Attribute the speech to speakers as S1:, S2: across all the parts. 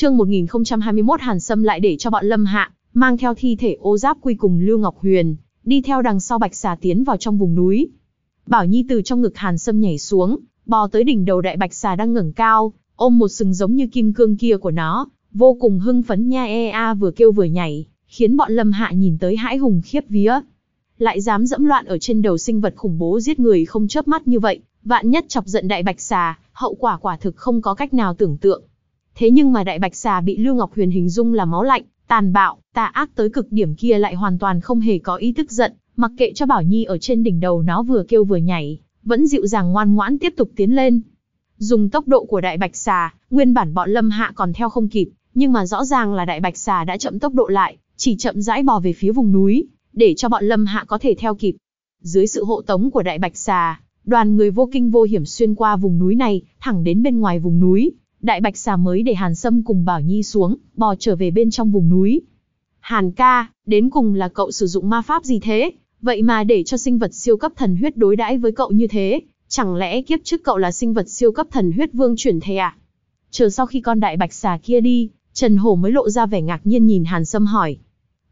S1: Chương 1021 Hàn Sâm lại để cho bọn Lâm Hạ mang theo thi thể Ô Giáp Quy cùng Lưu Ngọc Huyền, đi theo đằng sau Bạch Xà tiến vào trong vùng núi. Bảo Nhi từ trong ngực Hàn Sâm nhảy xuống, bò tới đỉnh đầu đại Bạch Xà đang ngẩng cao, ôm một sừng giống như kim cương kia của nó, vô cùng hưng phấn nha e a vừa kêu vừa nhảy, khiến bọn Lâm Hạ nhìn tới hãi hùng khiếp vía. Lại dám dẫm loạn ở trên đầu sinh vật khủng bố giết người không chớp mắt như vậy, vạn nhất chọc giận đại bạch xà, hậu quả quả thực không có cách nào tưởng tượng. Thế nhưng mà đại bạch xà bị Lưu Ngọc Huyền hình dung là máu lạnh, tàn bạo, tà ác tới cực điểm kia lại hoàn toàn không hề có ý thức giận, mặc kệ cho Bảo Nhi ở trên đỉnh đầu nó vừa kêu vừa nhảy, vẫn dịu dàng ngoan ngoãn tiếp tục tiến lên. Dùng tốc độ của đại bạch xà, nguyên bản bọn Lâm Hạ còn theo không kịp, nhưng mà rõ ràng là đại bạch xà đã chậm tốc độ lại, chỉ chậm rãi bò về phía vùng núi, để cho bọn Lâm Hạ có thể theo kịp. Dưới sự hộ tống của đại bạch xà, đoàn người vô kinh vô hiểm xuyên qua vùng núi này, thẳng đến bên ngoài vùng núi. Đại bạch xà mới để Hàn Sâm cùng Bảo Nhi xuống, bò trở về bên trong vùng núi. Hàn ca, đến cùng là cậu sử dụng ma pháp gì thế? Vậy mà để cho sinh vật siêu cấp thần huyết đối đãi với cậu như thế, chẳng lẽ kiếp trước cậu là sinh vật siêu cấp thần huyết vương chuyển thể à? Chờ sau khi con đại bạch xà kia đi, Trần Hổ mới lộ ra vẻ ngạc nhiên nhìn Hàn Sâm hỏi.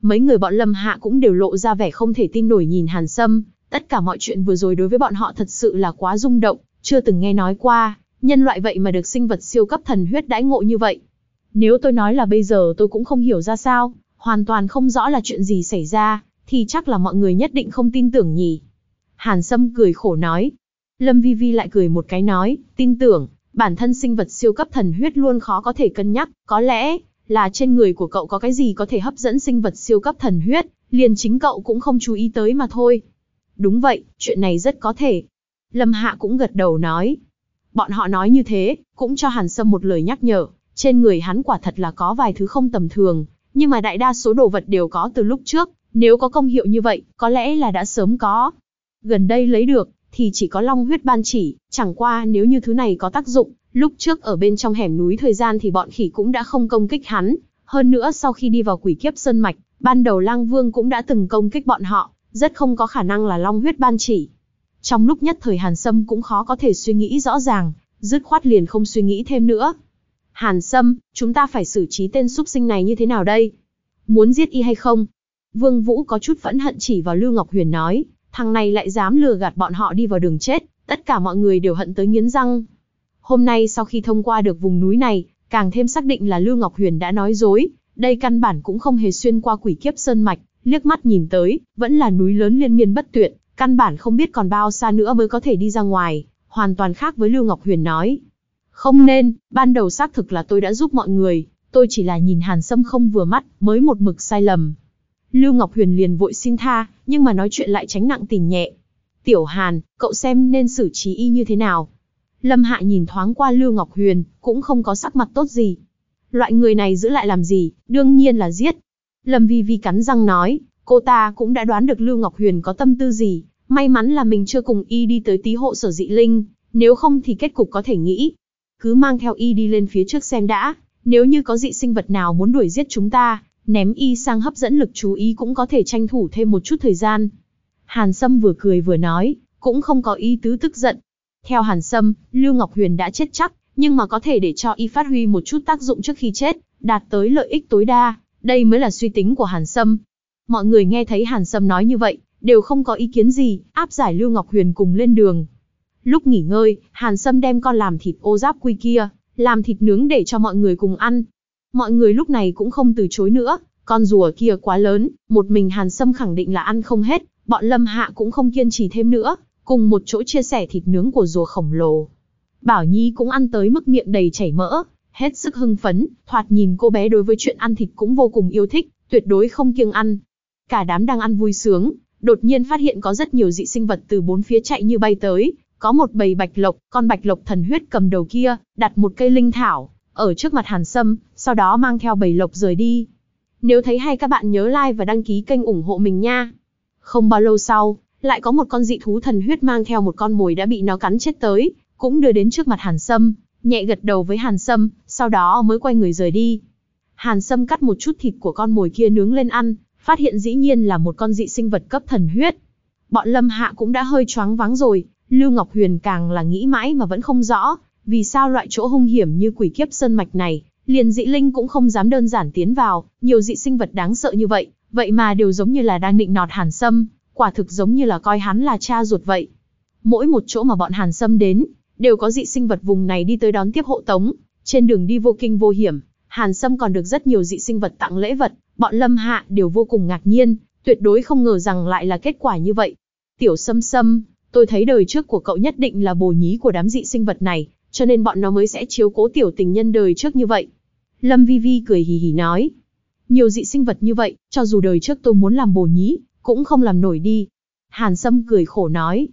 S1: Mấy người bọn Lâm Hạ cũng đều lộ ra vẻ không thể tin nổi nhìn Hàn Sâm, tất cả mọi chuyện vừa rồi đối với bọn họ thật sự là quá rung động, chưa từng nghe nói qua, nhân loại vậy mà được sinh vật siêu cấp thần huyết đãi ngộ như vậy. Nếu tôi nói là bây giờ tôi cũng không hiểu ra sao, hoàn toàn không rõ là chuyện gì xảy ra, thì chắc là mọi người nhất định không tin tưởng nhỉ. Hàn Sâm cười khổ nói. Lâm Vi Vi lại cười một cái nói, tin tưởng, bản thân sinh vật siêu cấp thần huyết luôn khó có thể cân nhắc, có lẽ là trên người của cậu có cái gì có thể hấp dẫn sinh vật siêu cấp thần huyết, liền chính cậu cũng không chú ý tới mà thôi. Đúng vậy, chuyện này rất có thể. Lâm Hạ cũng gật đầu nói. Bọn họ nói như thế, cũng cho Hàn Sâm một lời nhắc nhở, trên người hắn quả thật là có vài thứ không tầm thường, nhưng mà đại đa số đồ vật đều có từ lúc trước, nếu có công hiệu như vậy, có lẽ là đã sớm có. Gần đây lấy được, thì chỉ có long huyết ban chỉ, chẳng qua nếu như thứ này có tác dụng, lúc trước ở bên trong hẻm núi thời gian thì bọn khỉ cũng đã không công kích hắn, hơn nữa sau khi đi vào quỷ kiếp sơn mạch, ban đầu lang vương cũng đã từng công kích bọn họ, rất không có khả năng là long huyết ban chỉ. Trong lúc nhất thời Hàn Sâm cũng khó có thể suy nghĩ rõ ràng, dứt khoát liền không suy nghĩ thêm nữa. Hàn Sâm, chúng ta phải xử trí tên súc sinh này như thế nào đây? Muốn giết y hay không? Vương Vũ có chút phẫn hận chỉ vào Lưu Ngọc Huyền nói, thằng này lại dám lừa gạt bọn họ đi vào đường chết, tất cả mọi người đều hận tới nghiến răng. Hôm nay sau khi thông qua được vùng núi này, càng thêm xác định là Lưu Ngọc Huyền đã nói dối, đây căn bản cũng không hề xuyên qua quỷ kiếp sơn mạch, liếc mắt nhìn tới, vẫn là núi lớn liên miên bất tuyệt, căn bản không biết còn bao xa nữa mới có thể đi ra ngoài, hoàn toàn khác với Lưu Ngọc Huyền nói. Không nên, ban đầu xác thực là tôi đã giúp mọi người, tôi chỉ là nhìn Hàn Sâm không vừa mắt, mới một mực sai lầm. Lưu Ngọc Huyền liền vội xin tha, nhưng mà nói chuyện lại tránh nặng tình nhẹ. Tiểu Hàn, cậu xem nên xử trí y như thế nào? Lâm Hạ nhìn thoáng qua Lưu Ngọc Huyền, cũng không có sắc mặt tốt gì. Loại người này giữ lại làm gì, đương nhiên là giết. Lâm Vi Vi cắn răng nói, cô ta cũng đã đoán được Lưu Ngọc Huyền có tâm tư gì, may mắn là mình chưa cùng y đi tới tí hộ sở dị linh, nếu không thì kết cục có thể nghĩ. Cứ mang theo y đi lên phía trước xem đã, nếu như có dị sinh vật nào muốn đuổi giết chúng ta, ném y sang hấp dẫn lực chú ý cũng có thể tranh thủ thêm một chút thời gian. Hàn Sâm vừa cười vừa nói, cũng không có ý tứ tức giận. Theo Hàn Sâm, Lưu Ngọc Huyền đã chết chắc, nhưng mà có thể để cho y phát huy một chút tác dụng trước khi chết, đạt tới lợi ích tối đa, đây mới là suy tính của Hàn Sâm. Mọi người nghe thấy Hàn Sâm nói như vậy, đều không có ý kiến gì, áp giải Lưu Ngọc Huyền cùng lên đường. Lúc nghỉ ngơi, Hàn Sâm đem con làm thịt ô giáp quy kia, làm thịt nướng để cho mọi người cùng ăn. Mọi người lúc này cũng không từ chối nữa, con rùa kia quá lớn, một mình Hàn Sâm khẳng định là ăn không hết, bọn Lâm Hạ cũng không kiên trì thêm nữa, cùng một chỗ chia sẻ thịt nướng của rùa khổng lồ. Bảo Nhi cũng ăn tới mức miệng đầy chảy mỡ, hết sức hưng phấn, thoạt nhìn cô bé đối với chuyện ăn thịt cũng vô cùng yêu thích, tuyệt đối không kiêng ăn. Cả đám đang ăn vui sướng, đột nhiên phát hiện có rất nhiều dị sinh vật từ bốn phía chạy như bay tới, có một bầy bạch lộc, con bạch lộc thần huyết cầm đầu kia, đặt một cây linh thảo, ở trước mặt Hàn Sâm, sau đó mang theo bầy lộc rời đi. Nếu thấy hay các bạn nhớ like và đăng ký kênh ủng hộ mình nha. Không bao lâu sau, lại có một con dị thú thần huyết mang theo một con mồi đã bị nó cắn chết tới, cũng đưa đến trước mặt Hàn Sâm, nhẹ gật đầu với Hàn Sâm, sau đó mới quay người rời đi. Hàn Sâm cắt một chút thịt của con mồi kia nướng lên ăn, phát hiện dĩ nhiên là một con dị sinh vật cấp thần huyết. Bọn Lâm Hạ cũng đã hơi choáng váng rồi, Lưu Ngọc Huyền càng là nghĩ mãi mà vẫn không rõ, vì sao loại chỗ hung hiểm như quỷ kiếp sơn mạch này, Liền dị linh cũng không dám đơn giản tiến vào, nhiều dị sinh vật đáng sợ như vậy, vậy mà đều giống như là đang định nọt Hàn Sâm, quả thực giống như là coi hắn là cha ruột vậy. Mỗi một chỗ mà bọn Hàn Sâm đến, đều có dị sinh vật vùng này đi tới đón tiếp hộ tống, trên đường đi vô kinh vô hiểm, Hàn Sâm còn được rất nhiều dị sinh vật tặng lễ vật, bọn Lâm Hạ đều vô cùng ngạc nhiên, tuyệt đối không ngờ rằng lại là kết quả như vậy. Tiểu Sâm Sâm, tôi thấy đời trước của cậu nhất định là bồ nhí của đám dị sinh vật này, cho nên bọn nó mới sẽ chiếu cố tiểu tình nhân đời trước như vậy. Lâm Vi Vi cười hì hì nói. Nhiều dị sinh vật như vậy, cho dù đời trước tôi muốn làm bồ nhí, cũng không làm nổi đi. Hàn Sâm cười khổ nói.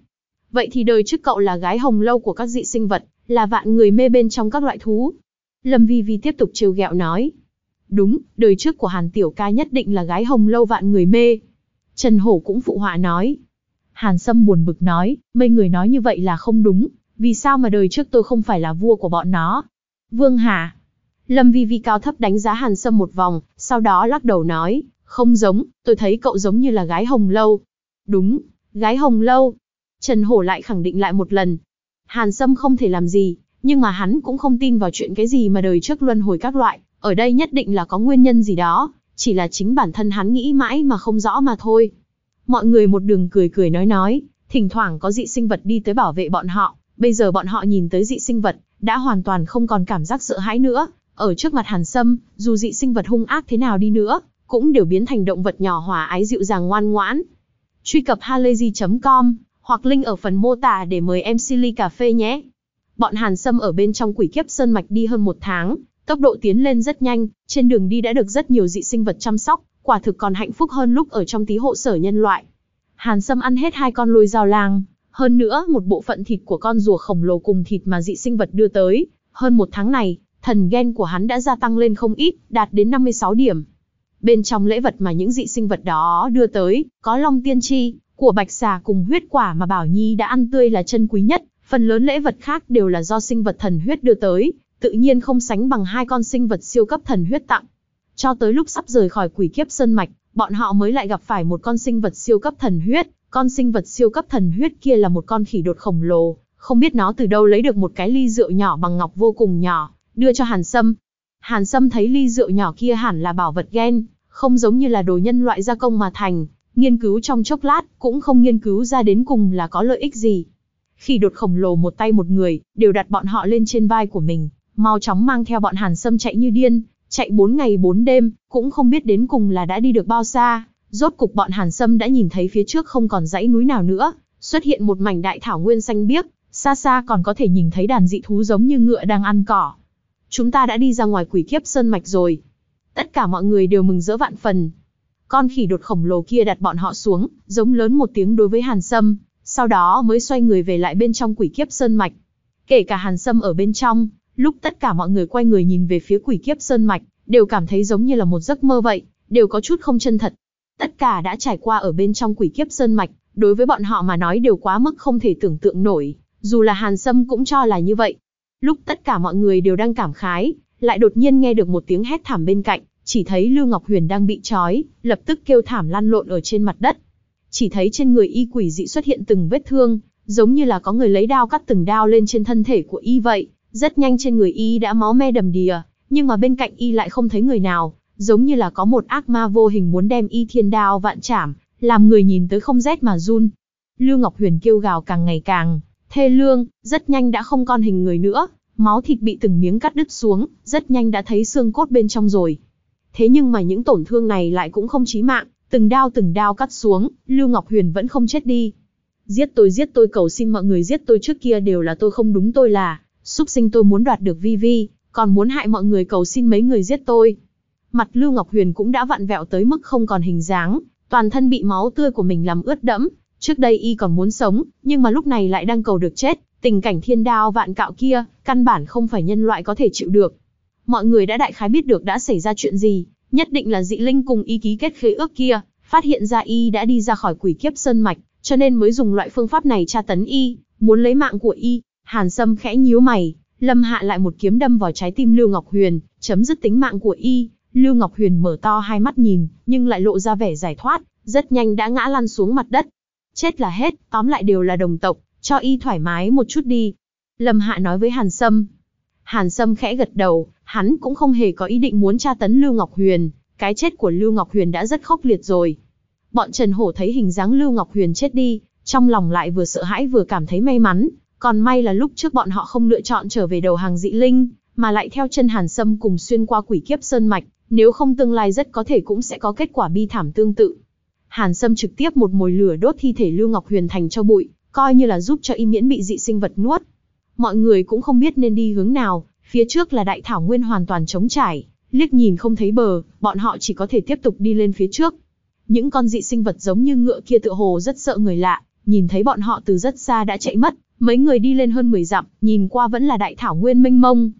S1: Vậy thì đời trước cậu là gái hồng lâu của các dị sinh vật, là vạn người mê bên trong các loại thú. Lâm Vi Vi tiếp tục trêu ghẹo nói. Đúng, đời trước của Hàn Tiểu Ca nhất định là gái hồng lâu vạn người mê. Trần Hổ cũng phụ họa nói. Hàn Sâm buồn bực nói, mấy người nói như vậy là không đúng, vì sao mà đời trước tôi không phải là vua của bọn nó? Vương Hà. Lâm Vi Vi cao thấp đánh giá Hàn Sâm một vòng, sau đó lắc đầu nói, không giống, tôi thấy cậu giống như là gái hồng lâu. Đúng, gái hồng lâu. Trần Hổ lại khẳng định lại một lần. Hàn Sâm không thể làm gì, nhưng mà hắn cũng không tin vào chuyện cái gì mà đời trước luân hồi các loại, ở đây nhất định là có nguyên nhân gì đó, chỉ là chính bản thân hắn nghĩ mãi mà không rõ mà thôi. Mọi người một đường cười cười nói nói, thỉnh thoảng có dị sinh vật đi tới bảo vệ bọn họ, bây giờ bọn họ nhìn tới dị sinh vật, đã hoàn toàn không còn cảm giác sợ hãi nữa, ở trước mặt Hàn Sâm, dù dị sinh vật hung ác thế nào đi nữa, cũng đều biến thành động vật nhỏ hòa ái dịu dàng ngoan ngoãn. Truy cập halayzi.com hoặc link ở phần mô tả để mời em Silly Cà Phê nhé. Bọn Hàn Sâm ở bên trong quỷ kiếp sơn mạch đi hơn một tháng, tốc độ tiến lên rất nhanh, trên đường đi đã được rất nhiều dị sinh vật chăm sóc, quả thực còn hạnh phúc hơn lúc ở trong tí hộ sở nhân loại. Hàn Sâm ăn hết hai con lôi dao lang, hơn nữa một bộ phận thịt của con rùa khổng lồ cùng thịt mà dị sinh vật đưa tới. Hơn một tháng này, thần gen của hắn đã gia tăng lên không ít, đạt đến 56 điểm. Bên trong lễ vật mà những dị sinh vật đó đưa tới, có long tiên chi, của bạch xà cùng huyết quả mà Bảo Nhi đã ăn tươi là chân quý nhất, phần lớn lễ vật khác đều là do sinh vật thần huyết đưa tới, tự nhiên không sánh bằng hai con sinh vật siêu cấp thần huyết tặng. Cho tới lúc sắp rời khỏi quỷ kiếp sơn mạch, bọn họ mới lại gặp phải một con sinh vật siêu cấp thần huyết, con sinh vật siêu cấp thần huyết kia là một con khỉ đột khổng lồ, không biết nó từ đâu lấy được một cái ly rượu nhỏ bằng ngọc vô cùng nhỏ, đưa cho Hàn Sâm. Hàn Sâm thấy ly rượu nhỏ kia hẳn là bảo vật gen, không giống như là đồ nhân loại gia công mà thành, nghiên cứu trong chốc lát, cũng không nghiên cứu ra đến cùng là có lợi ích gì. Khi đột khổng lồ một tay một người, đều đặt bọn họ lên trên vai của mình, mau chóng mang theo bọn Hàn Sâm chạy như điên, chạy 4 ngày 4 đêm, cũng không biết đến cùng là đã đi được bao xa. Rốt cục bọn Hàn Sâm đã nhìn thấy phía trước không còn dãy núi nào nữa, xuất hiện một mảnh đại thảo nguyên xanh biếc, xa xa còn có thể nhìn thấy đàn dị thú giống như ngựa đang ăn cỏ. Chúng ta đã đi ra ngoài quỷ kiếp sơn mạch rồi. Tất cả mọi người đều mừng rỡ vạn phần. Con khỉ đột khổng lồ kia đặt bọn họ xuống, giống lớn một tiếng đối với Hàn Sâm, sau đó mới xoay người về lại bên trong quỷ kiếp sơn mạch. Kể cả Hàn Sâm ở bên trong, lúc tất cả mọi người quay người nhìn về phía quỷ kiếp sơn mạch, đều cảm thấy giống như là một giấc mơ vậy, đều có chút không chân thật. Tất cả đã trải qua ở bên trong quỷ kiếp sơn mạch, đối với bọn họ mà nói đều quá mức không thể tưởng tượng nổi, dù là Hàn Sâm cũng cho là như vậy. Lúc tất cả mọi người đều đang cảm khái, lại đột nhiên nghe được một tiếng hét thảm bên cạnh, chỉ thấy Lưu Ngọc Huyền đang bị trói, lập tức kêu thảm lăn lộn ở trên mặt đất. Chỉ thấy trên người y quỷ dị xuất hiện từng vết thương, giống như là có người lấy đao cắt từng đao lên trên thân thể của y vậy. Rất nhanh trên người y đã máu me đầm đìa, nhưng mà bên cạnh y lại không thấy người nào, giống như là có một ác ma vô hình muốn đem y thiên đao vạn chảm, làm người nhìn tới không rét mà run. Lưu Ngọc Huyền kêu gào càng ngày càng thê lương, rất nhanh đã không còn hình người nữa, máu thịt bị từng miếng cắt đứt xuống, rất nhanh đã thấy xương cốt bên trong rồi. Thế nhưng mà những tổn thương này lại cũng không chí mạng, từng đao từng đao cắt xuống, Lưu Ngọc Huyền vẫn không chết đi. Giết tôi giết tôi cầu xin mọi người giết tôi trước kia đều là tôi không đúng tôi là, xúc sinh tôi muốn đoạt được vi vi, còn muốn hại mọi người cầu xin mấy người giết tôi. Mặt Lưu Ngọc Huyền cũng đã vặn vẹo tới mức không còn hình dáng, toàn thân bị máu tươi của mình làm ướt đẫm, trước đây y còn muốn sống, nhưng mà lúc này lại đang cầu được chết, tình cảnh thiên đao vạn cạo kia, căn bản không phải nhân loại có thể chịu được. Mọi người đã đại khái biết được đã xảy ra chuyện gì, nhất định là dị linh cùng y ký kết khế ước kia, phát hiện ra y đã đi ra khỏi quỷ kiếp sơn mạch, cho nên mới dùng loại phương pháp này tra tấn y, muốn lấy mạng của y. Hàn Sâm khẽ nhíu mày, Lâm Hạ lại một kiếm đâm vào trái tim Lưu Ngọc Huyền, chấm dứt tính mạng của y. Lưu Ngọc Huyền mở to hai mắt nhìn, nhưng lại lộ ra vẻ giải thoát, rất nhanh đã ngã lăn xuống mặt đất. Chết là hết, tóm lại đều là đồng tộc, cho y thoải mái một chút đi. Lâm Hạ nói với Hàn Sâm. Hàn Sâm khẽ gật đầu, hắn cũng không hề có ý định muốn tra tấn Lưu Ngọc Huyền, cái chết của Lưu Ngọc Huyền đã rất khốc liệt rồi. Bọn Trần Hổ thấy hình dáng Lưu Ngọc Huyền chết đi, trong lòng lại vừa sợ hãi vừa cảm thấy may mắn, còn may là lúc trước bọn họ không lựa chọn trở về đầu hàng dị linh, mà lại theo chân Hàn Sâm cùng xuyên qua quỷ kiếp sơn mạch, nếu không tương lai rất có thể cũng sẽ có kết quả bi thảm tương tự. Hàn Sâm trực tiếp một mồi lửa đốt thi thể Lưu Ngọc Huyền thành cho bụi, coi như là giúp cho y miễn bị dị sinh vật nuốt. Mọi người cũng không biết nên đi hướng nào, phía trước là đại thảo nguyên hoàn toàn trống trải, liếc nhìn không thấy bờ, bọn họ chỉ có thể tiếp tục đi lên phía trước. Những con dị sinh vật giống như ngựa kia tựa hồ rất sợ người lạ, nhìn thấy bọn họ từ rất xa đã chạy mất, mấy người đi lên hơn 10 dặm, nhìn qua vẫn là đại thảo nguyên mênh mông.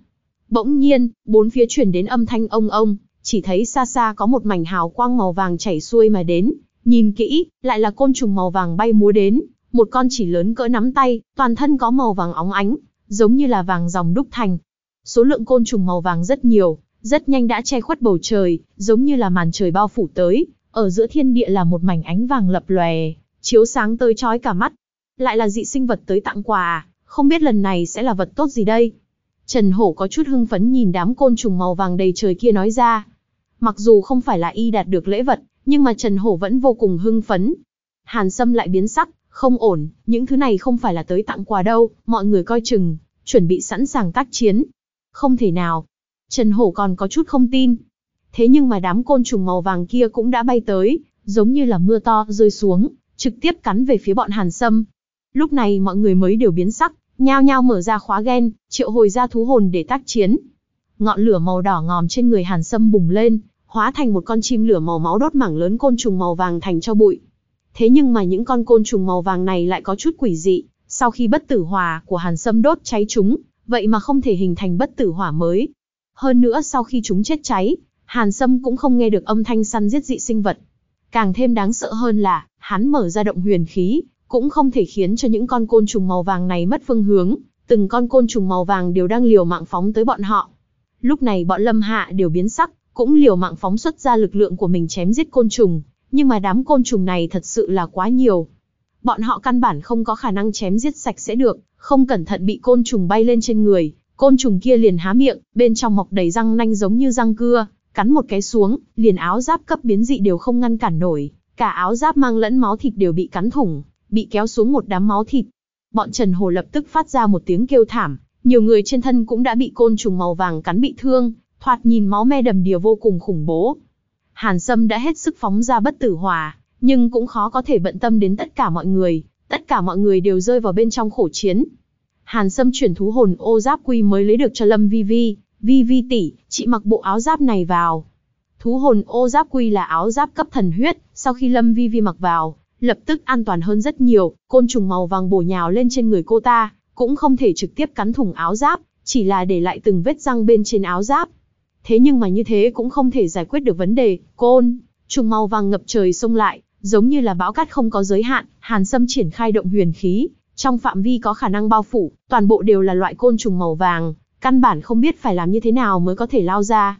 S1: Bỗng nhiên, bốn phía chuyển đến âm thanh ông ông, chỉ thấy xa xa có một mảnh hào quang màu vàng chảy xuôi mà đến, nhìn kỹ, lại là côn trùng màu vàng bay múa đến, một con chỉ lớn cỡ nắm tay, toàn thân có màu vàng óng ánh, giống như là vàng dòng đúc thành. Số lượng côn trùng màu vàng rất nhiều, rất nhanh đã che khuất bầu trời, giống như là màn trời bao phủ tới, ở giữa thiên địa là một mảnh ánh vàng lập lòe, chiếu sáng tới chói cả mắt. Lại là dị sinh vật tới tặng quà, không biết lần này sẽ là vật tốt gì đây. Trần Hổ có chút hưng phấn nhìn đám côn trùng màu vàng đầy trời kia nói ra. Mặc dù không phải là y đạt được lễ vật, nhưng mà Trần Hổ vẫn vô cùng hưng phấn. Hàn Sâm lại biến sắc, không ổn, những thứ này không phải là tới tặng quà đâu, mọi người coi chừng, chuẩn bị sẵn sàng tác chiến. Không thể nào. Trần Hổ còn có chút không tin. Thế nhưng mà đám côn trùng màu vàng kia cũng đã bay tới, giống như là mưa to rơi xuống, trực tiếp cắn về phía bọn Hàn Sâm. Lúc này mọi người mới đều biến sắc, nhao nhao mở ra khóa gen, triệu hồi ra thú hồn để tác chiến. Ngọn lửa màu đỏ ngòm trên người Hàn Sâm bùng lên, hóa thành một con chim lửa màu máu đốt mảng lớn côn trùng màu vàng thành cho bụi. Thế nhưng mà những con côn trùng màu vàng này lại có chút quỷ dị, sau khi bất tử hỏa của Hàn Sâm đốt cháy chúng, vậy mà không thể hình thành bất tử hỏa mới. Hơn nữa sau khi chúng chết cháy, Hàn Sâm cũng không nghe được âm thanh săn giết dị sinh vật. Càng thêm đáng sợ hơn là, hắn mở ra động huyền khí, cũng không thể khiến cho những con côn trùng màu vàng này mất phương hướng, từng con côn trùng màu vàng đều đang liều mạng phóng tới bọn họ. Lúc này bọn Lâm Hạ đều biến sắc, cũng liều mạng phóng xuất ra lực lượng của mình chém giết côn trùng, nhưng mà đám côn trùng này thật sự là quá nhiều. Bọn họ căn bản không có khả năng chém giết sạch sẽ được, không cẩn thận bị côn trùng bay lên trên người, côn trùng kia liền há miệng, bên trong mọc đầy răng nanh giống như răng cưa, cắn một cái xuống, liền áo giáp cấp biến dị đều không ngăn cản nổi, cả áo giáp mang lẫn máu thịt đều bị cắn thủng, bị kéo xuống một đám máu thịt. Bọn Trần Hồ lập tức phát ra một tiếng kêu thảm, nhiều người trên thân cũng đã bị côn trùng màu vàng cắn bị thương, thoạt nhìn máu me đầm đìa vô cùng khủng bố. Hàn Sâm đã hết sức phóng ra bất tử hỏa, nhưng cũng khó có thể bận tâm đến tất cả mọi người, tất cả mọi người đều rơi vào bên trong khổ chiến. Hàn Sâm chuyển thú hồn ô giáp quy mới lấy được cho Lâm Vi Vi, Vi Vi tỷ, chị mặc bộ áo giáp này vào. Thú hồn ô giáp quy là áo giáp cấp thần huyết, sau khi Lâm Vi Vi mặc vào, lập tức an toàn hơn rất nhiều, côn trùng màu vàng bổ nhào lên trên người cô ta, cũng không thể trực tiếp cắn thủng áo giáp, chỉ là để lại từng vết răng bên trên áo giáp. Thế nhưng mà như thế cũng không thể giải quyết được vấn đề, côn, trùng màu vàng ngập trời xông lại, giống như là bão cát không có giới hạn, Hàn Sâm triển khai động huyền khí, trong phạm vi có khả năng bao phủ, toàn bộ đều là loại côn trùng màu vàng, căn bản không biết phải làm như thế nào mới có thể lao ra.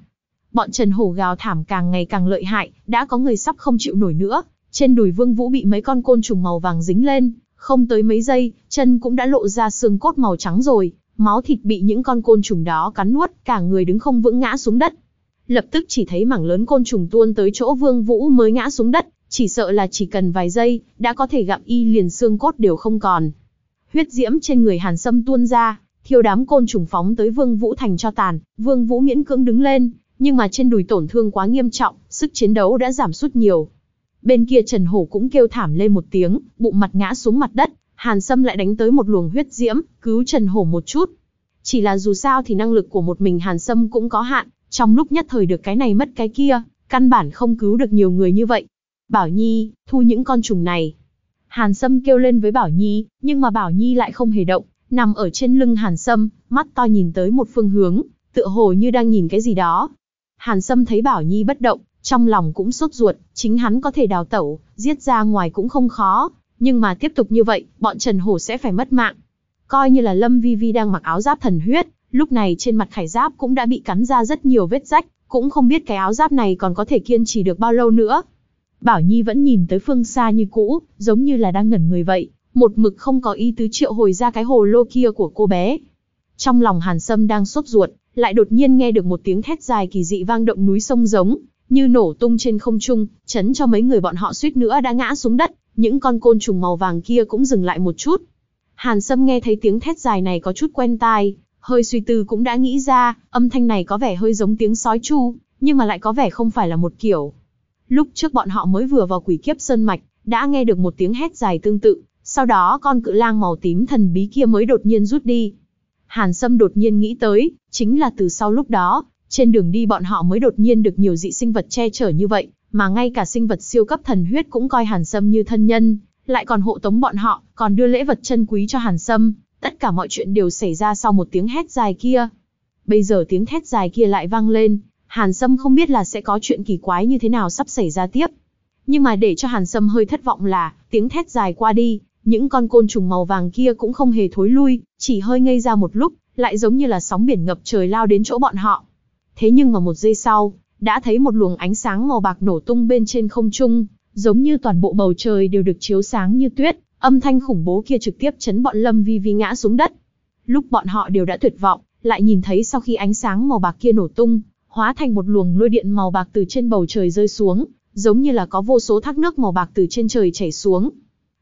S1: Bọn Trần Hổ gào thảm càng ngày càng lợi hại, đã có người sắp không chịu nổi nữa, trên đùi Vương Vũ bị mấy con côn trùng màu vàng dính lên, không tới mấy giây, chân cũng đã lộ ra xương cốt màu trắng rồi, máu thịt bị những con côn trùng đó cắn nuốt, cả người đứng không vững ngã xuống đất. Lập tức chỉ thấy mảng lớn côn trùng tuôn tới chỗ Vương Vũ mới ngã xuống đất, chỉ sợ là chỉ cần vài giây, đã có thể gặm y liền xương cốt đều không còn. Huyết diễm trên người Hàn Sâm tuôn ra, thiêu đám côn trùng phóng tới Vương Vũ thành cho tàn, Vương Vũ miễn cưỡng đứng lên, nhưng mà trên đùi tổn thương quá nghiêm trọng, sức chiến đấu đã giảm sút nhiều. Bên kia Trần Hổ cũng kêu thảm lên một tiếng, bụng mặt ngã xuống mặt đất, Hàn Sâm lại đánh tới một luồng huyết diễm, cứu Trần Hổ một chút. Chỉ là dù sao thì năng lực của một mình Hàn Sâm cũng có hạn, trong lúc nhất thời được cái này mất cái kia, căn bản không cứu được nhiều người như vậy. Bảo Nhi, thu những con trùng này. Hàn Sâm kêu lên với Bảo Nhi, nhưng mà Bảo Nhi lại không hề động, nằm ở trên lưng Hàn Sâm, mắt to nhìn tới một phương hướng, tựa hồ như đang nhìn cái gì đó. Hàn Sâm thấy Bảo Nhi bất động, trong lòng cũng sốt ruột, chính hắn có thể đào tẩu, giết ra ngoài cũng không khó, nhưng mà tiếp tục như vậy, bọn Trần Hổ sẽ phải mất mạng. Coi như là Lâm Vi Vi đang mặc áo giáp thần huyết, lúc này trên mặt khải giáp cũng đã bị cắn ra rất nhiều vết rách, cũng không biết cái áo giáp này còn có thể kiên trì được bao lâu nữa. Bảo Nhi vẫn nhìn tới phương xa như cũ, giống như là đang ngẩn người vậy, một mực không có ý tứ triệu hồi ra cái hồ lô kia của cô bé. Trong lòng Hàn Sâm đang sốt ruột, lại đột nhiên nghe được một tiếng thét dài kỳ dị vang động núi sông giống, như nổ tung trên không trung, chấn cho mấy người bọn họ suýt nữa đã ngã xuống đất, những con côn trùng màu vàng kia cũng dừng lại một chút. Hàn Sâm nghe thấy tiếng thét dài này có chút quen tai, hơi suy tư cũng đã nghĩ ra, âm thanh này có vẻ hơi giống tiếng sói chu, nhưng mà lại có vẻ không phải là một kiểu. Lúc trước bọn họ mới vừa vào quỷ kiếp sơn mạch, đã nghe được một tiếng hét dài tương tự, sau đó con cự lang màu tím thần bí kia mới đột nhiên rút đi. Hàn Sâm đột nhiên nghĩ tới, chính là từ sau lúc đó, trên đường đi bọn họ mới đột nhiên được nhiều dị sinh vật che chở như vậy, mà ngay cả sinh vật siêu cấp thần huyết cũng coi Hàn Sâm như thân nhân, lại còn hộ tống bọn họ, còn đưa lễ vật chân quý cho Hàn Sâm. Tất cả mọi chuyện đều xảy ra sau một tiếng hét dài kia. Bây giờ tiếng thét dài kia lại vang lên, Hàn Sâm không biết là sẽ có chuyện kỳ quái như thế nào sắp xảy ra tiếp. Nhưng mà để cho Hàn Sâm hơi thất vọng là, tiếng thét dài qua đi, những con côn trùng màu vàng kia cũng không hề thối lui, chỉ hơi ngây ra một lúc, lại giống như là sóng biển ngập trời lao đến chỗ bọn họ. Thế nhưng mà một giây sau, đã thấy một luồng ánh sáng màu bạc nổ tung bên trên không trung, giống như toàn bộ bầu trời đều được chiếu sáng như tuyết, âm thanh khủng bố kia trực tiếp chấn bọn Lâm Vi Vi ngã xuống đất. Lúc bọn họ đều đã tuyệt vọng, lại nhìn thấy sau khi ánh sáng màu bạc kia nổ tung, hóa thành một luồng lôi điện màu bạc từ trên bầu trời rơi xuống, giống như là có vô số thác nước màu bạc từ trên trời chảy xuống.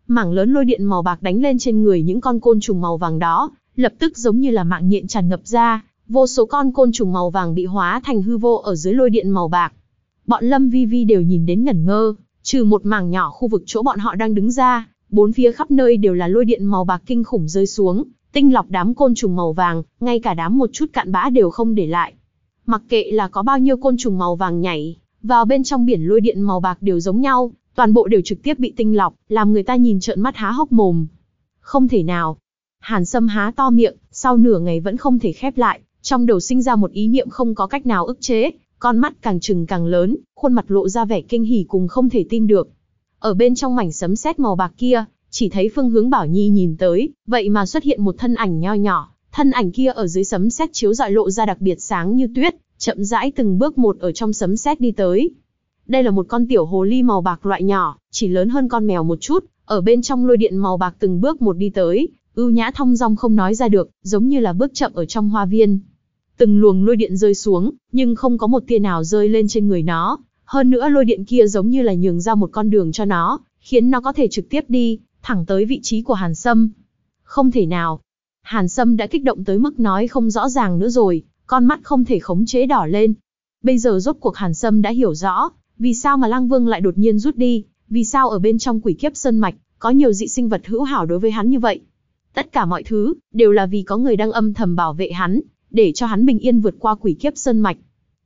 S1: Mảng lớn lôi điện màu bạc đánh lên trên người những con côn trùng màu vàng đó, lập tức giống như là mạng nhện tràn ngập ra, vô số con côn trùng màu vàng bị hóa thành hư vô ở dưới lôi điện màu bạc. Bọn Lâm Vi Vi đều nhìn đến ngẩn ngơ, trừ một mảng nhỏ khu vực chỗ bọn họ đang đứng ra, bốn phía khắp nơi đều là lôi điện màu bạc kinh khủng rơi xuống, tinh lọc đám côn trùng màu vàng, ngay cả đám một chút cạn bã đều không để lại. Mặc kệ là có bao nhiêu côn trùng màu vàng nhảy, vào bên trong biển lôi điện màu bạc đều giống nhau, toàn bộ đều trực tiếp bị tinh lọc, làm người ta nhìn trợn mắt há hốc mồm. Không thể nào. Hàn Sâm há to miệng, sau nửa ngày vẫn không thể khép lại, trong đầu sinh ra một ý niệm không có cách nào ức chế, con mắt càng trừng càng lớn, khuôn mặt lộ ra vẻ kinh hỉ cùng không thể tin được. Ở bên trong mảnh sấm sét màu bạc kia, chỉ thấy phương hướng Bảo Nhi nhìn tới, vậy mà xuất hiện một thân ảnh nho nhỏ, thân ảnh kia ở dưới sấm sét chiếu dọi lộ ra đặc biệt sáng như tuyết, chậm rãi từng bước một ở trong sấm sét đi tới. Đây là một con tiểu hồ ly màu bạc loại nhỏ, chỉ lớn hơn con mèo một chút, ở bên trong lôi điện màu bạc từng bước một đi tới, ưu nhã thong dong không nói ra được, giống như là bước chậm ở trong hoa viên. Từng luồng lôi điện rơi xuống, nhưng không có một tia nào rơi lên trên người nó. Hơn nữa lôi điện kia giống như là nhường ra một con đường cho nó, khiến nó có thể trực tiếp đi, thẳng tới vị trí của Hàn Sâm. Không thể nào. Hàn Sâm đã kích động tới mức nói không rõ ràng nữa rồi, con mắt không thể khống chế đỏ lên. Bây giờ rốt cuộc Hàn Sâm đã hiểu rõ, vì sao mà Lăng Vương lại đột nhiên rút đi, vì sao ở bên trong quỷ kiếp sơn mạch, có nhiều dị sinh vật hữu hảo đối với hắn như vậy. Tất cả mọi thứ, đều là vì có người đang âm thầm bảo vệ hắn, để cho hắn bình yên vượt qua quỷ kiếp sơn mạch.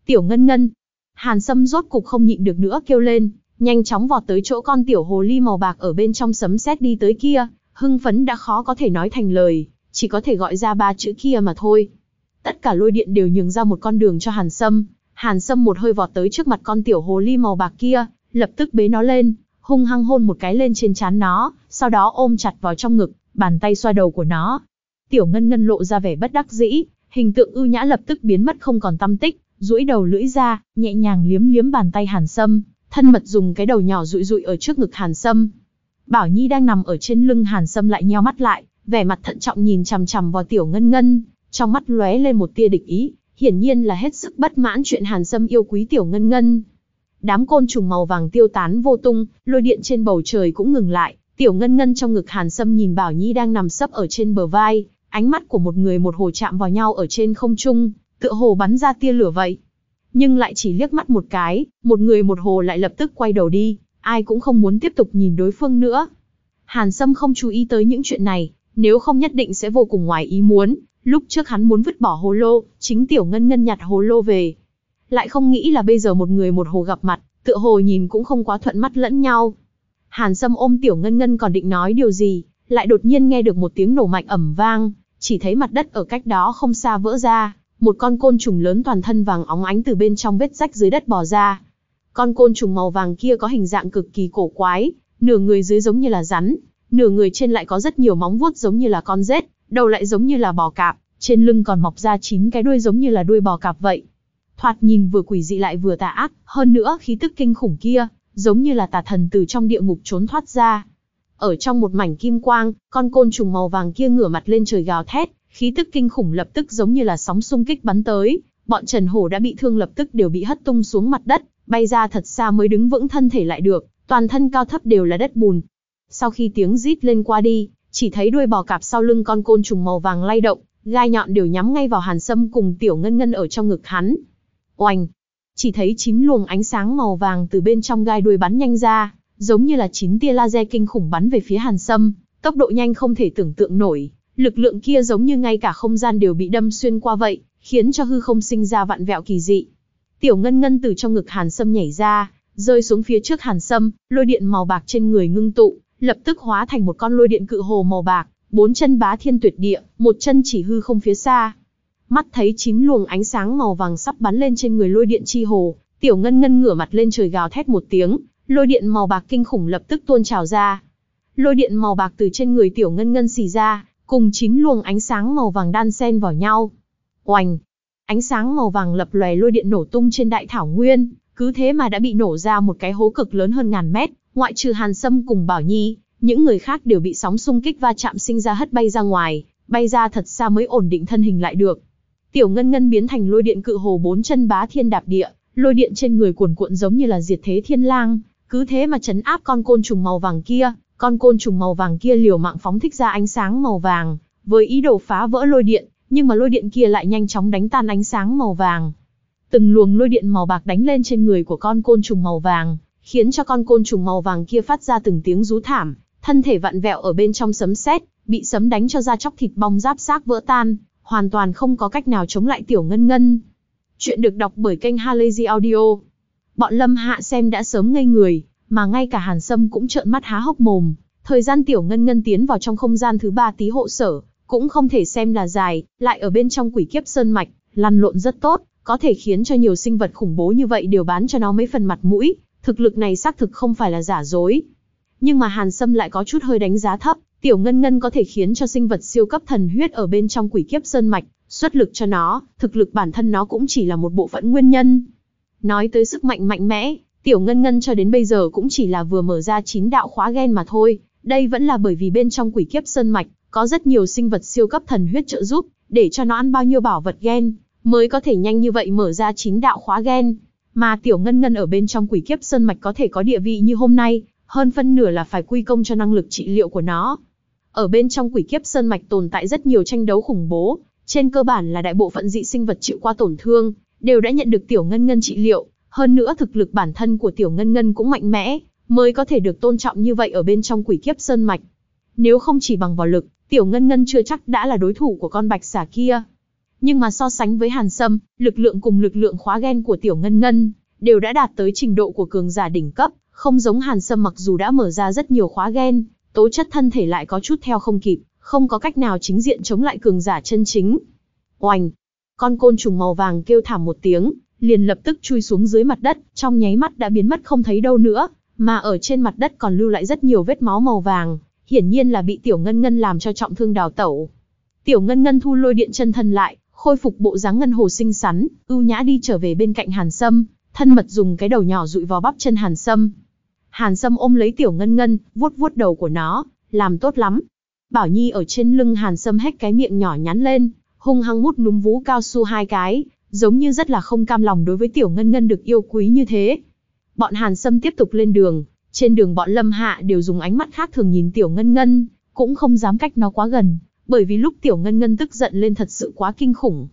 S1: Tiểu Ngân Ngân, Hàn Sâm rốt cục không nhịn được nữa kêu lên, nhanh chóng vọt tới chỗ con tiểu hồ ly màu bạc ở bên trong sấm sét đi tới kia, hưng phấn đã khó có thể nói thành lời, chỉ có thể gọi ra ba chữ kia mà thôi. Tất cả lôi điện đều nhường ra một con đường cho Hàn Sâm, Hàn Sâm một hơi vọt tới trước mặt con tiểu hồ ly màu bạc kia, lập tức bế nó lên, hung hăng hôn một cái lên trên trán nó, sau đó ôm chặt vào trong ngực, bàn tay xoa đầu của nó. Tiểu Ngân Ngân lộ ra vẻ bất đắc dĩ, hình tượng ưu nhã lập tức biến mất không còn tâm tích, duỗi đầu lưỡi ra, nhẹ nhàng liếm liếm bàn tay Hàn Sâm, thân mật dùng cái đầu nhỏ rụi rụi ở trước ngực Hàn Sâm. Bảo Nhi đang nằm ở trên lưng Hàn Sâm lại nheo mắt lại, vẻ mặt thận trọng nhìn chằm chằm vào Tiểu Ngân Ngân, trong mắt lóe lên một tia địch ý, hiển nhiên là hết sức bất mãn chuyện Hàn Sâm yêu quý Tiểu Ngân Ngân. Đám côn trùng màu vàng tiêu tán vô tung, lôi điện trên bầu trời cũng ngừng lại, Tiểu Ngân Ngân trong ngực Hàn Sâm nhìn Bảo Nhi đang nằm sấp ở trên bờ vai, ánh mắt của một người một hồ chạm vào nhau ở trên không trung, tựa hồ bắn ra tia lửa vậy. Nhưng lại chỉ liếc mắt một cái, một người một hồ lại lập tức quay đầu đi, ai cũng không muốn tiếp tục nhìn đối phương nữa. Hàn Sâm không chú ý tới những chuyện này, nếu không nhất định sẽ vô cùng ngoài ý muốn, Lúc trước hắn muốn vứt bỏ hồ lô, chính tiểu ngân ngân nhặt hồ lô về. Lại không nghĩ là bây giờ một người một hồ gặp mặt, tựa hồ nhìn cũng không quá thuận mắt lẫn nhau. Hàn Sâm ôm tiểu ngân ngân còn định nói điều gì, lại đột nhiên nghe được một tiếng nổ mạnh ẩm vang, chỉ thấy mặt đất ở cách đó không xa vỡ ra, một con côn trùng lớn toàn thân vàng óng ánh từ bên trong vết rách dưới đất bò ra. Con côn trùng màu vàng kia có hình dạng cực kỳ cổ quái, nửa người dưới giống như là rắn, nửa người trên lại có rất nhiều móng vuốt giống như là con rết, đầu lại giống như là bò cạp, trên lưng còn mọc ra chín cái đuôi giống như là đuôi bò cạp vậy. Thoạt nhìn vừa quỷ dị lại vừa tà ác, hơn nữa khí tức kinh khủng kia, giống như là tà thần từ trong địa ngục trốn thoát ra. Ở trong một mảnh kim quang, con côn trùng màu vàng kia ngửa mặt lên trời gào thét, khí tức kinh khủng lập tức giống như là sóng xung kích bắn tới, bọn Trần Hổ đã bị thương lập tức đều bị hất tung xuống mặt đất, bay ra thật xa mới đứng vững thân thể lại được, toàn thân cao thấp đều là đất bùn. Sau khi tiếng rít lên qua đi, chỉ thấy đuôi bò cạp sau lưng con côn trùng màu vàng lay động, gai nhọn đều nhắm ngay vào Hàn Sâm cùng Tiểu Ngân Ngân ở trong ngực hắn. Oanh! Chỉ thấy chín luồng ánh sáng màu vàng từ bên trong gai đuôi bắn nhanh ra, giống như là chín tia laser kinh khủng bắn về phía Hàn Sâm, tốc độ nhanh không thể tưởng tượng nổi, lực lượng kia giống như ngay cả không gian đều bị đâm xuyên qua vậy, khiến cho hư không sinh ra vạn vẹo kỳ dị. Tiểu Ngân Ngân từ trong ngực Hàn Sâm nhảy ra, rơi xuống phía trước Hàn Sâm, lôi điện màu bạc trên người ngưng tụ, lập tức hóa thành một con lôi điện cự hồ màu bạc, bốn chân bá thiên tuyệt địa, một chân chỉ hư không phía xa. Mắt thấy chín luồng ánh sáng màu vàng sắp bắn lên trên người lôi điện chi hồ, Tiểu Ngân Ngân ngửa mặt lên trời gào thét một tiếng, lôi điện màu bạc kinh khủng lập tức tuôn trào ra. Lôi điện màu bạc từ trên người Tiểu Ngân Ngân xì ra, cùng chín luồng ánh sáng màu vàng đan xen vào nhau. Oanh! Ánh sáng màu vàng lập lòe lôi điện nổ tung trên đại thảo nguyên, cứ thế mà đã bị nổ ra một cái hố cực lớn hơn ngàn mét, ngoại trừ Hàn Sâm cùng Bảo Nhi, những người khác đều bị sóng xung kích va chạm sinh ra hất bay ra ngoài, bay ra thật xa mới ổn định thân hình lại được. Tiểu Ngân Ngân biến thành lôi điện cự hồ bốn chân bá thiên đạp địa, lôi điện trên người cuồn cuộn giống như là diệt thế thiên lang, cứ thế mà chấn áp con côn trùng màu vàng kia, con côn trùng màu vàng kia liều mạng phóng thích ra ánh sáng màu vàng, với ý đồ phá vỡ lôi điện, nhưng mà lôi điện kia lại nhanh chóng đánh tan ánh sáng màu vàng. Từng luồng lôi điện màu bạc đánh lên trên người của con côn trùng màu vàng, khiến cho con côn trùng màu vàng kia phát ra từng tiếng rú thảm, thân thể vặn vẹo ở bên trong sấm sét, bị sấm đánh cho da chóc thịt bong giáp xác vỡ tan, hoàn toàn không có cách nào chống lại tiểu ngân ngân. Chuyện được đọc bởi kênh Halazy Audio. Bọn Lâm Hạ xem đã sớm ngây người, mà ngay cả Hàn Sâm cũng trợn mắt há hốc mồm. Thời gian tiểu ngân ngân tiến vào trong không gian thứ ba tí hộ sở, cũng không thể xem là dài, lại ở bên trong quỷ kiếp sơn mạch, lăn lộn rất tốt, có thể khiến cho nhiều sinh vật khủng bố như vậy đều bán cho nó mấy phần mặt mũi, thực lực này xác thực không phải là giả dối. Nhưng mà Hàn Sâm lại có chút hơi đánh giá thấp, tiểu ngân ngân có thể khiến cho sinh vật siêu cấp thần huyết ở bên trong quỷ kiếp sơn mạch, xuất lực cho nó, thực lực bản thân nó cũng chỉ là một bộ phận nguyên nhân. Nói tới sức mạnh mạnh mẽ, tiểu ngân ngân cho đến bây giờ cũng chỉ là vừa mở ra chín đạo khóa gen mà thôi, đây vẫn là bởi vì bên trong quỷ kiếp sơn mạch, có rất nhiều sinh vật siêu cấp thần huyết trợ giúp, để cho nó ăn bao nhiêu bảo vật gen, mới có thể nhanh như vậy mở ra chín đạo khóa gen. Mà tiểu ngân ngân ở bên trong quỷ kiếp sơn mạch có thể có địa vị như hôm nay, hơn phân nửa là phải quy công cho năng lực trị liệu của nó. Ở bên trong quỷ kiếp sơn mạch tồn tại rất nhiều tranh đấu khủng bố, trên cơ bản là đại bộ phận dị sinh vật chịu qua tổn thương, đều đã nhận được tiểu ngân ngân trị liệu, hơn nữa thực lực bản thân của tiểu ngân ngân cũng mạnh mẽ, mới có thể được tôn trọng như vậy ở bên trong quỷ kiếp sơn mạch. Nếu không chỉ bằng vào lực, tiểu ngân ngân chưa chắc đã là đối thủ của con bạch xà kia. Nhưng mà so sánh với Hàn Sâm, lực lượng cùng lực lượng khóa gen của tiểu ngân ngân, đều đã đạt tới trình độ của cường giả đỉnh cấp, không giống Hàn Sâm mặc dù đã mở ra rất nhiều khóa gen, tố chất thân thể lại có chút theo không kịp, không có cách nào chính diện chống lại cường giả chân chính. Oanh! Con côn trùng màu vàng kêu thảm một tiếng, liền lập tức chui xuống dưới mặt đất, trong nháy mắt đã biến mất không thấy đâu nữa, mà ở trên mặt đất còn lưu lại rất nhiều vết máu màu vàng, hiển nhiên là bị Tiểu Ngân Ngân làm cho trọng thương đào tẩu. Tiểu Ngân Ngân thu lôi điện chân thân lại, khôi phục bộ dáng ngân hồ xinh xắn, ưu nhã đi trở về bên cạnh Hàn Sâm, thân mật dùng cái đầu nhỏ dụi vào bắp chân Hàn Sâm. Hàn Sâm ôm lấy Tiểu Ngân Ngân, vuốt vuốt đầu của nó, làm tốt lắm. Bảo Nhi ở trên lưng Hàn Sâm hét cái miệng nhỏ nhắn lên, hung hăng mút núm vú cao su hai cái, giống như rất là không cam lòng đối với Tiểu Ngân Ngân được yêu quý như thế. Bọn Hàn Sâm tiếp tục lên đường, trên đường bọn Lâm Hạ đều dùng ánh mắt khác thường nhìn Tiểu Ngân Ngân, cũng không dám cách nó quá gần, bởi vì lúc Tiểu Ngân Ngân tức giận lên thật sự quá kinh khủng.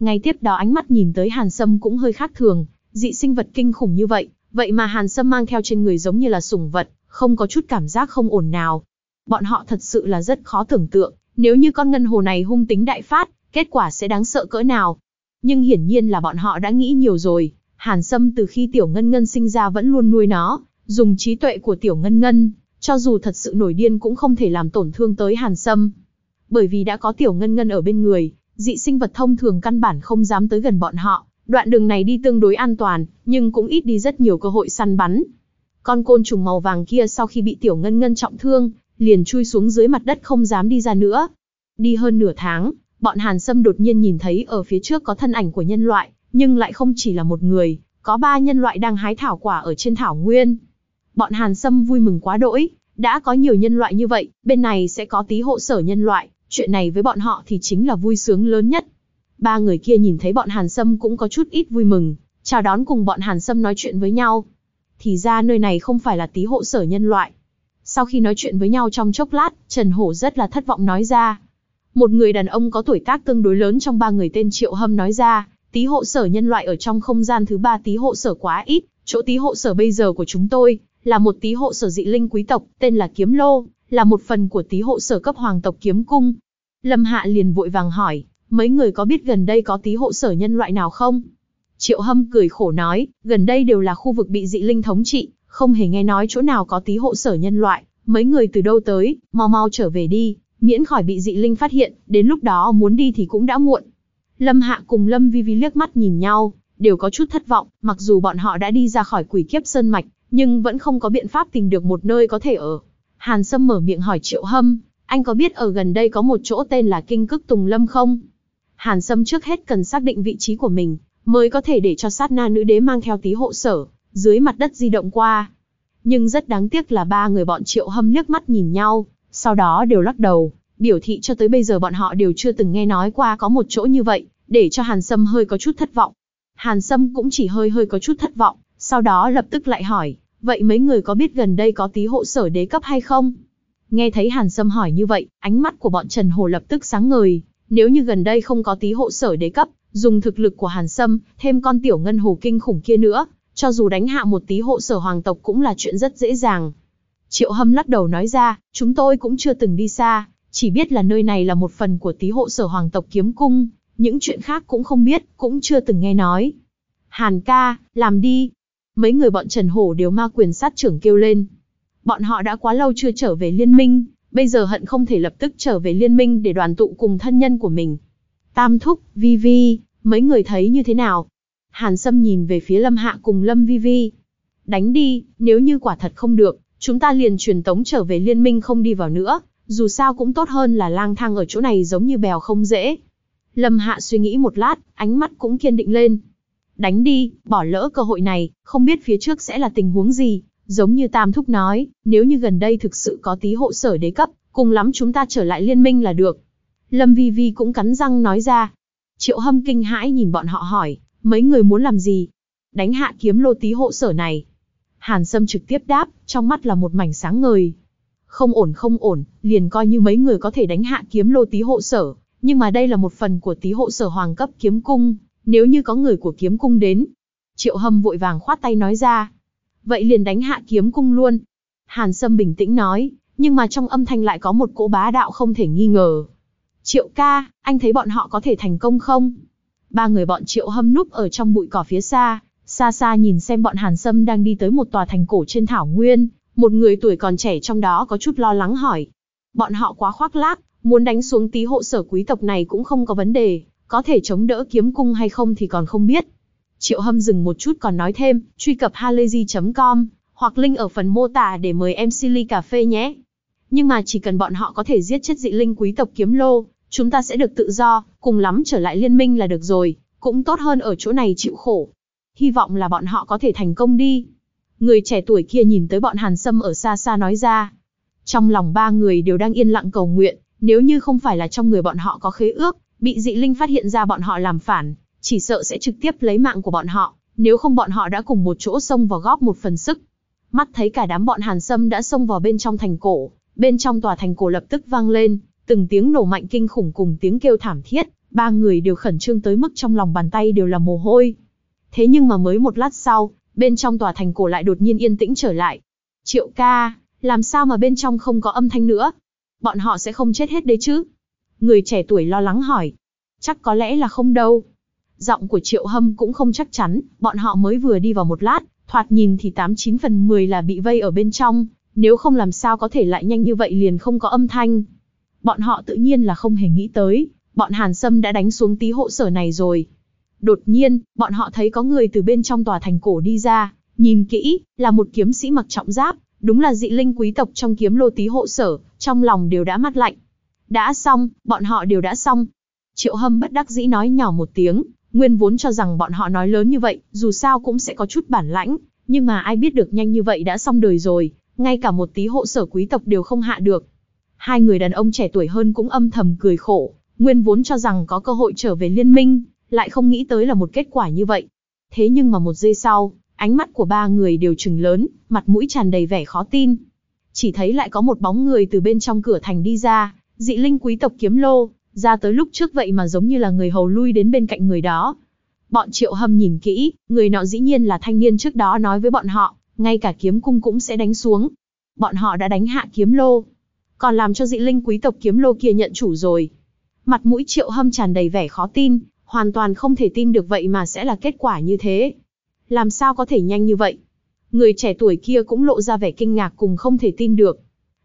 S1: Ngay tiếp đó ánh mắt nhìn tới Hàn Sâm cũng hơi khác thường, dị sinh vật kinh khủng như vậy, vậy mà Hàn Sâm mang theo trên người giống như là sủng vật, không có chút cảm giác không ổn nào. Bọn họ thật sự là rất khó tưởng tượng, nếu như con ngân hồ này hung tính đại phát, kết quả sẽ đáng sợ cỡ nào. Nhưng hiển nhiên là bọn họ đã nghĩ nhiều rồi, Hàn Sâm từ khi Tiểu Ngân Ngân sinh ra vẫn luôn nuôi nó, dùng trí tuệ của Tiểu Ngân Ngân, cho dù thật sự nổi điên cũng không thể làm tổn thương tới Hàn Sâm. Bởi vì đã có Tiểu Ngân Ngân ở bên người, dị sinh vật thông thường căn bản không dám tới gần bọn họ, đoạn đường này đi tương đối an toàn, nhưng cũng ít đi rất nhiều cơ hội săn bắn. Con côn trùng màu vàng kia sau khi bị Tiểu Ngân Ngân trọng thương, liền chui xuống dưới mặt đất không dám đi ra nữa. Đi hơn nửa tháng, bọn Hàn Sâm đột nhiên nhìn thấy ở phía trước có thân ảnh của nhân loại, nhưng lại không chỉ là một người, có ba nhân loại đang hái thảo quả ở trên thảo nguyên. Bọn Hàn Sâm vui mừng quá đỗi, đã có nhiều nhân loại như vậy, bên này sẽ có tí hộ sở nhân loại, chuyện này với bọn họ thì chính là vui sướng lớn nhất. Ba người kia nhìn thấy bọn Hàn Sâm cũng có chút ít vui mừng, chào đón cùng bọn Hàn Sâm nói chuyện với nhau. Thì ra nơi này không phải là tí hộ sở nhân loại. Sau khi nói chuyện với nhau trong chốc lát, Trần Hổ rất là thất vọng nói ra. Một người đàn ông có tuổi tác tương đối lớn trong ba người tên Triệu Hâm nói ra, tí hộ sở nhân loại ở trong không gian thứ ba tí hộ sở quá ít, chỗ tí hộ sở bây giờ của chúng tôi, là một tí hộ sở dị linh quý tộc, tên là Kiếm Lô, là một phần của tí hộ sở cấp hoàng tộc Kiếm Cung. Lâm Hạ liền vội vàng hỏi, mấy người có biết gần đây có tí hộ sở nhân loại nào không? Triệu Hâm cười khổ nói, gần đây đều là khu vực bị dị linh thống trị, không hề nghe nói chỗ nào có tí hộ sở nhân loại, mấy người từ đâu tới, mau mau trở về đi, miễn khỏi bị dị linh phát hiện, đến lúc đó muốn đi thì cũng đã muộn. Lâm Hạ cùng Lâm Vi Vi liếc mắt nhìn nhau, đều có chút thất vọng, mặc dù bọn họ đã đi ra khỏi quỷ kiếp sơn mạch, nhưng vẫn không có biện pháp tìm được một nơi có thể ở. Hàn Sâm mở miệng hỏi Triệu Hâm, anh có biết ở gần đây có một chỗ tên là Kinh Cức Tùng Lâm không? Hàn Sâm trước hết cần xác định vị trí của mình, mới có thể để cho sát na nữ đế mang theo tí hộ sở, dưới mặt đất di động qua. Nhưng rất đáng tiếc là ba người bọn Triệu Hâm liếc mắt nhìn nhau, sau đó đều lắc đầu, biểu thị cho tới bây giờ bọn họ đều chưa từng nghe nói qua có một chỗ như vậy, để cho Hàn Sâm hơi có chút thất vọng. Hàn Sâm cũng chỉ hơi hơi có chút thất vọng, sau đó lập tức lại hỏi, vậy mấy người có biết gần đây có tí hộ sở đế cấp hay không? Nghe thấy Hàn Sâm hỏi như vậy, ánh mắt của bọn Trần Hồ lập tức sáng ngời, nếu như gần đây không có tí hộ sở đế cấp, dùng thực lực của Hàn Sâm, thêm con tiểu ngân hồ kinh khủng kia nữa, cho dù đánh hạ một tí hộ sở hoàng tộc cũng là chuyện rất dễ dàng. Triệu Hâm lắc đầu nói ra, chúng tôi cũng chưa từng đi xa, chỉ biết là nơi này là một phần của tí hộ sở hoàng tộc kiếm cung, những chuyện khác cũng không biết, cũng chưa từng nghe nói. Hàn ca, làm đi. Mấy người bọn Trần Hổ đều ma quyền sát trưởng kêu lên. Bọn họ đã quá lâu chưa trở về liên minh, bây giờ hận không thể lập tức trở về liên minh để đoàn tụ cùng thân nhân của mình. Tam Thúc, Vi Vi, mấy người thấy như thế nào? Hàn Sâm nhìn về phía Lâm Hạ cùng Lâm Vi Vi. Đánh đi, nếu như quả thật không được, chúng ta liền truyền tống trở về liên minh không đi vào nữa, dù sao cũng tốt hơn là lang thang ở chỗ này giống như bèo không dễ. Lâm Hạ suy nghĩ một lát, ánh mắt cũng kiên định lên. Đánh đi, bỏ lỡ cơ hội này, không biết phía trước sẽ là tình huống gì. Giống như Tam Thúc nói, nếu như gần đây thực sự có tí hộ sở đế cấp, cùng lắm chúng ta trở lại liên minh là được. Lâm Vi Vi cũng cắn răng nói ra. Triệu Hâm kinh hãi nhìn bọn họ hỏi, mấy người muốn làm gì? Đánh hạ kiếm lô tí hộ sở này. Hàn Sâm trực tiếp đáp, trong mắt là một mảnh sáng ngời. Không ổn không ổn, liền coi như mấy người có thể đánh hạ kiếm lô tí hộ sở, nhưng mà đây là một phần của tí hộ sở hoàng cấp kiếm cung, nếu như có người của kiếm cung đến. Triệu Hâm vội vàng khoát tay nói ra. Vậy liền đánh hạ kiếm cung luôn. Hàn Sâm bình tĩnh nói, nhưng mà trong âm thanh lại có một cỗ bá đạo không thể nghi ngờ. Triệu ca, anh thấy bọn họ có thể thành công không? Ba người bọn Triệu Hâm núp ở trong bụi cỏ phía xa, xa xa nhìn xem bọn Hàn Sâm đang đi tới một tòa thành cổ trên thảo nguyên, một người tuổi còn trẻ trong đó có chút lo lắng hỏi. Bọn họ quá khoác lác, muốn đánh xuống tí hộ sở quý tộc này cũng không có vấn đề, có thể chống đỡ kiếm cung hay không thì còn không biết. Triệu Hâm dừng một chút còn nói thêm, truy cập halayzi.com, hoặc link ở phần mô tả để mời em Silly Cà Phê nhé. Nhưng mà chỉ cần bọn họ có thể giết chết dị linh quý tộc kiếm lô, chúng ta sẽ được tự do, cùng lắm trở lại liên minh là được rồi, cũng tốt hơn ở chỗ này chịu khổ. Hy vọng là bọn họ có thể thành công đi. Người trẻ tuổi kia nhìn tới bọn Hàn Sâm ở xa xa nói ra. Trong lòng ba người đều đang yên lặng cầu nguyện, nếu như không phải là trong người bọn họ có khế ước, bị dị linh phát hiện ra bọn họ làm phản, chỉ sợ sẽ trực tiếp lấy mạng của bọn họ, nếu không bọn họ đã cùng một chỗ xông vào góp một phần sức. Mắt thấy cả đám bọn Hàn Sâm đã xông vào bên trong thành cổ, bên trong tòa thành cổ lập tức vang lên, từng tiếng nổ mạnh kinh khủng cùng tiếng kêu thảm thiết, ba người đều khẩn trương tới mức trong lòng bàn tay đều là mồ hôi. Thế nhưng mà mới một lát sau, bên trong tòa thành cổ lại đột nhiên yên tĩnh trở lại. Triệu ca, làm sao mà bên trong không có âm thanh nữa? Bọn họ sẽ không chết hết đấy chứ? Người trẻ tuổi lo lắng hỏi. Chắc có lẽ là không đâu. Giọng của Triệu Hâm cũng không chắc chắn, bọn họ mới vừa đi vào một lát, thoạt nhìn thì 89 phần 10 là bị vây ở bên trong, nếu không làm sao có thể lại nhanh như vậy liền không có âm thanh. Bọn họ tự nhiên là không hề nghĩ tới, bọn Hàn Sâm đã đánh xuống tí hộ sở này rồi. Đột nhiên, bọn họ thấy có người từ bên trong tòa thành cổ đi ra, nhìn kỹ, là một kiếm sĩ mặc trọng giáp, đúng là dị linh quý tộc trong kiếm lô tí hộ sở, trong lòng đều đã mắt lạnh. Đã xong, bọn họ đều đã xong. Triệu Hâm bất đắc dĩ nói nhỏ một tiếng, nguyên vốn cho rằng bọn họ nói lớn như vậy, dù sao cũng sẽ có chút bản lãnh, nhưng mà ai biết được nhanh như vậy đã xong đời rồi, ngay cả một tí hộ sở quý tộc đều không hạ được. hai người đàn ông trẻ tuổi hơn cũng âm thầm cười khổ, nguyên vốn cho rằng có cơ hội trở về liên minh, lại không nghĩ tới là một kết quả như vậy. Thế nhưng mà một giây sau, ánh mắt của ba người đều trừng lớn, mặt mũi tràn đầy vẻ khó tin. Chỉ thấy lại có một bóng người từ bên trong cửa thành đi ra, dị linh quý tộc kiếm lô, ra tới lúc trước vậy mà giống như là người hầu lui đến bên cạnh người đó. Bọn triệu hâm nhìn kỹ, người nọ dĩ nhiên là thanh niên trước đó nói với bọn họ, ngay cả kiếm cung cũng sẽ đánh xuống. Bọn họ đã đánh hạ kiếm lô, còn làm cho dị linh quý tộc kiếm lô kia nhận chủ rồi. Mặt mũi triệu hâm tràn đầy vẻ khó tin, hoàn toàn không thể tin được vậy mà sẽ là kết quả như thế. Làm sao có thể nhanh như vậy? Người trẻ tuổi kia cũng lộ ra vẻ kinh ngạc cùng không thể tin được.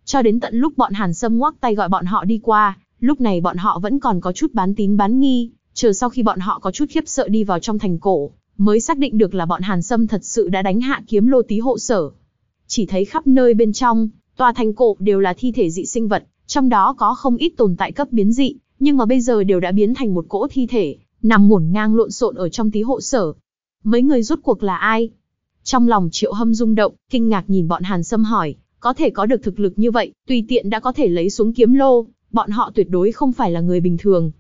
S1: Cho đến tận lúc bọn Hàn Sâm ngoắc tay gọi bọn họ đi qua, lúc này bọn họ vẫn còn có chút bán tín bán nghi, chờ sau khi bọn họ có chút khiếp sợ đi vào trong thành cổ, mới xác định được là bọn Hàn Sâm thật sự đã đánh hạ kiếm lô tí hộ sở. Chỉ thấy khắp nơi bên trong, tòa thành cổ đều là thi thể dị sinh vật, trong đó có không ít tồn tại cấp biến dị, nhưng mà bây giờ đều đã biến thành một cỗ thi thể, nằm ngổn ngang lộn xộn ở trong tí hộ sở. Mấy người rốt cuộc là ai? Trong lòng triệu hâm rung động, kinh ngạc nhìn bọn Hàn Sâm hỏi, có thể có được thực lực như vậy, tùy tiện đã có thể lấy xuống kiếm lô, bọn họ tuyệt đối không phải là người bình thường.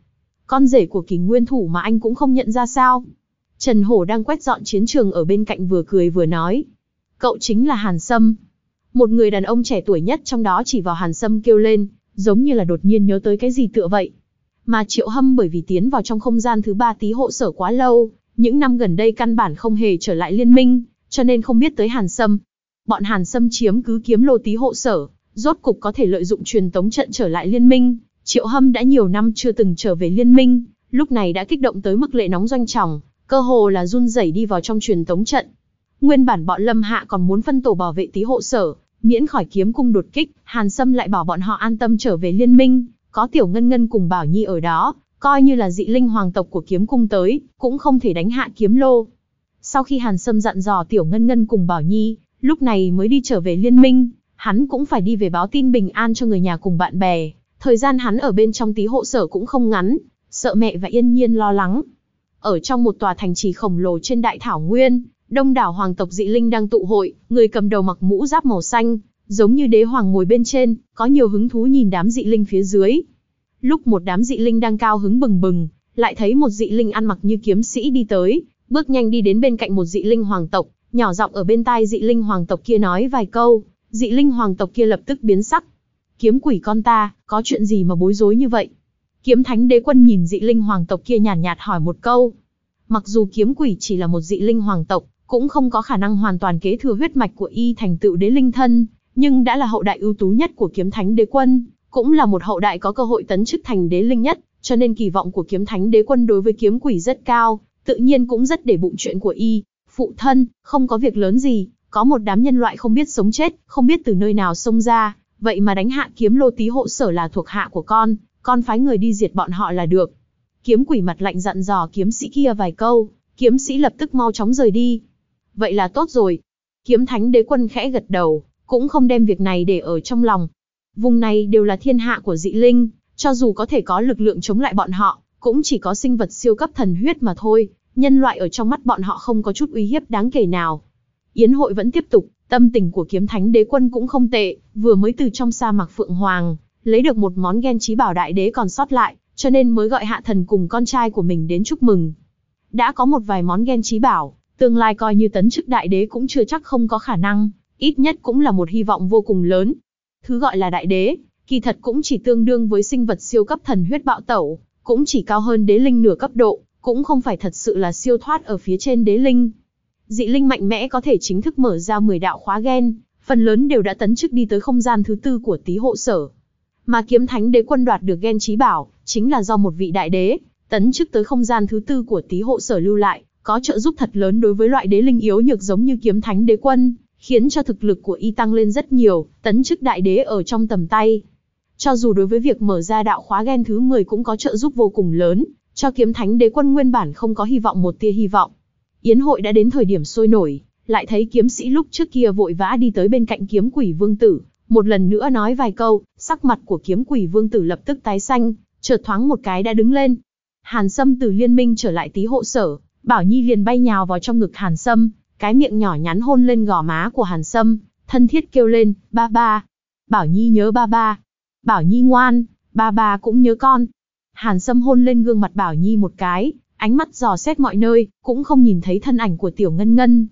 S1: Con rể của kỳ nguyên thủ mà anh cũng không nhận ra sao. Trần Hổ đang quét dọn chiến trường ở bên cạnh vừa cười vừa nói. Cậu chính là Hàn Sâm. Một người đàn ông trẻ tuổi nhất trong đó chỉ vào Hàn Sâm kêu lên, giống như là đột nhiên nhớ tới cái gì tựa vậy. Mà Triệu Hâm bởi vì tiến vào trong không gian thứ ba tí hộ sở quá lâu, những năm gần đây căn bản không hề trở lại liên minh, cho nên không biết tới Hàn Sâm. Bọn Hàn Sâm chiếm cứ kiếm lô tí hộ sở, rốt cục có thể lợi dụng truyền tống trận trở lại liên minh. Triệu Hâm đã nhiều năm chưa từng trở về liên minh, lúc này đã kích động tới mức lệ nóng doanh trọng, cơ hồ là run rẩy đi vào trong truyền tống trận. Nguyên bản bọn Lâm Hạ còn muốn phân tổ bảo vệ tí hộ sở, miễn khỏi kiếm cung đột kích, Hàn Sâm lại bảo bọn họ an tâm trở về liên minh, có Tiểu Ngân Ngân cùng Bảo Nhi ở đó, coi như là dị linh hoàng tộc của kiếm cung tới, cũng không thể đánh hạ kiếm lô. Sau khi Hàn Sâm dặn dò Tiểu Ngân Ngân cùng Bảo Nhi, lúc này mới đi trở về liên minh, hắn cũng phải đi về báo tin bình an cho người nhà cùng bạn bè. Thời gian hắn ở bên trong tí hộ sở cũng không ngắn, sợ mẹ và yên nhiên lo lắng. Ở trong một tòa thành trì khổng lồ trên đại thảo nguyên, đông đảo hoàng tộc dị linh đang tụ hội, người cầm đầu mặc mũ giáp màu xanh, giống như đế hoàng ngồi bên trên, có nhiều hứng thú nhìn đám dị linh phía dưới. Lúc một đám dị linh đang cao hứng bừng bừng, lại thấy một dị linh ăn mặc như kiếm sĩ đi tới, bước nhanh đi đến bên cạnh một dị linh hoàng tộc, nhỏ giọng ở bên tai dị linh hoàng tộc kia nói vài câu, dị linh hoàng tộc kia lập tức biến sắc. Kiếm quỷ con ta, có chuyện gì mà bối rối như vậy? Kiếm thánh đế quân nhìn dị linh hoàng tộc kia nhàn nhạt, nhạt hỏi một câu. Mặc dù kiếm quỷ chỉ là một dị linh hoàng tộc, cũng không có khả năng hoàn toàn kế thừa huyết mạch của y thành tựu đế linh thân, nhưng đã là hậu đại ưu tú nhất của kiếm thánh đế quân, cũng là một hậu đại có cơ hội tấn chức thành đế linh nhất, cho nên kỳ vọng của kiếm thánh đế quân đối với kiếm quỷ rất cao, tự nhiên cũng rất để bụng chuyện của y. Phụ thân, không có việc lớn gì, có một đám nhân loại không biết sống chết, không biết từ nơi nào xông ra, vậy mà đánh hạ kiếm lô tí hộ sở là thuộc hạ của con, con phái người đi diệt bọn họ là được. Kiếm quỷ mặt lạnh dặn dò kiếm sĩ kia vài câu, kiếm sĩ lập tức mau chóng rời đi. Vậy là tốt rồi. Kiếm thánh đế quân khẽ gật đầu, cũng không đem việc này để ở trong lòng. Vùng này đều là thiên hạ của dị linh, cho dù có thể có lực lượng chống lại bọn họ, cũng chỉ có sinh vật siêu cấp thần huyết mà thôi, nhân loại ở trong mắt bọn họ không có chút uy hiếp đáng kể nào. Yến hội vẫn tiếp tục, tâm tình của kiếm thánh đế quân cũng không tệ, vừa mới từ trong sa mạc Phượng Hoàng, lấy được một món ghen trí bảo đại đế còn sót lại, cho nên mới gọi hạ thần cùng con trai của mình đến chúc mừng. Đã có một vài món ghen trí bảo, tương lai coi như tấn chức đại đế cũng chưa chắc không có khả năng, ít nhất cũng là một hy vọng vô cùng lớn. Thứ gọi là đại đế, kỳ thật cũng chỉ tương đương với sinh vật siêu cấp thần huyết bạo tẩu, cũng chỉ cao hơn đế linh nửa cấp độ, cũng không phải thật sự là siêu thoát ở phía trên đế linh. Dị linh mạnh mẽ có thể chính thức mở ra 10 đạo khóa gen, phần lớn đều đã tấn chức đi tới không gian thứ tư của tí hộ sở. Mà kiếm thánh đế quân đoạt được gen trí bảo, chính là do một vị đại đế, tấn chức tới không gian thứ tư của tí hộ sở lưu lại, có trợ giúp thật lớn đối với loại đế linh yếu nhược giống như kiếm thánh đế quân, khiến cho thực lực của y tăng lên rất nhiều, tấn chức đại đế ở trong tầm tay. Cho dù đối với việc mở ra đạo khóa gen thứ 10 cũng có trợ giúp vô cùng lớn, cho kiếm thánh đế quân nguyên bản không có hy vọng một tia hy vọng. Yến hội đã đến thời điểm sôi nổi, lại thấy kiếm sĩ lúc trước kia vội vã đi tới bên cạnh kiếm quỷ vương tử, một lần nữa nói vài câu, sắc mặt của kiếm quỷ vương tử lập tức tái xanh, chợt thoáng một cái đã đứng lên. Hàn Sâm từ liên minh trở lại tí hộ sở, Bảo Nhi liền bay nhào vào trong ngực Hàn Sâm, cái miệng nhỏ nhắn hôn lên gò má của Hàn Sâm, thân thiết kêu lên, ba ba. Bảo Nhi nhớ ba ba. Bảo Nhi ngoan, ba ba cũng nhớ con. Hàn Sâm hôn lên gương mặt Bảo Nhi một cái, ánh mắt dò xét mọi nơi, cũng không nhìn thấy thân ảnh của Tiểu Ngân Ngân.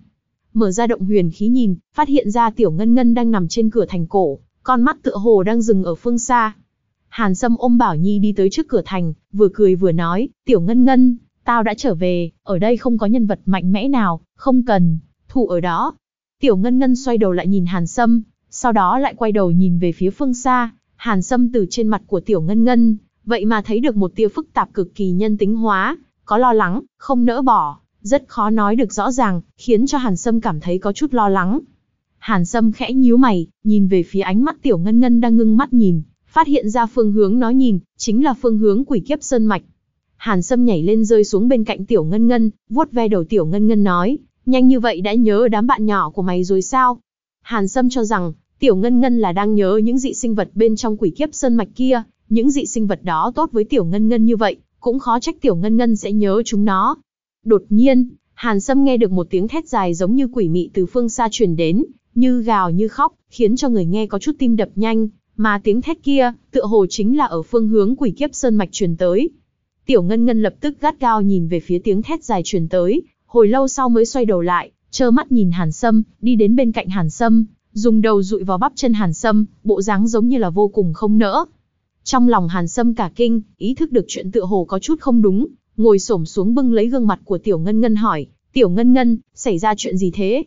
S1: Mở ra động huyền khí nhìn, phát hiện ra Tiểu Ngân Ngân đang nằm trên cửa thành cổ, con mắt tựa hồ đang dừng ở phương xa. Hàn Sâm ôm Bảo Nhi đi tới trước cửa thành, vừa cười vừa nói, Tiểu Ngân Ngân, tao đã trở về, ở đây không có nhân vật mạnh mẽ nào, không cần, thủ ở đó. Tiểu Ngân Ngân xoay đầu lại nhìn Hàn Sâm, sau đó lại quay đầu nhìn về phía phương xa, Hàn Sâm từ trên mặt của Tiểu Ngân Ngân, vậy mà thấy được một tia phức tạp cực kỳ nhân tính hóa, có lo lắng, không nỡ bỏ, rất khó nói được rõ ràng, khiến cho Hàn Sâm cảm thấy có chút lo lắng. Hàn Sâm khẽ nhíu mày, nhìn về phía ánh mắt Tiểu Ngân Ngân đang ngưng mắt nhìn, phát hiện ra phương hướng nó nhìn, chính là phương hướng quỷ kiếp sơn mạch. Hàn Sâm nhảy lên rơi xuống bên cạnh Tiểu Ngân Ngân, vuốt ve đầu Tiểu Ngân Ngân nói, nhanh như vậy đã nhớ đám bạn nhỏ của mày rồi sao? Hàn Sâm cho rằng, Tiểu Ngân Ngân là đang nhớ những dị sinh vật bên trong quỷ kiếp sơn mạch kia, những dị sinh vật đó tốt với Tiểu Ngân Ngân như vậy, cũng khó trách Tiểu Ngân Ngân sẽ nhớ chúng nó. Đột nhiên, Hàn Sâm nghe được một tiếng thét dài giống như quỷ mị từ phương xa truyền đến, như gào như khóc, khiến cho người nghe có chút tim đập nhanh, mà tiếng thét kia, tựa hồ chính là ở phương hướng quỷ kiếp sơn mạch truyền tới. Tiểu Ngân Ngân lập tức gắt gao nhìn về phía tiếng thét dài truyền tới, hồi lâu sau mới xoay đầu lại, trơ mắt nhìn Hàn Sâm, đi đến bên cạnh Hàn Sâm, dùng đầu dụi vào bắp chân Hàn Sâm, bộ dáng giống như là vô cùng không nỡ. Trong lòng Hàn Sâm cả kinh, ý thức được chuyện tựa hồ có chút không đúng, ngồi xổm xuống bưng lấy gương mặt của Tiểu Ngân Ngân hỏi, Tiểu Ngân Ngân, xảy ra chuyện gì thế?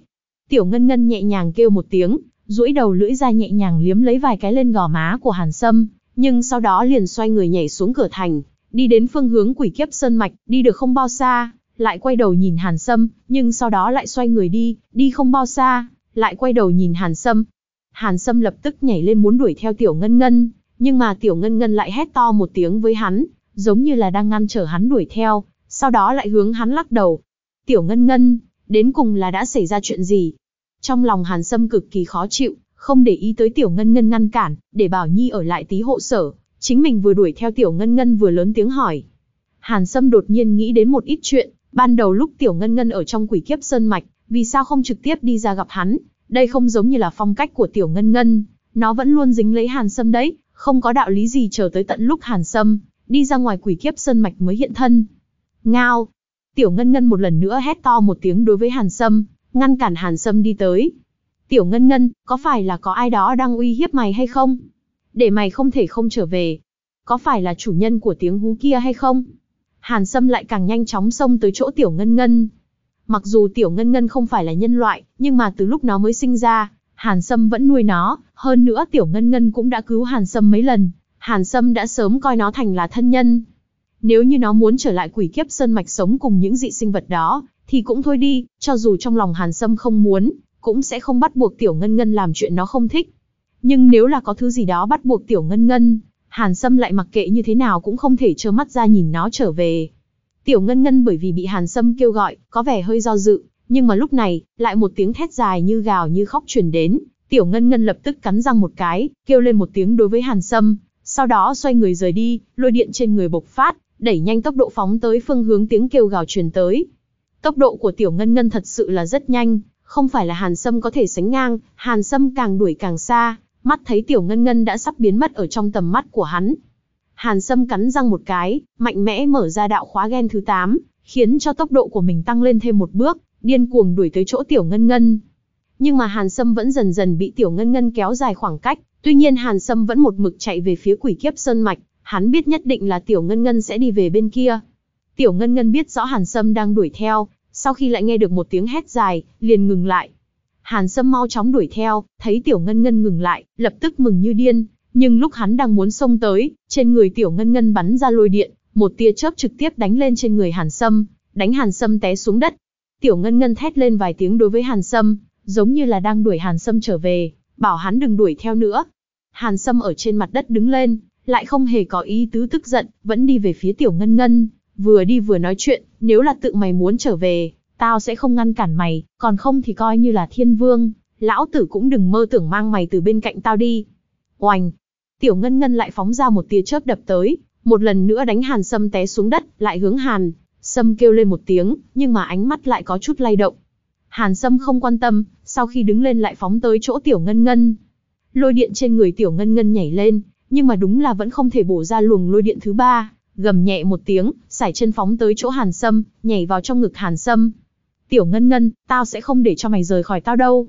S1: Tiểu Ngân Ngân nhẹ nhàng kêu một tiếng, duỗi đầu lưỡi ra nhẹ nhàng liếm lấy vài cái lên gò má của Hàn Sâm, nhưng sau đó liền xoay người nhảy xuống cửa thành, đi đến phương hướng quỷ kiếp sơn mạch, đi được không bao xa, lại quay đầu nhìn Hàn Sâm, nhưng sau đó lại xoay người đi, đi không bao xa, lại quay đầu nhìn Hàn Sâm. Hàn Sâm lập tức nhảy lên muốn đuổi theo Tiểu Ngân Ngân, nhưng mà Tiểu Ngân Ngân lại hét to một tiếng với hắn, giống như là đang ngăn trở hắn đuổi theo, sau đó lại hướng hắn lắc đầu. Tiểu Ngân Ngân, đến cùng là đã xảy ra chuyện gì? Trong lòng Hàn Sâm cực kỳ khó chịu, không để ý tới Tiểu Ngân Ngân ngăn cản, để Bảo Nhi ở lại tí hộ sở, chính mình vừa đuổi theo Tiểu Ngân Ngân vừa lớn tiếng hỏi. Hàn Sâm đột nhiên nghĩ đến một ít chuyện, ban đầu lúc Tiểu Ngân Ngân ở trong quỷ kiếp sơn mạch, vì sao không trực tiếp đi ra gặp hắn, đây không giống như là phong cách của Tiểu Ngân Ngân, nó vẫn luôn dính lấy Hàn Sâm đấy, không có đạo lý gì chờ tới tận lúc Hàn Sâm đi ra ngoài quỷ kiếp sơn mạch mới hiện thân. Ngao! Tiểu Ngân Ngân một lần nữa hét to một tiếng đối với Hàn Sâm, ngăn cản Hàn Sâm đi tới. Tiểu Ngân Ngân, có phải là có ai đó đang uy hiếp mày hay không? Để mày không thể không trở về. Có phải là chủ nhân của tiếng hú kia hay không? Hàn Sâm lại càng nhanh chóng xông tới chỗ Tiểu Ngân Ngân. Mặc dù Tiểu Ngân Ngân không phải là nhân loại, nhưng mà từ lúc nó mới sinh ra, Hàn Sâm vẫn nuôi nó, hơn nữa Tiểu Ngân Ngân cũng đã cứu Hàn Sâm mấy lần, Hàn Sâm đã sớm coi nó thành là thân nhân. Nếu như nó muốn trở lại quỷ kiếp sơn mạch sống cùng những dị sinh vật đó, thì cũng thôi đi, cho dù trong lòng Hàn Sâm không muốn, cũng sẽ không bắt buộc Tiểu Ngân Ngân làm chuyện nó không thích. Nhưng nếu là có thứ gì đó bắt buộc Tiểu Ngân Ngân, Hàn Sâm lại mặc kệ như thế nào cũng không thể trơ mắt ra nhìn nó trở về. Tiểu Ngân Ngân bởi vì bị Hàn Sâm kêu gọi, có vẻ hơi do dự, nhưng mà lúc này, lại một tiếng thét dài như gào như khóc truyền đến, Tiểu Ngân Ngân lập tức cắn răng một cái, kêu lên một tiếng đối với Hàn Sâm, sau đó xoay người rời đi, lôi điện trên người bộc phát, đẩy nhanh tốc độ phóng tới phương hướng tiếng kêu gào truyền tới. Tốc độ của Tiểu Ngân Ngân thật sự là rất nhanh, không phải là Hàn Sâm có thể sánh ngang, Hàn Sâm càng đuổi càng xa, mắt thấy Tiểu Ngân Ngân đã sắp biến mất ở trong tầm mắt của hắn. Hàn Sâm cắn răng một cái, mạnh mẽ mở ra đạo khóa gen thứ 8, khiến cho tốc độ của mình tăng lên thêm một bước, điên cuồng đuổi tới chỗ Tiểu Ngân Ngân. Nhưng mà Hàn Sâm vẫn dần dần bị Tiểu Ngân Ngân kéo dài khoảng cách, tuy nhiên Hàn Sâm vẫn một mực chạy về phía quỷ kiếp sơn mạch, hắn biết nhất định là Tiểu Ngân Ngân sẽ đi về bên kia. Tiểu Ngân Ngân biết rõ Hàn Sâm đang đuổi theo, sau khi lại nghe được một tiếng hét dài, liền ngừng lại. Hàn Sâm mau chóng đuổi theo, thấy Tiểu Ngân Ngân ngừng lại, lập tức mừng như điên, nhưng lúc hắn đang muốn xông tới, trên người Tiểu Ngân Ngân bắn ra lôi điện, một tia chớp trực tiếp đánh lên trên người Hàn Sâm, đánh Hàn Sâm té xuống đất. Tiểu Ngân Ngân thét lên vài tiếng đối với Hàn Sâm, giống như là đang đuổi Hàn Sâm trở về, bảo hắn đừng đuổi theo nữa. Hàn Sâm ở trên mặt đất đứng lên, lại không hề có ý tứ tức giận, vẫn đi về phía Tiểu Ngân Ngân, vừa đi vừa nói chuyện, nếu là tự mày muốn trở về, tao sẽ không ngăn cản mày, còn không thì coi như là thiên vương, lão tử cũng đừng mơ tưởng mang mày từ bên cạnh tao đi. Oành! Tiểu Ngân Ngân lại phóng ra một tia chớp đập tới, một lần nữa đánh Hàn Sâm té xuống đất, lại hướng Hàn. Sâm kêu lên một tiếng, nhưng mà ánh mắt lại có chút lay động. Hàn Sâm không quan tâm, sau khi đứng lên lại phóng tới chỗ Tiểu Ngân Ngân. Lôi điện trên người Tiểu Ngân Ngân nhảy lên, nhưng mà đúng là vẫn không thể bổ ra luồng lôi điện thứ ba, gầm nhẹ một tiếng, sải chân phóng tới chỗ Hàn Sâm, nhảy vào trong ngực Hàn Sâm. Tiểu Ngân Ngân, tao sẽ không để cho mày rời khỏi tao đâu.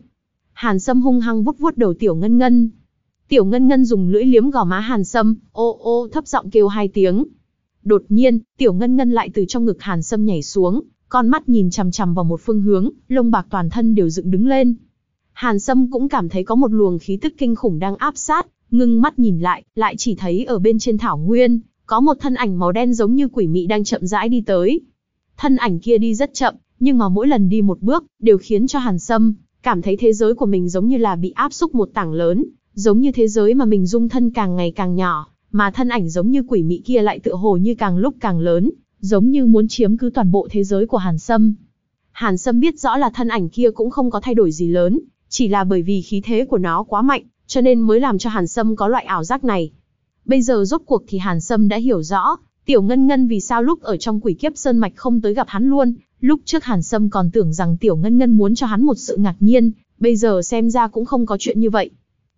S1: Hàn Sâm hung hăng vút vuốt đầu Tiểu Ngân Ngân. Tiểu Ngân Ngân dùng lưỡi liếm gò má Hàn Sâm, ô ô thấp giọng kêu hai tiếng. Đột nhiên, Tiểu Ngân Ngân lại từ trong ngực Hàn Sâm nhảy xuống, con mắt nhìn chằm chằm vào một phương hướng, lông bạc toàn thân đều dựng đứng lên. Hàn Sâm cũng cảm thấy có một luồng khí tức kinh khủng đang áp sát, ngưng mắt nhìn lại, lại chỉ thấy ở bên trên thảo nguyên, có một thân ảnh màu đen giống như quỷ mị đang chậm rãi đi tới. Thân ảnh kia đi rất chậm, nhưng mà mỗi lần đi một bước, đều khiến cho Hàn Sâm cảm thấy thế giới của mình giống như là bị áp xúc một tảng lớn, giống như thế giới mà mình dung thân càng ngày càng nhỏ, mà thân ảnh giống như quỷ mị kia lại tựa hồ như càng lúc càng lớn, giống như muốn chiếm cứ toàn bộ thế giới của Hàn Sâm. Hàn Sâm biết rõ là thân ảnh kia cũng không có thay đổi gì lớn, chỉ là bởi vì khí thế của nó quá mạnh, cho nên mới làm cho Hàn Sâm có loại ảo giác này. Bây giờ rốt cuộc thì Hàn Sâm đã hiểu rõ, Tiểu Ngân Ngân vì sao lúc ở trong quỷ kiếp sơn mạch không tới gặp hắn luôn, lúc trước Hàn Sâm còn tưởng rằng Tiểu Ngân Ngân muốn cho hắn một sự ngạc nhiên, bây giờ xem ra cũng không có chuyện như vậy.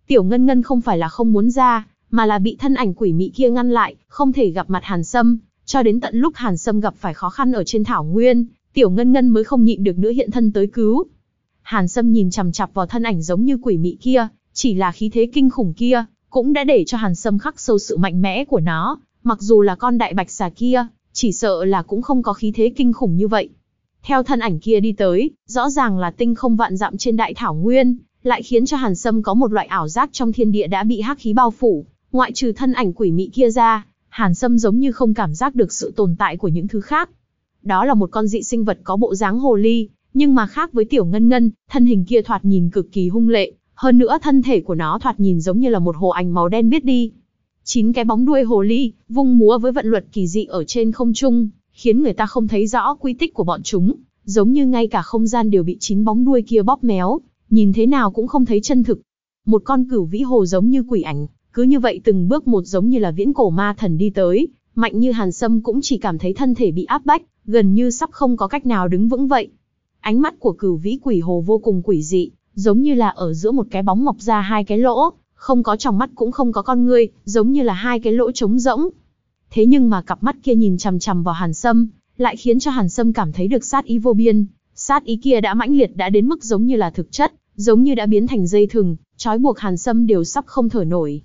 S1: Tiểu Ngân Ngân không phải là không muốn ra, mà là bị thân ảnh quỷ mị kia ngăn lại, không thể gặp mặt Hàn Sâm, cho đến tận lúc Hàn Sâm gặp phải khó khăn ở trên thảo nguyên, Tiểu Ngân Ngân mới không nhịn được nữa hiện thân tới cứu. Hàn Sâm nhìn chằm chằm vào thân ảnh giống như quỷ mị kia, chỉ là khí thế kinh khủng kia, cũng đã để cho Hàn Sâm khắc sâu sự mạnh mẽ của nó, mặc dù là con đại bạch xà kia, chỉ sợ là cũng không có khí thế kinh khủng như vậy. Theo thân ảnh kia đi tới, rõ ràng là tinh không vạn dặm trên đại thảo nguyên, lại khiến cho Hàn Sâm có một loại ảo giác trong thiên địa đã bị hắc khí bao phủ, ngoại trừ thân ảnh quỷ mị kia ra, Hàn Sâm giống như không cảm giác được sự tồn tại của những thứ khác. Đó là một con dị sinh vật có bộ dáng hồ ly, nhưng mà khác với tiểu ngân ngân, thân hình kia thoạt nhìn cực kỳ hung lệ, hơn nữa thân thể của nó thoạt nhìn giống như là một hồ ảnh màu đen biết đi. Chín cái bóng đuôi hồ ly, vung múa với vận luật kỳ dị ở trên không trung, khiến người ta không thấy rõ quy tích của bọn chúng, giống như ngay cả không gian đều bị chín bóng đuôi kia bóp méo, nhìn thế nào cũng không thấy chân thực. Một con cửu vĩ hồ giống như quỷ ảnh, cứ như vậy từng bước một giống như là viễn cổ ma thần đi tới, mạnh như hàn sâm cũng chỉ cảm thấy thân thể bị áp bách, gần như sắp không có cách nào đứng vững vậy. Ánh mắt của cửu vĩ quỷ hồ vô cùng quỷ dị, giống như là ở giữa một cái bóng mọc ra hai cái lỗ, không có trong mắt cũng không có con ngươi, giống như là hai cái lỗ trống rỗng. Thế nhưng mà cặp mắt kia nhìn chằm chằm vào Hàn Sâm, lại khiến cho Hàn Sâm cảm thấy được sát ý vô biên. Sát ý kia đã mãnh liệt đã đến mức giống như là thực chất, giống như đã biến thành dây thừng, trói buộc Hàn Sâm đều sắp không thở nổi.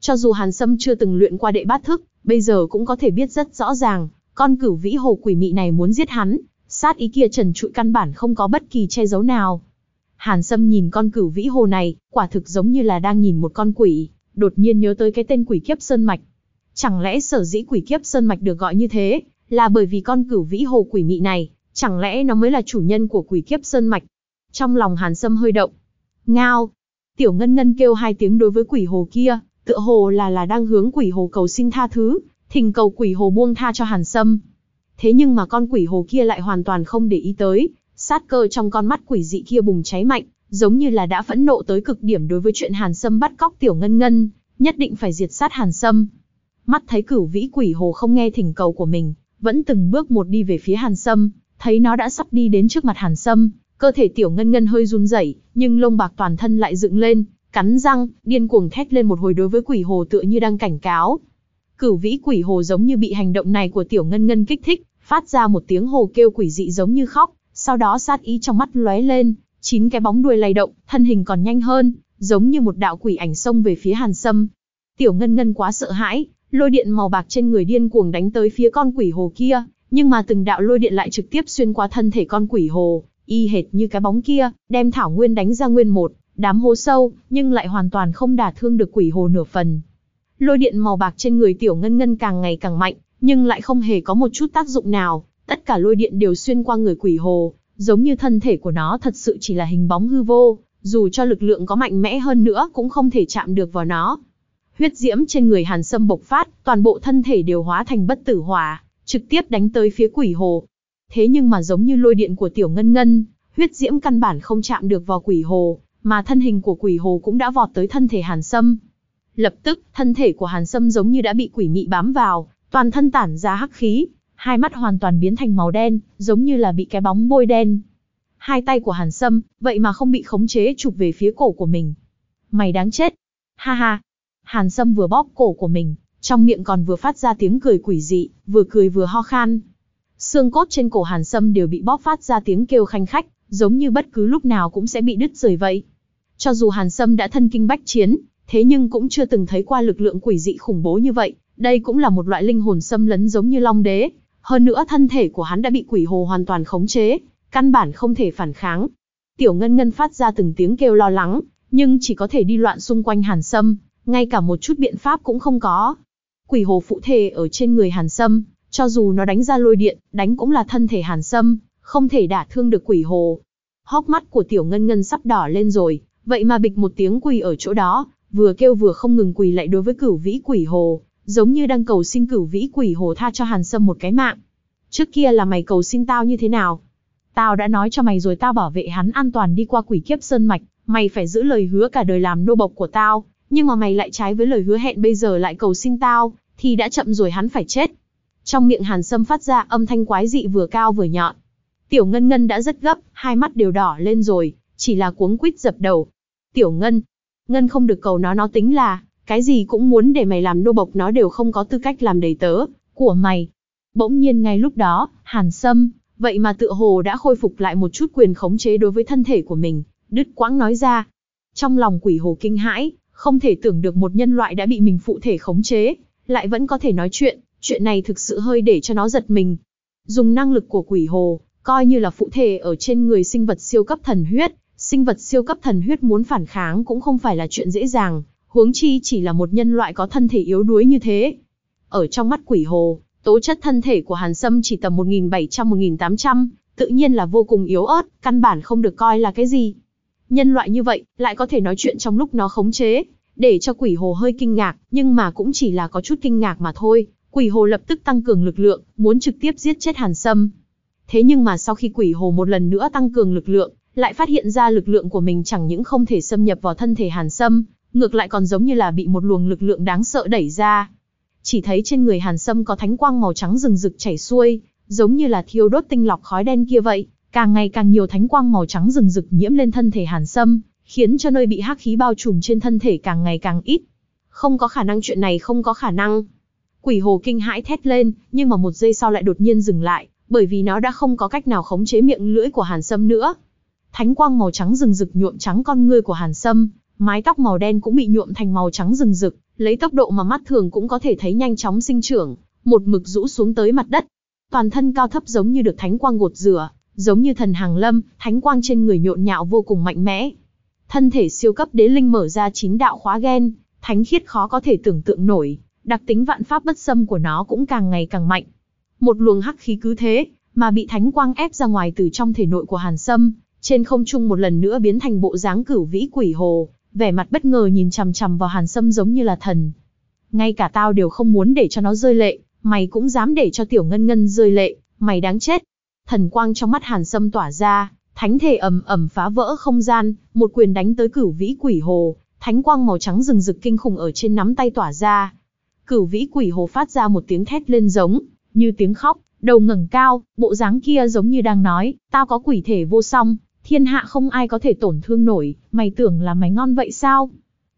S1: Cho dù Hàn Sâm chưa từng luyện qua đệ bát thức, bây giờ cũng có thể biết rất rõ ràng, con cửu vĩ hồ quỷ mị này muốn giết hắn, sát ý kia trần trụi căn bản không có bất kỳ che giấu nào. Hàn Sâm nhìn con cửu vĩ hồ này, quả thực giống như là đang nhìn một con quỷ, đột nhiên nhớ tới cái tên quỷ kiếp sơn mạch. Chẳng lẽ sở dĩ quỷ kiếp sơn mạch được gọi như thế, là bởi vì con cửu vĩ hồ quỷ mị này, chẳng lẽ nó mới là chủ nhân của quỷ kiếp sơn mạch? Trong lòng Hàn Sâm hơi động. Ngao! Tiểu Ngân Ngân kêu hai tiếng đối với quỷ hồ kia, tựa hồ là là đang hướng quỷ hồ cầu xin tha thứ, thỉnh cầu quỷ hồ buông tha cho Hàn Sâm. Thế nhưng mà con quỷ hồ kia lại hoàn toàn không để ý tới, sát cơ trong con mắt quỷ dị kia bùng cháy mạnh, giống như là đã phẫn nộ tới cực điểm đối với chuyện Hàn Sâm bắt cóc tiểu ngân ngân, nhất định phải diệt sát Hàn Sâm. Mắt thấy cửu vĩ quỷ hồ không nghe thỉnh cầu của mình, vẫn từng bước một đi về phía Hàn Sâm, thấy nó đã sắp đi đến trước mặt Hàn Sâm, cơ thể tiểu ngân ngân hơi run rẩy, nhưng lông bạc toàn thân lại dựng lên, cắn răng, điên cuồng thét lên một hồi đối với quỷ hồ tựa như đang cảnh cáo. Cửu vĩ quỷ hồ giống như bị hành động này của tiểu ngân ngân kích thích, phát ra một tiếng hồ kêu quỷ dị giống như khóc, sau đó sát ý trong mắt lóe lên, chín cái bóng đuôi lay động, thân hình còn nhanh hơn, giống như một đạo quỷ ảnh xông về phía Hàn Sâm. Tiểu Ngân Ngân quá sợ hãi, lôi điện màu bạc trên người điên cuồng đánh tới phía con quỷ hồ kia, nhưng mà từng đạo lôi điện lại trực tiếp xuyên qua thân thể con quỷ hồ, y hệt như cái bóng kia, đem Thảo Nguyên đánh ra nguyên một, đám hố sâu, nhưng lại hoàn toàn không đả thương được quỷ hồ nửa phần. Lôi điện màu bạc trên người Tiểu Ngân Ngân càng ngày càng mạnh, nhưng lại không hề có một chút tác dụng nào, tất cả lôi điện đều xuyên qua người quỷ hồ, giống như thân thể của nó thật sự chỉ là hình bóng hư vô, dù cho lực lượng có mạnh mẽ hơn nữa cũng không thể chạm được vào nó. Huyết diễm trên người Hàn Sâm bộc phát, toàn bộ thân thể đều hóa thành bất tử hỏa, trực tiếp đánh tới phía quỷ hồ. Thế nhưng mà giống như lôi điện của tiểu ngân ngân, huyết diễm căn bản không chạm được vào quỷ hồ, mà thân hình của quỷ hồ cũng đã vọt tới thân thể Hàn Sâm. Lập tức, thân thể của Hàn Sâm giống như đã bị quỷ mị bám vào, toàn thân tản ra hắc khí, hai mắt hoàn toàn biến thành màu đen, giống như là bị cái bóng bôi đen. Hai tay của Hàn Sâm, vậy mà không bị khống chế chụp về phía cổ của mình. Mày đáng chết. Ha ha. Hàn Sâm vừa bóp cổ của mình, trong miệng còn vừa phát ra tiếng cười quỷ dị, vừa cười vừa ho khan. Xương cốt trên cổ Hàn Sâm đều bị bóp phát ra tiếng kêu khanh khách, giống như bất cứ lúc nào cũng sẽ bị đứt rời vậy. Cho dù Hàn Sâm đã thân kinh bách chiến, thế nhưng cũng chưa từng thấy qua lực lượng quỷ dị khủng bố như vậy, đây cũng là một loại linh hồn xâm lấn giống như Long Đế. Hơn nữa thân thể của hắn đã bị quỷ hồ hoàn toàn khống chế, căn bản không thể phản kháng. Tiểu Ngân Ngân phát ra từng tiếng kêu lo lắng, nhưng chỉ có thể đi loạn xung quanh Hàn Sâm, ngay cả một chút biện pháp cũng không có. Quỷ hồ phụ thể ở trên người Hàn Sâm, cho dù nó đánh ra lôi điện, đánh cũng là thân thể Hàn Sâm, không thể đả thương được quỷ hồ. Hốc mắt của Tiểu Ngân Ngân sắp đỏ lên rồi, vậy mà bịch một tiếng quỳ ở chỗ đó, vừa kêu vừa không ngừng quỳ lại đối với cửu vĩ quỷ hồ, giống như đang cầu xin cửu vĩ quỷ hồ tha cho Hàn Sâm một cái mạng. Trước kia là mày cầu xin tao như thế nào? Tao đã nói cho mày rồi tao bảo vệ hắn an toàn đi qua quỷ kiếp sơn mạch, mày phải giữ lời hứa cả đời làm nô bộc của tao, nhưng mà mày lại trái với lời hứa hẹn bây giờ lại cầu xin tao, thì đã chậm rồi hắn phải chết. Trong miệng Hàn Sâm phát ra âm thanh quái dị vừa cao vừa nhọn. Tiểu Ngân Ngân đã rất gấp, hai mắt đều đỏ lên rồi, chỉ là cuống quýt dập đầu. Tiểu Ngân, Ngân không được cầu nó nó tính là, cái gì cũng muốn để mày làm nô bộc nó đều không có tư cách làm đầy tớ, của mày. Bỗng nhiên ngay lúc đó, Hàn Sâm, vậy mà tựa hồ đã khôi phục lại một chút quyền khống chế đối với thân thể của mình, đứt quãng nói ra. Trong lòng quỷ hồ kinh hãi, không thể tưởng được một nhân loại đã bị mình phụ thể khống chế, lại vẫn có thể nói chuyện, chuyện này thực sự hơi để cho nó giật mình. Dùng năng lực của quỷ hồ, coi như là phụ thể ở trên người sinh vật siêu cấp thần huyết, sinh vật siêu cấp thần huyết muốn phản kháng cũng không phải là chuyện dễ dàng, huống chi chỉ là một nhân loại có thân thể yếu đuối như thế. Ở trong mắt quỷ hồ, tố chất thân thể của Hàn Sâm chỉ tầm 1700-1800, tự nhiên là vô cùng yếu ớt, căn bản không được coi là cái gì. Nhân loại như vậy, lại có thể nói chuyện trong lúc nó khống chế, để cho quỷ hồ hơi kinh ngạc, nhưng mà cũng chỉ là có chút kinh ngạc mà thôi. Quỷ hồ lập tức tăng cường lực lượng, muốn trực tiếp giết chết Hàn Sâm. Thế nhưng mà sau khi quỷ hồ một lần nữa tăng cường lực lượng, lại phát hiện ra lực lượng của mình chẳng những không thể xâm nhập vào thân thể Hàn Sâm, ngược lại còn giống như là bị một luồng lực lượng đáng sợ đẩy ra. Chỉ thấy trên người Hàn Sâm có thánh quang màu trắng rừng rực chảy xuôi, giống như là thiêu đốt tinh lọc khói đen kia vậy, càng ngày càng nhiều thánh quang màu trắng rừng rực nhiễm lên thân thể Hàn Sâm, khiến cho nơi bị hắc khí bao trùm trên thân thể càng ngày càng ít. Không có khả năng chuyện này không có khả năng. Quỷ hồ kinh hãi thét lên, nhưng mà một giây sau lại đột nhiên dừng lại, bởi vì nó đã không có cách nào khống chế miệng lưỡi của Hàn Sâm nữa. Thánh quang màu trắng rừng rực nhuộm trắng con ngươi của Hàn Sâm, mái tóc màu đen cũng bị nhuộm thành màu trắng rừng rực, lấy tốc độ mà mắt thường cũng có thể thấy nhanh chóng sinh trưởng, một mực rũ xuống tới mặt đất. Toàn thân cao thấp giống như được thánh quang gột rửa, giống như thần hàng lâm, thánh quang trên người nhộn nhạo vô cùng mạnh mẽ. Thân thể siêu cấp đế linh mở ra chín đạo khóa gen, thánh khiết khó có thể tưởng tượng nổi, đặc tính vạn pháp bất xâm của nó cũng càng ngày càng mạnh. Một luồng hắc khí cứ thế, mà bị thánh quang ép ra ngoài từ trong thể nội của Hàn Sâm, trên không trung một lần nữa biến thành bộ dáng cửu vĩ quỷ hồ, vẻ mặt bất ngờ nhìn chằm chằm vào Hàn Sâm giống như là thần. Ngay cả tao đều không muốn để cho nó rơi lệ, mày cũng dám để cho tiểu ngân ngân rơi lệ, mày đáng chết. Thần quang trong mắt Hàn Sâm tỏa ra, thánh thể ầm ầm phá vỡ không gian, một quyền đánh tới cửu vĩ quỷ hồ, thánh quang màu trắng rừng rực kinh khủng ở trên nắm tay tỏa ra. Cửu vĩ quỷ hồ phát ra một tiếng thét lên giống, như tiếng khóc, đầu ngẩng cao, bộ dáng kia giống như đang nói, tao có quỷ thể vô song, thiên hạ không ai có thể tổn thương nổi, mày tưởng là mày ngon vậy sao?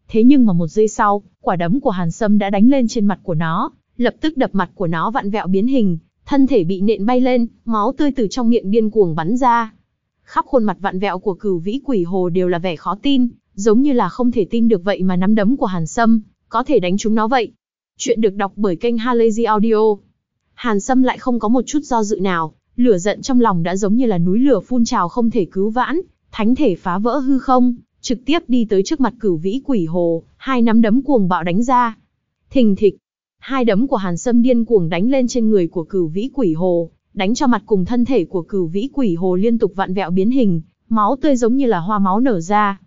S1: Thế nhưng mà một giây sau, quả đấm của Hàn Sâm đã đánh lên trên mặt của nó, lập tức đập mặt của nó vặn vẹo biến hình, thân thể bị nện bay lên, máu tươi từ trong miệng điên cuồng bắn ra. Khắp khuôn mặt vặn vẹo của cửu vĩ quỷ hồ đều là vẻ khó tin, giống như là không thể tin được vậy mà nắm đấm của Hàn Sâm, có thể đánh chúng nó vậy. Chuyện được đọc bởi kênh Halazy Audio. Hàn Sâm lại không có một chút do dự nào, lửa giận trong lòng đã giống như là núi lửa phun trào không thể cứu vãn, thánh thể phá vỡ hư không, trực tiếp đi tới trước mặt cửu vĩ quỷ hồ, hai nắm đấm cuồng bạo đánh ra. Thình thịch, hai đấm của Hàn Sâm điên cuồng đánh lên trên người của cửu vĩ quỷ hồ, đánh cho mặt cùng thân thể của cửu vĩ quỷ hồ liên tục vặn vẹo biến hình, máu tươi giống như là hoa máu nở ra.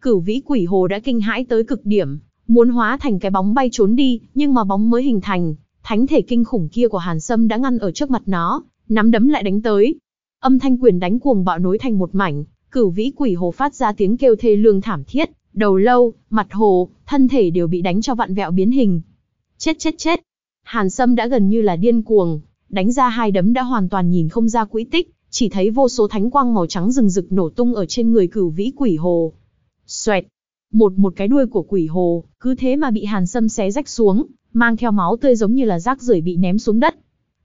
S1: Cửu vĩ quỷ hồ đã kinh hãi tới cực điểm, muốn hóa thành cái bóng bay trốn đi, nhưng mà bóng mới hình thành, thánh thể kinh khủng kia của Hàn Sâm đã ngăn ở trước mặt nó, nắm đấm lại đánh tới. Âm thanh quyền đánh cuồng bạo nối thành một mảnh, cửu vĩ quỷ hồ phát ra tiếng kêu thê lương thảm thiết, đầu lâu, mặt hồ, thân thể đều bị đánh cho vặn vẹo biến hình. Chết chết chết. Hàn Sâm đã gần như là điên cuồng, đánh ra hai đấm đã hoàn toàn nhìn không ra quỹ tích, chỉ thấy vô số thánh quang màu trắng rừng rực nổ tung ở trên người cửu vĩ quỷ hồ. Xoẹt. một một cái đuôi của quỷ hồ, cứ thế mà bị Hàn Sâm xé rách xuống, mang theo máu tươi giống như là rác rưởi bị ném xuống đất.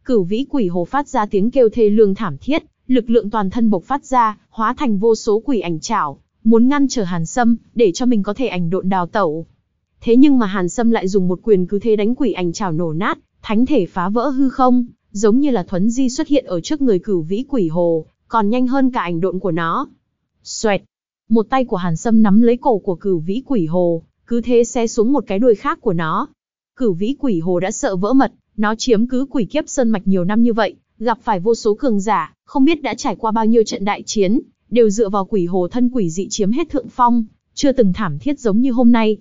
S1: Cửu vĩ quỷ hồ phát ra tiếng kêu thê lương thảm thiết, lực lượng toàn thân bộc phát ra, hóa thành vô số quỷ ảnh chảo, muốn ngăn trở Hàn Sâm, để cho mình có thể ảnh độn đào tẩu. Thế nhưng mà Hàn Sâm lại dùng một quyền cứ thế đánh quỷ ảnh chảo nổ nát, thánh thể phá vỡ hư không, giống như là thuấn di xuất hiện ở trước người cửu vĩ quỷ hồ, còn nhanh hơn cả ảnh độn của nó. Xoẹt! Một tay của Hàn Sâm nắm lấy cổ của cửu vĩ quỷ hồ, cứ thế xé xuống một cái đuôi khác của nó. Cửu vĩ quỷ hồ đã sợ vỡ mật, nó chiếm cứ quỷ kiếp sơn mạch nhiều năm như vậy, gặp phải vô số cường giả, không biết đã trải qua bao nhiêu trận đại chiến, đều dựa vào quỷ hồ thân quỷ dị chiếm hết thượng phong, chưa từng thảm thiết giống như hôm nay.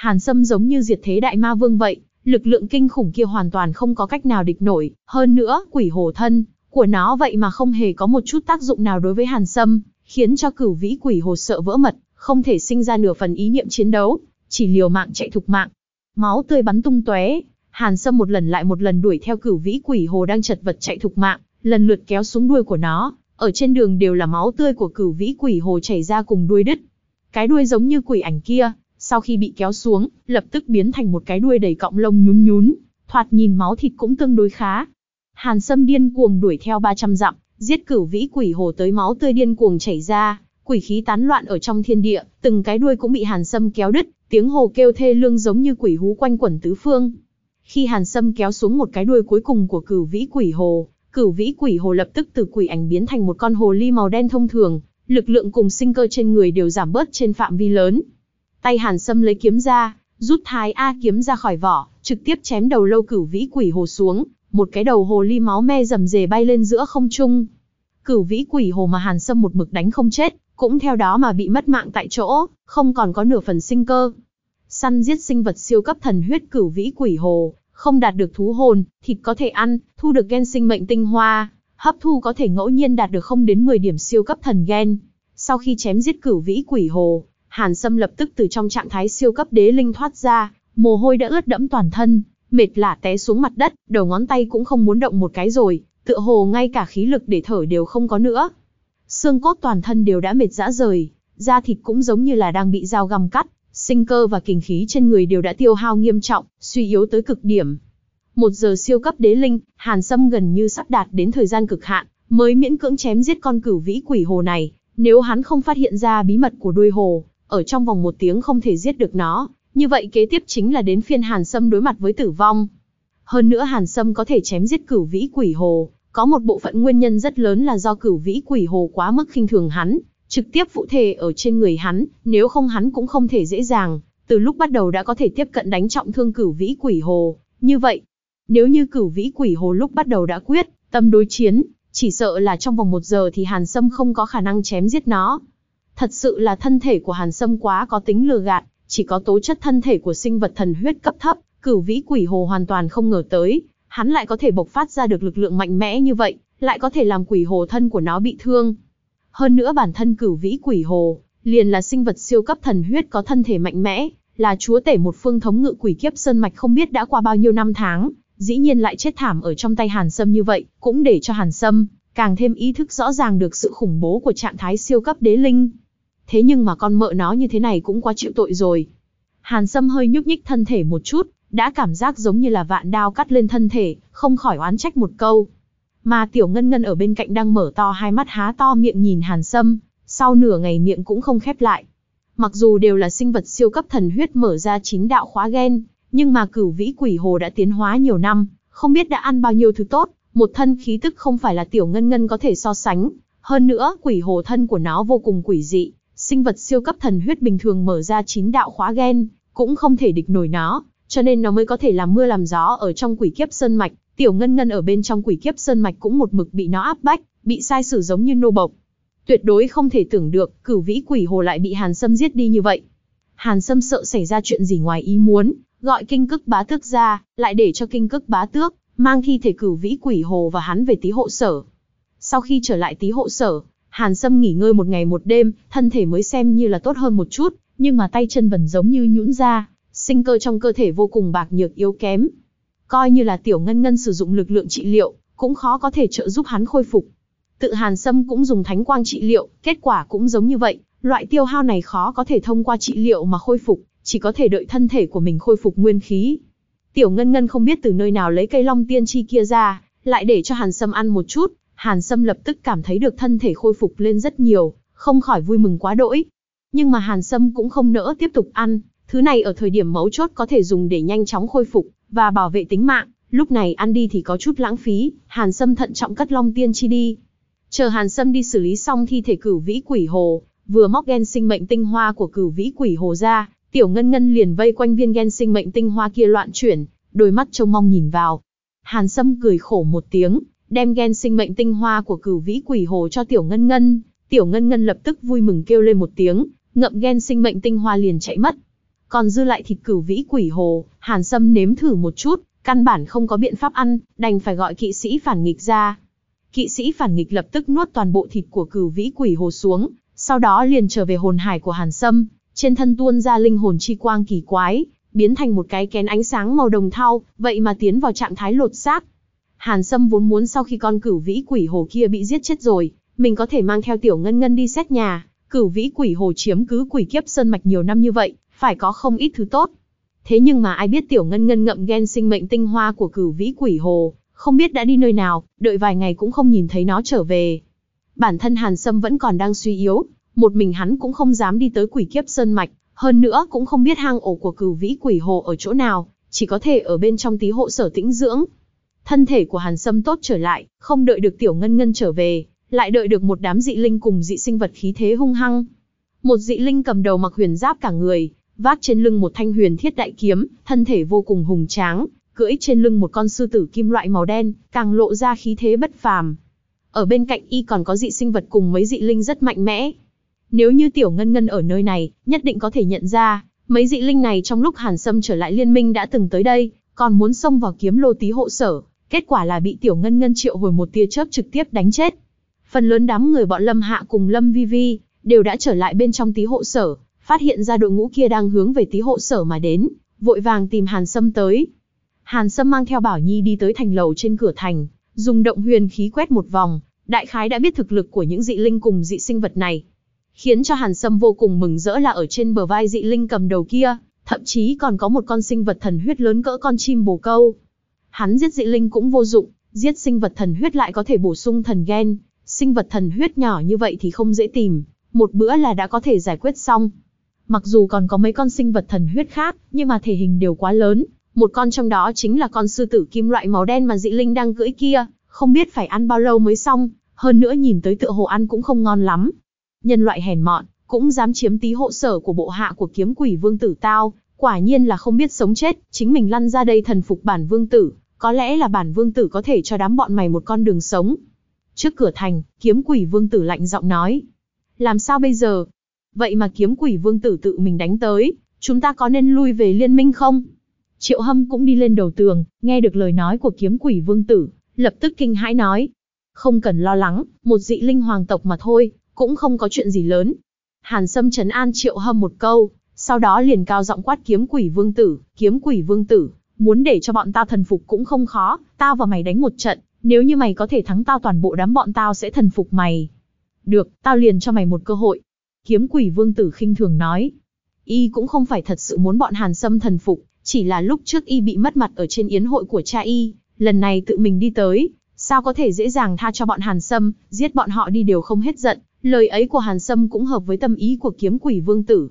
S1: Hàn Sâm giống như diệt thế đại ma vương vậy, lực lượng kinh khủng kia hoàn toàn không có cách nào địch nổi, hơn nữa, quỷ hồ thân của nó vậy mà không hề có một chút tác dụng nào đối với Hàn Sâm, khiến cho cửu vĩ quỷ hồ sợ vỡ mật, không thể sinh ra nửa phần ý niệm chiến đấu, chỉ liều mạng chạy thục mạng. Máu tươi bắn tung tóe, Hàn Sâm một lần lại một lần đuổi theo cửu vĩ quỷ hồ đang chật vật chạy thục mạng, lần lượt kéo xuống đuôi của nó, ở trên đường đều là máu tươi của cửu vĩ quỷ hồ chảy ra cùng đuôi đứt. Cái đuôi giống như quỷ ảnh kia, sau khi bị kéo xuống, lập tức biến thành một cái đuôi đầy cọng lông nhún nhún, thoạt nhìn máu thịt cũng tương đối khá. Hàn Sâm điên cuồng đuổi theo 300 dặm, giết cửu vĩ quỷ hồ tới máu tươi điên cuồng chảy ra, quỷ khí tán loạn ở trong thiên địa, từng cái đuôi cũng bị Hàn Sâm kéo đứt, tiếng hồ kêu thê lương giống như quỷ hú quanh quẩn tứ phương. Khi Hàn Sâm kéo xuống một cái đuôi cuối cùng của cửu vĩ quỷ hồ, cửu vĩ quỷ hồ lập tức từ quỷ ảnh biến thành một con hồ ly màu đen thông thường, lực lượng cùng sinh cơ trên người đều giảm bớt trên phạm vi lớn. Tay Hàn Sâm lấy kiếm ra, rút thái A kiếm ra khỏi vỏ, trực tiếp chém đầu lâu cửu vĩ quỷ hồ xuống, một cái đầu hồ ly máu me rầm rề bay lên giữa không trung. Cửu vĩ quỷ hồ mà Hàn Sâm một mực đánh không chết, cũng theo đó mà bị mất mạng tại chỗ, không còn có nửa phần sinh cơ. Săn giết sinh vật siêu cấp thần huyết cửu vĩ quỷ hồ, không đạt được thú hồn, thịt có thể ăn, thu được gen sinh mệnh tinh hoa, hấp thu có thể ngẫu nhiên đạt được không đến 10 điểm siêu cấp thần gen. Sau khi chém giết cửu vĩ quỷ hồ, Hàn Sâm lập tức từ trong trạng thái siêu cấp đế linh thoát ra, mồ hôi đã ướt đẫm toàn thân, mệt lả té xuống mặt đất, đầu ngón tay cũng không muốn động một cái rồi, tựa hồ ngay cả khí lực để thở đều không có nữa. Xương cốt toàn thân đều đã mệt rã rời, da thịt cũng giống như là đang bị dao găm cắt, sinh cơ và kinh khí trên người đều đã tiêu hao nghiêm trọng, suy yếu tới cực điểm. Một giờ siêu cấp đế linh, Hàn Sâm gần như sắp đạt đến thời gian cực hạn, mới miễn cưỡng chém giết con cửu vĩ quỷ hồ này. Nếu hắn không phát hiện ra bí mật của đuôi hồ, ở trong vòng một tiếng không thể giết được nó, như vậy kế tiếp chính là đến phiên Hàn Sâm đối mặt với tử vong. Hơn nữa Hàn Sâm có thể chém giết cửu vĩ quỷ hồ, có một bộ phận nguyên nhân rất lớn là do cửu vĩ quỷ hồ quá mức khinh thường hắn, trực tiếp phụ thể ở trên người hắn, nếu không hắn cũng không thể dễ dàng, từ lúc bắt đầu đã có thể tiếp cận đánh trọng thương cửu vĩ quỷ hồ. Như vậy, nếu như cửu vĩ quỷ hồ lúc bắt đầu đã quyết, tâm đối chiến, chỉ sợ là trong vòng một giờ thì Hàn Sâm không có khả năng chém giết nó. Thật sự là thân thể của Hàn Sâm quá có tính lừa gạt, chỉ có tố chất thân thể của sinh vật thần huyết cấp thấp, cửu vĩ quỷ hồ hoàn toàn không ngờ tới, hắn lại có thể bộc phát ra được lực lượng mạnh mẽ như vậy, lại có thể làm quỷ hồ thân của nó bị thương. Hơn nữa bản thân cửu vĩ quỷ hồ, liền là sinh vật siêu cấp thần huyết có thân thể mạnh mẽ, là chúa tể một phương thống ngự quỷ kiếp sơn mạch không biết đã qua bao nhiêu năm tháng, dĩ nhiên lại chết thảm ở trong tay Hàn Sâm như vậy, cũng để cho Hàn Sâm càng thêm ý thức rõ ràng được sự khủng bố của trạng thái siêu cấp đế linh. Thế nhưng mà con mợ nó như thế này cũng quá chịu tội rồi. Hàn Sâm hơi nhúc nhích thân thể một chút, đã cảm giác giống như là vạn đao cắt lên thân thể, không khỏi oán trách một câu. Mà Tiểu Ngân Ngân ở bên cạnh đang mở to hai mắt há to miệng nhìn Hàn Sâm, sau nửa ngày miệng cũng không khép lại. Mặc dù đều là sinh vật siêu cấp thần huyết mở ra chín đạo khóa gen, nhưng mà cửu vĩ quỷ hồ đã tiến hóa nhiều năm, không biết đã ăn bao nhiêu thứ tốt, một thân khí tức không phải là Tiểu Ngân Ngân có thể so sánh. Hơn nữa, quỷ hồ thân của nó vô cùng quỷ dị, sinh vật siêu cấp thần huyết bình thường mở ra chín đạo khóa gen, cũng không thể địch nổi nó, cho nên nó mới có thể làm mưa làm gió ở trong quỷ kiếp sơn mạch, tiểu ngân ngân ở bên trong quỷ kiếp sơn mạch cũng một mực bị nó áp bách, bị sai sử giống như nô bộc. Tuyệt đối không thể tưởng được, cửu vĩ quỷ hồ lại bị Hàn Sâm giết đi như vậy. Hàn Sâm sợ xảy ra chuyện gì ngoài ý muốn, gọi kinh cức bá tước ra, lại để cho kinh cức bá tước, mang thi thể cửu vĩ quỷ hồ và hắn về tí hộ sở. Sau khi trở lại tí hộ sở, Hàn Sâm nghỉ ngơi một ngày một đêm, thân thể mới xem như là tốt hơn một chút, nhưng mà tay chân vẫn giống như nhũn ra, sinh cơ trong cơ thể vô cùng bạc nhược yếu kém. Coi như là tiểu ngân ngân sử dụng lực lượng trị liệu, cũng khó có thể trợ giúp hắn khôi phục. Tự Hàn Sâm cũng dùng thánh quang trị liệu, kết quả cũng giống như vậy, Loại tiêu hao này khó có thể thông qua trị liệu mà khôi phục, chỉ có thể đợi thân thể của mình khôi phục nguyên khí. Tiểu Ngân Ngân không biết từ nơi nào lấy cây long tiên chi kia ra, lại để cho Hàn Sâm ăn một chút, Hàn Sâm lập tức cảm thấy được thân thể khôi phục lên rất nhiều, không khỏi vui mừng quá đỗi. Nhưng mà Hàn Sâm cũng không nỡ tiếp tục ăn, thứ này ở thời điểm mấu chốt có thể dùng để nhanh chóng khôi phục và bảo vệ tính mạng, lúc này ăn đi thì có chút lãng phí, Hàn Sâm thận trọng cất Long Tiên chi đi. Chờ Hàn Sâm đi xử lý xong thi thể cửu vĩ quỷ hồ, vừa móc gen sinh mệnh tinh hoa của cửu vĩ quỷ hồ ra, Tiểu Ngân Ngân liền vây quanh viên gen sinh mệnh tinh hoa kia loạn chuyển, đôi mắt trông mong nhìn vào. Hàn Sâm cười khổ một tiếng, đem gen sinh mệnh tinh hoa của cửu vĩ quỷ hồ cho Tiểu Ngân Ngân. Tiểu Ngân Ngân lập tức vui mừng kêu lên một tiếng, ngậm gen sinh mệnh tinh hoa liền chạy mất. Còn dư lại thịt cửu vĩ quỷ hồ, Hàn Sâm nếm thử một chút, căn bản không có biện pháp ăn, đành phải gọi kỵ sĩ phản nghịch ra. Kỵ sĩ phản nghịch lập tức nuốt toàn bộ thịt của cửu vĩ quỷ hồ xuống, sau đó liền trở về hồn hải của Hàn Sâm, trên thân tuôn ra linh hồn chi quang kỳ quái, biến thành một cái kén ánh sáng màu đồng thau, vậy mà tiến vào trạng thái lột xác. Hàn Sâm vốn muốn sau khi con cửu vĩ quỷ hồ kia bị giết chết rồi, mình có thể mang theo tiểu ngân ngân đi xét nhà, cửu vĩ quỷ hồ chiếm cứ quỷ kiếp sơn mạch nhiều năm như vậy, phải có không ít thứ tốt. Thế nhưng mà ai biết tiểu ngân ngân ngậm ghen sinh mệnh tinh hoa của cửu vĩ quỷ hồ, không biết đã đi nơi nào, đợi vài ngày cũng không nhìn thấy nó trở về. Bản thân Hàn Sâm vẫn còn đang suy yếu, một mình hắn cũng không dám đi tới quỷ kiếp sơn mạch, hơn nữa cũng không biết hang ổ của cửu vĩ quỷ hồ ở chỗ nào, chỉ có thể ở bên trong tí hộ sở tĩnh dưỡng. Thân thể của Hàn Sâm tốt trở lại, không đợi được tiểu ngân ngân trở về, lại đợi được một đám dị linh cùng dị sinh vật khí thế hung hăng. Một dị linh cầm đầu mặc huyền giáp cả người, vác trên lưng một thanh huyền thiết đại kiếm, thân thể vô cùng hùng tráng, cưỡi trên lưng một con sư tử kim loại màu đen, càng lộ ra khí thế bất phàm. Ở bên cạnh y còn có dị sinh vật cùng mấy dị linh rất mạnh mẽ. Nếu như tiểu ngân ngân ở nơi này, nhất định có thể nhận ra, mấy dị linh này trong lúc Hàn Sâm trở lại liên minh đã từng tới đây, còn muốn xông vào kiếm lô tí hộ sở, kết quả là bị tiểu ngân ngân triệu hồi một tia chớp trực tiếp đánh chết. Phần lớn đám người bọn Lâm Hạ cùng Lâm Vi Vi, đều đã trở lại bên trong tí hộ sở, phát hiện ra đội ngũ kia đang hướng về tí hộ sở mà đến, vội vàng tìm Hàn Sâm tới. Hàn Sâm mang theo Bảo Nhi đi tới thành lầu trên cửa thành, dùng động huyền khí quét một vòng, đại khái đã biết thực lực của những dị linh cùng dị sinh vật này. Khiến cho Hàn Sâm vô cùng mừng rỡ là ở trên bờ vai dị linh cầm đầu kia, thậm chí còn có một con sinh vật thần huyết lớn cỡ con chim bồ câu. Hắn giết dị linh cũng vô dụng, giết sinh vật thần huyết lại có thể bổ sung thần gen, sinh vật thần huyết nhỏ như vậy thì không dễ tìm, một bữa là đã có thể giải quyết xong. Mặc dù còn có mấy con sinh vật thần huyết khác, nhưng mà thể hình đều quá lớn, một con trong đó chính là con sư tử kim loại màu đen mà dị linh đang cưỡi kia, không biết phải ăn bao lâu mới xong, hơn nữa nhìn tới tựa hồ ăn cũng không ngon lắm. Nhân loại hèn mọn, cũng dám chiếm tí hộ sở của bộ hạ của kiếm quỷ vương tử tao, quả nhiên là không biết sống chết, chính mình lăn ra đây thần phục bản vương tử, có lẽ là bản vương tử có thể cho đám bọn mày một con đường sống. Trước cửa thành, kiếm quỷ vương tử lạnh giọng nói. Làm sao bây giờ? Vậy mà kiếm quỷ vương tử tự mình đánh tới, chúng ta có nên lui về liên minh không? Triệu hâm cũng đi lên đầu tường, nghe được lời nói của kiếm quỷ vương tử, lập tức kinh hãi nói. Không cần lo lắng, một dị linh hoàng tộc mà thôi, cũng không có chuyện gì lớn. Hàn Sâm trấn an triệu hâm một câu, sau đó liền cao giọng quát kiếm quỷ vương tử, kiếm quỷ vương tử, muốn để cho bọn tao thần phục cũng không khó, tao và mày đánh một trận, nếu như mày có thể thắng tao toàn bộ đám bọn tao sẽ thần phục mày. Được, tao liền cho mày một cơ hội. Kiếm quỷ vương tử khinh thường nói. Y cũng không phải thật sự muốn bọn Hàn Sâm thần phục, chỉ là lúc trước Y bị mất mặt ở trên yến hội của cha Y, lần này tự mình đi tới, sao có thể dễ dàng tha cho bọn Hàn Sâm, giết bọn họ đi đều không hết giận. Lời ấy của Hàn Sâm cũng hợp với tâm ý của kiếm quỷ vương tử.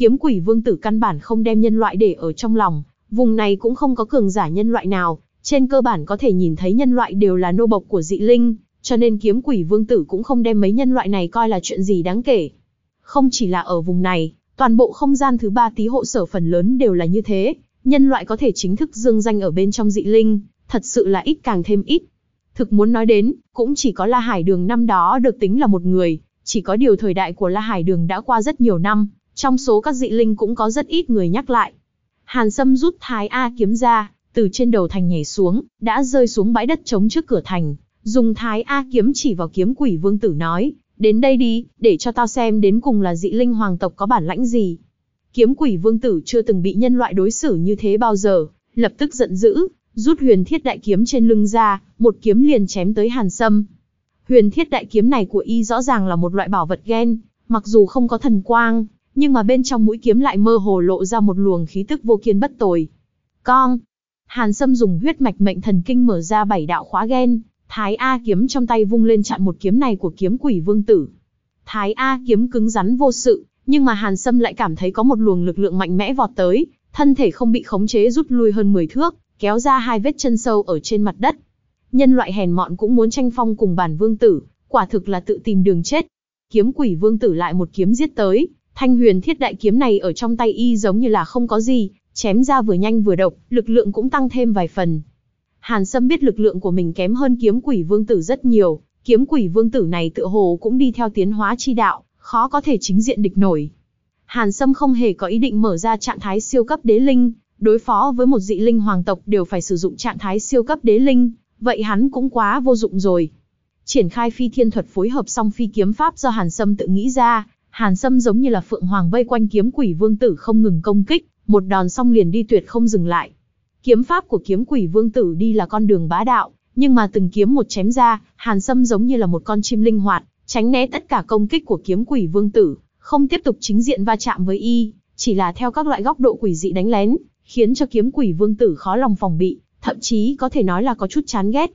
S1: Kiếm quỷ vương tử căn bản không đem nhân loại để ở trong lòng, vùng này cũng không có cường giả nhân loại nào, trên cơ bản có thể nhìn thấy nhân loại đều là nô bộc của dị linh, cho nên kiếm quỷ vương tử cũng không đem mấy nhân loại này coi là chuyện gì đáng kể. Không chỉ là ở vùng này, toàn bộ không gian thứ ba tí hộ sở phần lớn đều là như thế, nhân loại có thể chính thức dương danh ở bên trong dị linh, thật sự là ít càng thêm ít. Thực muốn nói đến, cũng chỉ có La Hải Đường năm đó được tính là một người, chỉ có điều thời đại của La Hải Đường đã qua rất nhiều năm, trong số các dị linh cũng có rất ít người nhắc lại. Hàn Sâm rút Thái A kiếm ra, từ trên đầu thành nhảy xuống, đã rơi xuống bãi đất trống trước cửa thành, dùng Thái A kiếm chỉ vào kiếm quỷ vương tử nói, đến đây đi, để cho tao xem đến cùng là dị linh hoàng tộc có bản lãnh gì. Kiếm quỷ vương tử chưa từng bị nhân loại đối xử như thế bao giờ, lập tức giận dữ, rút huyền thiết đại kiếm trên lưng ra, một kiếm liền chém tới hàn sâm. Huyền thiết đại kiếm này của y rõ ràng là một loại bảo vật gen, Mặc dù không có thần quang, nhưng mà bên trong mũi kiếm lại mơ hồ lộ ra một luồng khí tức vô kiên bất tồi. Con! Hàn Sâm dùng huyết mạch mệnh thần kinh mở ra bảy đạo khóa gen, Thái A kiếm trong tay vung lên chặn một kiếm này của kiếm quỷ vương tử. Thái A kiếm cứng rắn vô sự, nhưng mà Hàn Sâm lại cảm thấy có một luồng lực lượng mạnh mẽ vọt tới, thân thể không bị khống chế rút lui hơn 10 thước, kéo ra hai vết chân sâu ở trên mặt đất. Nhân loại hèn mọn cũng muốn tranh phong cùng bản vương tử, quả thực là tự tìm đường chết. Kiếm quỷ vương tử lại một kiếm giết tới, thanh huyền thiết đại kiếm này ở trong tay y giống như là không có gì, chém ra vừa nhanh vừa độc, lực lượng cũng tăng thêm vài phần. Hàn Sâm biết lực lượng của mình kém hơn kiếm quỷ vương tử rất nhiều, kiếm quỷ vương tử này tựa hồ cũng đi theo tiến hóa chi đạo, khó có thể chính diện địch nổi. Hàn Sâm không hề có ý định mở ra trạng thái siêu cấp đế linh, đối phó với một dị linh hoàng tộc đều phải sử dụng trạng thái siêu cấp đế linh, vậy hắn cũng quá vô dụng rồi. Triển khai phi thiên thuật phối hợp song phi kiếm pháp do Hàn Sâm tự nghĩ ra, Hàn Sâm giống như là phượng hoàng vây quanh kiếm quỷ vương tử không ngừng công kích, một đòn xong liền đi tuyệt không dừng lại. Kiếm pháp của kiếm quỷ vương tử đi là con đường bá đạo, nhưng mà từng kiếm một chém ra, Hàn Sâm giống như là một con chim linh hoạt, tránh né tất cả công kích của kiếm quỷ vương tử, không tiếp tục chính diện va chạm với y, chỉ là theo các loại góc độ quỷ dị đánh lén, khiến cho kiếm quỷ vương tử khó lòng phòng bị, thậm chí có thể nói là có chút chán ghét.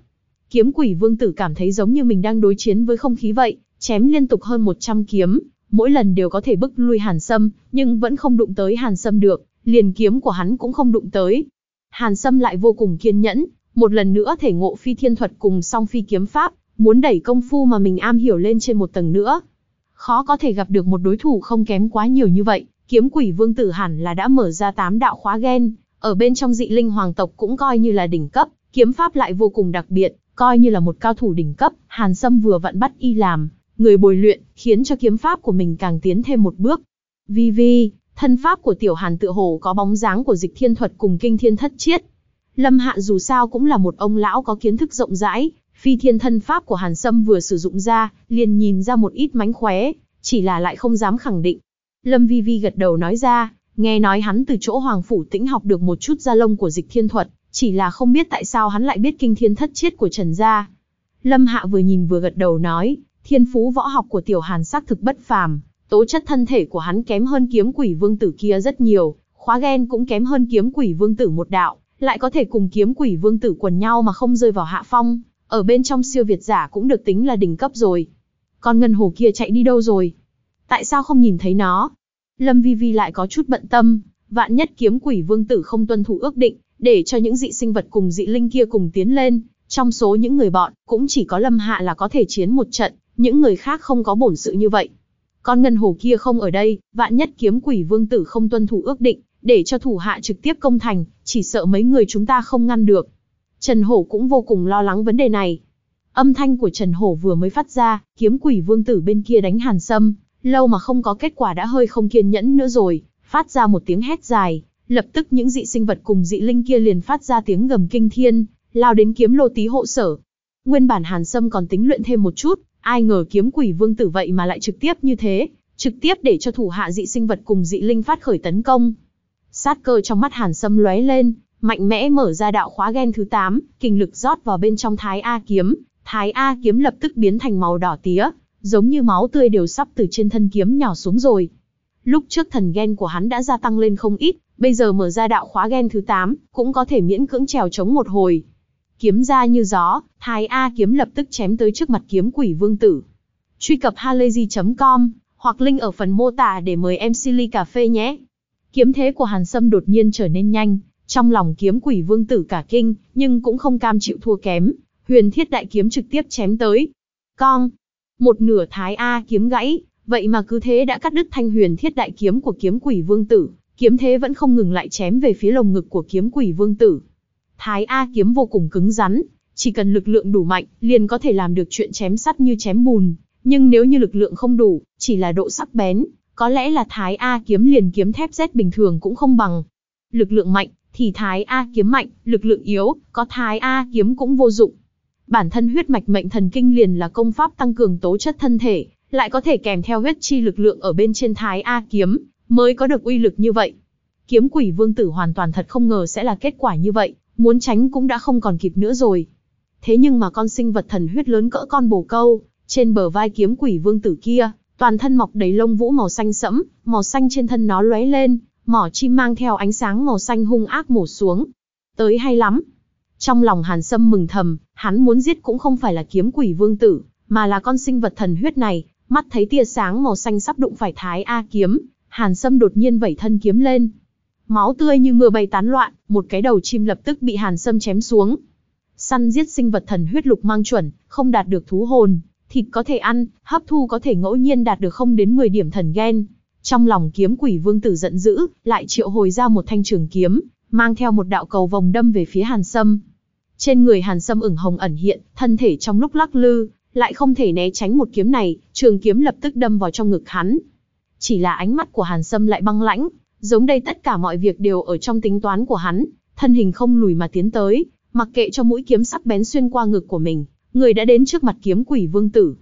S1: Kiếm quỷ vương tử cảm thấy giống như mình đang đối chiến với không khí vậy, chém liên tục hơn 100 kiếm, mỗi lần đều có thể bức lui Hàn Sâm, nhưng vẫn không đụng tới Hàn Sâm được, liền kiếm của hắn cũng không đụng tới. Hàn Sâm lại vô cùng kiên nhẫn, một lần nữa thể ngộ phi thiên thuật cùng song phi kiếm pháp, muốn đẩy công phu mà mình am hiểu lên trên một tầng nữa. Khó có thể gặp được một đối thủ không kém quá nhiều như vậy, kiếm quỷ vương tử hẳn là đã mở ra tám đạo khóa ghen, ở bên trong dị linh hoàng tộc cũng coi như là đỉnh cấp, kiếm pháp lại vô cùng đặc biệt, coi như là một cao thủ đỉnh cấp, Hàn Sâm vừa vặn bắt y làm, người bồi luyện, khiến cho kiếm pháp của mình càng tiến thêm một bước. Vi vi, thân pháp của tiểu Hàn Tự hồ có bóng dáng của dịch thiên thuật cùng kinh thiên thất chiết. Lâm Hạ dù sao cũng là một ông lão có kiến thức rộng rãi, phi thiên thân pháp của Hàn Sâm vừa sử dụng ra, liền nhìn ra một ít mánh khóe, chỉ là lại không dám khẳng định. Lâm Vi Vi gật đầu nói ra, nghe nói hắn từ chỗ Hoàng Phủ Tĩnh học được một chút gia lông của dịch thiên thuật, chỉ là không biết tại sao hắn lại biết kinh thiên thất chiết của Trần Gia. Lâm Hạ vừa nhìn vừa gật đầu nói, thiên phú võ học của tiểu Hàn xác thực bất phàm, tố chất thân thể của hắn kém hơn kiếm quỷ vương tử kia rất nhiều, khóa gen cũng kém hơn kiếm quỷ vương tử một đạo, lại có thể cùng kiếm quỷ vương tử quần nhau mà không rơi vào hạ phong, ở bên trong siêu việt giả cũng được tính là đỉnh cấp rồi. Con ngân hồ kia chạy đi đâu rồi? Tại sao không nhìn thấy nó? Lâm Vi Vi lại có chút bận tâm, vạn nhất kiếm quỷ vương tử không tuân thủ ước định, để cho những dị sinh vật cùng dị linh kia cùng tiến lên, trong số những người bọn, cũng chỉ có Lâm Hạ là có thể chiến một trận, những người khác không có bổn sự như vậy. Con ngân hồ kia không ở đây, vạn nhất kiếm quỷ vương tử không tuân thủ ước định, để cho thủ hạ trực tiếp công thành, chỉ sợ mấy người chúng ta không ngăn được. Trần Hổ cũng vô cùng lo lắng vấn đề này. Âm thanh của Trần Hổ vừa mới phát ra, kiếm quỷ vương tử bên kia đánh hàn sâm, lâu mà không có kết quả đã hơi không kiên nhẫn nữa rồi, phát ra một tiếng hét dài, lập tức những dị sinh vật cùng dị linh kia liền phát ra tiếng gầm kinh thiên, lao đến kiếm lô tí hộ sở. Nguyên bản hàn sâm còn tính luyện thêm một chút, ai ngờ kiếm quỷ vương tử vậy mà lại trực tiếp như thế, trực tiếp để cho thủ hạ dị sinh vật cùng dị linh phát khởi tấn công. Sát cơ trong mắt hàn sâm lóe lên, mạnh mẽ mở ra đạo khóa gen thứ 8, kinh lực rót vào bên trong Thái A kiếm, Thái A kiếm lập tức biến thành màu đỏ tía, giống như máu tươi đều sắp từ trên thân kiếm nhỏ xuống rồi. Lúc trước thần gen của hắn đã gia tăng lên không ít, bây giờ mở ra đạo khóa gen thứ 8, cũng có thể miễn cưỡng trèo chống một hồi. Kiếm ra như gió, Thái A kiếm lập tức chém tới trước mặt kiếm quỷ vương tử. Truy cập halayzi.com hoặc link ở phần mô tả để mời em Silly Cà Phê nhé. Kiếm thế của Hàn Sâm đột nhiên trở nên nhanh, trong lòng kiếm quỷ vương tử cả kinh, nhưng cũng không cam chịu thua kém, huyền thiết đại kiếm trực tiếp chém tới. Con, một nửa thái A kiếm gãy, vậy mà cứ thế đã cắt đứt thanh huyền thiết đại kiếm của kiếm quỷ vương tử, kiếm thế vẫn không ngừng lại chém về phía lồng ngực của kiếm quỷ vương tử. Thái A kiếm vô cùng cứng rắn, chỉ cần lực lượng đủ mạnh, liền có thể làm được chuyện chém sắt như chém bùn, nhưng nếu như lực lượng không đủ, chỉ là độ sắc bén, có lẽ là Thái A kiếm liền kiếm thép Z bình thường cũng không bằng. Lực lượng mạnh, thì Thái A kiếm mạnh, lực lượng yếu, có Thái A kiếm cũng vô dụng. Bản thân huyết mạch mệnh thần kinh liền là công pháp tăng cường tố chất thân thể, lại có thể kèm theo huyết chi lực lượng ở bên trên Thái A kiếm, mới có được uy lực như vậy. Kiếm quỷ vương tử hoàn toàn thật không ngờ sẽ là kết quả như vậy, muốn tránh cũng đã không còn kịp nữa rồi. Thế nhưng mà con sinh vật thần huyết lớn cỡ con bồ câu, trên bờ vai kiếm quỷ vương tử kia, Toàn thân mọc đầy lông vũ màu xanh sẫm, màu xanh trên thân nó lóe lên, mỏ chim mang theo ánh sáng màu xanh hung ác mổ xuống. Tới hay lắm. Trong lòng Hàn Sâm mừng thầm, hắn muốn giết cũng không phải là kiếm quỷ vương tử, mà là con sinh vật thần huyết này, mắt thấy tia sáng màu xanh sắp đụng phải Thái A kiếm, Hàn Sâm đột nhiên vẩy thân kiếm lên. Máu tươi như mưa bay tán loạn, một cái đầu chim lập tức bị Hàn Sâm chém xuống. Săn giết sinh vật thần huyết lục mang chuẩn, không đạt được thú hồn, thịt có thể ăn, hấp thu có thể ngẫu nhiên đạt được không đến 10 điểm thần ghen. Trong lòng kiếm quỷ vương tử giận dữ, lại triệu hồi ra một thanh trường kiếm, mang theo một đạo cầu vòng đâm về phía Hàn Sâm. Trên người Hàn Sâm ửng hồng ẩn hiện, thân thể trong lúc lắc lư, lại không thể né tránh một kiếm này, trường kiếm lập tức đâm vào trong ngực hắn. Chỉ là ánh mắt của Hàn Sâm lại băng lãnh, giống đây tất cả mọi việc đều ở trong tính toán của hắn, thân hình không lùi mà tiến tới, mặc kệ cho mũi kiếm sắc bén xuyên qua ngực của mình, người đã đến trước mặt kiếm quỷ vương tử.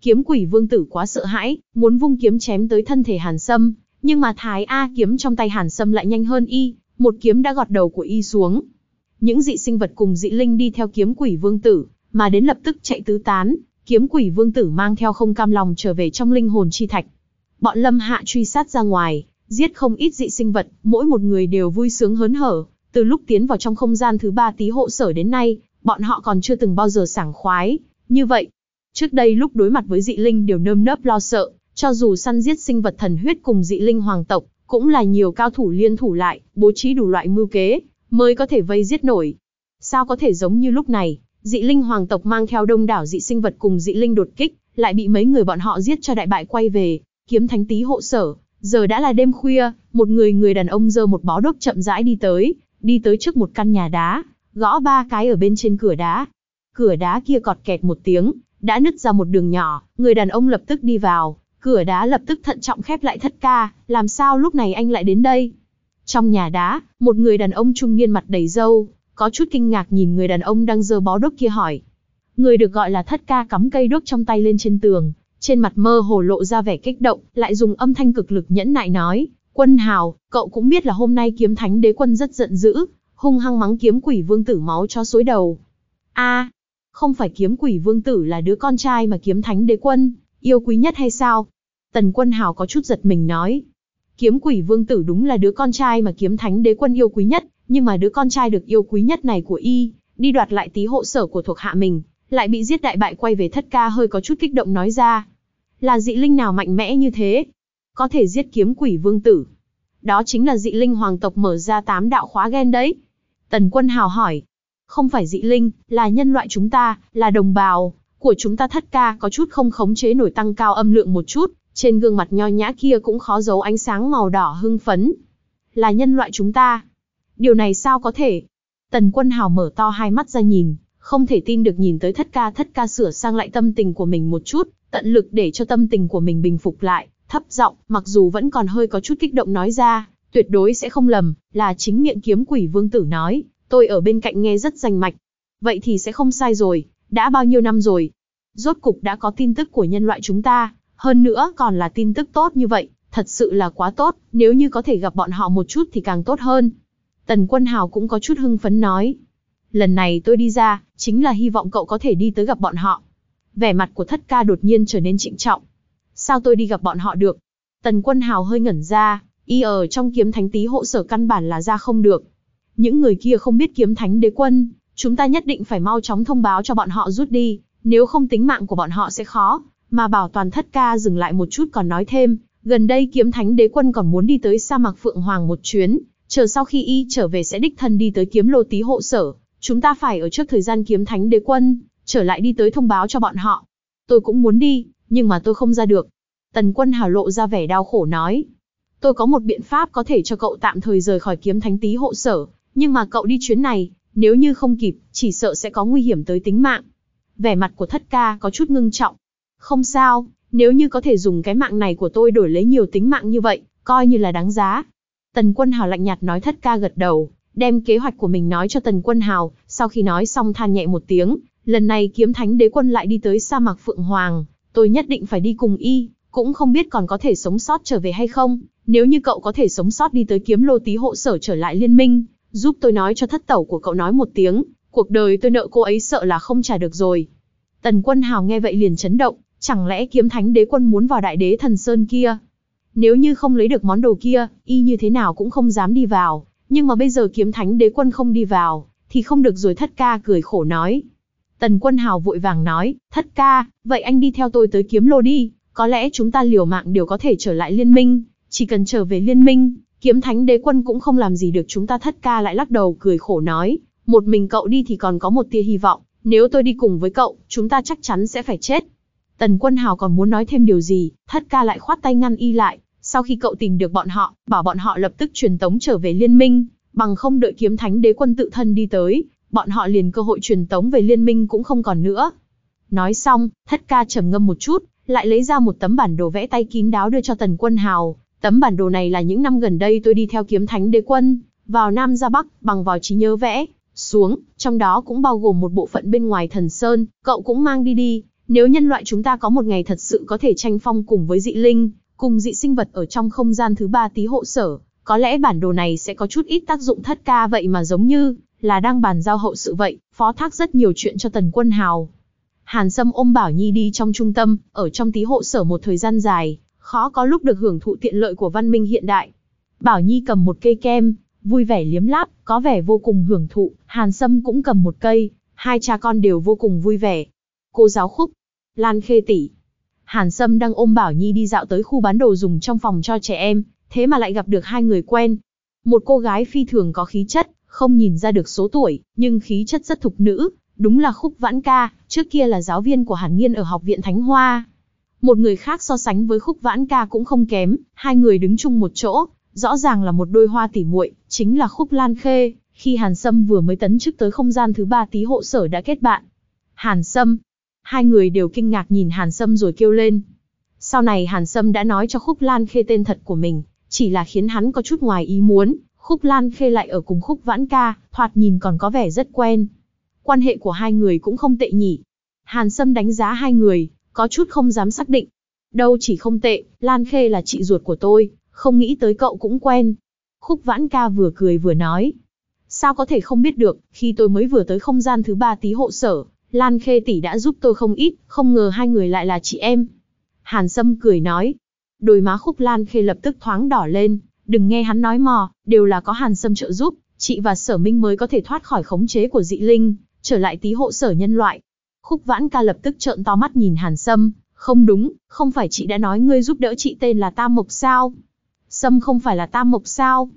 S1: Kiếm quỷ vương tử quá sợ hãi, muốn vung kiếm chém tới thân thể Hàn Sâm, nhưng mà Thái A kiếm trong tay Hàn Sâm lại nhanh hơn y, một kiếm đã gọt đầu của y xuống. Những dị sinh vật cùng dị linh đi theo kiếm quỷ vương tử, mà đến lập tức chạy tứ tán, kiếm quỷ vương tử mang theo không cam lòng trở về trong linh hồn chi thạch. Bọn lâm hạ truy sát ra ngoài, giết không ít dị sinh vật, mỗi một người đều vui sướng hớn hở. Từ lúc tiến vào trong không gian thứ ba tí hộ sở đến nay, bọn họ còn chưa từng bao giờ sảng khoái. Như vậy, trước đây lúc đối mặt với dị linh đều nơm nớp lo sợ, cho dù săn giết sinh vật thần huyết cùng dị linh hoàng tộc, cũng là nhiều cao thủ liên thủ lại, bố trí đủ loại mưu kế, mới có thể vây giết nổi. Sao có thể giống như lúc này, dị linh hoàng tộc mang theo đông đảo dị sinh vật cùng dị linh đột kích, lại bị mấy người bọn họ giết cho đại bại quay về, kiếm thánh tí hộ sở. Giờ đã là đêm khuya, một người người đàn ông giơ một bó đốt chậm rãi đi tới, đi tới trước một căn nhà đá, gõ ba cái ở bên trên cửa đá. Cửa đá kia cọt kẹt một tiếng, đã nứt ra một đường nhỏ, người đàn ông lập tức đi vào, cửa đá lập tức thận trọng khép lại thất ca, làm sao lúc này anh lại đến đây? Trong nhà đá, một người đàn ông trung niên mặt đầy râu, có chút kinh ngạc nhìn người đàn ông đang giơ bó đốt kia hỏi. Người được gọi là thất ca cắm cây đốt trong tay lên trên tường, trên mặt mơ hồ lộ ra vẻ kích động, lại dùng âm thanh cực lực nhẫn nại nói, quân hào, cậu cũng biết là hôm nay kiếm thánh đế quân rất giận dữ, hung hăng mắng kiếm quỷ vương tử máu cho xối đầu. a không phải kiếm quỷ vương tử là đứa con trai mà kiếm thánh đế quân, yêu quý nhất hay sao? Tần quân hào có chút giật mình nói. Kiếm quỷ vương tử đúng là đứa con trai mà kiếm thánh đế quân yêu quý nhất, nhưng mà đứa con trai được yêu quý nhất này của y, đi đoạt lại tí hộ sở của thuộc hạ mình, lại bị giết đại bại quay về thất ca hơi có chút kích động nói ra. Là dị linh nào mạnh mẽ như thế? Có thể giết kiếm quỷ vương tử. Đó chính là dị linh hoàng tộc mở ra tám đạo khóa gen đấy. Tần quân hào hỏi. Không phải dị linh, là nhân loại chúng ta, là đồng bào, của chúng ta thất ca có chút không khống chế nổi tăng cao âm lượng một chút, trên gương mặt nho nhã kia cũng khó giấu ánh sáng màu đỏ hưng phấn. Là nhân loại chúng ta. Điều này sao có thể? Tần quân hào mở to hai mắt ra nhìn, không thể tin được nhìn tới thất ca thất ca sửa sang lại tâm tình của mình một chút, tận lực để cho tâm tình của mình bình phục lại, thấp giọng, mặc dù vẫn còn hơi có chút kích động nói ra, tuyệt đối sẽ không lầm, là chính miệng kiếm quỷ vương tử nói, tôi ở bên cạnh nghe rất rành mạch. Vậy thì sẽ không sai rồi, đã bao nhiêu năm rồi? Rốt cục đã có tin tức của nhân loại chúng ta, hơn nữa còn là tin tức tốt như vậy, thật sự là quá tốt, nếu như có thể gặp bọn họ một chút thì càng tốt hơn. Tần Quân Hào cũng có chút hưng phấn nói. Lần này tôi đi ra, chính là hy vọng cậu có thể đi tới gặp bọn họ. Vẻ mặt của thất ca đột nhiên trở nên trịnh trọng. Sao tôi đi gặp bọn họ được? Tần Quân Hào hơi ngẩn ra, y ở trong kiếm thánh tý hộ sở căn bản là ra không được. Những người kia không biết kiếm thánh đế quân, chúng ta nhất định phải mau chóng thông báo cho bọn họ rút đi, nếu không tính mạng của bọn họ sẽ khó, mà bảo toàn thất ca dừng lại một chút còn nói thêm, gần đây kiếm thánh đế quân còn muốn đi tới sa mạc Phượng Hoàng một chuyến, chờ sau khi y trở về sẽ đích thân đi tới kiếm lô tí hộ sở, chúng ta phải ở trước thời gian kiếm thánh đế quân, trở lại đi tới thông báo cho bọn họ. Tôi cũng muốn đi, nhưng mà tôi không ra được. Tần quân hào lộ ra vẻ đau khổ nói. Tôi có một biện pháp có thể cho cậu tạm thời rời khỏi kiếm thánh tí hộ sở, nhưng mà cậu đi chuyến này, nếu như không kịp, chỉ sợ sẽ có nguy hiểm tới tính mạng. Vẻ mặt của thất ca có chút ngưng trọng. Không sao, nếu như có thể dùng cái mạng này của tôi đổi lấy nhiều tính mạng như vậy, coi như là đáng giá. Tần Quân Hào lạnh nhạt nói thất ca gật đầu, đem kế hoạch của mình nói cho Tần Quân Hào, sau khi nói xong than nhẹ một tiếng, lần này kiếm thánh đế quân lại đi tới sa mạc Phượng Hoàng, tôi nhất định phải đi cùng y, cũng không biết còn có thể sống sót trở về hay không, nếu như cậu có thể sống sót đi tới kiếm lô tí hộ sở trở lại liên minh, giúp tôi nói cho thất tẩu của cậu nói một tiếng, cuộc đời tôi nợ cô ấy sợ là không trả được rồi. Tần Quân Hào nghe vậy liền chấn động, Chẳng lẽ kiếm thánh đế quân muốn vào đại đế thần sơn kia? Nếu như không lấy được món đồ kia, y như thế nào cũng không dám đi vào, nhưng mà bây giờ kiếm thánh đế quân không đi vào, thì không được rồi thất ca cười khổ nói. Tần quân hào vội vàng nói, thất ca, vậy anh đi theo tôi tới kiếm lô đi, có lẽ chúng ta liều mạng đều có thể trở lại liên minh, chỉ cần trở về liên minh, kiếm thánh đế quân cũng không làm gì được chúng ta thất ca lại lắc đầu cười khổ nói, một mình cậu đi thì còn có một tia hy vọng, nếu tôi đi cùng với cậu, chúng ta chắc chắn sẽ phải chết. Tần quân hào còn muốn nói thêm điều gì, thất ca lại khoát tay ngăn y lại, sau khi cậu tìm được bọn họ, bảo bọn họ lập tức truyền tống trở về liên minh, bằng không đợi kiếm thánh đế quân tự thân đi tới, bọn họ liền cơ hội truyền tống về liên minh cũng không còn nữa. Nói xong, thất ca trầm ngâm một chút, lại lấy ra một tấm bản đồ vẽ tay kín đáo đưa cho tần quân hào. Tấm bản đồ này là những năm gần đây tôi đi theo kiếm thánh đế quân, vào Nam ra Bắc, bằng vào trí nhớ vẽ, xuống, trong đó cũng bao gồm một bộ phận bên ngoài thần Sơn, cậu cũng mang đi đi. Nếu nhân loại chúng ta có một ngày thật sự có thể tranh phong cùng với dị linh, cùng dị sinh vật ở trong không gian thứ ba tí hộ sở, có lẽ bản đồ này sẽ có chút ít tác dụng thất ca vậy mà giống như là đang bàn giao hậu sự vậy, phó thác rất nhiều chuyện cho tần quân hào. Hàn Sâm ôm Bảo Nhi đi trong trung tâm, ở trong tí hộ sở một thời gian dài, khó có lúc được hưởng thụ tiện lợi của văn minh hiện đại. Bảo Nhi cầm một cây kem, vui vẻ liếm láp, có vẻ vô cùng hưởng thụ, Hàn Sâm cũng cầm một cây, hai cha con đều vô cùng vui vẻ. Cô giáo khúc, Lan Khê tỷ, Hàn Sâm đang ôm Bảo Nhi đi dạo tới khu bán đồ dùng trong phòng cho trẻ em, thế mà lại gặp được hai người quen. Một cô gái phi thường có khí chất, không nhìn ra được số tuổi, nhưng khí chất rất thục nữ, đúng là Khúc Vãn Ca, trước kia là giáo viên của Hàn Nghiên ở Học viện Thánh Hoa. Một người khác so sánh với Khúc Vãn Ca cũng không kém, hai người đứng chung một chỗ, rõ ràng là một đôi hoa tỉ muội, chính là Khúc Lan Khê, khi Hàn Sâm vừa mới tấn chức tới không gian thứ ba tí hộ sở đã kết bạn. Hàn Sâm, Hai người đều kinh ngạc nhìn Hàn Sâm rồi kêu lên. Sau này Hàn Sâm đã nói cho Khúc Lan Khê tên thật của mình, chỉ là khiến hắn có chút ngoài ý muốn, Khúc Lan Khê lại ở cùng Khúc Vãn Ca, thoạt nhìn còn có vẻ rất quen. Quan hệ của hai người cũng không tệ nhỉ. Hàn Sâm đánh giá hai người, có chút không dám xác định. Đâu chỉ không tệ, Lan Khê là chị ruột của tôi, không nghĩ tới cậu cũng quen. Khúc Vãn Ca vừa cười vừa nói. Sao có thể không biết được, khi tôi mới vừa tới không gian thứ ba tí hộ sở, Lan Khê tỷ đã giúp tôi không ít, không ngờ hai người lại là chị em. Hàn Sâm cười nói. Đôi má khúc Lan Khê lập tức thoáng đỏ lên, đừng nghe hắn nói mò, đều là có Hàn Sâm trợ giúp, chị và Sở Minh mới có thể thoát khỏi khống chế của dị linh, trở lại tí hộ sở nhân loại. Khúc Vãn Ca lập tức trợn to mắt nhìn Hàn Sâm, không đúng, không phải chị đã nói ngươi giúp đỡ chị tên là Tam Mộc sao? Sâm không phải là Tam Mộc sao?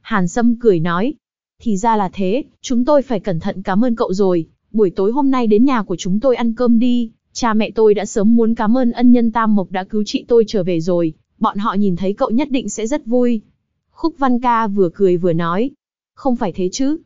S1: Hàn Sâm cười nói, thì ra là thế, chúng tôi phải cẩn thận cảm ơn cậu rồi, buổi tối hôm nay đến nhà của chúng tôi ăn cơm đi, cha mẹ tôi đã sớm muốn cảm ơn ân nhân Tam Mộc đã cứu chị tôi trở về rồi, bọn họ nhìn thấy cậu nhất định sẽ rất vui. Khúc Văn Ca vừa cười vừa nói, không phải thế chứ.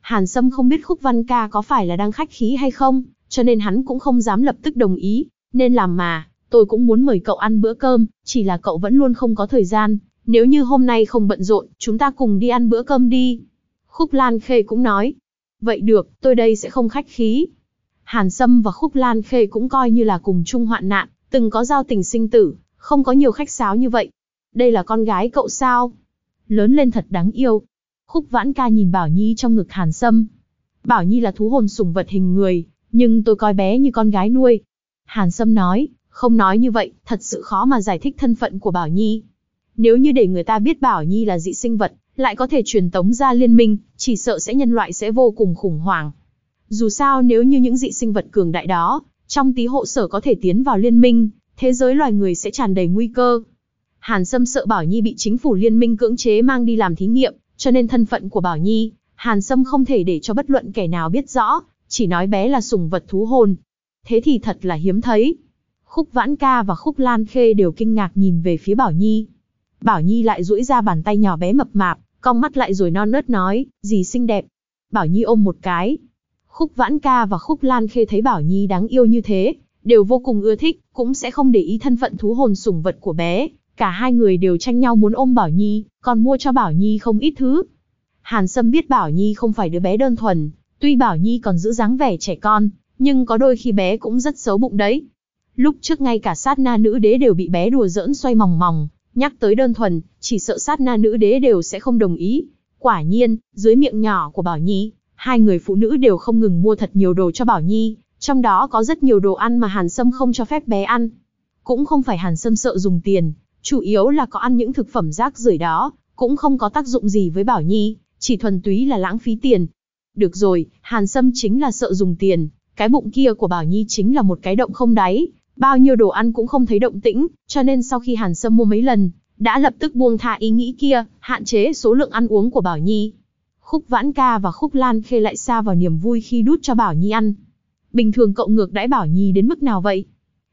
S1: Hàn Sâm không biết Khúc Văn Ca có phải là đang khách khí hay không, cho nên hắn cũng không dám lập tức đồng ý, nên làm mà, tôi cũng muốn mời cậu ăn bữa cơm, chỉ là cậu vẫn luôn không có thời gian, nếu như hôm nay không bận rộn, chúng ta cùng đi ăn bữa cơm đi. Khúc Lan Khê cũng nói, Vậy được, tôi đây sẽ không khách khí. Hàn Sâm và Khúc Lan Khê cũng coi như là cùng chung hoạn nạn, từng có giao tình sinh tử, không có nhiều khách sáo như vậy. Đây là con gái cậu sao? Lớn lên thật đáng yêu. Khúc Vãn Ca nhìn Bảo Nhi trong ngực Hàn Sâm. Bảo Nhi là thú hồn sủng vật hình người, nhưng tôi coi bé như con gái nuôi. Hàn Sâm nói, không nói như vậy, thật sự khó mà giải thích thân phận của Bảo Nhi. Nếu như để người ta biết Bảo Nhi là dị sinh vật, lại có thể truyền tống ra liên minh, chỉ sợ sẽ nhân loại sẽ vô cùng khủng hoảng. Dù sao nếu như những dị sinh vật cường đại đó, trong tí hộ sở có thể tiến vào liên minh, thế giới loài người sẽ tràn đầy nguy cơ. Hàn Sâm sợ Bảo Nhi bị chính phủ liên minh cưỡng chế mang đi làm thí nghiệm, cho nên thân phận của Bảo Nhi, Hàn Sâm không thể để cho bất luận kẻ nào biết rõ, chỉ nói bé là sùng vật thú hồn. Thế thì thật là hiếm thấy. Khúc Vãn Ca và Khúc Lan Khê đều kinh ngạc nhìn về phía Bảo Nhi. Bảo Nhi lại duỗi ra bàn tay nhỏ bé mập mạp, cong mắt lại rồi non nớt nói, gì xinh đẹp. Bảo Nhi ôm một cái. Khúc Vãn Ca và Khúc Lan Khê thấy Bảo Nhi đáng yêu như thế, đều vô cùng ưa thích, cũng sẽ không để ý thân phận thú hồn sủng vật của bé. Cả hai người đều tranh nhau muốn ôm Bảo Nhi, còn mua cho Bảo Nhi không ít thứ. Hàn Sâm biết Bảo Nhi không phải đứa bé đơn thuần, tuy Bảo Nhi còn giữ dáng vẻ trẻ con, nhưng có đôi khi bé cũng rất xấu bụng đấy. Lúc trước ngay cả sát na nữ đế đều bị bé đùa giỡn xoay mòng mòng, Nhắc tới đơn thuần, chỉ sợ sát na nữ đế đều sẽ không đồng ý. Quả nhiên, dưới miệng nhỏ của Bảo Nhi, hai người phụ nữ đều không ngừng mua thật nhiều đồ cho Bảo Nhi, Trong đó có rất nhiều đồ ăn mà Hàn Sâm không cho phép bé ăn. Cũng không phải Hàn Sâm sợ dùng tiền, chủ yếu là có ăn những thực phẩm rác rưởi đó, cũng không có tác dụng gì với Bảo Nhi, chỉ thuần túy là lãng phí tiền. Được rồi, Hàn Sâm chính là sợ dùng tiền, cái bụng kia của Bảo Nhi chính là một cái động không đáy, bao nhiêu đồ ăn cũng không thấy động tĩnh, cho nên sau khi Hàn Sâm mua mấy lần, đã lập tức buông tha ý nghĩ kia, hạn chế số lượng ăn uống của Bảo Nhi. Khúc Vãn Ca và Khúc Lan Khê lại xa vào niềm vui khi đút cho Bảo Nhi ăn. Bình thường cậu ngược đãi Bảo Nhi đến mức nào vậy?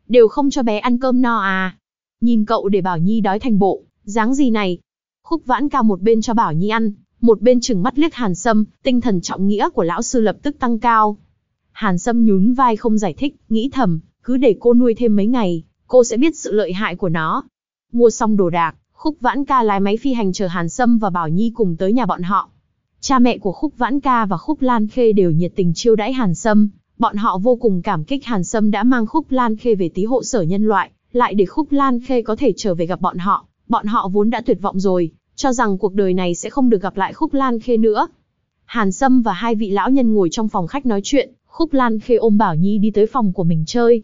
S1: Đều không cho bé ăn cơm no à? Nhìn cậu để Bảo Nhi đói thành bộ, dáng gì này? Khúc Vãn Ca một bên cho Bảo Nhi ăn, một bên chừng mắt liếc Hàn Sâm, tinh thần trọng nghĩa của lão sư lập tức tăng cao. Hàn Sâm nhún vai không giải thích, nghĩ thầm, cứ để cô nuôi thêm mấy ngày, cô sẽ biết sự lợi hại của nó. Mua xong đồ đạc, Khúc Vãn Ca lái máy phi hành chờ Hàn Sâm và Bảo Nhi cùng tới nhà bọn họ. Cha mẹ của Khúc Vãn Ca và Khúc Lan Khê đều nhiệt tình chiêu đãi Hàn Sâm, bọn họ vô cùng cảm kích Hàn Sâm đã mang Khúc Lan Khê về tí hộ sở nhân loại, lại để Khúc Lan Khê có thể trở về gặp bọn họ, bọn họ vốn đã tuyệt vọng rồi, cho rằng cuộc đời này sẽ không được gặp lại Khúc Lan Khê nữa. Hàn Sâm và hai vị lão nhân ngồi trong phòng khách nói chuyện, Khúc Lan Khê ôm Bảo Nhi đi tới phòng của mình chơi.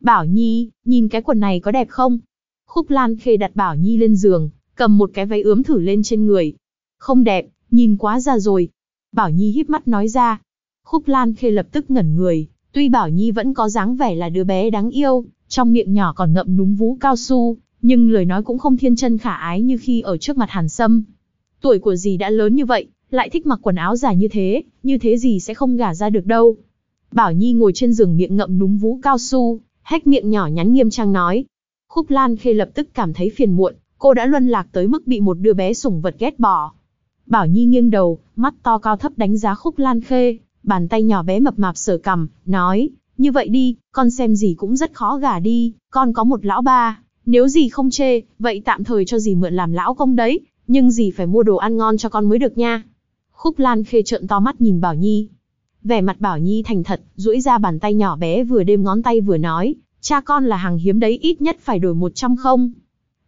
S1: Bảo Nhi, nhìn cái quần này có đẹp không? Khúc Lan Khê đặt Bảo Nhi lên giường, cầm một cái váy ướm thử lên trên người. Không đẹp, nhìn quá già rồi. Bảo Nhi híp mắt nói ra. Khúc Lan Khê lập tức ngẩn người, tuy Bảo Nhi vẫn có dáng vẻ là đứa bé đáng yêu, trong miệng nhỏ còn ngậm núm vú cao su, nhưng lời nói cũng không thiên chân khả ái như khi ở trước mặt Hàn Sâm. Tuổi của dì đã lớn như vậy, lại thích mặc quần áo dài như thế, như thế gì sẽ không gả ra được đâu. Bảo Nhi ngồi trên giường miệng ngậm núm vú cao su, hách miệng nhỏ nhắn nghiêm trang nói. Khúc Lan Khê lập tức cảm thấy phiền muộn, cô đã luân lạc tới mức bị một đứa bé sủng vật ghét bỏ. Bảo Nhi nghiêng đầu, mắt to cao thấp đánh giá Khúc Lan Khê, bàn tay nhỏ bé mập mạp sờ cằm, nói, như vậy đi, con xem gì cũng rất khó gả đi, con có một lão ba, nếu gì không chê, vậy tạm thời cho gì mượn làm lão công đấy, nhưng gì phải mua đồ ăn ngon cho con mới được nha. Khúc Lan Khê trợn to mắt nhìn Bảo Nhi. Vẻ mặt Bảo Nhi thành thật, duỗi ra bàn tay nhỏ bé vừa đêm ngón tay vừa nói, cha con là hàng hiếm đấy ít nhất phải đổi 100 không.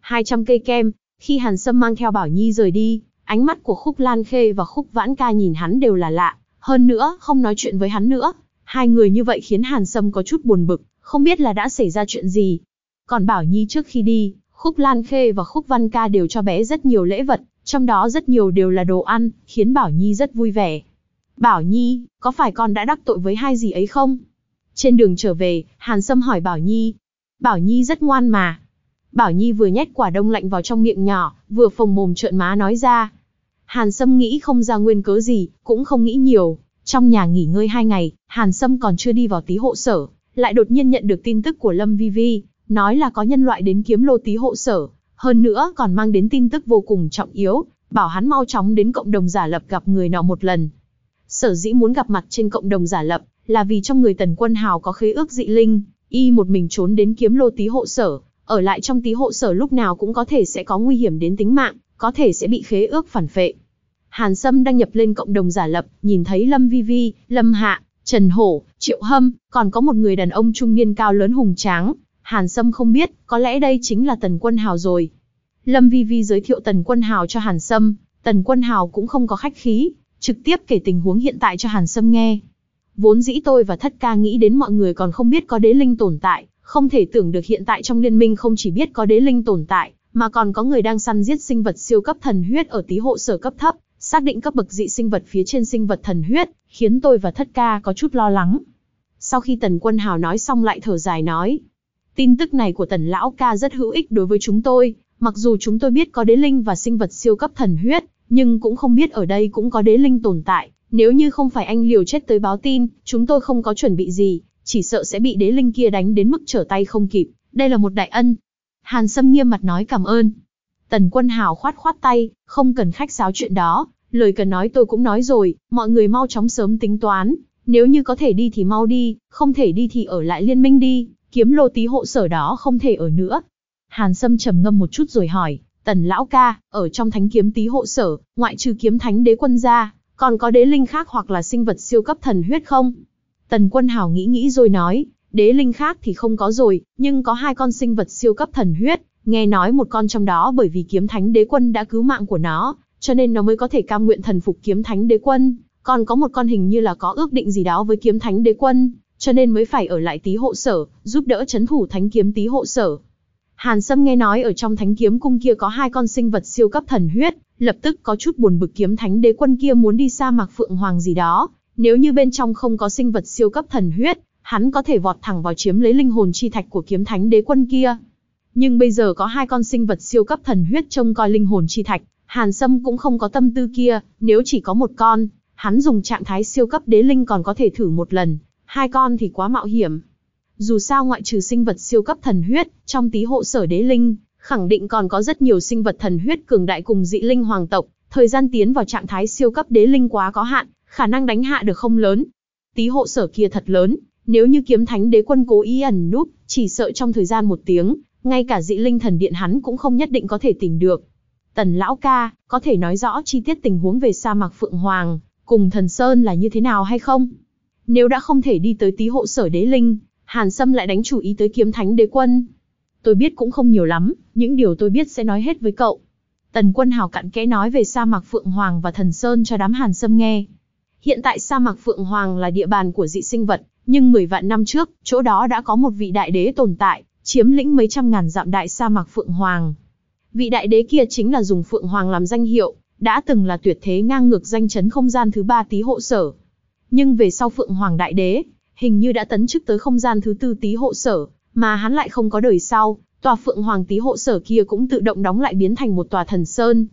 S1: 200 cây kem, khi Hàn Sâm mang theo Bảo Nhi rời đi, ánh mắt của Khúc Lan Khê và Khúc Vãn Ca nhìn hắn đều là lạ, hơn nữa, không nói chuyện với hắn nữa. Hai người như vậy khiến Hàn Sâm có chút buồn bực, không biết là đã xảy ra chuyện gì. Còn Bảo Nhi trước khi đi, Khúc Lan Khê và Khúc Văn Ca đều cho bé rất nhiều lễ vật, trong đó rất nhiều đều là đồ ăn, khiến Bảo Nhi rất vui vẻ. Bảo Nhi, có phải con đã đắc tội với hai gì ấy không? Trên đường trở về, Hàn Sâm hỏi Bảo Nhi. Bảo Nhi rất ngoan mà. Bảo Nhi vừa nhét quả đông lạnh vào trong miệng nhỏ, vừa phồng mồm trợn má nói ra. Hàn Sâm nghĩ không ra nguyên cớ gì, cũng không nghĩ nhiều. Trong nhà nghỉ ngơi hai ngày, Hàn Sâm còn chưa đi vào tí hộ sở, lại đột nhiên nhận được tin tức của Lâm Vi Vi, nói là có nhân loại đến kiếm lô tí hộ sở, hơn nữa còn mang đến tin tức vô cùng trọng yếu, bảo hắn mau chóng đến cộng đồng giả lập gặp người nọ một lần. Sở dĩ muốn gặp mặt trên cộng đồng giả lập, là vì trong người tần quân hào có khế ước dị linh, y một mình trốn đến kiếm lô tí hộ sở, ở lại trong tí hộ sở lúc nào cũng có thể sẽ có nguy hiểm đến tính mạng, có thể sẽ bị khế ước phản phệ. Hàn Sâm đăng nhập lên cộng đồng giả lập, nhìn thấy Lâm Vi Vi, Lâm Hạ, Trần Hổ, Triệu Hâm, còn có một người đàn ông trung niên cao lớn hùng tráng. Hàn Sâm không biết, có lẽ đây chính là Tần Quân Hào rồi. Lâm Vi Vi giới thiệu Tần Quân Hào cho Hàn Sâm, Tần Quân Hào cũng không có khách khí, trực tiếp kể tình huống hiện tại cho Hàn Sâm nghe. Vốn dĩ tôi và Thất Ca nghĩ đến mọi người còn không biết có đế linh tồn tại, không thể tưởng được hiện tại trong liên minh không chỉ biết có đế linh tồn tại, mà còn có người đang săn giết sinh vật siêu cấp thần huyết ở tí hộ sở cấp thấp, xác định cấp bậc dị sinh vật phía trên sinh vật thần huyết, khiến tôi và Thất Ca có chút lo lắng. Sau khi Tần Quân Hào nói xong lại thở dài nói, tin tức này của Tần Lão Ca rất hữu ích đối với chúng tôi, mặc dù chúng tôi biết có đế linh và sinh vật siêu cấp thần huyết, nhưng cũng không biết ở đây cũng có đế linh tồn tại, nếu như không phải anh liều chết tới báo tin, chúng tôi không có chuẩn bị gì, chỉ sợ sẽ bị đế linh kia đánh đến mức trở tay không kịp, đây là một đại ân. Hàn Sâm nghiêm mặt nói cảm ơn. Tần Quân Hào khoát khoát tay, không cần khách sáo chuyện đó, lời cần nói tôi cũng nói rồi, mọi người mau chóng sớm tính toán, nếu như có thể đi thì mau đi, không thể đi thì ở lại liên minh đi, kiếm lô tí hộ sở đó không thể ở nữa. Hàn Sâm trầm ngâm một chút rồi hỏi, Tần Lão Ca, ở trong thánh kiếm tí hộ sở, ngoại trừ kiếm thánh đế quân ra, còn có đế linh khác hoặc là sinh vật siêu cấp thần huyết không? Tần Quân Hào nghĩ nghĩ rồi nói, đế linh khác thì không có rồi, nhưng có hai con sinh vật siêu cấp thần huyết, nghe nói một con trong đó bởi vì kiếm thánh đế quân đã cứu mạng của nó, cho nên nó mới có thể cam nguyện thần phục kiếm thánh đế quân, còn có một con hình như là có ước định gì đó với kiếm thánh đế quân, cho nên mới phải ở lại tí hộ sở, giúp đỡ chấn thủ thánh kiếm tí hộ sở. Hàn Sâm nghe nói ở trong thánh kiếm cung kia có hai con sinh vật siêu cấp thần huyết, lập tức có chút buồn bực kiếm thánh đế quân kia muốn đi sa mạc phượng hoàng gì đó. Nếu như bên trong không có sinh vật siêu cấp thần huyết, hắn có thể vọt thẳng vào chiếm lấy linh hồn chi thạch của kiếm thánh đế quân kia. Nhưng bây giờ có hai con sinh vật siêu cấp thần huyết trông coi linh hồn chi thạch, Hàn Sâm cũng không có tâm tư kia, nếu chỉ có một con, hắn dùng trạng thái siêu cấp đế linh còn có thể thử một lần, hai con thì quá mạo hiểm. Dù sao ngoại trừ sinh vật siêu cấp thần huyết, trong tí hộ sở đế linh, khẳng định còn có rất nhiều sinh vật thần huyết cường đại cùng dị linh hoàng tộc, thời gian tiến vào trạng thái siêu cấp đế linh quá có hạn, khả năng đánh hạ được không lớn. Tí hộ sở kia thật lớn, nếu như kiếm thánh đế quân cố ý ẩn núp, chỉ sợ trong thời gian một tiếng, ngay cả dị linh thần điện hắn cũng không nhất định có thể tìm được. Tần lão ca, có thể nói rõ chi tiết tình huống về sa mạc Phượng Hoàng, cùng thần Sơn là như thế nào hay không? Nếu đã không thể đi tới tí hộ sở đế linh, Hàn Sâm lại đánh chủ ý tới kiếm thánh đế quân. Tôi biết cũng không nhiều lắm, những điều tôi biết sẽ nói hết với cậu. Tần quân hào cặn kẽ nói về sa mạc Phượng Hoàng và thần Sơn cho đám Hàn Sâm nghe. Hiện tại sa mạc Phượng Hoàng là địa bàn của dị sinh vật, nhưng 10 vạn năm trước, chỗ đó đã có một vị đại đế tồn tại, chiếm lĩnh mấy trăm ngàn dặm đại sa mạc Phượng Hoàng. Vị đại đế kia chính là dùng Phượng Hoàng làm danh hiệu, đã từng là tuyệt thế ngang ngược danh chấn không gian thứ ba tí hộ sở. Nhưng về sau Phượng Hoàng đại đế, hình như đã tấn chức tới không gian thứ tư tí hộ sở, mà hắn lại không có đời sau, tòa Phượng Hoàng tí hộ sở kia cũng tự động đóng lại biến thành một tòa thần sơn.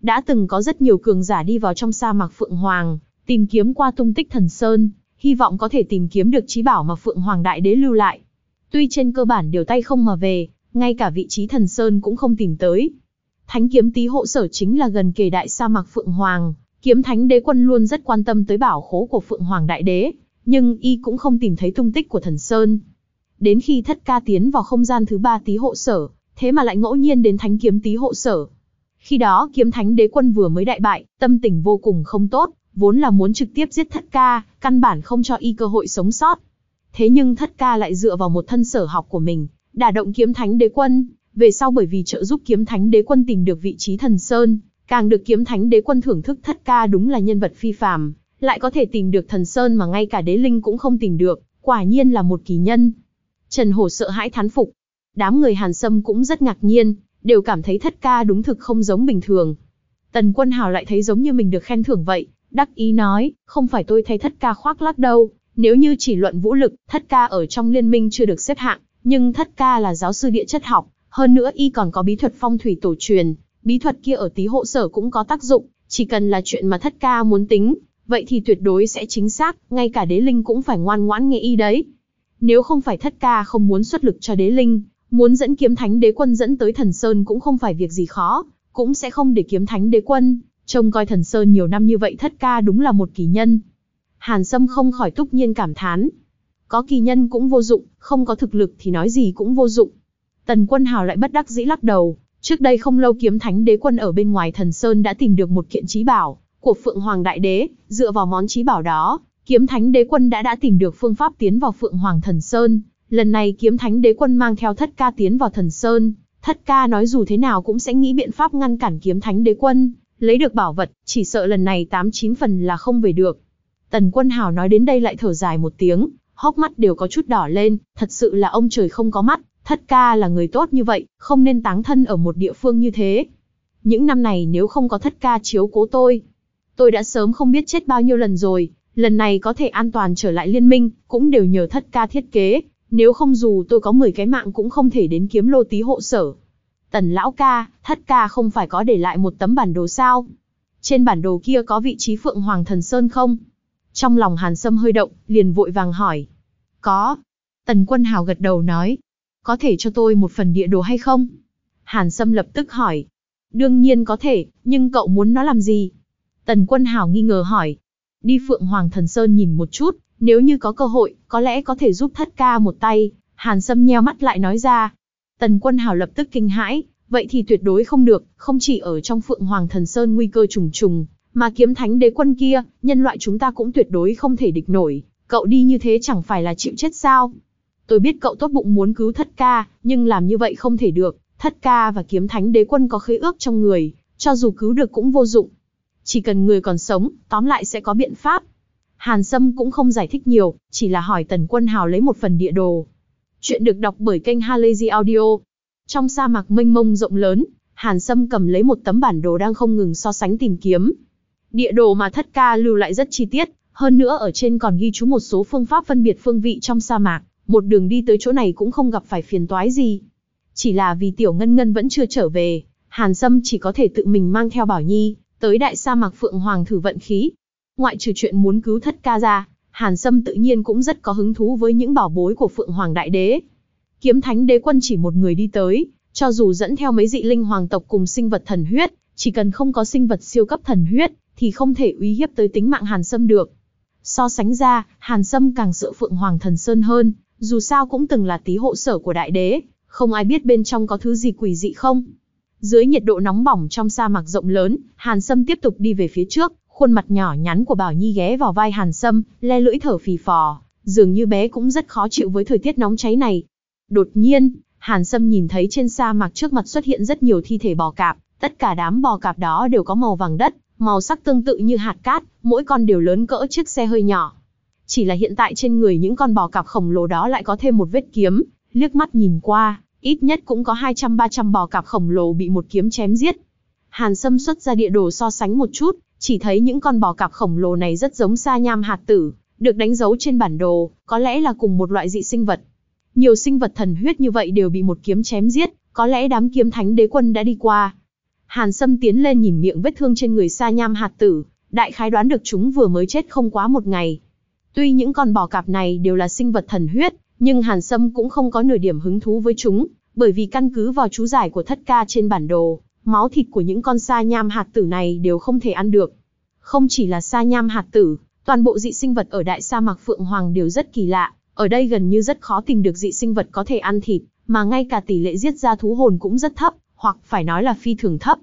S1: Đã từng có rất nhiều cường giả đi vào trong sa mạc Phượng Hoàng, tìm kiếm qua tung tích thần sơn, hy vọng có thể tìm kiếm được trí bảo mà Phượng Hoàng đại đế lưu lại. Tuy trên cơ bản đều tay không mà về, ngay cả vị trí thần sơn cũng không tìm tới. Thánh kiếm tí hộ sở chính là gần kề đại sa mạc Phượng Hoàng, kiếm thánh đế quân luôn rất quan tâm tới bảo khố của Phượng Hoàng đại đế, nhưng y cũng không tìm thấy tung tích của thần sơn. Đến khi thất ca tiến vào không gian thứ ba tí hộ sở, thế mà lại ngẫu nhiên đến thánh kiếm tí hộ sở. Khi đó kiếm thánh đế quân vừa mới đại bại, tâm tình vô cùng không tốt, vốn là muốn trực tiếp giết thất ca, căn bản không cho y cơ hội sống sót. Thế nhưng thất ca lại dựa vào một thân sở học của mình, đả động kiếm thánh đế quân, về sau bởi vì trợ giúp kiếm thánh đế quân tìm được vị trí thần sơn, càng được kiếm thánh đế quân thưởng thức thất ca đúng là nhân vật phi phàm, lại có thể tìm được thần sơn mà ngay cả đế linh cũng không tìm được, quả nhiên là một kỳ nhân. Trần Hổ sợ hãi thán phục. Đám người Hàn Sâm cũng rất ngạc nhiên, đều cảm thấy thất ca đúng thực không giống bình thường. Tần Quân Hào lại thấy giống như mình được khen thưởng vậy, đắc ý nói, không phải tôi thấy thất ca khoác lác đâu, nếu như chỉ luận vũ lực, thất ca ở trong liên minh chưa được xếp hạng, nhưng thất ca là giáo sư địa chất học, hơn nữa y còn có bí thuật phong thủy tổ truyền, bí thuật kia ở tí hộ sở cũng có tác dụng, chỉ cần là chuyện mà thất ca muốn tính, vậy thì tuyệt đối sẽ chính xác, ngay cả đế linh cũng phải ngoan ngoãn nghe y đấy. Nếu không phải thất ca không muốn xuất lực cho đế linh, muốn dẫn kiếm thánh đế quân dẫn tới thần sơn cũng không phải việc gì khó, cũng sẽ không để kiếm thánh đế quân, trông coi thần sơn nhiều năm như vậy thất ca đúng là một kỳ nhân. Hàn Sâm không khỏi túc nhiên cảm thán. Có kỳ nhân cũng vô dụng, không có thực lực thì nói gì cũng vô dụng. Tần quân hào lại bất đắc dĩ lắc đầu, trước đây không lâu kiếm thánh đế quân ở bên ngoài thần sơn đã tìm được một kiện trí bảo, của Phượng Hoàng Đại Đế, dựa vào món trí bảo đó, kiếm thánh đế quân đã đã tìm được phương pháp tiến vào Phượng Hoàng Thần Sơn. Lần này kiếm thánh đế quân mang theo thất ca tiến vào thần Sơn, thất ca nói dù thế nào cũng sẽ nghĩ biện pháp ngăn cản kiếm thánh đế quân, lấy được bảo vật, chỉ sợ lần này tám chín phần là không về được. Tần quân hào nói đến đây lại thở dài một tiếng, hốc mắt đều có chút đỏ lên, thật sự là ông trời không có mắt, thất ca là người tốt như vậy, không nên táng thân ở một địa phương như thế. Những năm này nếu không có thất ca chiếu cố tôi, tôi đã sớm không biết chết bao nhiêu lần rồi, lần này có thể an toàn trở lại liên minh, cũng đều nhờ thất ca thiết kế, nếu không dù tôi có 10 cái mạng cũng không thể đến kiếm lô tí hộ sở. Tần lão ca, thất ca không phải có để lại một tấm bản đồ sao? Trên bản đồ kia có vị trí Phượng Hoàng Thần Sơn không? Trong lòng Hàn Sâm hơi động, liền vội vàng hỏi. Có. Tần Quân Hào gật đầu nói. Có thể cho tôi một phần địa đồ hay không? Hàn Sâm lập tức hỏi. Đương nhiên có thể, nhưng cậu muốn nó làm gì? Tần Quân Hào nghi ngờ hỏi. Đi Phượng Hoàng Thần Sơn nhìn một chút, nếu như có cơ hội, có lẽ có thể giúp thất ca một tay. Hàn Sâm nheo mắt lại nói ra. Tần Quân Hào lập tức kinh hãi, vậy thì tuyệt đối không được, không chỉ ở trong Phượng Hoàng Thần Sơn nguy cơ trùng trùng, mà kiếm thánh đế quân kia, nhân loại chúng ta cũng tuyệt đối không thể địch nổi, cậu đi như thế chẳng phải là chịu chết sao? Tôi biết cậu tốt bụng muốn cứu thất ca, nhưng làm như vậy không thể được, thất ca và kiếm thánh đế quân có khế ước trong người, cho dù cứu được cũng vô dụng. Chỉ cần người còn sống, tóm lại sẽ có biện pháp. Hàn Sâm cũng không giải thích nhiều, chỉ là hỏi Tần Quân Hào lấy một phần địa đồ. Chuyện được đọc bởi kênh Halazy Audio. Trong sa mạc mênh mông rộng lớn, Hàn Sâm cầm lấy một tấm bản đồ đang không ngừng so sánh tìm kiếm. Địa đồ mà thất ca lưu lại rất chi tiết, hơn nữa ở trên còn ghi chú một số phương pháp phân biệt phương vị trong sa mạc, một đường đi tới chỗ này cũng không gặp phải phiền toái gì. Chỉ là vì Tiểu Ngân Ngân vẫn chưa trở về, Hàn Sâm chỉ có thể tự mình mang theo Bảo Nhi, tới đại sa mạc Phượng Hoàng thử vận khí. Ngoại trừ chuyện muốn cứu thất ca ra, Hàn Sâm tự nhiên cũng rất có hứng thú với những bảo bối của Phượng Hoàng Đại Đế. Kiếm Thánh Đế Quân chỉ một người đi tới, cho dù dẫn theo mấy dị linh hoàng tộc cùng sinh vật thần huyết, chỉ cần không có sinh vật siêu cấp thần huyết, thì không thể uy hiếp tới tính mạng Hàn Sâm được. So sánh ra, Hàn Sâm càng sợ Phượng Hoàng Thần Sơn hơn, dù sao cũng từng là tí hộ sở của đại đế, không ai biết bên trong có thứ gì quỷ dị không. Dưới nhiệt độ nóng bỏng trong sa mạc rộng lớn, Hàn Sâm tiếp tục đi về phía trước, khuôn mặt nhỏ nhắn của Bảo Nhi ghé vào vai Hàn Sâm, le lưỡi thở phì phò, dường như bé cũng rất khó chịu với thời tiết nóng cháy này. Đột nhiên, Hàn Sâm nhìn thấy trên sa mạc trước mặt xuất hiện rất nhiều thi thể bò cạp, tất cả đám bò cạp đó đều có màu vàng đất, màu sắc tương tự như hạt cát, mỗi con đều lớn cỡ chiếc xe hơi nhỏ. Chỉ là hiện tại trên người những con bò cạp khổng lồ đó lại có thêm một vết kiếm, liếc mắt nhìn qua, ít nhất cũng có 200-300 bò cạp khổng lồ bị một kiếm chém giết. Hàn Sâm xuất ra địa đồ so sánh một chút, chỉ thấy những con bò cạp khổng lồ này rất giống sa nham hạt tử, được đánh dấu trên bản đồ, có lẽ là cùng một loại dị sinh vật. Nhiều sinh vật thần huyết như vậy đều bị một kiếm chém giết, có lẽ đám kiếm thánh đế quân đã đi qua. Hàn Sâm tiến lên nhìn miệng vết thương trên người sa nham hạt tử, đại khái đoán được chúng vừa mới chết không quá một ngày. Tuy những con bò cạp này đều là sinh vật thần huyết, nhưng Hàn Sâm cũng không có nửa điểm hứng thú với chúng, bởi vì căn cứ vào chú giải của thất ca trên bản đồ, máu thịt của những con sa nham hạt tử này đều không thể ăn được. Không chỉ là sa nham hạt tử, toàn bộ dị sinh vật ở đại sa mạc Phượng Hoàng đều rất kỳ lạ, ở đây gần như rất khó tìm được dị sinh vật có thể ăn thịt, mà ngay cả tỷ lệ giết ra thú hồn cũng rất thấp, hoặc phải nói là phi thường thấp.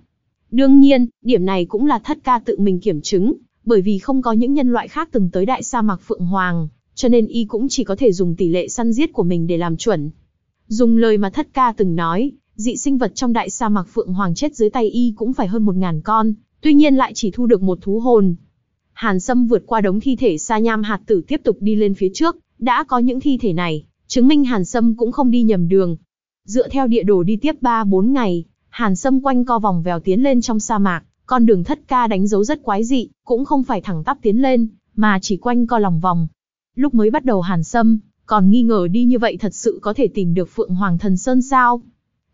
S1: Đương nhiên, điểm này cũng là thất ca tự mình kiểm chứng, bởi vì không có những nhân loại khác từng tới đại sa mạc Phượng Hoàng, cho nên y cũng chỉ có thể dùng tỷ lệ săn giết của mình để làm chuẩn. Dùng lời mà thất ca từng nói, dị sinh vật trong đại sa mạc Phượng Hoàng chết dưới tay y cũng phải hơn một ngàn con, tuy nhiên lại chỉ thu được một thú hồn. Hàn Sâm vượt qua đống thi thể sa nham hạt tử tiếp tục đi lên phía trước, đã có những thi thể này, chứng minh Hàn Sâm cũng không đi nhầm đường. Dựa theo địa đồ đi tiếp 3-4 ngày, Hàn Sâm quanh co vòng vèo tiến lên trong sa mạc, con đường thất ca đánh dấu rất quái dị, cũng không phải thẳng tắp tiến lên, mà chỉ quanh co lòng vòng. Lúc mới bắt đầu Hàn Sâm, còn nghi ngờ đi như vậy thật sự có thể tìm được Phượng Hoàng Thần Sơn sao?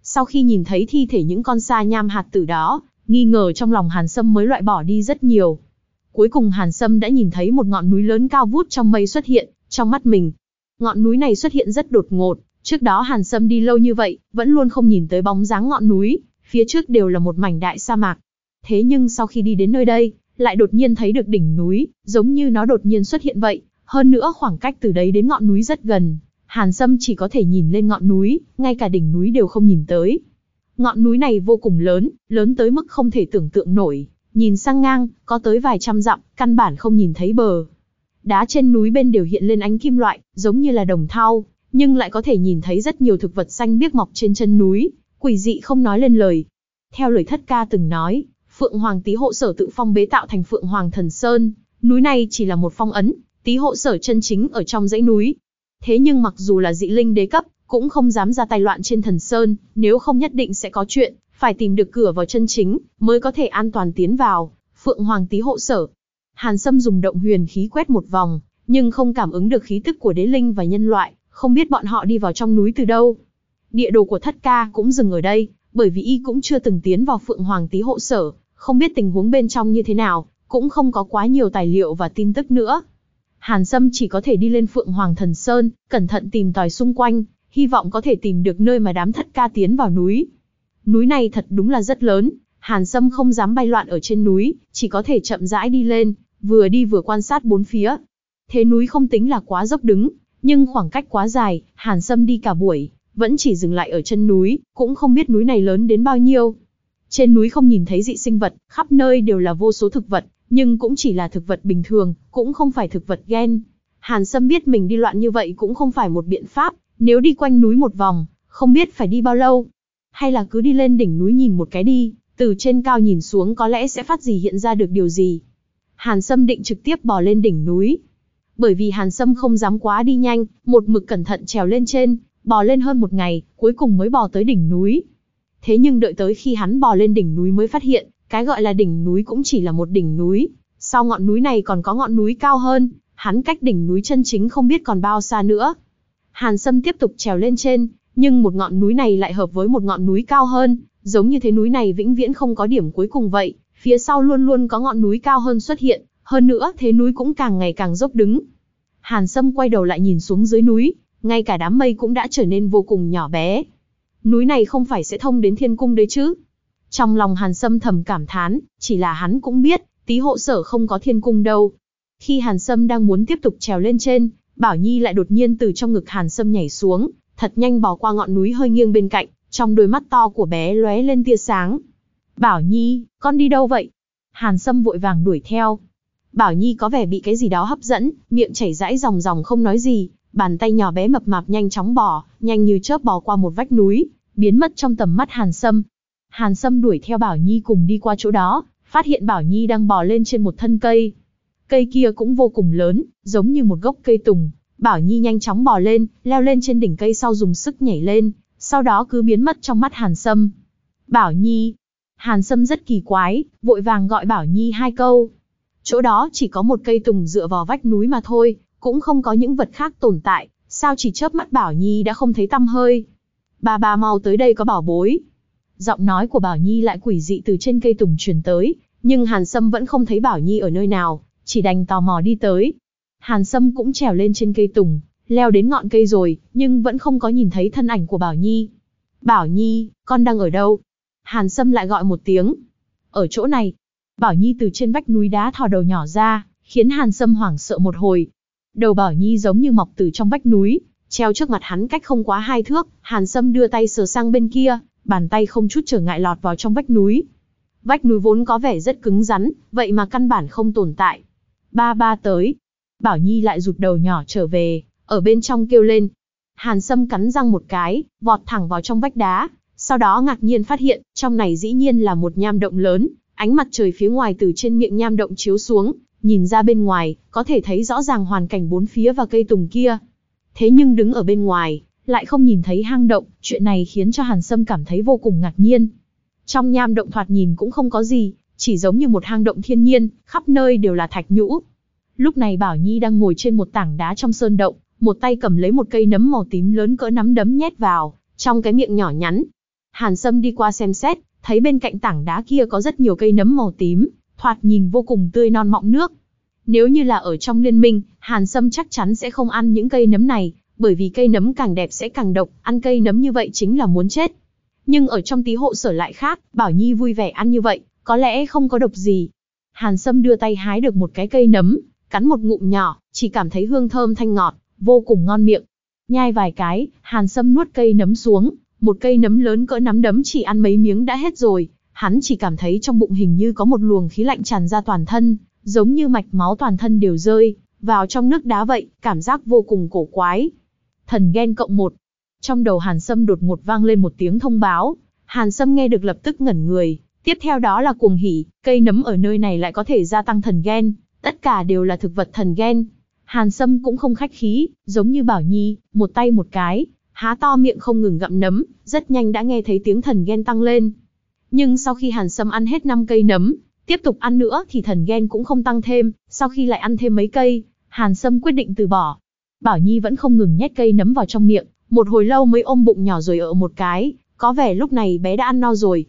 S1: Sau khi nhìn thấy thi thể những con sa nham hạt tử đó, nghi ngờ trong lòng Hàn Sâm mới loại bỏ đi rất nhiều. Cuối cùng Hàn Sâm đã nhìn thấy một ngọn núi lớn cao vút trong mây xuất hiện, trong mắt mình. Ngọn núi này xuất hiện rất đột ngột, trước đó Hàn Sâm đi lâu như vậy, vẫn luôn không nhìn tới bóng dáng ngọn núi, phía trước đều là một mảnh đại sa mạc. Thế nhưng sau khi đi đến nơi đây, lại đột nhiên thấy được đỉnh núi, giống như nó đột nhiên xuất hiện vậy, hơn nữa khoảng cách từ đấy đến ngọn núi rất gần. Hàn Sâm chỉ có thể nhìn lên ngọn núi, ngay cả đỉnh núi đều không nhìn tới. Ngọn núi này vô cùng lớn, lớn tới mức không thể tưởng tượng nổi, nhìn sang ngang, có tới vài trăm dặm, căn bản không nhìn thấy bờ. Đá trên núi bên đều hiện lên ánh kim loại, giống như là đồng thau, nhưng lại có thể nhìn thấy rất nhiều thực vật xanh biếc mọc trên chân núi, quỷ dị không nói lên lời. Theo lời thất ca từng nói, Phượng Hoàng Tý hộ sở tự phong bế tạo thành Phượng Hoàng Thần Sơn, núi này chỉ là một phong ấn, Tí hộ sở chân chính ở trong dãy núi. Thế nhưng mặc dù là dị linh đế cấp, cũng không dám ra tay loạn trên Thần Sơn, nếu không nhất định sẽ có chuyện, phải tìm được cửa vào chân chính, mới có thể an toàn tiến vào. Phượng Hoàng Tí hộ sở. Hàn Sâm dùng động huyền khí quét một vòng, nhưng không cảm ứng được khí tức của đế linh và nhân loại, không biết bọn họ đi vào trong núi từ đâu. Địa đồ của thất ca cũng dừng ở đây, bởi vì y cũng chưa từng tiến vào Phượng Hoàng Tí hộ sở, không biết tình huống bên trong như thế nào, cũng không có quá nhiều tài liệu và tin tức nữa. Hàn Sâm chỉ có thể đi lên Phượng Hoàng Thần Sơn, cẩn thận tìm tòi xung quanh, hy vọng có thể tìm được nơi mà đám thất ca tiến vào núi. Núi này thật đúng là rất lớn, Hàn Sâm không dám bay loạn ở trên núi, chỉ có thể chậm rãi đi lên, vừa đi vừa quan sát bốn phía. Thế núi không tính là quá dốc đứng, nhưng khoảng cách quá dài, Hàn Sâm đi cả buổi, vẫn chỉ dừng lại ở chân núi, cũng không biết núi này lớn đến bao nhiêu. Trên núi không nhìn thấy dị sinh vật, khắp nơi đều là vô số thực vật, nhưng cũng chỉ là thực vật bình thường, cũng không phải thực vật gen. Hàn Sâm biết mình đi loạn như vậy cũng không phải một biện pháp, nếu đi quanh núi một vòng, không biết phải đi bao lâu. Hay là cứ đi lên đỉnh núi nhìn một cái đi, từ trên cao nhìn xuống có lẽ sẽ phát gì hiện ra được điều gì. Hàn Sâm định trực tiếp bò lên đỉnh núi. Bởi vì Hàn Sâm không dám quá đi nhanh, một mực cẩn thận trèo lên trên, bò lên hơn một ngày, cuối cùng mới bò tới đỉnh núi. Thế nhưng đợi tới khi hắn bò lên đỉnh núi mới phát hiện, cái gọi là đỉnh núi cũng chỉ là một đỉnh núi. Sau ngọn núi này còn có ngọn núi cao hơn, hắn cách đỉnh núi chân chính không biết còn bao xa nữa. Hàn Sâm tiếp tục trèo lên trên, nhưng một ngọn núi này lại hợp với một ngọn núi cao hơn, giống như thế núi này vĩnh viễn không có điểm cuối cùng vậy, phía sau luôn luôn có ngọn núi cao hơn xuất hiện, hơn nữa thế núi cũng càng ngày càng dốc đứng. Hàn Sâm quay đầu lại nhìn xuống dưới núi, ngay cả đám mây cũng đã trở nên vô cùng nhỏ bé. Núi này không phải sẽ thông đến thiên cung đấy chứ? Trong lòng Hàn Sâm thầm cảm thán, chỉ là hắn cũng biết, tí hộ sở không có thiên cung đâu. Khi Hàn Sâm đang muốn tiếp tục trèo lên trên, Bảo Nhi lại đột nhiên từ trong ngực Hàn Sâm nhảy xuống, thật nhanh bò qua ngọn núi hơi nghiêng bên cạnh, trong đôi mắt to của bé lóe lên tia sáng. Bảo Nhi, con đi đâu vậy? Hàn Sâm vội vàng đuổi theo. Bảo Nhi có vẻ bị cái gì đó hấp dẫn, miệng chảy rãi ròng ròng không nói gì, bàn tay nhỏ bé mập mạp nhanh chóng bò, nhanh như chớp bò qua một vách núi, biến mất trong tầm mắt Hàn Sâm. Hàn Sâm đuổi theo Bảo Nhi cùng đi qua chỗ đó, phát hiện Bảo Nhi đang bò lên trên một thân cây. Cây kia cũng vô cùng lớn, giống như một gốc cây tùng. Bảo Nhi nhanh chóng bò lên, leo lên trên đỉnh cây sau dùng sức nhảy lên, sau đó cứ biến mất trong mắt Hàn Sâm. Bảo Nhi. Hàn Sâm rất kỳ quái, vội vàng gọi Bảo Nhi hai câu. Chỗ đó chỉ có một cây tùng dựa vào vách núi mà thôi, cũng không có những vật khác tồn tại, sao chỉ chớp mắt Bảo Nhi đã không thấy tăm hơi. Bà bà mau tới đây có bảo bối. Giọng nói của Bảo Nhi lại quỷ dị từ trên cây tùng truyền tới, nhưng Hàn Sâm vẫn không thấy Bảo Nhi ở nơi nào, chỉ đành tò mò đi tới. Hàn Sâm cũng trèo lên trên cây tùng, leo đến ngọn cây rồi, nhưng vẫn không có nhìn thấy thân ảnh của Bảo Nhi. Bảo Nhi, con đang ở đâu? Hàn Sâm lại gọi một tiếng. Ở chỗ này. Bảo Nhi từ trên vách núi đá thò đầu nhỏ ra, khiến Hàn Sâm hoảng sợ một hồi. Đầu Bảo Nhi giống như mọc từ trong vách núi, treo trước mặt hắn cách không quá hai thước, Hàn Sâm đưa tay sờ sang bên kia, bàn tay không chút trở ngại lọt vào trong vách núi. Vách núi vốn có vẻ rất cứng rắn, vậy mà căn bản không tồn tại. Ba ba tới. Bảo Nhi lại rụt đầu nhỏ trở về, ở bên trong kêu lên. Hàn Sâm cắn răng một cái, vọt thẳng vào trong vách đá, sau đó ngạc nhiên phát hiện, trong này dĩ nhiên là một nham động lớn, ánh mặt trời phía ngoài từ trên miệng nham động chiếu xuống, nhìn ra bên ngoài, có thể thấy rõ ràng hoàn cảnh bốn phía và cây tùng kia. Thế nhưng đứng ở bên ngoài, lại không nhìn thấy hang động, chuyện này khiến cho Hàn Sâm cảm thấy vô cùng ngạc nhiên. Trong nham động thoạt nhìn cũng không có gì, chỉ giống như một hang động thiên nhiên, khắp nơi đều là thạch nhũ. Lúc này Bảo Nhi đang ngồi trên một tảng đá trong sơn động, một tay cầm lấy một cây nấm màu tím lớn cỡ nắm đấm nhét vào, trong cái miệng nhỏ nhắn. Hàn Sâm đi qua xem xét, thấy bên cạnh tảng đá kia có rất nhiều cây nấm màu tím, thoạt nhìn vô cùng tươi non mọng nước. Nếu như là ở trong liên minh, Hàn Sâm chắc chắn sẽ không ăn những cây nấm này, bởi vì cây nấm càng đẹp sẽ càng độc, ăn cây nấm như vậy chính là muốn chết. Nhưng ở trong tí hộ sở lại khác, Bảo Nhi vui vẻ ăn như vậy, có lẽ không có độc gì. Hàn Sâm đưa tay hái được một cái cây nấm, cắn một ngụm nhỏ, chỉ cảm thấy hương thơm thanh ngọt, vô cùng ngon miệng. Nhai vài cái, Hàn Sâm nuốt cây nấm xuống, một cây nấm lớn cỡ nắm đấm chỉ ăn mấy miếng đã hết rồi, hắn chỉ cảm thấy trong bụng hình như có một luồng khí lạnh tràn ra toàn thân, giống như mạch máu toàn thân đều rơi vào trong nước đá vậy, cảm giác vô cùng cổ quái. Thần ghen cộng một. Trong đầu Hàn Sâm đột ngột vang lên một tiếng thông báo, Hàn Sâm nghe được lập tức ngẩn người, tiếp theo đó là cuồng hỉ, cây nấm ở nơi này lại có thể gia tăng thần ghen, tất cả đều là thực vật thần ghen. Hàn Sâm cũng không khách khí, giống như Bảo Nhi, một tay một cái, há to miệng không ngừng gặm nấm, rất nhanh đã nghe thấy tiếng thần ghen tăng lên. Nhưng sau khi Hàn Sâm ăn hết 5 cây nấm, tiếp tục ăn nữa thì thần ghen cũng không tăng thêm, sau khi lại ăn thêm mấy cây, Hàn Sâm quyết định từ bỏ. Bảo Nhi vẫn không ngừng nhét cây nấm vào trong miệng, một hồi lâu mới ôm bụng nhỏ rồi ở một cái, có vẻ lúc này bé đã ăn no rồi.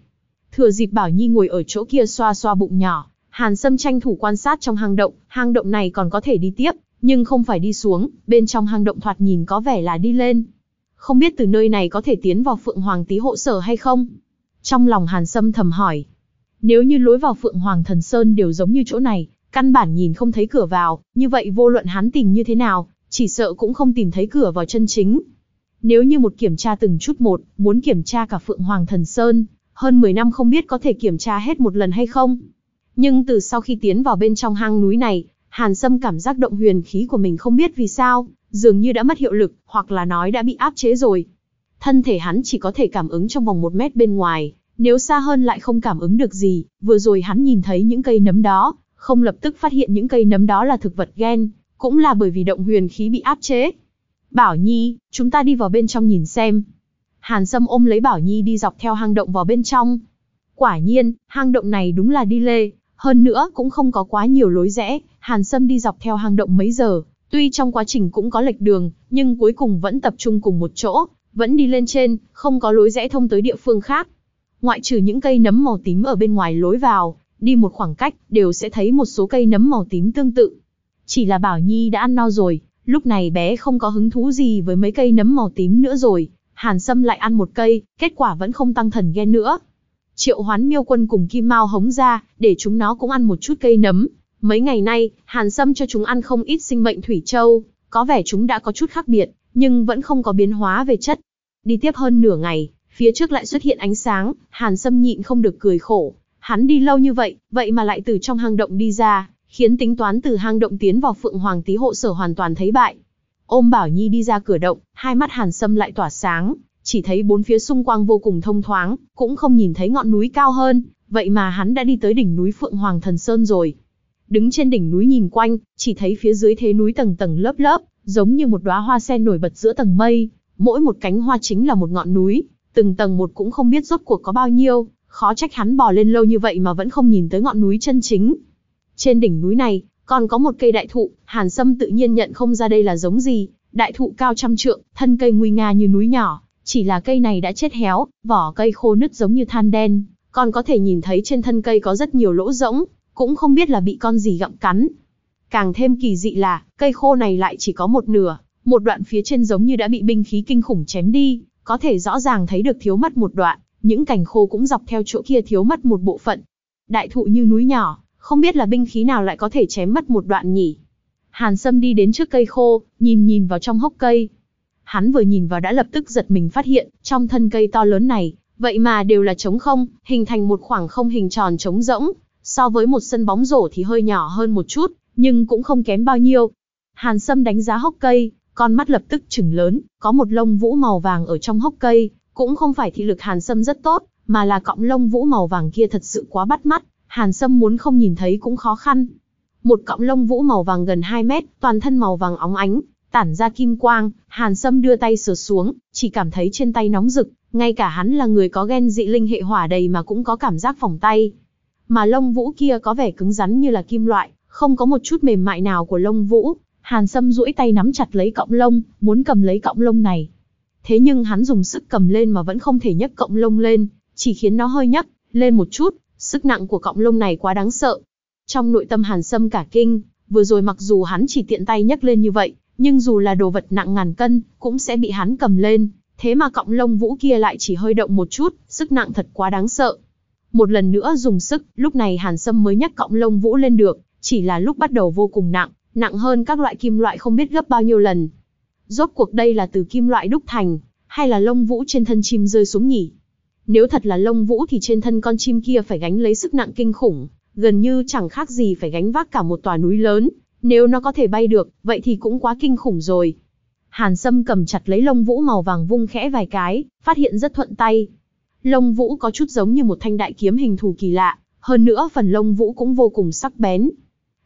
S1: Thừa dịp Bảo Nhi ngồi ở chỗ kia xoa xoa bụng nhỏ, Hàn Sâm tranh thủ quan sát trong hang động, hang động này còn có thể đi tiếp, nhưng không phải đi xuống, bên trong hang động thoạt nhìn có vẻ là đi lên. Không biết từ nơi này có thể tiến vào Phượng Hoàng tí hộ sở hay không? Trong lòng Hàn Sâm thầm hỏi. Nếu như lối vào Phượng Hoàng Thần Sơn đều giống như chỗ này, căn bản nhìn không thấy cửa vào, như vậy vô luận hắn tìm như thế nào, chỉ sợ cũng không tìm thấy cửa vào chân chính. Nếu như một kiểm tra từng chút một, muốn kiểm tra cả Phượng Hoàng Thần Sơn, hơn 10 năm không biết có thể kiểm tra hết một lần hay không. Nhưng từ sau khi tiến vào bên trong hang núi này, Hàn Sâm cảm giác động huyền khí của mình không biết vì sao, dường như đã mất hiệu lực, hoặc là nói đã bị áp chế rồi. Thân thể hắn chỉ có thể cảm ứng trong vòng một mét bên ngoài, nếu xa hơn lại không cảm ứng được gì, vừa rồi hắn nhìn thấy những cây nấm đó, không lập tức phát hiện những cây nấm đó là thực vật gen, cũng là bởi vì động huyền khí bị áp chế. Bảo Nhi, chúng ta đi vào bên trong nhìn xem. Hàn Sâm ôm lấy Bảo Nhi đi dọc theo hang động vào bên trong. Quả nhiên, hang động này đúng là đi lê, hơn nữa cũng không có quá nhiều lối rẽ, Hàn Sâm đi dọc theo hang động mấy giờ, tuy trong quá trình cũng có lệch đường, nhưng cuối cùng vẫn tập trung cùng một chỗ, vẫn đi lên trên, không có lối rẽ thông tới địa phương khác. Ngoại trừ những cây nấm màu tím ở bên ngoài lối vào, đi một khoảng cách, đều sẽ thấy một số cây nấm màu tím tương tự. Chỉ là Bảo Nhi đã ăn no rồi, lúc này bé không có hứng thú gì với mấy cây nấm màu tím nữa rồi, Hàn Sâm lại ăn một cây, kết quả vẫn không tăng thần ghen nữa. Triệu hoán miêu quân cùng Kim Mao hống ra, để chúng nó cũng ăn một chút cây nấm. Mấy ngày nay, Hàn Sâm cho chúng ăn không ít sinh mệnh thủy châu, có vẻ chúng đã có chút khác biệt, nhưng vẫn không có biến hóa về chất. Đi tiếp hơn nửa ngày, phía trước lại xuất hiện ánh sáng, Hàn Sâm nhịn không được cười khổ. Hắn đi lâu như vậy, vậy mà lại từ trong hang động đi ra, khiến tính toán từ hang động tiến vào Phượng Hoàng Tý hộ sở hoàn toàn thấy bại. Ôm Bảo Nhi đi ra cửa động, hai mắt Hàn Sâm lại tỏa sáng, chỉ thấy bốn phía xung quanh vô cùng thông thoáng, cũng không nhìn thấy ngọn núi cao hơn, vậy mà hắn đã đi tới đỉnh núi Phượng Hoàng Thần Sơn rồi. Đứng trên đỉnh núi nhìn quanh, chỉ thấy phía dưới thế núi tầng tầng lớp lớp, giống như một đóa hoa sen nổi bật giữa tầng mây, mỗi một cánh hoa chính là một ngọn núi, từng tầng một cũng không biết rốt cuộc có bao nhiêu, khó trách hắn bò lên lâu như vậy mà vẫn không nhìn tới ngọn núi chân chính. Trên đỉnh núi này, còn có một cây đại thụ, Hàn Sâm tự nhiên nhận không ra đây là giống gì, đại thụ cao trăm trượng, thân cây nguy nga như núi nhỏ, chỉ là cây này đã chết héo, vỏ cây khô nứt giống như than đen, còn có thể nhìn thấy trên thân cây có rất nhiều lỗ rỗng, cũng không biết là bị con gì gặm cắn. Càng thêm kỳ dị là, cây khô này lại chỉ có một nửa, một đoạn phía trên giống như đã bị binh khí kinh khủng chém đi, có thể rõ ràng thấy được thiếu mất một đoạn, những cành khô cũng dọc theo chỗ kia thiếu mất một bộ phận. Đại thụ như núi nhỏ, không biết là binh khí nào lại có thể chém mất một đoạn nhỉ. Hàn Sâm đi đến trước cây khô, nhìn nhìn vào trong hốc cây. Hắn vừa nhìn vào đã lập tức giật mình phát hiện, trong thân cây to lớn này, vậy mà đều là trống không, hình thành một khoảng không hình tròn trống rỗng, so với một sân bóng rổ thì hơi nhỏ hơn một chút, nhưng cũng không kém bao nhiêu. Hàn Sâm đánh giá hốc cây, con mắt lập tức trừng lớn, có một lông vũ màu vàng ở trong hốc cây, cũng không phải thị lực Hàn Sâm rất tốt, mà là cọng lông vũ màu vàng kia thật sự quá bắt mắt, Hàn Sâm muốn không nhìn thấy cũng khó khăn. Một cọng lông vũ màu vàng gần 2 mét, toàn thân màu vàng óng ánh, tản ra kim quang, Hàn Sâm đưa tay sờ xuống, chỉ cảm thấy trên tay nóng rực, ngay cả hắn là người có gen dị linh hệ hỏa đầy mà cũng có cảm giác phòng tay. Mà lông vũ kia có vẻ cứng rắn như là kim loại, không có một chút mềm mại nào của lông vũ. Hàn Sâm duỗi tay nắm chặt lấy cọng lông, muốn cầm lấy cọng lông này. Thế nhưng hắn dùng sức cầm lên mà vẫn không thể nhấc cọng lông lên, chỉ khiến nó hơi nhấc lên một chút, sức nặng của cọng lông này quá đáng sợ. Trong nội tâm Hàn Sâm cả kinh, vừa rồi mặc dù hắn chỉ tiện tay nhấc lên như vậy, nhưng dù là đồ vật nặng ngàn cân, cũng sẽ bị hắn cầm lên, thế mà cọng lông vũ kia lại chỉ hơi động một chút, sức nặng thật quá đáng sợ. Một lần nữa dùng sức, lúc này Hàn Sâm mới nhấc cọng lông vũ lên được, chỉ là lúc bắt đầu vô cùng nặng, nặng hơn các loại kim loại không biết gấp bao nhiêu lần. Rốt cuộc đây là từ kim loại đúc thành, hay là lông vũ trên thân chim rơi xuống nhỉ? Nếu thật là lông vũ thì trên thân con chim kia phải gánh lấy sức nặng kinh khủng, gần như chẳng khác gì phải gánh vác cả một tòa núi lớn, nếu nó có thể bay được, vậy thì cũng quá kinh khủng rồi. Hàn Sâm cầm chặt lấy lông vũ màu vàng vung khẽ vài cái, phát hiện rất thuận tay. Lông vũ có chút giống như một thanh đại kiếm hình thù kỳ lạ, hơn nữa phần lông vũ cũng vô cùng sắc bén.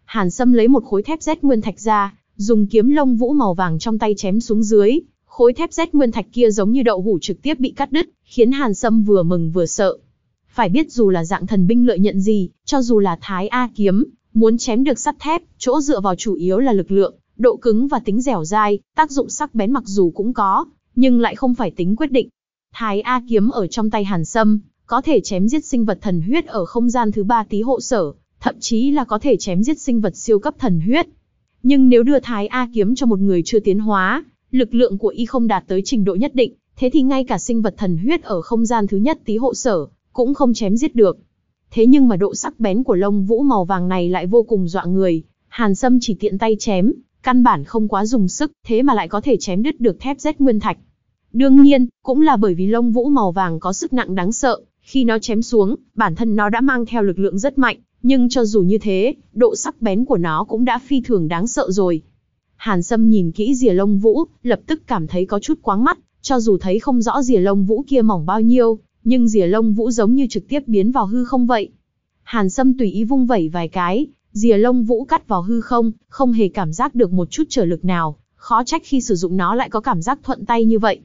S1: Hàn Sâm lấy một khối thép rét nguyên thạch ra, dùng kiếm lông vũ màu vàng trong tay chém xuống dưới, khối thép rét nguyên thạch kia giống như đậu hũ trực tiếp bị cắt đứt, khiến Hàn Sâm vừa mừng vừa sợ. Phải biết dù là dạng thần binh lợi nhận gì, cho dù là Thái A kiếm, muốn chém được sắt thép, chỗ dựa vào chủ yếu là lực lượng, độ cứng và tính dẻo dai, tác dụng sắc bén mặc dù cũng có, nhưng lại không phải tính quyết định. Thái A kiếm ở trong tay Hàn Sâm, có thể chém giết sinh vật thần huyết ở không gian thứ ba tí hộ sở, thậm chí là có thể chém giết sinh vật siêu cấp thần huyết. Nhưng nếu đưa Thái A kiếm cho một người chưa tiến hóa, lực lượng của y không đạt tới trình độ nhất định, thế thì ngay cả sinh vật thần huyết ở không gian thứ nhất tí hộ sở, cũng không chém giết được. Thế nhưng mà độ sắc bén của lông vũ màu vàng này lại vô cùng dọa người, Hàn Sâm chỉ tiện tay chém, căn bản không quá dùng sức, thế mà lại có thể chém đứt được thép rét nguyên thạch. Đương nhiên, cũng là bởi vì lông vũ màu vàng có sức nặng đáng sợ, khi nó chém xuống, bản thân nó đã mang theo lực lượng rất mạnh, nhưng cho dù như thế, độ sắc bén của nó cũng đã phi thường đáng sợ rồi. Hàn Sâm nhìn kỹ rìa lông vũ, lập tức cảm thấy có chút quáng mắt, cho dù thấy không rõ rìa lông vũ kia mỏng bao nhiêu, nhưng rìa lông vũ giống như trực tiếp biến vào hư không vậy. Hàn Sâm tùy ý vung vẩy vài cái, Dìa lông vũ cắt vào hư không, không hề cảm giác được một chút trở lực nào, khó trách khi sử dụng nó lại có cảm giác thuận tay như vậy.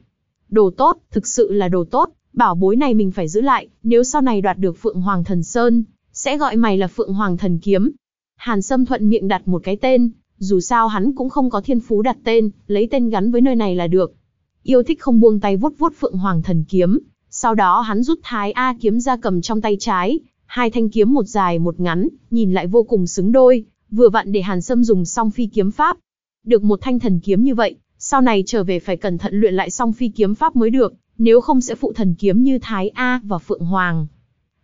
S1: Đồ tốt, thực sự là đồ tốt, bảo bối này mình phải giữ lại, nếu sau này đoạt được Phượng Hoàng Thần Sơn, sẽ gọi mày là Phượng Hoàng Thần Kiếm. Hàn Sâm thuận miệng đặt một cái tên, dù sao hắn cũng không có thiên phú đặt tên, lấy tên gắn với nơi này là được. Yêu thích không buông tay vuốt vuốt Phượng Hoàng Thần Kiếm, sau đó hắn rút Thái A kiếm ra cầm trong tay trái, hai thanh kiếm một dài một ngắn, nhìn lại vô cùng xứng đôi, vừa vặn để Hàn Sâm dùng song phi kiếm pháp. Được một thanh thần kiếm như vậy, sau này trở về phải cẩn thận luyện lại song phi kiếm pháp mới được, nếu không sẽ phụ thần kiếm như Thái A và Phượng Hoàng.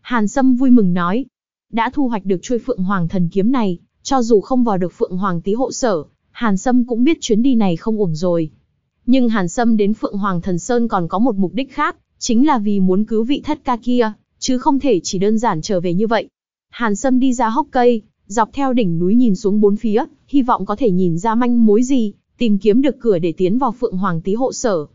S1: Hàn Sâm vui mừng nói, đã thu hoạch được chuôi Phượng Hoàng thần kiếm này, cho dù không vào được Phượng Hoàng tí hộ sở, Hàn Sâm cũng biết chuyến đi này không ổn rồi. Nhưng Hàn Sâm đến Phượng Hoàng Thần Sơn còn có một mục đích khác, chính là vì muốn cứu vị thất ca kia, chứ không thể chỉ đơn giản trở về như vậy. Hàn Sâm đi ra hốc cây, dọc theo đỉnh núi nhìn xuống bốn phía, hy vọng có thể nhìn ra manh mối gì, tìm kiếm được cửa để tiến vào Phượng Hoàng tí hộ sở.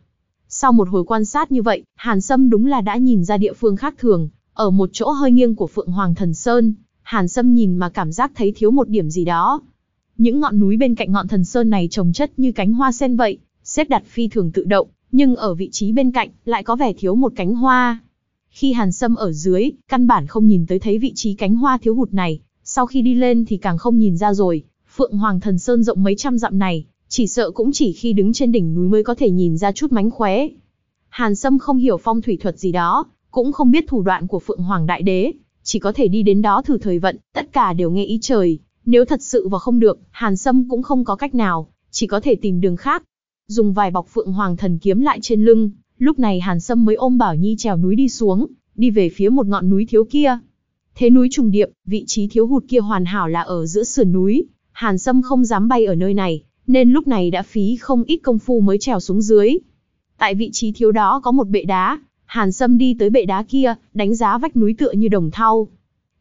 S1: Sau một hồi quan sát như vậy, Hàn Sâm đúng là đã nhìn ra địa phương khác thường, ở một chỗ hơi nghiêng của Phượng Hoàng Thần Sơn, Hàn Sâm nhìn mà cảm giác thấy thiếu một điểm gì đó. Những ngọn núi bên cạnh ngọn thần sơn này trồng chất như cánh hoa sen vậy, xếp đặt phi thường tự động, nhưng ở vị trí bên cạnh lại có vẻ thiếu một cánh hoa. Khi Hàn Sâm ở dưới, căn bản không nhìn tới thấy vị trí cánh hoa thiếu hụt này, sau khi đi lên thì càng không nhìn ra rồi, Phượng Hoàng Thần Sơn rộng mấy trăm dặm này, chỉ sợ cũng chỉ khi đứng trên đỉnh núi mới có thể nhìn ra chút mánh khóe. Hàn Sâm không hiểu phong thủy thuật gì đó, cũng không biết thủ đoạn của Phượng Hoàng Đại Đế, chỉ có thể đi đến đó thử thời vận, tất cả đều nghe ý trời. Nếu thật sự và không được, Hàn Sâm cũng không có cách nào, chỉ có thể tìm đường khác. Dùng vài bọc Phượng Hoàng thần kiếm lại trên lưng, lúc này Hàn Sâm mới ôm Bảo Nhi trèo núi đi xuống, đi về phía một ngọn núi thiếu kia. Thế núi trùng điệp, vị trí thiếu hụt kia hoàn hảo là ở giữa sườn núi, Hàn Sâm không dám bay ở nơi này, nên lúc này đã phí không ít công phu mới trèo xuống dưới. Tại vị trí thiếu đó có một bệ đá, Hàn Sâm đi tới bệ đá kia, đánh giá vách núi tựa như đồng thau.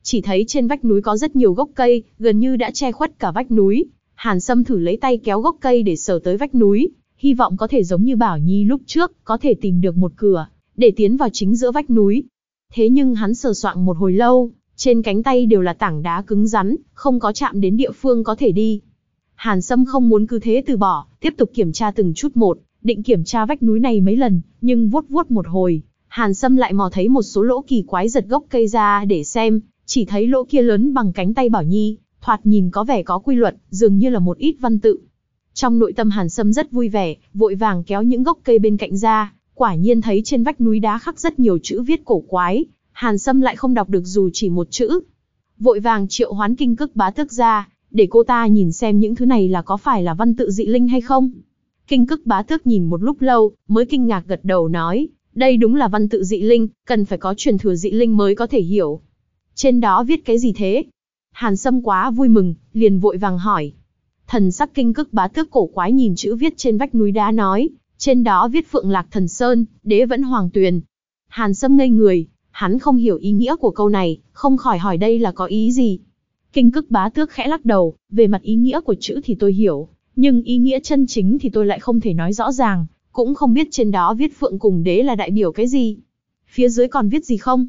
S1: Chỉ thấy trên vách núi có rất nhiều gốc cây, gần như đã che khuất cả vách núi. Hàn Sâm thử lấy tay kéo gốc cây để sờ tới vách núi, hy vọng có thể giống như Bảo Nhi lúc trước, có thể tìm được một cửa, để tiến vào chính giữa vách núi. Thế nhưng hắn sờ soạn một hồi lâu, trên cánh tay đều là tảng đá cứng rắn, không có chạm đến địa phương có thể đi. Hàn Sâm không muốn cứ thế từ bỏ, tiếp tục kiểm tra từng chút một, định kiểm tra vách núi này mấy lần, nhưng vuốt vuốt một hồi, Hàn Sâm lại mò thấy một số lỗ kỳ quái giật gốc cây ra để xem, chỉ thấy lỗ kia lớn bằng cánh tay Bảo Nhi, thoạt nhìn có vẻ có quy luật, dường như là một ít văn tự. Trong nội tâm Hàn Sâm rất vui vẻ, vội vàng kéo những gốc cây bên cạnh ra, quả nhiên thấy trên vách núi đá khắc rất nhiều chữ viết cổ quái, Hàn Sâm lại không đọc được dù chỉ một chữ. Vội vàng triệu hoán kinh cức bá tước ra, để cô ta nhìn xem những thứ này là có phải là văn tự dị linh hay không. Kinh cức bá tước nhìn một lúc lâu, mới kinh ngạc gật đầu nói, đây đúng là văn tự dị linh, cần phải có truyền thừa dị linh mới có thể hiểu. Trên đó viết cái gì thế? Hàn Sâm quá vui mừng, liền vội vàng hỏi. Thần sắc kinh cức bá tước cổ quái nhìn chữ viết trên vách núi đá nói, trên đó viết Phượng Lạc Thần Sơn, đế vẫn hoàng tuyền. Hàn Sâm ngây người, hắn không hiểu ý nghĩa của câu này, không khỏi hỏi đây là có ý gì. Kinh cức bá tước khẽ lắc đầu, về mặt ý nghĩa của chữ thì tôi hiểu, nhưng ý nghĩa chân chính thì tôi lại không thể nói rõ ràng, cũng không biết trên đó viết phượng cùng đế là đại biểu cái gì. Phía dưới còn viết gì không?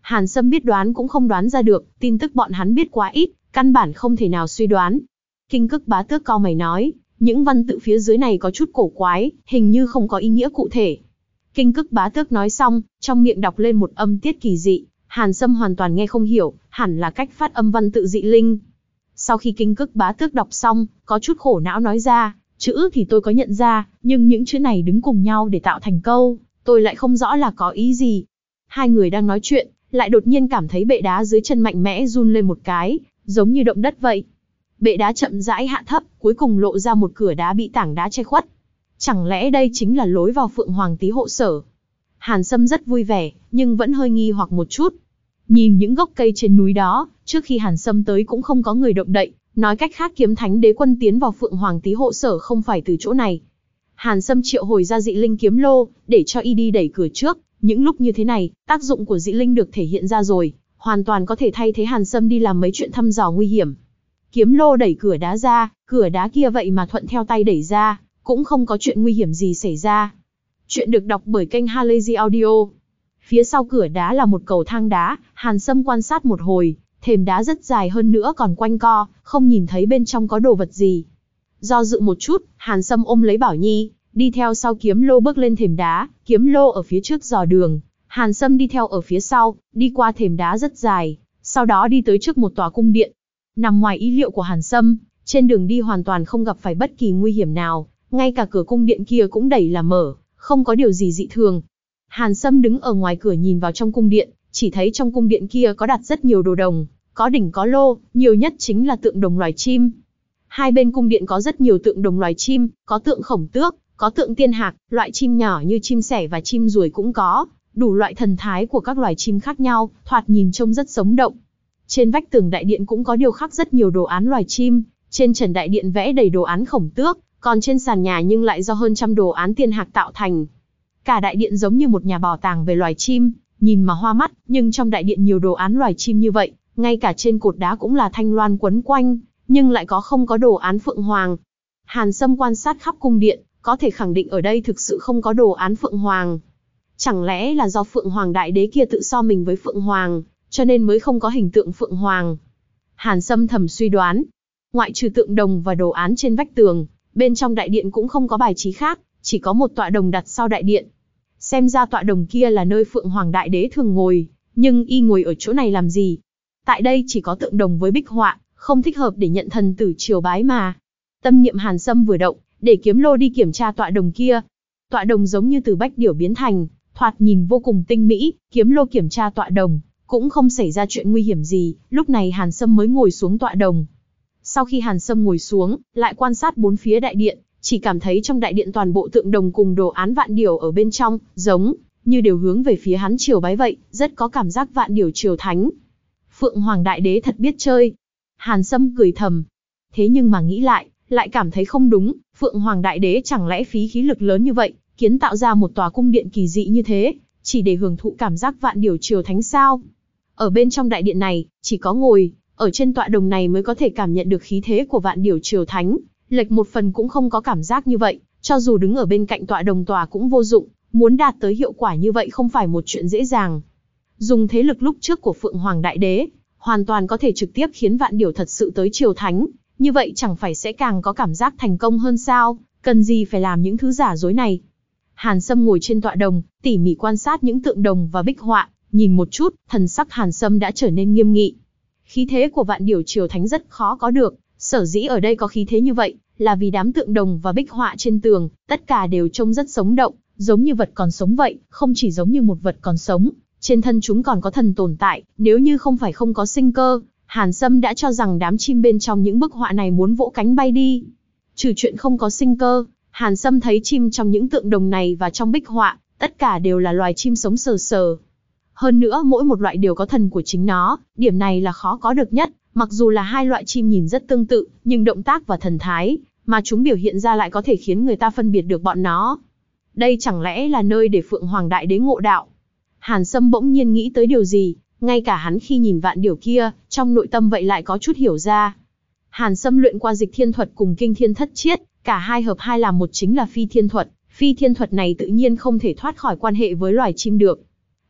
S1: Hàn Sâm biết đoán cũng không đoán ra được, tin tức bọn hắn biết quá ít, căn bản không thể nào suy đoán. Kinh cức bá tước cao mày nói, những văn tự phía dưới này có chút cổ quái, hình như không có ý nghĩa cụ thể. Kinh cức bá tước nói xong, trong miệng đọc lên một âm tiết kỳ dị, Hàn Sâm hoàn toàn nghe không hiểu, hẳn là cách phát âm văn tự dị linh. Sau khi kinh cức bá tước đọc xong, có chút khổ não nói ra, Chữ thì tôi có nhận ra, nhưng những chữ này đứng cùng nhau để tạo thành câu, tôi lại không rõ là có ý gì. Hai người đang nói chuyện, lại đột nhiên cảm thấy bệ đá dưới chân mạnh mẽ run lên một cái, giống như động đất vậy. Bệ đá chậm rãi hạ thấp, cuối cùng lộ ra một cửa đá bị tảng đá che khuất. Chẳng lẽ đây chính là lối vào Phượng Hoàng Tý hộ sở? Hàn Sâm rất vui vẻ, nhưng vẫn hơi nghi hoặc một chút. Nhìn những gốc cây trên núi đó, trước khi Hàn Sâm tới cũng không có người động đậy, Nói cách khác kiếm thánh đế quân tiến vào Phượng Hoàng Tý hộ sở không phải từ chỗ này. Hàn Sâm triệu hồi ra dị linh kiếm lô, để cho y đi đẩy cửa trước. Những lúc như thế này, tác dụng của dị linh được thể hiện ra rồi, hoàn toàn có thể thay thế Hàn Sâm đi làm mấy chuyện thăm dò nguy hiểm. Kiếm lô đẩy cửa đá ra, cửa đá kia vậy mà thuận theo tay đẩy ra, cũng không có chuyện nguy hiểm gì xảy ra. Chuyện được đọc bởi kênh Halazy Audio. Phía sau cửa đá là một cầu thang đá, Hàn Sâm quan sát một hồi, thềm đá rất dài hơn nữa còn quanh co, không nhìn thấy bên trong có đồ vật gì. Do dự một chút, Hàn Sâm ôm lấy Bảo Nhi, đi theo sau kiếm lô bước lên thềm đá, kiếm lô ở phía trước dò đường. Hàn Sâm đi theo ở phía sau, đi qua thềm đá rất dài, sau đó đi tới trước một tòa cung điện. Nằm ngoài ý liệu của Hàn Sâm, trên đường đi hoàn toàn không gặp phải bất kỳ nguy hiểm nào, ngay cả cửa cung điện kia cũng đẩy là mở, không có điều gì dị thường. Hàn Sâm đứng ở ngoài cửa nhìn vào trong cung điện, chỉ thấy trong cung điện kia có đặt rất nhiều đồ đồng, có đỉnh có lô, nhiều nhất chính là tượng đồng loài chim. Hai bên cung điện có rất nhiều tượng đồng loài chim, có tượng khổng tước, có tượng tiên hạc, loại chim nhỏ như chim sẻ và chim ruồi cũng có, đủ loại thần thái của các loài chim khác nhau, thoạt nhìn trông rất sống động. Trên vách tường đại điện cũng có điều khắc rất nhiều đồ án loài chim, trên trần đại điện vẽ đầy đồ án khổng tước, còn trên sàn nhà nhưng lại do hơn trăm đồ án tiên hạc tạo thành. Cả đại điện giống như một nhà bảo tàng về loài chim, nhìn mà hoa mắt, nhưng trong đại điện nhiều đồ án loài chim như vậy, ngay cả trên cột đá cũng là thanh loan quấn quanh, nhưng lại có không có đồ án phượng hoàng. Hàn Sâm quan sát khắp cung điện, có thể khẳng định ở đây thực sự không có đồ án phượng hoàng. Chẳng lẽ là do phượng hoàng đại đế kia tự so mình với phượng hoàng, cho nên mới không có hình tượng phượng hoàng. Hàn Sâm thầm suy đoán, ngoại trừ tượng đồng và đồ án trên vách tường, bên trong đại điện cũng không có bài trí khác, chỉ có một tọa đồng đặt sau đại điện. Xem ra tọa đồng kia là nơi Phượng Hoàng Đại Đế thường ngồi, nhưng y ngồi ở chỗ này làm gì? Tại đây chỉ có tượng đồng với bích họa, không thích hợp để nhận thần tử triều bái mà. Tâm niệm Hàn Sâm vừa động, để kiếm lô đi kiểm tra tọa đồng kia. Tọa đồng giống như từ bách điểu biến thành, thoạt nhìn vô cùng tinh mỹ, kiếm lô kiểm tra tọa đồng, cũng không xảy ra chuyện nguy hiểm gì, lúc này Hàn Sâm mới ngồi xuống tọa đồng. Sau khi Hàn Sâm ngồi xuống, lại quan sát bốn phía đại điện, chỉ cảm thấy trong đại điện toàn bộ tượng đồng cùng đồ án vạn điểu ở bên trong, giống như đều hướng về phía hắn triều bái vậy, rất có cảm giác vạn điều triều thánh. Phượng Hoàng Đại Đế thật biết chơi. Hàn Sâm cười thầm. Thế nhưng mà nghĩ lại, lại cảm thấy không đúng, Phượng Hoàng Đại Đế chẳng lẽ phí khí lực lớn như vậy, kiến tạo ra một tòa cung điện kỳ dị như thế, chỉ để hưởng thụ cảm giác vạn điều triều thánh sao? Ở bên trong đại điện này, chỉ có ngồi, ở trên tọa đồng này mới có thể cảm nhận được khí thế của vạn điều triều thánh, lệch một phần cũng không có cảm giác như vậy, cho dù đứng ở bên cạnh tọa đồng tòa cũng vô dụng, muốn đạt tới hiệu quả như vậy không phải một chuyện dễ dàng. Dùng thế lực lúc trước của Phượng Hoàng Đại Đế, hoàn toàn có thể trực tiếp khiến vạn điểu thật sự tới triều thánh, như vậy chẳng phải sẽ càng có cảm giác thành công hơn sao, cần gì phải làm những thứ giả dối này. Hàn Sâm ngồi trên tọa đồng, tỉ mỉ quan sát những tượng đồng và bích họa, nhìn một chút, thần sắc Hàn Sâm đã trở nên nghiêm nghị. Khí thế của vạn điểu triều thánh rất khó có được, sở dĩ ở đây có khí thế như vậy, là vì đám tượng đồng và bích họa trên tường, tất cả đều trông rất sống động, giống như vật còn sống vậy, không chỉ giống như một vật còn sống, trên thân chúng còn có thần tồn tại, nếu như không phải không có sinh cơ, Hàn Sâm đã cho rằng đám chim bên trong những bức họa này muốn vỗ cánh bay đi. Trừ chuyện không có sinh cơ, Hàn Sâm thấy chim trong những tượng đồng này và trong bích họa, tất cả đều là loài chim sống sờ sờ, hơn nữa mỗi một loại đều có thần của chính nó, điểm này là khó có được nhất, mặc dù là hai loại chim nhìn rất tương tự, nhưng động tác và thần thái mà chúng biểu hiện ra lại có thể khiến người ta phân biệt được bọn nó. Đây chẳng lẽ là nơi để Phượng Hoàng Đại Đế ngộ đạo? Hàn Sâm bỗng nhiên nghĩ tới điều gì, ngay cả hắn khi nhìn vạn điều kia, trong nội tâm vậy lại có chút hiểu ra. Hàn Sâm luyện qua dịch thiên thuật cùng kinh thiên thất chiết, cả hai hợp hai làm một chính là phi thiên thuật, phi thiên thuật này tự nhiên không thể thoát khỏi quan hệ với loài chim được.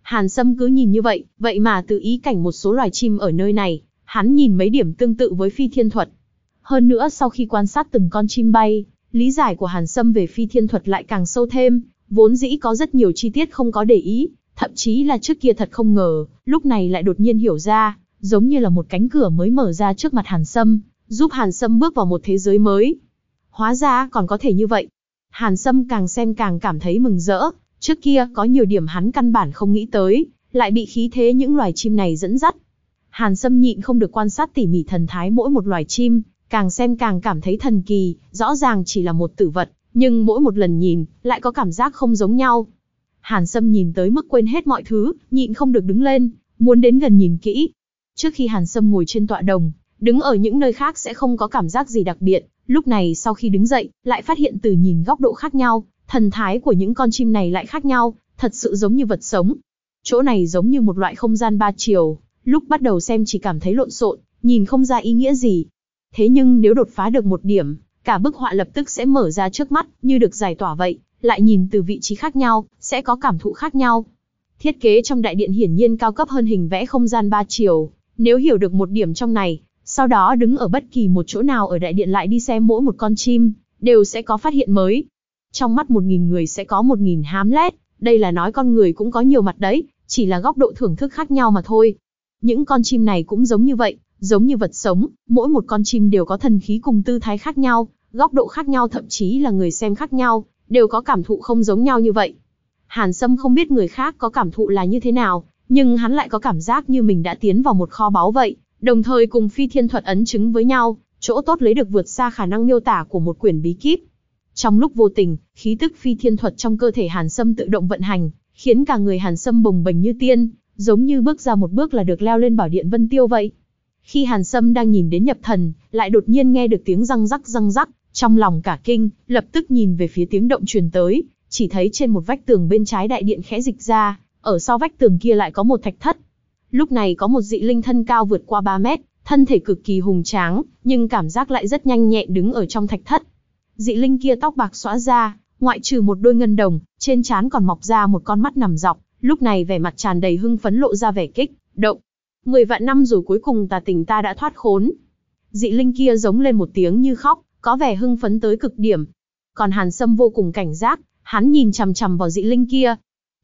S1: Hàn Sâm cứ nhìn như vậy, vậy mà tự ý cảnh một số loài chim ở nơi này, hắn nhìn mấy điểm tương tự với phi thiên thuật. Hơn nữa sau khi quan sát từng con chim bay, lý giải của Hàn Sâm về phi thiên thuật lại càng sâu thêm, vốn dĩ có rất nhiều chi tiết không có để ý, thậm chí là trước kia thật không ngờ, lúc này lại đột nhiên hiểu ra, giống như là một cánh cửa mới mở ra trước mặt Hàn Sâm, giúp Hàn Sâm bước vào một thế giới mới. Hóa ra còn có thể như vậy. Hàn Sâm càng xem càng cảm thấy mừng rỡ, Trước kia có nhiều điểm hắn căn bản không nghĩ tới, lại bị khí thế những loài chim này dẫn dắt. Hàn Sâm nhịn không được quan sát tỉ mỉ thần thái mỗi một loài chim, càng xem càng cảm thấy thần kỳ, rõ ràng chỉ là một tử vật, nhưng mỗi một lần nhìn, lại có cảm giác không giống nhau. Hàn Sâm nhìn tới mức quên hết mọi thứ, nhịn không được đứng lên, muốn đến gần nhìn kỹ. Trước khi Hàn Sâm ngồi trên tọa đồng, đứng ở những nơi khác sẽ không có cảm giác gì đặc biệt, lúc này sau khi đứng dậy, lại phát hiện từ nhìn góc độ khác nhau, Thần thái của những con chim này lại khác nhau, thật sự giống như vật sống. Chỗ này giống như một loại không gian ba chiều, lúc bắt đầu xem chỉ cảm thấy lộn xộn, nhìn không ra ý nghĩa gì. Thế nhưng nếu đột phá được một điểm, cả bức họa lập tức sẽ mở ra trước mắt, như được giải tỏa vậy, lại nhìn từ vị trí khác nhau, sẽ có cảm thụ khác nhau. Thiết kế trong đại điện hiển nhiên cao cấp hơn hình vẽ không gian ba chiều, Nếu hiểu được một điểm trong này, sau đó đứng ở bất kỳ một chỗ nào ở đại điện lại đi xem mỗi một con chim, đều sẽ có phát hiện mới. Trong mắt một nghìn người sẽ có một nghìn Hamlet, đây là nói con người cũng có nhiều mặt đấy, chỉ là góc độ thưởng thức khác nhau mà thôi. Những con chim này cũng giống như vậy, giống như vật sống, mỗi một con chim đều có thần khí cùng tư thái khác nhau, góc độ khác nhau thậm chí là người xem khác nhau, đều có cảm thụ không giống nhau như vậy. Hàn Sâm không biết người khác có cảm thụ là như thế nào, nhưng hắn lại có cảm giác như mình đã tiến vào một kho báu vậy, đồng thời cùng phi thiên thuật ấn chứng với nhau, chỗ tốt lấy được vượt xa khả năng miêu tả của một quyển bí kíp. Trong lúc vô tình, khí tức phi thiên thuật trong cơ thể Hàn Sâm tự động vận hành, khiến cả người Hàn Sâm bồng bềnh như tiên, giống như bước ra một bước là được leo lên bảo điện Vân Tiêu vậy. Khi Hàn Sâm đang nhìn đến nhập thần, lại đột nhiên nghe được tiếng răng rắc răng rắc, trong lòng cả kinh, lập tức nhìn về phía tiếng động truyền tới, chỉ thấy trên một vách tường bên trái đại điện khẽ dịch ra, ở sau vách tường kia lại có một thạch thất. Lúc này có một dị linh thân cao vượt qua 3 mét, thân thể cực kỳ hùng tráng, nhưng cảm giác lại rất nhanh nhẹn đứng ở trong thạch thất. Dị linh kia tóc bạc xõa ra, ngoại trừ một đôi ngân đồng, trên trán còn mọc ra một con mắt nằm dọc, lúc này vẻ mặt tràn đầy hưng phấn lộ ra vẻ kích, động. Mười vạn năm rồi cuối cùng tà tình ta đã thoát khốn. Dị linh kia giống lên một tiếng như khóc, có vẻ hưng phấn tới cực điểm. Còn Hàn Sâm vô cùng cảnh giác, hắn nhìn chằm chằm vào dị linh kia.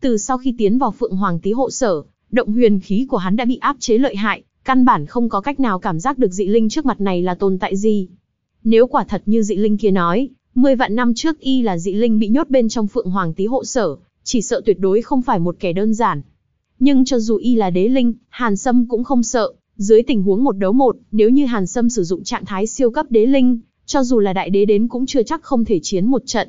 S1: Từ sau khi tiến vào Phượng Hoàng Tý hộ sở, động huyền khí của hắn đã bị áp chế lợi hại, căn bản không có cách nào cảm giác được dị linh trước mặt này là tồn tại gì. Nếu quả thật như dị linh kia nói, 10 vạn năm trước y là dị linh bị nhốt bên trong Phượng Hoàng Tý hộ sở, chỉ sợ tuyệt đối không phải một kẻ đơn giản. Nhưng cho dù y là đế linh, Hàn Sâm cũng không sợ, dưới tình huống một đấu một, nếu như Hàn Sâm sử dụng trạng thái siêu cấp đế linh, cho dù là đại đế đến cũng chưa chắc không thể chiến một trận.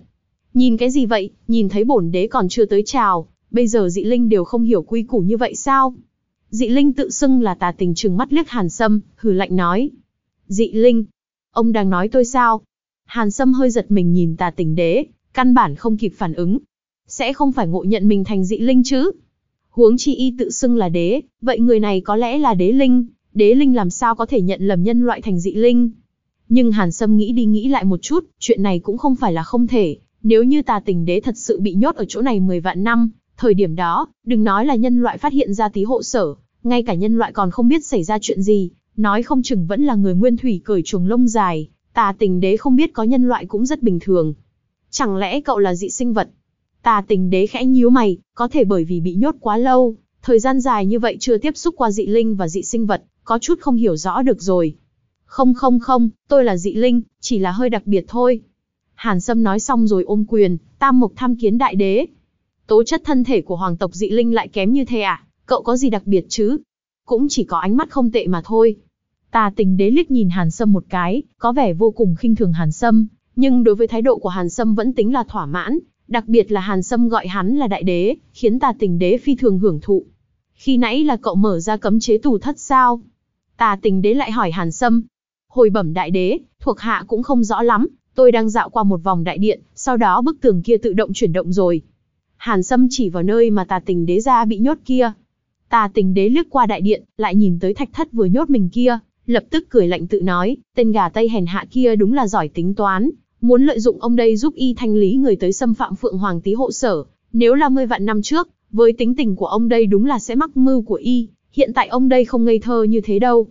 S1: Nhìn cái gì vậy, nhìn thấy bổn đế còn chưa tới chào, bây giờ dị linh đều không hiểu quy củ như vậy sao? Dị linh tự xưng là tà tình trừng mắt liếc Hàn Sâm, hừ lạnh nói. Dị linh, ông đang nói tôi sao? Hàn Sâm hơi giật mình nhìn tà tình đế, căn bản không kịp phản ứng. Sẽ không phải ngộ nhận mình thành dị linh chứ? Huống chi y tự xưng là đế, vậy người này có lẽ là đế linh, đế linh làm sao có thể nhận lầm nhân loại thành dị linh? Nhưng Hàn Sâm nghĩ đi nghĩ lại một chút, chuyện này cũng không phải là không thể, nếu như tà tình đế thật sự bị nhốt ở chỗ này 10 vạn năm, thời điểm đó, đừng nói là nhân loại phát hiện ra tí hộ sở, ngay cả nhân loại còn không biết xảy ra chuyện gì, nói không chừng vẫn là người nguyên thủy cởi chuồng lông dài, tà tình đế không biết có nhân loại cũng rất bình thường. Chẳng lẽ cậu là dị sinh vật? Tà tình đế khẽ nhíu mày, có thể bởi vì bị nhốt quá lâu, thời gian dài như vậy chưa tiếp xúc qua dị linh và dị sinh vật, có chút không hiểu rõ được rồi. Không không không, tôi là dị linh, chỉ là hơi đặc biệt thôi. Hàn Sâm nói xong rồi ôm quyền, tam mục tham kiến đại đế. Tố chất thân thể của hoàng tộc dị linh lại kém như thế à, cậu có gì đặc biệt chứ? Cũng chỉ có ánh mắt không tệ mà thôi. Tà tình đế liếc nhìn Hàn Sâm một cái, có vẻ vô cùng khinh thường Hàn Sâm, nhưng đối với thái độ của Hàn Sâm vẫn tính là thỏa mãn, đặc biệt là Hàn Sâm gọi hắn là đại đế, khiến tà tình đế phi thường hưởng thụ. Khi nãy là cậu mở ra cấm chế tù thất sao? Tà tình đế lại hỏi Hàn Sâm. Hồi bẩm đại đế, thuộc hạ cũng không rõ lắm, tôi đang dạo qua một vòng đại điện, sau đó bức tường kia tự động chuyển động rồi. Hàn Sâm chỉ vào nơi mà tà tình đế ra bị nhốt kia. Tà tình đế lướt qua đại điện, lại nhìn tới thạch thất vừa nhốt mình kia, lập tức cười lạnh tự nói, tên gà tây hèn hạ kia đúng là giỏi tính toán, muốn lợi dụng ông đây giúp y thanh lý người tới xâm phạm Phượng Hoàng Tý hộ sở, nếu là mươi vạn năm trước, với tính tình của ông đây đúng là sẽ mắc mưu của y, hiện tại ông đây không ngây thơ như thế đâu.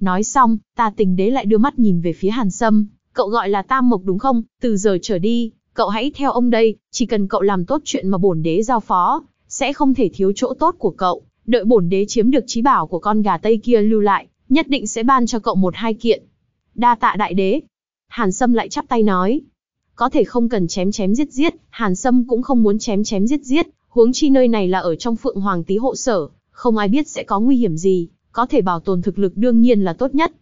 S1: Nói xong, Ta tình đế lại đưa mắt nhìn về phía Hàn Sâm, cậu gọi là Tam Mộc đúng không, từ giờ trở đi, cậu hãy theo ông đây, chỉ cần cậu làm tốt chuyện mà bổn đế giao phó, sẽ không thể thiếu chỗ tốt của cậu, đợi bổn đế chiếm được trí bảo của con gà tây kia lưu lại, nhất định sẽ ban cho cậu một hai kiện. Đa tạ đại đế. Hàn Sâm lại chắp tay nói. Có thể không cần chém chém giết giết, Hàn Sâm cũng không muốn chém chém giết giết, huống chi nơi này là ở trong Phượng Hoàng Tý hộ sở, không ai biết sẽ có nguy hiểm gì, có thể bảo tồn thực lực đương nhiên là tốt nhất.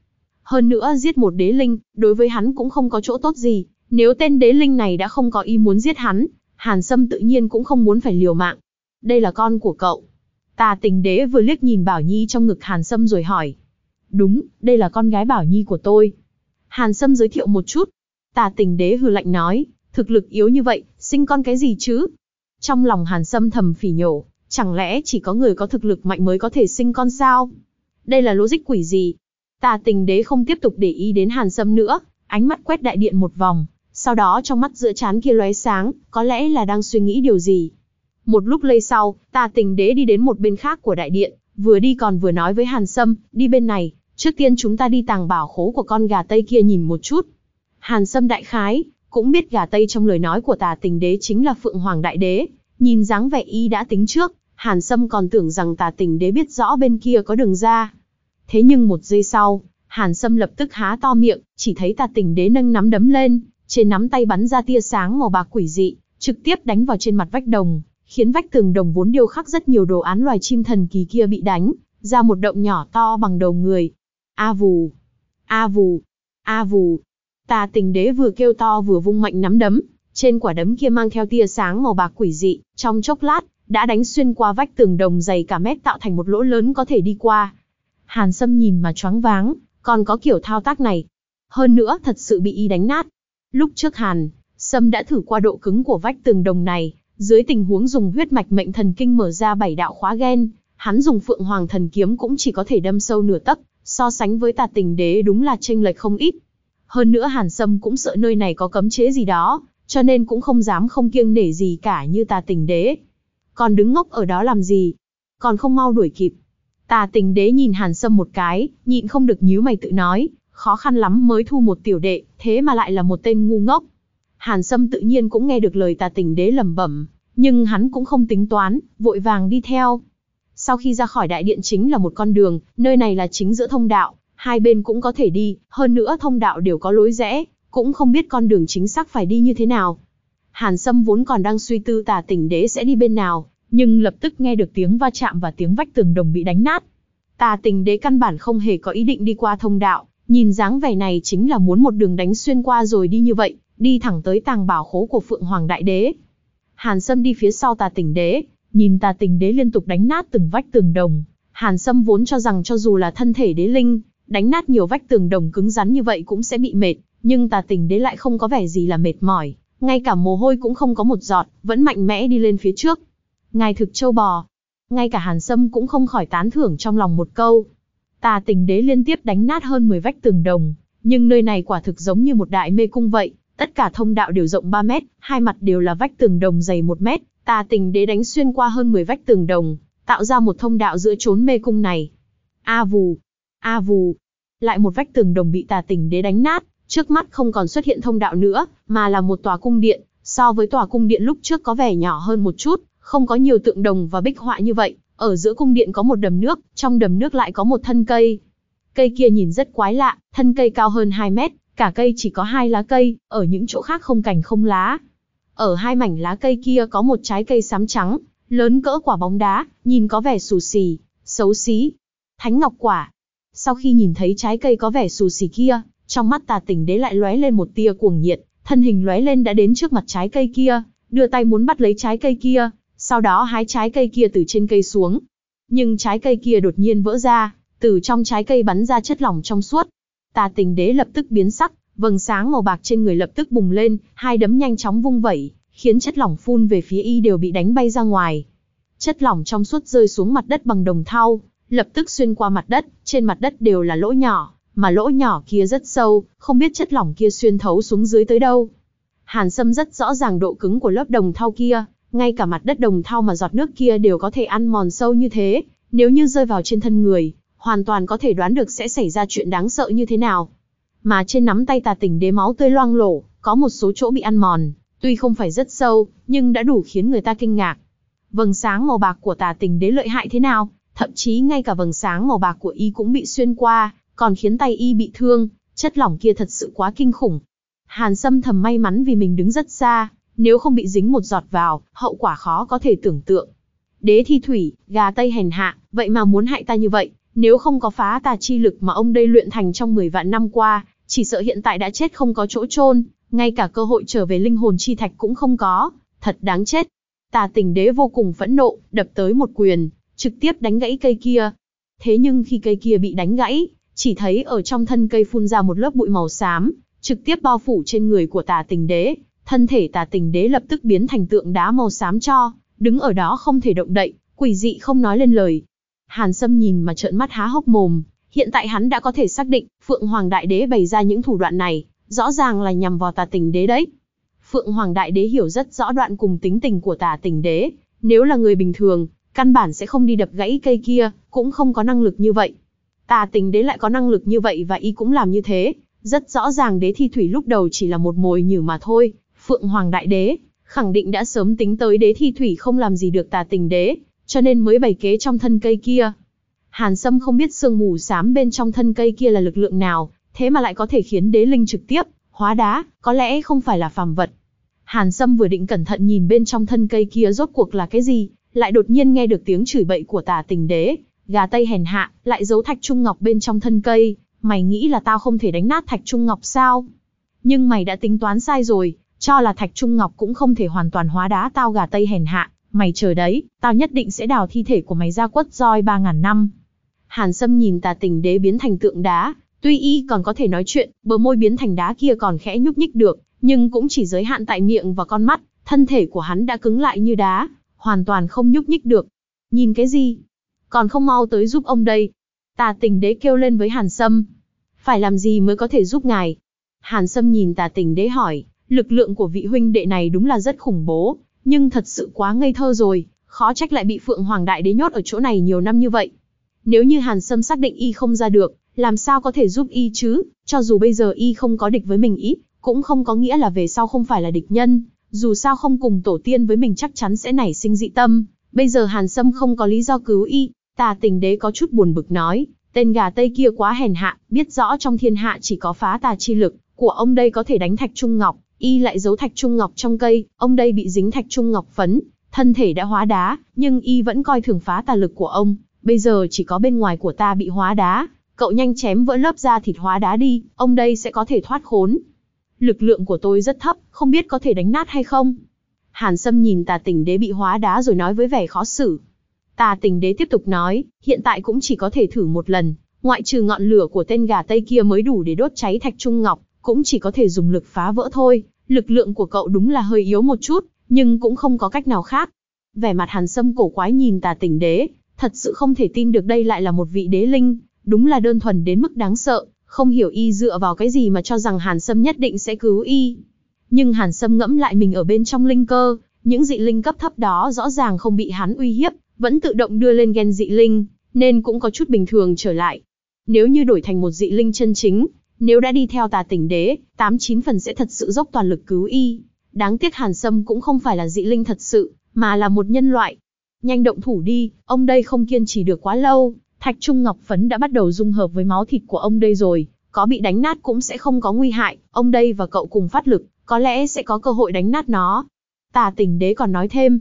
S1: Hơn nữa giết một đế linh, đối với hắn cũng không có chỗ tốt gì, nếu tên đế linh này đã không có ý muốn giết hắn, Hàn Sâm tự nhiên cũng không muốn phải liều mạng. Đây là con của cậu. Tà tình đế vừa liếc nhìn Bảo Nhi trong ngực Hàn Sâm rồi hỏi. Đúng, đây là con gái Bảo Nhi của tôi. Hàn Sâm giới thiệu một chút. Tà tình đế hừ lạnh nói, thực lực yếu như vậy, sinh con cái gì chứ? Trong lòng Hàn Sâm thầm phỉ nhổ, chẳng lẽ chỉ có người có thực lực mạnh mới có thể sinh con sao? Đây là logic quỷ gì? Tà tình đế không tiếp tục để ý đến Hàn Sâm nữa, ánh mắt quét đại điện một vòng, sau đó trong mắt giữa chán kia lóe sáng, có lẽ là đang suy nghĩ điều gì. Một lúc lây sau, tà tình đế đi đến một bên khác của đại điện, vừa đi còn vừa nói với Hàn Sâm, đi bên này, trước tiên chúng ta đi tàng bảo khố của con gà Tây kia nhìn một chút. Hàn Sâm đại khái, cũng biết gà Tây trong lời nói của tà tình đế chính là Phượng Hoàng Đại Đế, nhìn dáng vẻ y đã tính trước, Hàn Sâm còn tưởng rằng tà tình đế biết rõ bên kia có đường ra. Thế nhưng một giây sau, Hàn Sâm lập tức há to miệng, chỉ thấy tà tình đế nâng nắm đấm lên, trên nắm tay bắn ra tia sáng màu bạc quỷ dị, trực tiếp đánh vào trên mặt vách đồng, khiến vách tường đồng vốn điêu khắc rất nhiều đồ án loài chim thần kỳ kia bị đánh, ra một động nhỏ to bằng đầu người. A vù, a vù, a vù. Tà tình đế vừa kêu to vừa vung mạnh nắm đấm, trên quả đấm kia mang theo tia sáng màu bạc quỷ dị, trong chốc lát, đã đánh xuyên qua vách tường đồng dày cả mét tạo thành một lỗ lớn có thể đi qua. Hàn Sâm nhìn mà choáng váng, còn có kiểu thao tác này. Hơn nữa thật sự bị y đánh nát. Lúc trước Hàn, Sâm đã thử qua độ cứng của vách tường đồng này, dưới tình huống dùng huyết mạch mệnh thần kinh mở ra bảy đạo khóa gen, hắn dùng phượng hoàng thần kiếm cũng chỉ có thể đâm sâu nửa tấc, so sánh với tà tình đế đúng là chênh lệch không ít. Hơn nữa Hàn Sâm cũng sợ nơi này có cấm chế gì đó, cho nên cũng không dám không kiêng nể gì cả như tà tình đế. Còn đứng ngốc ở đó làm gì? Còn không mau đuổi kịp. Tà tình đế nhìn Hàn Sâm một cái, nhịn không được nhíu mày tự nói, khó khăn lắm mới thu một tiểu đệ, thế mà lại là một tên ngu ngốc. Hàn Sâm tự nhiên cũng nghe được lời tà tình đế lẩm bẩm, nhưng hắn cũng không tính toán, vội vàng đi theo. Sau khi ra khỏi đại điện chính là một con đường, nơi này là chính giữa thông đạo, hai bên cũng có thể đi, hơn nữa thông đạo đều có lối rẽ, cũng không biết con đường chính xác phải đi như thế nào. Hàn Sâm vốn còn đang suy tư tà Tỉnh đế sẽ đi bên nào, nhưng lập tức nghe được tiếng va chạm và tiếng vách tường đồng bị đánh nát. Tà tình đế căn bản không hề có ý định đi qua thông đạo, nhìn dáng vẻ này chính là muốn một đường đánh xuyên qua rồi đi như vậy, đi thẳng tới tàng bảo khố của Phượng Hoàng Đại Đế. Hàn Sâm đi phía sau tà tình đế, nhìn tà tình đế liên tục đánh nát từng vách tường đồng. Hàn Sâm vốn cho rằng cho dù là thân thể đế linh, đánh nát nhiều vách tường đồng cứng rắn như vậy cũng sẽ bị mệt, nhưng tà tình đế lại không có vẻ gì là mệt mỏi, ngay cả mồ hôi cũng không có một giọt, vẫn mạnh mẽ đi lên phía trước. Ngài thực châu bò. Ngay cả Hàn Sâm cũng không khỏi tán thưởng trong lòng một câu. Tà tình đế liên tiếp đánh nát hơn 10 vách tường đồng, nhưng nơi này quả thực giống như một đại mê cung vậy, tất cả thông đạo đều rộng 3 mét, hai mặt đều là vách tường đồng dày 1 mét, tà tình đế đánh xuyên qua hơn 10 vách tường đồng, tạo ra một thông đạo giữa chốn mê cung này. A vù, a vù, lại một vách tường đồng bị tà tình đế đánh nát, trước mắt không còn xuất hiện thông đạo nữa, mà là một tòa cung điện, so với tòa cung điện lúc trước có vẻ nhỏ hơn một chút, không có nhiều tượng đồng và bích họa như vậy, ở giữa cung điện có một đầm nước, trong đầm nước lại có một thân cây. Cây kia nhìn rất quái lạ, thân cây cao hơn 2 mét, cả cây chỉ có hai lá cây, ở những chỗ khác không cành không lá. Ở hai mảnh lá cây kia có một trái cây xám trắng, lớn cỡ quả bóng đá, nhìn có vẻ xù xì, xấu xí. Thánh ngọc quả. Sau khi nhìn thấy trái cây có vẻ xù xì kia, trong mắt tà tỉnh đế lại lóe lên một tia cuồng nhiệt, thân hình lóe lên đã đến trước mặt trái cây kia, đưa tay muốn bắt lấy trái cây kia, sau đó hái trái cây kia từ trên cây xuống. Nhưng trái cây kia đột nhiên vỡ ra, từ trong trái cây bắn ra chất lỏng trong suốt. Tà tình đế lập tức biến sắc, vầng sáng màu bạc trên người lập tức bùng lên, hai đấm nhanh chóng vung vẩy, khiến chất lỏng phun về phía y đều bị đánh bay ra ngoài. Chất lỏng trong suốt rơi xuống mặt đất bằng đồng thau, lập tức xuyên qua mặt đất, trên mặt đất đều là lỗ nhỏ, mà lỗ nhỏ kia rất sâu, không biết chất lỏng kia xuyên thấu xuống dưới tới đâu. Hàn Sâm rất rõ ràng độ cứng của lớp đồng thau kia, ngay cả mặt đất đồng thau mà giọt nước kia đều có thể ăn mòn sâu như thế, nếu như rơi vào trên thân người, hoàn toàn có thể đoán được sẽ xảy ra chuyện đáng sợ như thế nào. Mà trên nắm tay tà tỉnh đế máu tươi loang lổ, có một số chỗ bị ăn mòn, tuy không phải rất sâu, nhưng đã đủ khiến người ta kinh ngạc. Vầng sáng màu bạc của tà tình đế lợi hại thế nào, thậm chí ngay cả vầng sáng màu bạc của y cũng bị xuyên qua, còn khiến tay y bị thương, chất lỏng kia thật sự quá kinh khủng. Hàn Sâm thầm may mắn vì mình đứng rất xa, nếu không bị dính một giọt vào, hậu quả khó có thể tưởng tượng. Đế thi thủy, gà tây hèn hạ, vậy mà muốn hại ta như vậy, nếu không có phá tà chi lực mà ông đây luyện thành trong 10 vạn năm qua, chỉ sợ hiện tại đã chết không có chỗ chôn, ngay cả cơ hội trở về linh hồn chi thạch cũng không có, thật đáng chết. Tà tình đế vô cùng phẫn nộ, đập tới một quyền, trực tiếp đánh gãy cây kia. Thế nhưng khi cây kia bị đánh gãy, chỉ thấy ở trong thân cây phun ra một lớp bụi màu xám, trực tiếp bao phủ trên người của tà tình đế, thân thể tà tình đế lập tức biến thành tượng đá màu xám cho, đứng ở đó không thể động đậy, quỷ dị không nói lên lời. Hàn Sâm nhìn mà trợn mắt há hốc mồm, hiện tại hắn đã có thể xác định, Phượng Hoàng Đại Đế bày ra những thủ đoạn này, rõ ràng là nhằm vào tà tình đế đấy. Phượng Hoàng Đại Đế hiểu rất rõ đoạn cùng tính tình của tà tình đế, nếu là người bình thường, căn bản sẽ không đi đập gãy cây kia, cũng không có năng lực như vậy. Tà tình đế lại có năng lực như vậy và y cũng làm như thế, rất rõ ràng đế thi thủy lúc đầu chỉ là một mồi nhử mà thôi, Phượng Hoàng Đại Đế, khẳng định đã sớm tính tới đế thi thủy không làm gì được tà tình đế, cho nên mới bày kế trong thân cây kia. Hàn Sâm không biết sương mù xám bên trong thân cây kia là lực lượng nào, thế mà lại có thể khiến đế linh trực tiếp, hóa đá, có lẽ không phải là phàm vật. Hàn Sâm vừa định cẩn thận nhìn bên trong thân cây kia rốt cuộc là cái gì, lại đột nhiên nghe được tiếng chửi bậy của tà tình đế, gà tây hèn hạ, lại giấu thạch trung ngọc bên trong thân cây, mày nghĩ là tao không thể đánh nát thạch trung ngọc sao? Nhưng mày đã tính toán sai rồi, cho là thạch trung ngọc cũng không thể hoàn toàn hóa đá tao gà tây hèn hạ, mày chờ đấy, tao nhất định sẽ đào thi thể của mày ra quất roi ba ngàn năm. Hàn Sâm nhìn tà tình đế biến thành tượng đá, tuy y còn có thể nói chuyện, bờ môi biến thành đá kia còn khẽ nhúc nhích được, nhưng cũng chỉ giới hạn tại miệng và con mắt, thân thể của hắn đã cứng lại như đá, hoàn toàn không nhúc nhích được. Nhìn cái gì? Còn không mau tới giúp ông đây. Tà tình đế kêu lên với Hàn Sâm. Phải làm gì mới có thể giúp ngài? Hàn Sâm nhìn tà tình đế hỏi, lực lượng của vị huynh đệ này đúng là rất khủng bố, nhưng thật sự quá ngây thơ rồi, khó trách lại bị Phượng Hoàng Đại Đế nhốt ở chỗ này nhiều năm như vậy. Nếu như Hàn Sâm xác định y không ra được, làm sao có thể giúp y chứ, cho dù bây giờ y không có địch với mình ý, cũng không có nghĩa là về sau không phải là địch nhân, dù sao không cùng tổ tiên với mình chắc chắn sẽ nảy sinh dị tâm, bây giờ Hàn Sâm không có lý do cứu y, tà tình đế có chút buồn bực nói, tên gà tây kia quá hèn hạ, biết rõ trong thiên hạ chỉ có phá tà chi lực, của ông đây có thể đánh thạch trung ngọc, y lại giấu thạch trung ngọc trong cây, ông đây bị dính thạch trung ngọc phấn, thân thể đã hóa đá, nhưng y vẫn coi thường phá tà lực của ông, bây giờ chỉ có bên ngoài của ta bị hóa đá, cậu nhanh chém vỡ lớp da thịt hóa đá đi, ông đây sẽ có thể thoát khốn. Lực lượng của tôi rất thấp, không biết có thể đánh nát hay không. Hàn Sâm nhìn tà tình đế bị hóa đá rồi nói với vẻ khó xử. Tà tình đế tiếp tục nói, hiện tại cũng chỉ có thể thử một lần, ngoại trừ ngọn lửa của tên gà tây kia mới đủ để đốt cháy thạch trung ngọc, cũng chỉ có thể dùng lực phá vỡ thôi. Lực lượng của cậu đúng là hơi yếu một chút, nhưng cũng không có cách nào khác. Vẻ mặt hàn sâm cổ quái nhìn tà tình đế, thật sự không thể tin được đây lại là một vị đế linh, đúng là đơn thuần đến mức đáng sợ, không hiểu y dựa vào cái gì mà cho rằng hàn sâm nhất định sẽ cứu y. Nhưng hàn sâm ngẫm lại mình ở bên trong linh cơ, những dị linh cấp thấp đó rõ ràng không bị hắn uy hiếp, vẫn tự động đưa lên gen dị linh, nên cũng có chút bình thường trở lại. Nếu như đổi thành một dị linh chân chính, nếu đã đi theo tà tỉnh đế, 89 phần sẽ thật sự dốc toàn lực cứu y. Đáng tiếc Hàn Sâm cũng không phải là dị linh thật sự, mà là một nhân loại. Nhanh động thủ đi, ông đây không kiên trì được quá lâu, thạch trung ngọc phấn đã bắt đầu dung hợp với máu thịt của ông đây rồi, có bị đánh nát cũng sẽ không có nguy hại, ông đây và cậu cùng phát lực, có lẽ sẽ có cơ hội đánh nát nó. Tà tình đế còn nói thêm,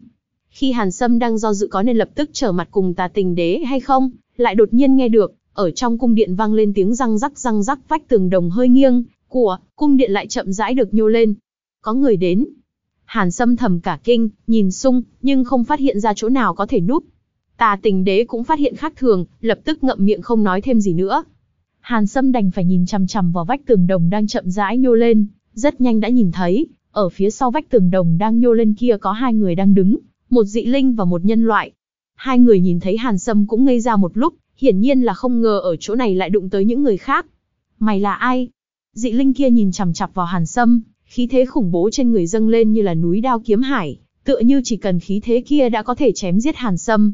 S1: khi Hàn Sâm đang do dự có nên lập tức trở mặt cùng tà tình đế hay không, lại đột nhiên nghe được, ở trong cung điện vang lên tiếng răng rắc răng rắc vách tường đồng hơi nghiêng, của, cung điện lại chậm rãi được nhô lên. Có người đến. Hàn Sâm thầm cả kinh, nhìn sung, nhưng không phát hiện ra chỗ nào có thể núp. Tà tình đế cũng phát hiện khác thường, lập tức ngậm miệng không nói thêm gì nữa. Hàn Sâm đành phải nhìn chằm chằm vào vách tường đồng đang chậm rãi nhô lên, rất nhanh đã nhìn thấy, ở phía sau vách tường đồng đang nhô lên kia có hai người đang đứng, một dị linh và một nhân loại. Hai người nhìn thấy Hàn Sâm cũng ngây ra một lúc, hiển nhiên là không ngờ ở chỗ này lại đụng tới những người khác. Mày là ai? Dị linh kia nhìn chằm chằm vào Hàn Sâm, khí thế khủng bố trên người dâng lên như là núi đao kiếm hải, tựa như chỉ cần khí thế kia đã có thể chém giết Hàn Sâm.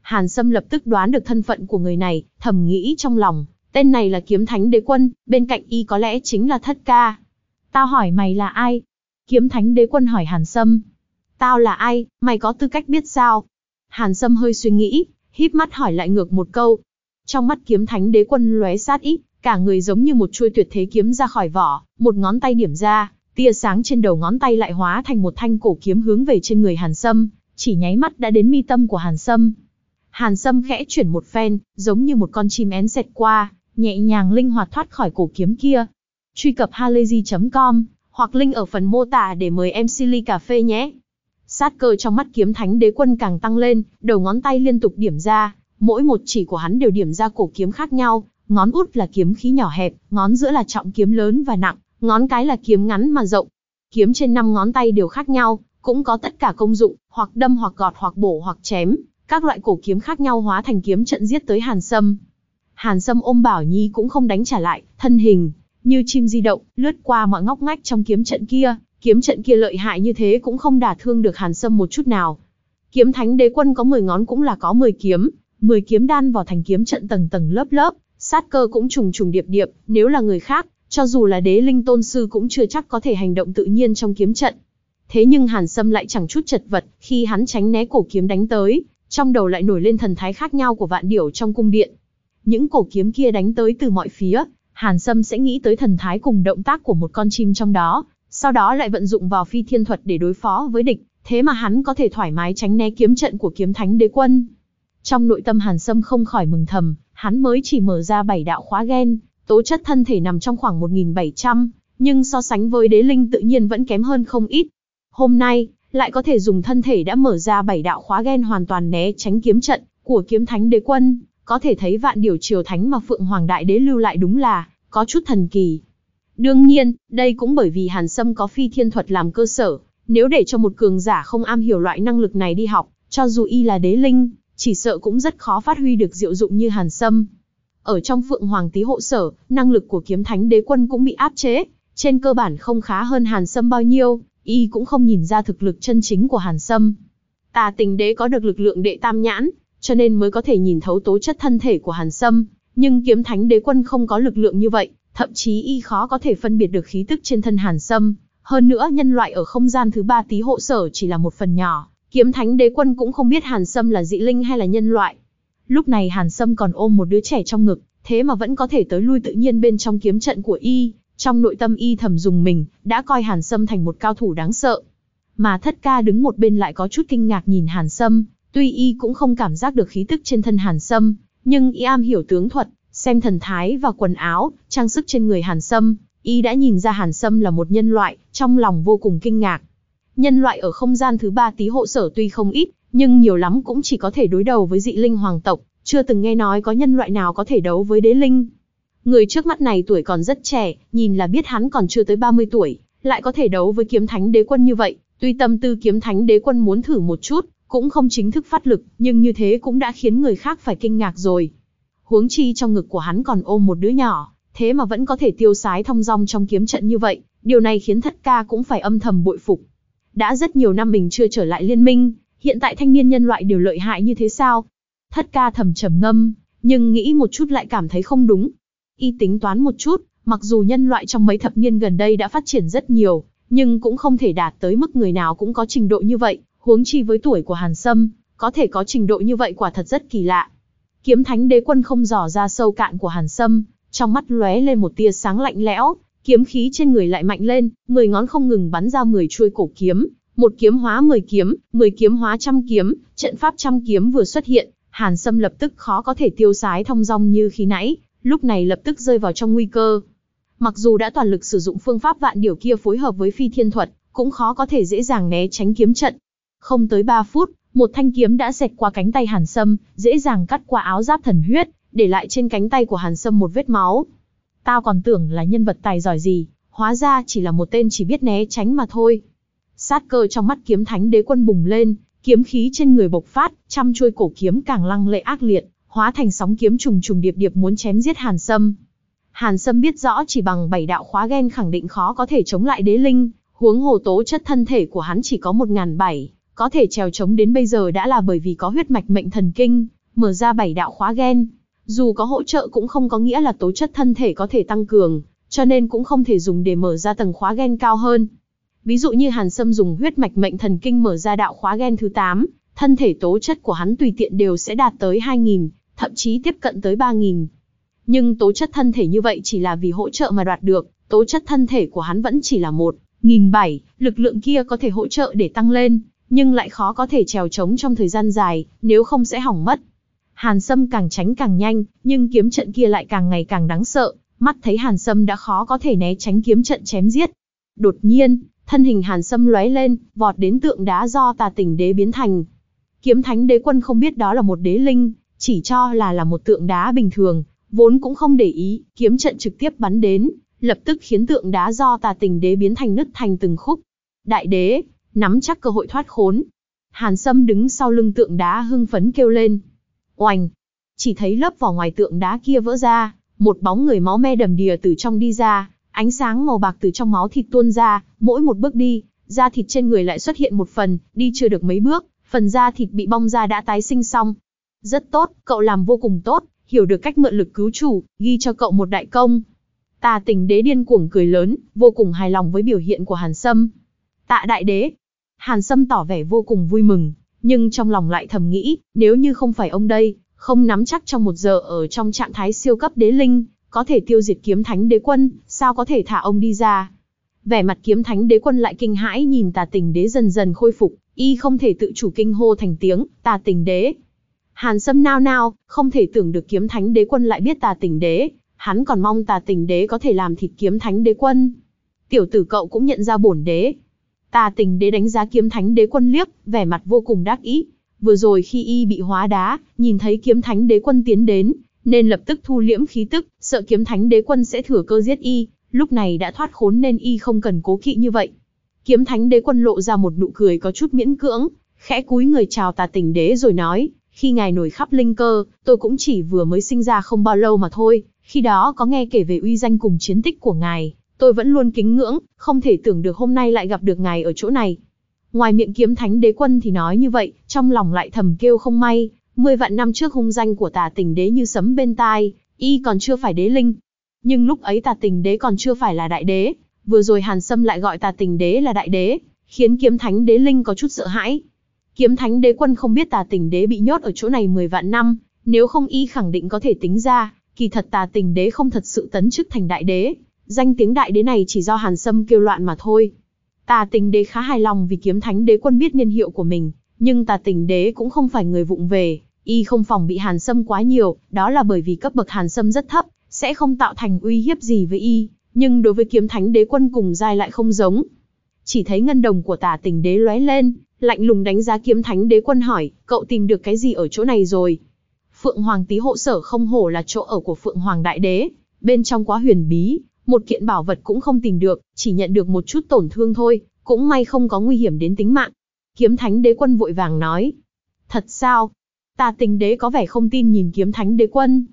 S1: Hàn Sâm lập tức đoán được thân phận của người này, thầm nghĩ trong lòng, tên này là kiếm thánh đế quân, bên cạnh y có lẽ chính là thất ca. Tao hỏi mày là ai? Kiếm thánh đế quân hỏi Hàn Sâm. Tao là ai, mày có tư cách biết sao? Hàn Sâm hơi suy nghĩ, híp mắt hỏi lại ngược một câu. Trong mắt kiếm thánh đế quân lóe sát ít, cả người giống như một chuôi tuyệt thế kiếm ra khỏi vỏ, một ngón tay điểm ra, tia sáng trên đầu ngón tay lại hóa thành một thanh cổ kiếm hướng về trên người Hàn Sâm, chỉ nháy mắt đã đến mi tâm của Hàn Sâm. Hàn Sâm khẽ chuyển một phen, giống như một con chim én xẹt qua, nhẹ nhàng linh hoạt thoát khỏi cổ kiếm kia. Truy cập halayzi.com hoặc link ở phần mô tả để mời em Silly Cà Phê nhé. Sát cơ trong mắt kiếm thánh đế quân càng tăng lên, đầu ngón tay liên tục điểm ra, mỗi một chỉ của hắn đều điểm ra cổ kiếm khác nhau, ngón út là kiếm khí nhỏ hẹp, ngón giữa là trọng kiếm lớn và nặng, ngón cái là kiếm ngắn mà rộng. Kiếm trên năm ngón tay đều khác nhau, cũng có tất cả công dụng, hoặc đâm hoặc gọt hoặc bổ hoặc chém, các loại cổ kiếm khác nhau hóa thành kiếm trận giết tới Hàn Sâm. Hàn Sâm ôm Bảo Nhi cũng không đánh trả lại, thân hình như chim di động, lướt qua mọi ngóc ngách trong kiếm trận kia, kiếm trận kia lợi hại như thế cũng không đả thương được Hàn Sâm một chút nào. Kiếm Thánh Đế Quân có 10 ngón cũng là có 10 kiếm, 10 kiếm đan vào thành kiếm trận tầng tầng lớp lớp, sát cơ cũng trùng trùng điệp điệp, nếu là người khác, cho dù là đế linh tôn sư cũng chưa chắc có thể hành động tự nhiên trong kiếm trận. Thế nhưng Hàn Sâm lại chẳng chút chật vật, khi hắn tránh né cổ kiếm đánh tới, trong đầu lại nổi lên thần thái khác nhau của vạn điểu trong cung điện. Những cổ kiếm kia đánh tới từ mọi phía, Hàn Sâm sẽ nghĩ tới thần thái cùng động tác của một con chim trong đó, sau đó lại vận dụng vào phi thiên thuật để đối phó với địch, thế mà hắn có thể thoải mái tránh né kiếm trận của kiếm thánh đế quân. Trong nội tâm Hàn Sâm không khỏi mừng thầm, hắn mới chỉ mở ra bảy đạo khóa gen, tố chất thân thể nằm trong khoảng 1.700, nhưng so sánh với đế linh tự nhiên vẫn kém hơn không ít. Hôm nay, lại có thể dùng thân thể đã mở ra bảy đạo khóa gen hoàn toàn né tránh kiếm trận của kiếm thánh đế quân, có thể thấy vạn điều triều thánh mà Phượng Hoàng Đại Đế lưu lại đúng là có chút thần kỳ. Đương nhiên, đây cũng bởi vì Hàn Sâm có phi thiên thuật làm cơ sở, nếu để cho một cường giả không am hiểu loại năng lực này đi học, cho dù y là đế linh, chỉ sợ cũng rất khó phát huy được diệu dụng như Hàn Sâm. Ở trong Phượng Hoàng Tý hộ sở, năng lực của kiếm thánh đế quân cũng bị áp chế, trên cơ bản không khá hơn Hàn Sâm bao nhiêu, y cũng không nhìn ra thực lực chân chính của Hàn Sâm. Tà tình đế có được lực lượng đệ tam nhãn, cho nên mới có thể nhìn thấu tố chất thân thể của Hàn Sâm, nhưng kiếm thánh đế quân không có lực lượng như vậy, thậm chí y khó có thể phân biệt được khí tức trên thân Hàn Sâm. Hơn nữa nhân loại ở không gian thứ ba tí hộ sở chỉ là một phần nhỏ, kiếm thánh đế quân cũng không biết Hàn Sâm là dị linh hay là nhân loại. Lúc này Hàn Sâm còn ôm một đứa trẻ trong ngực, thế mà vẫn có thể tới lui tự nhiên bên trong kiếm trận của y, trong nội tâm y thầm dùng mình, đã coi Hàn Sâm thành một cao thủ đáng sợ. Mà thất ca đứng một bên lại có chút kinh ngạc nhìn Hàn Sâm, tuy y cũng không cảm giác được khí tức trên thân Hàn Sâm, nhưng y am hiểu tướng thuật, xem thần thái và quần áo, trang sức trên người Hàn Sâm, y đã nhìn ra Hàn Sâm là một nhân loại, trong lòng vô cùng kinh ngạc. Nhân loại ở không gian thứ ba tí hộ sở tuy không ít, nhưng nhiều lắm cũng chỉ có thể đối đầu với dị linh hoàng tộc, chưa từng nghe nói có nhân loại nào có thể đấu với đế linh. Người trước mắt này tuổi còn rất trẻ, nhìn là biết hắn còn chưa tới 30 tuổi, lại có thể đấu với kiếm thánh đế quân như vậy, tuy tâm tư kiếm thánh đế quân muốn thử một chút, cũng không chính thức phát lực, nhưng như thế cũng đã khiến người khác phải kinh ngạc rồi. Huống chi trong ngực của hắn còn ôm một đứa nhỏ, thế mà vẫn có thể tiêu sái thông dong trong kiếm trận như vậy, điều này khiến thất ca cũng phải âm thầm bội phục. Đã rất nhiều năm mình chưa trở lại liên minh, hiện tại thanh niên nhân loại đều lợi hại như thế sao? Thất ca thầm trầm ngâm, nhưng nghĩ một chút lại cảm thấy không đúng. Y tính toán một chút, mặc dù nhân loại trong mấy thập niên gần đây đã phát triển rất nhiều, nhưng cũng không thể đạt tới mức người nào cũng có trình độ như vậy, huống chi với tuổi của Hàn Sâm, có thể có trình độ như vậy quả thật rất kỳ lạ. Kiếm Thánh Đế Quân không dò ra sâu cạn của Hàn Sâm, trong mắt lóe lên một tia sáng lạnh lẽo, kiếm khí trên người lại mạnh lên, mười ngón không ngừng bắn ra 10 chuôi cổ kiếm, một kiếm hóa 10 kiếm, 10 kiếm hóa trăm kiếm, trận pháp trăm kiếm vừa xuất hiện, Hàn Sâm lập tức khó có thể tiêu sái thông dong như khi nãy, lúc này lập tức rơi vào trong nguy cơ. Mặc dù đã toàn lực sử dụng phương pháp vạn điều kia phối hợp với phi thiên thuật, cũng khó có thể dễ dàng né tránh kiếm trận. Không tới 3 phút, một thanh kiếm đã xẹt qua cánh tay Hàn Sâm, dễ dàng cắt qua áo giáp thần huyết, để lại trên cánh tay của Hàn Sâm một vết máu. Tao còn tưởng là nhân vật tài giỏi gì, hóa ra chỉ là một tên chỉ biết né tránh mà thôi. Sát cơ trong mắt kiếm thánh đế quân bùng lên, kiếm khí trên người bộc phát, trăm chuôi cổ kiếm càng lăng lệ ác liệt, hóa thành sóng kiếm trùng trùng điệp điệp muốn chém giết Hàn Sâm. Hàn Sâm biết rõ chỉ bằng bảy đạo khóa gen khẳng định khó có thể chống lại đế linh, huống hồ tố chất thân thể của hắn chỉ có một ngàn bảy, có thể trèo chống đến bây giờ đã là bởi vì có huyết mạch mệnh thần kinh, mở ra bảy đạo khóa gen. Dù có hỗ trợ cũng không có nghĩa là tố chất thân thể có thể tăng cường, cho nên cũng không thể dùng để mở ra tầng khóa gen cao hơn. Ví dụ như Hàn Sâm dùng huyết mạch mệnh thần kinh mở ra đạo khóa gen thứ 8, thân thể tố chất của hắn tùy tiện đều sẽ đạt tới 2.000, thậm chí tiếp cận tới 3.000. Nhưng tố chất thân thể như vậy chỉ là vì hỗ trợ mà đoạt được, tố chất thân thể của hắn vẫn chỉ là một nghìn bảy, lực lượng kia có thể hỗ trợ để tăng lên, nhưng lại khó có thể trèo trống trong thời gian dài, nếu không sẽ hỏng mất. Hàn Sâm càng tránh càng nhanh, nhưng kiếm trận kia lại càng ngày càng đáng sợ, mắt thấy Hàn Sâm đã khó có thể né tránh kiếm trận chém giết. Đột nhiên, thân hình Hàn Sâm lóe lên, vọt đến tượng đá do tà tỉnh đế biến thành. Kiếm thánh đế quân không biết đó là một đế linh, chỉ cho là là một tượng đá bình thường, vốn cũng không để ý, kiếm trận trực tiếp bắn đến, lập tức khiến tượng đá do tà tình đế biến thành nứt thành từng khúc. Đại đế, nắm chắc cơ hội thoát khốn. Hàn Sâm đứng sau lưng tượng đá hưng phấn kêu lên. Oành! Chỉ thấy lớp vỏ ngoài tượng đá kia vỡ ra, một bóng người máu me đầm đìa từ trong đi ra, ánh sáng màu bạc từ trong máu thịt tuôn ra, mỗi một bước đi, da thịt trên người lại xuất hiện một phần, đi chưa được mấy bước, phần da thịt bị bong ra đã tái sinh xong. Rất tốt, cậu làm vô cùng tốt, hiểu được cách mượn lực cứu chủ, ghi cho cậu một đại công. Tà tình đế điên cuồng cười lớn, vô cùng hài lòng với biểu hiện của Hàn Sâm. Tạ đại đế. Hàn Sâm tỏ vẻ vô cùng vui mừng, nhưng trong lòng lại thầm nghĩ, nếu như không phải ông đây, không nắm chắc trong một giờ ở trong trạng thái siêu cấp đế linh, có thể tiêu diệt kiếm thánh đế quân, sao có thể thả ông đi ra. Vẻ mặt kiếm thánh đế quân lại kinh hãi nhìn tà tình đế dần dần khôi phục, y không thể tự chủ kinh hô thành tiếng, tà tình đế. Hàn Sâm nao nao, không thể tưởng được kiếm thánh đế quân lại biết tà tình đế, hắn còn mong tà tình đế có thể làm thịt kiếm thánh đế quân. Tiểu tử cậu cũng nhận ra bổn đế. Tà tình đế đánh giá kiếm thánh đế quân liếc, vẻ mặt vô cùng đắc ý. Vừa rồi khi y bị hóa đá, nhìn thấy kiếm thánh đế quân tiến đến, nên lập tức thu liễm khí tức, sợ kiếm thánh đế quân sẽ thừa cơ giết y, lúc này đã thoát khốn nên y không cần cố kỵ như vậy. Kiếm thánh đế quân lộ ra một nụ cười có chút miễn cưỡng, khẽ cúi người chào tà tình đế rồi nói, khi ngài nổi khắp linh cơ, tôi cũng chỉ vừa mới sinh ra không bao lâu mà thôi, khi đó có nghe kể về uy danh cùng chiến tích của ngài, tôi vẫn luôn kính ngưỡng, không thể tưởng được hôm nay lại gặp được ngài ở chỗ này. Ngoài miệng kiếm thánh đế quân thì nói như vậy, trong lòng lại thầm kêu không may, mười vạn năm trước hung danh của tà tình đế như sấm bên tai, y còn chưa phải đế linh. Nhưng lúc ấy tà tình đế còn chưa phải là đại đế, vừa rồi hàn sâm lại gọi tà tình đế là đại đế, khiến kiếm thánh đế linh có chút sợ hãi. Kiếm thánh đế quân không biết tà tình đế bị nhốt ở chỗ này 10 vạn năm, nếu không y khẳng định có thể tính ra, kỳ thật tà tình đế không thật sự tấn chức thành đại đế, danh tiếng đại đế này chỉ do hàn sâm kêu loạn mà thôi. Tà tình đế khá hài lòng vì kiếm thánh đế quân biết niên hiệu của mình, nhưng tà tình đế cũng không phải người vụng về, y không phòng bị hàn sâm quá nhiều, đó là bởi vì cấp bậc hàn sâm rất thấp, sẽ không tạo thành uy hiếp gì với y, nhưng đối với kiếm thánh đế quân cùng giai lại không giống. Chỉ thấy ngân đồng của tà tình đế lóe lên, lạnh lùng đánh giá kiếm thánh đế quân hỏi, cậu tìm được cái gì ở chỗ này rồi? Phượng Hoàng tí hộ sở không hổ là chỗ ở của Phượng Hoàng đại đế, bên trong quá huyền bí, một kiện bảo vật cũng không tìm được, chỉ nhận được một chút tổn thương thôi, cũng may không có nguy hiểm đến tính mạng. Kiếm thánh đế quân vội vàng nói. Thật sao? Tà tình đế có vẻ không tin nhìn kiếm thánh đế quân.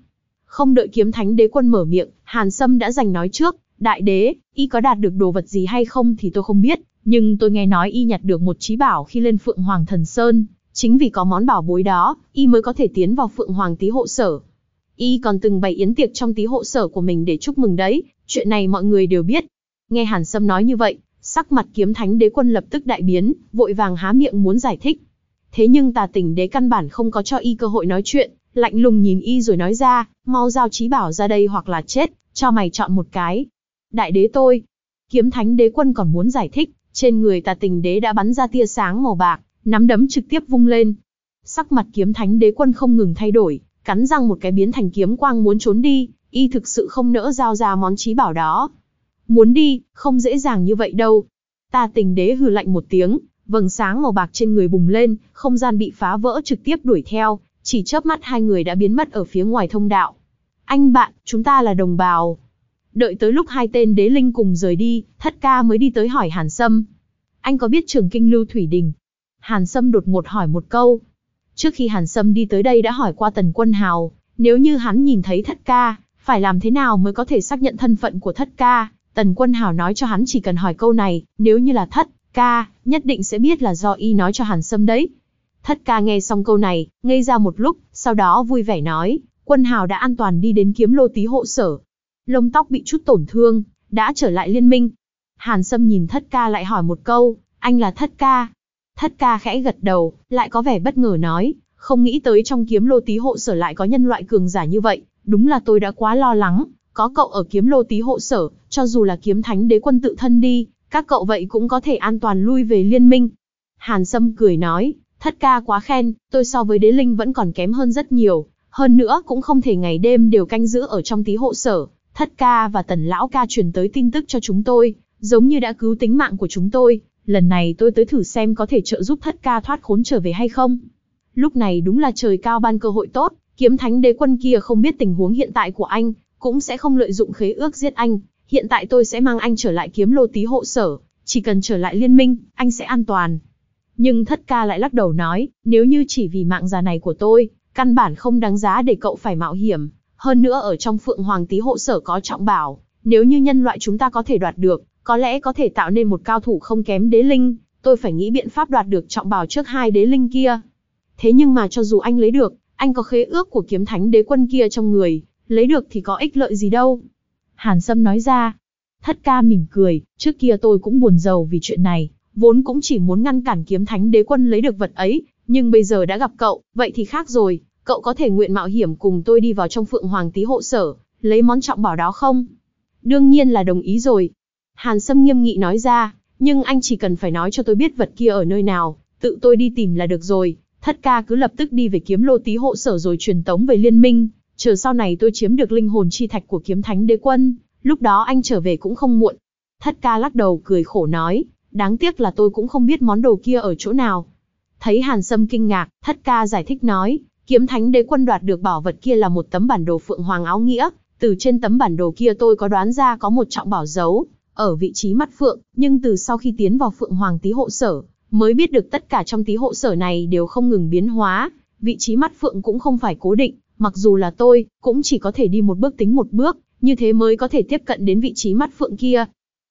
S1: Không đợi kiếm thánh đế quân mở miệng, Hàn Sâm đã giành nói trước, đại đế, y có đạt được đồ vật gì hay không thì tôi không biết, nhưng tôi nghe nói y nhặt được một trí bảo khi lên Phượng Hoàng Thần Sơn, chính vì có món bảo bối đó, y mới có thể tiến vào Phượng Hoàng tí hộ sở. Y còn từng bày yến tiệc trong tí hộ sở của mình để chúc mừng đấy, chuyện này mọi người đều biết. Nghe Hàn Sâm nói như vậy, sắc mặt kiếm thánh đế quân lập tức đại biến, vội vàng há miệng muốn giải thích. Thế nhưng tà Tỉnh đế căn bản không có cho y cơ hội nói chuyện, lạnh lùng nhìn y rồi nói ra, mau giao trí bảo ra đây hoặc là chết, cho mày chọn một cái. Đại đế tôi, kiếm thánh đế quân còn muốn giải thích, trên người tà tình đế đã bắn ra tia sáng màu bạc, nắm đấm trực tiếp vung lên. Sắc mặt kiếm thánh đế quân không ngừng thay đổi, cắn răng một cái biến thành kiếm quang muốn trốn đi, y thực sự không nỡ giao ra món trí bảo đó. Muốn đi, không dễ dàng như vậy đâu. ta tình đế hừ lạnh một tiếng, vầng sáng màu bạc trên người bùng lên, không gian bị phá vỡ trực tiếp đuổi theo, chỉ chớp mắt hai người đã biến mất ở phía ngoài thông đạo. Anh bạn, chúng ta là đồng bào. Đợi tới lúc hai tên đế linh cùng rời đi, thất ca mới đi tới hỏi Hàn Sâm. Anh có biết trường kinh lưu Thủy Đình? Hàn Sâm đột ngột hỏi một câu. Trước khi Hàn Sâm đi tới đây đã hỏi qua Tần Quân Hào, nếu như hắn nhìn thấy thất ca, phải làm thế nào mới có thể xác nhận thân phận của thất ca? Tần Quân Hào nói cho hắn chỉ cần hỏi câu này, nếu như là thất ca, nhất định sẽ biết là do y nói cho Hàn Sâm đấy. Thất ca nghe xong câu này, ngây ra một lúc, sau đó vui vẻ nói, Quân Hào đã an toàn đi đến kiếm lô tí hộ sở. Lông tóc bị chút tổn thương, đã trở lại liên minh. Hàn Sâm nhìn thất ca lại hỏi một câu, anh là thất ca. Thất ca khẽ gật đầu, lại có vẻ bất ngờ nói, không nghĩ tới trong kiếm lô tí hộ sở lại có nhân loại cường giả như vậy, đúng là tôi đã quá lo lắng, có cậu ở kiếm lô tí hộ sở, cho dù là kiếm thánh đế quân tự thân đi, các cậu vậy cũng có thể an toàn lui về liên minh. Hàn Sâm cười nói, thất ca quá khen, tôi so với đế linh vẫn còn kém hơn rất nhiều, hơn nữa cũng không thể ngày đêm đều canh giữ ở trong tí hộ sở, thất ca và tần lão ca truyền tới tin tức cho chúng tôi, giống như đã cứu tính mạng của chúng tôi, lần này tôi tới thử xem có thể trợ giúp thất ca thoát khốn trở về hay không. Lúc này đúng là trời cao ban cơ hội tốt, kiếm thánh đế quân kia không biết tình huống hiện tại của anh, cũng sẽ không lợi dụng khế ước giết anh, hiện tại tôi sẽ mang anh trở lại kiếm lô tí hộ sở, chỉ cần trở lại liên minh, anh sẽ an toàn. Nhưng thất ca lại lắc đầu nói, nếu như chỉ vì mạng già này của tôi, căn bản không đáng giá để cậu phải mạo hiểm. Hơn nữa ở trong phượng hoàng tí hộ sở có trọng bảo, nếu như nhân loại chúng ta có thể đoạt được, có lẽ có thể tạo nên một cao thủ không kém đế linh, tôi phải nghĩ biện pháp đoạt được trọng bảo trước hai đế linh kia. Thế nhưng mà cho dù anh lấy được, anh có khế ước của kiếm thánh đế quân kia trong người, lấy được thì có ích lợi gì đâu. Hàn Sâm nói ra. Thất ca mỉm cười, trước kia tôi cũng buồn giàu vì chuyện này, vốn cũng chỉ muốn ngăn cản kiếm thánh đế quân lấy được vật ấy, nhưng bây giờ đã gặp cậu, vậy thì khác rồi, cậu có thể nguyện mạo hiểm cùng tôi đi vào trong phượng hoàng tí hộ sở, lấy món trọng bảo đó không? Đương nhiên là đồng ý rồi. Hàn Sâm nghiêm nghị nói ra, nhưng anh chỉ cần phải nói cho tôi biết vật kia ở nơi nào, tự tôi đi tìm là được rồi. Thất ca cứ lập tức đi về kiếm lô tí hộ sở rồi truyền tống về liên minh, chờ sau này tôi chiếm được linh hồn chi thạch của kiếm thánh đế quân, lúc đó anh trở về cũng không muộn. Thất ca lắc đầu cười khổ nói, đáng tiếc là tôi cũng không biết món đồ kia ở chỗ nào. Thấy Hàn Sâm kinh ngạc, thất ca giải thích nói, kiếm thánh đế quân đoạt được bảo vật kia là một tấm bản đồ phượng hoàng áo nghĩa, từ trên tấm bản đồ kia tôi có đoán ra có một trọng bảo giấu, ở vị trí mắt phượng, nhưng từ sau khi tiến vào phượng hoàng tí hộ sở, mới biết được tất cả trong tí hộ sở này đều không ngừng biến hóa, vị trí mắt phượng cũng không phải cố định, mặc dù là tôi, cũng chỉ có thể đi một bước tính một bước, như thế mới có thể tiếp cận đến vị trí mắt phượng kia.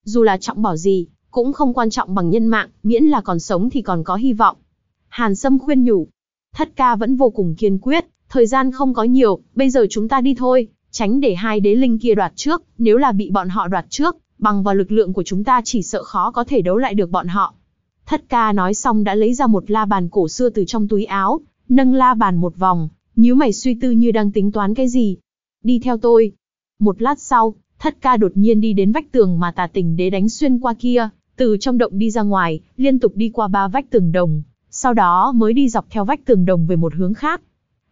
S1: Dù là trọng bảo gì, cũng không quan trọng bằng nhân mạng, miễn là còn sống thì còn có hy vọng. Hàn Sâm khuyên nhủ. Thất ca vẫn vô cùng kiên quyết, thời gian không có nhiều, bây giờ chúng ta đi thôi, tránh để hai đế linh kia đoạt trước, nếu là bị bọn họ đoạt trước, bằng vào lực lượng của chúng ta chỉ sợ khó có thể đấu lại được bọn họ. Thất ca nói xong đã lấy ra một la bàn cổ xưa từ trong túi áo, nâng la bàn một vòng, nhíu mày suy tư như đang tính toán cái gì. Đi theo tôi. Một lát sau, thất ca đột nhiên đi đến vách tường mà tà tình đế đánh xuyên qua kia, từ trong động đi ra ngoài, liên tục đi qua ba vách tường đồng, sau đó mới đi dọc theo vách tường đồng về một hướng khác.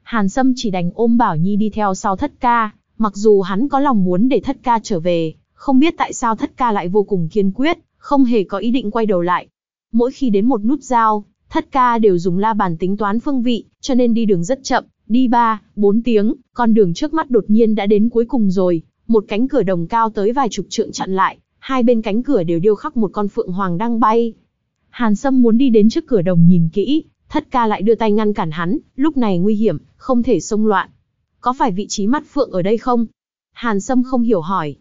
S1: Hàn Sâm chỉ đành ôm Bảo Nhi đi theo sau thất ca, mặc dù hắn có lòng muốn để thất ca trở về, không biết tại sao thất ca lại vô cùng kiên quyết, không hề có ý định quay đầu lại. Mỗi khi đến một nút giao, thất ca đều dùng la bàn tính toán phương vị, cho nên đi đường rất chậm, đi 3, 4 tiếng, con đường trước mắt đột nhiên đã đến cuối cùng rồi, một cánh cửa đồng cao tới vài chục trượng chặn lại, hai bên cánh cửa đều điêu khắc một con phượng hoàng đang bay. Hàn Sâm muốn đi đến trước cửa đồng nhìn kỹ, thất ca lại đưa tay ngăn cản hắn, lúc này nguy hiểm, không thể xông loạn. Có phải vị trí mắt phượng ở đây không? Hàn Sâm không hiểu hỏi.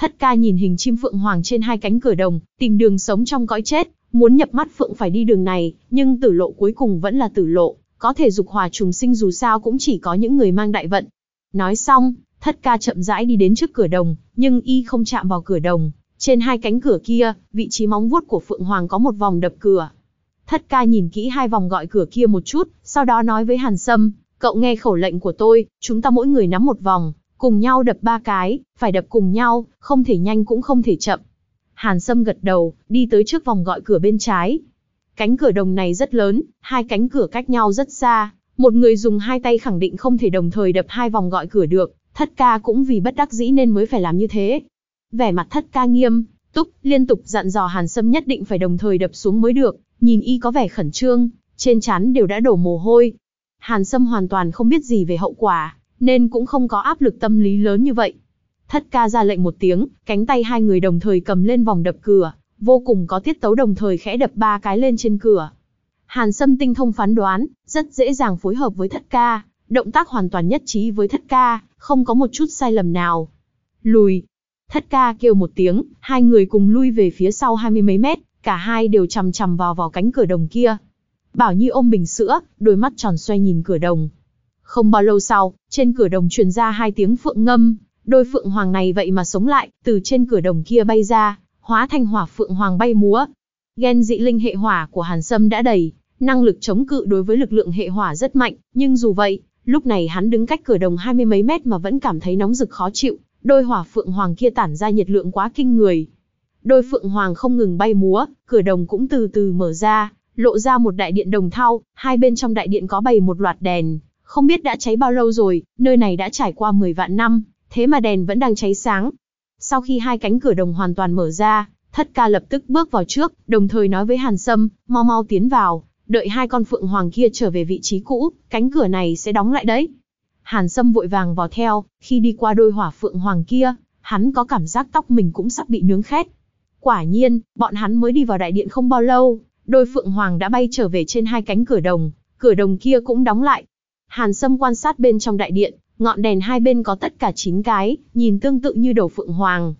S1: Thất ca nhìn hình chim phượng hoàng trên hai cánh cửa đồng, tìm đường sống trong cõi chết, muốn nhập mắt phượng phải đi đường này, nhưng tử lộ cuối cùng vẫn là tử lộ, có thể dục hòa trùng sinh dù sao cũng chỉ có những người mang đại vận. Nói xong, thất ca chậm rãi đi đến trước cửa đồng, nhưng y không chạm vào cửa đồng. Trên hai cánh cửa kia, vị trí móng vuốt của Phượng Hoàng có một vòng đập cửa. Thất ca nhìn kỹ hai vòng gọi cửa kia một chút, sau đó nói với Hàn Sâm, cậu nghe khẩu lệnh của tôi, chúng ta mỗi người nắm một vòng, cùng nhau đập ba cái, phải đập cùng nhau, không thể nhanh cũng không thể chậm. Hàn Sâm gật đầu, đi tới trước vòng gọi cửa bên trái. Cánh cửa đồng này rất lớn, hai cánh cửa cách nhau rất xa, một người dùng hai tay khẳng định không thể đồng thời đập hai vòng gọi cửa được, thất ca cũng vì bất đắc dĩ nên mới phải làm như thế. Vẻ mặt thất ca nghiêm, túc, liên tục dặn dò Hàn Sâm nhất định phải đồng thời đập xuống mới được, nhìn y có vẻ khẩn trương, trên trán đều đã đổ mồ hôi. Hàn Sâm hoàn toàn không biết gì về hậu quả, nên cũng không có áp lực tâm lý lớn như vậy. Thất ca ra lệnh một tiếng, cánh tay hai người đồng thời cầm lên vòng đập cửa, vô cùng có tiết tấu đồng thời khẽ đập ba cái lên trên cửa. Hàn Sâm tinh thông phán đoán, rất dễ dàng phối hợp với thất ca, động tác hoàn toàn nhất trí với thất ca, không có một chút sai lầm nào. Lùi. Thất ca kêu một tiếng, hai người cùng lui về phía sau hai mươi mấy mét, cả hai đều chằm chằm vào vào cánh cửa đồng kia. Bảo Nhi ôm bình sữa, đôi mắt tròn xoay nhìn cửa đồng. Không bao lâu sau, trên cửa đồng truyền ra hai tiếng phượng ngâm, đôi phượng hoàng này vậy mà sống lại, từ trên cửa đồng kia bay ra, hóa thành hỏa phượng hoàng bay múa. Gen dị linh hệ hỏa của Hàn Sâm đã đầy, năng lực chống cự đối với lực lượng hệ hỏa rất mạnh, nhưng dù vậy, lúc này hắn đứng cách cửa đồng hai mươi mấy mét mà vẫn cảm thấy nóng rực khó chịu, đôi hỏa phượng hoàng kia tản ra nhiệt lượng quá kinh người. Đôi phượng hoàng không ngừng bay múa, cửa đồng cũng từ từ mở ra, lộ ra một đại điện đồng thau, hai bên trong đại điện có bày một loạt đèn, không biết đã cháy bao lâu rồi, nơi này đã trải qua 10 vạn năm, thế mà đèn vẫn đang cháy sáng. Sau khi hai cánh cửa đồng hoàn toàn mở ra, thất ca lập tức bước vào trước, đồng thời nói với Hàn Sâm, mau mau tiến vào, đợi hai con phượng hoàng kia trở về vị trí cũ, cánh cửa này sẽ đóng lại đấy. Hàn Sâm vội vàng vào theo, khi đi qua đôi hỏa phượng hoàng kia, hắn có cảm giác tóc mình cũng sắp bị nướng khét. Quả nhiên, bọn hắn mới đi vào đại điện không bao lâu, đôi phượng hoàng đã bay trở về trên hai cánh cửa đồng, cửa đồng kia cũng đóng lại. Hàn Sâm quan sát bên trong đại điện, ngọn đèn hai bên có tất cả 9 cái, nhìn tương tự như đầu phượng hoàng.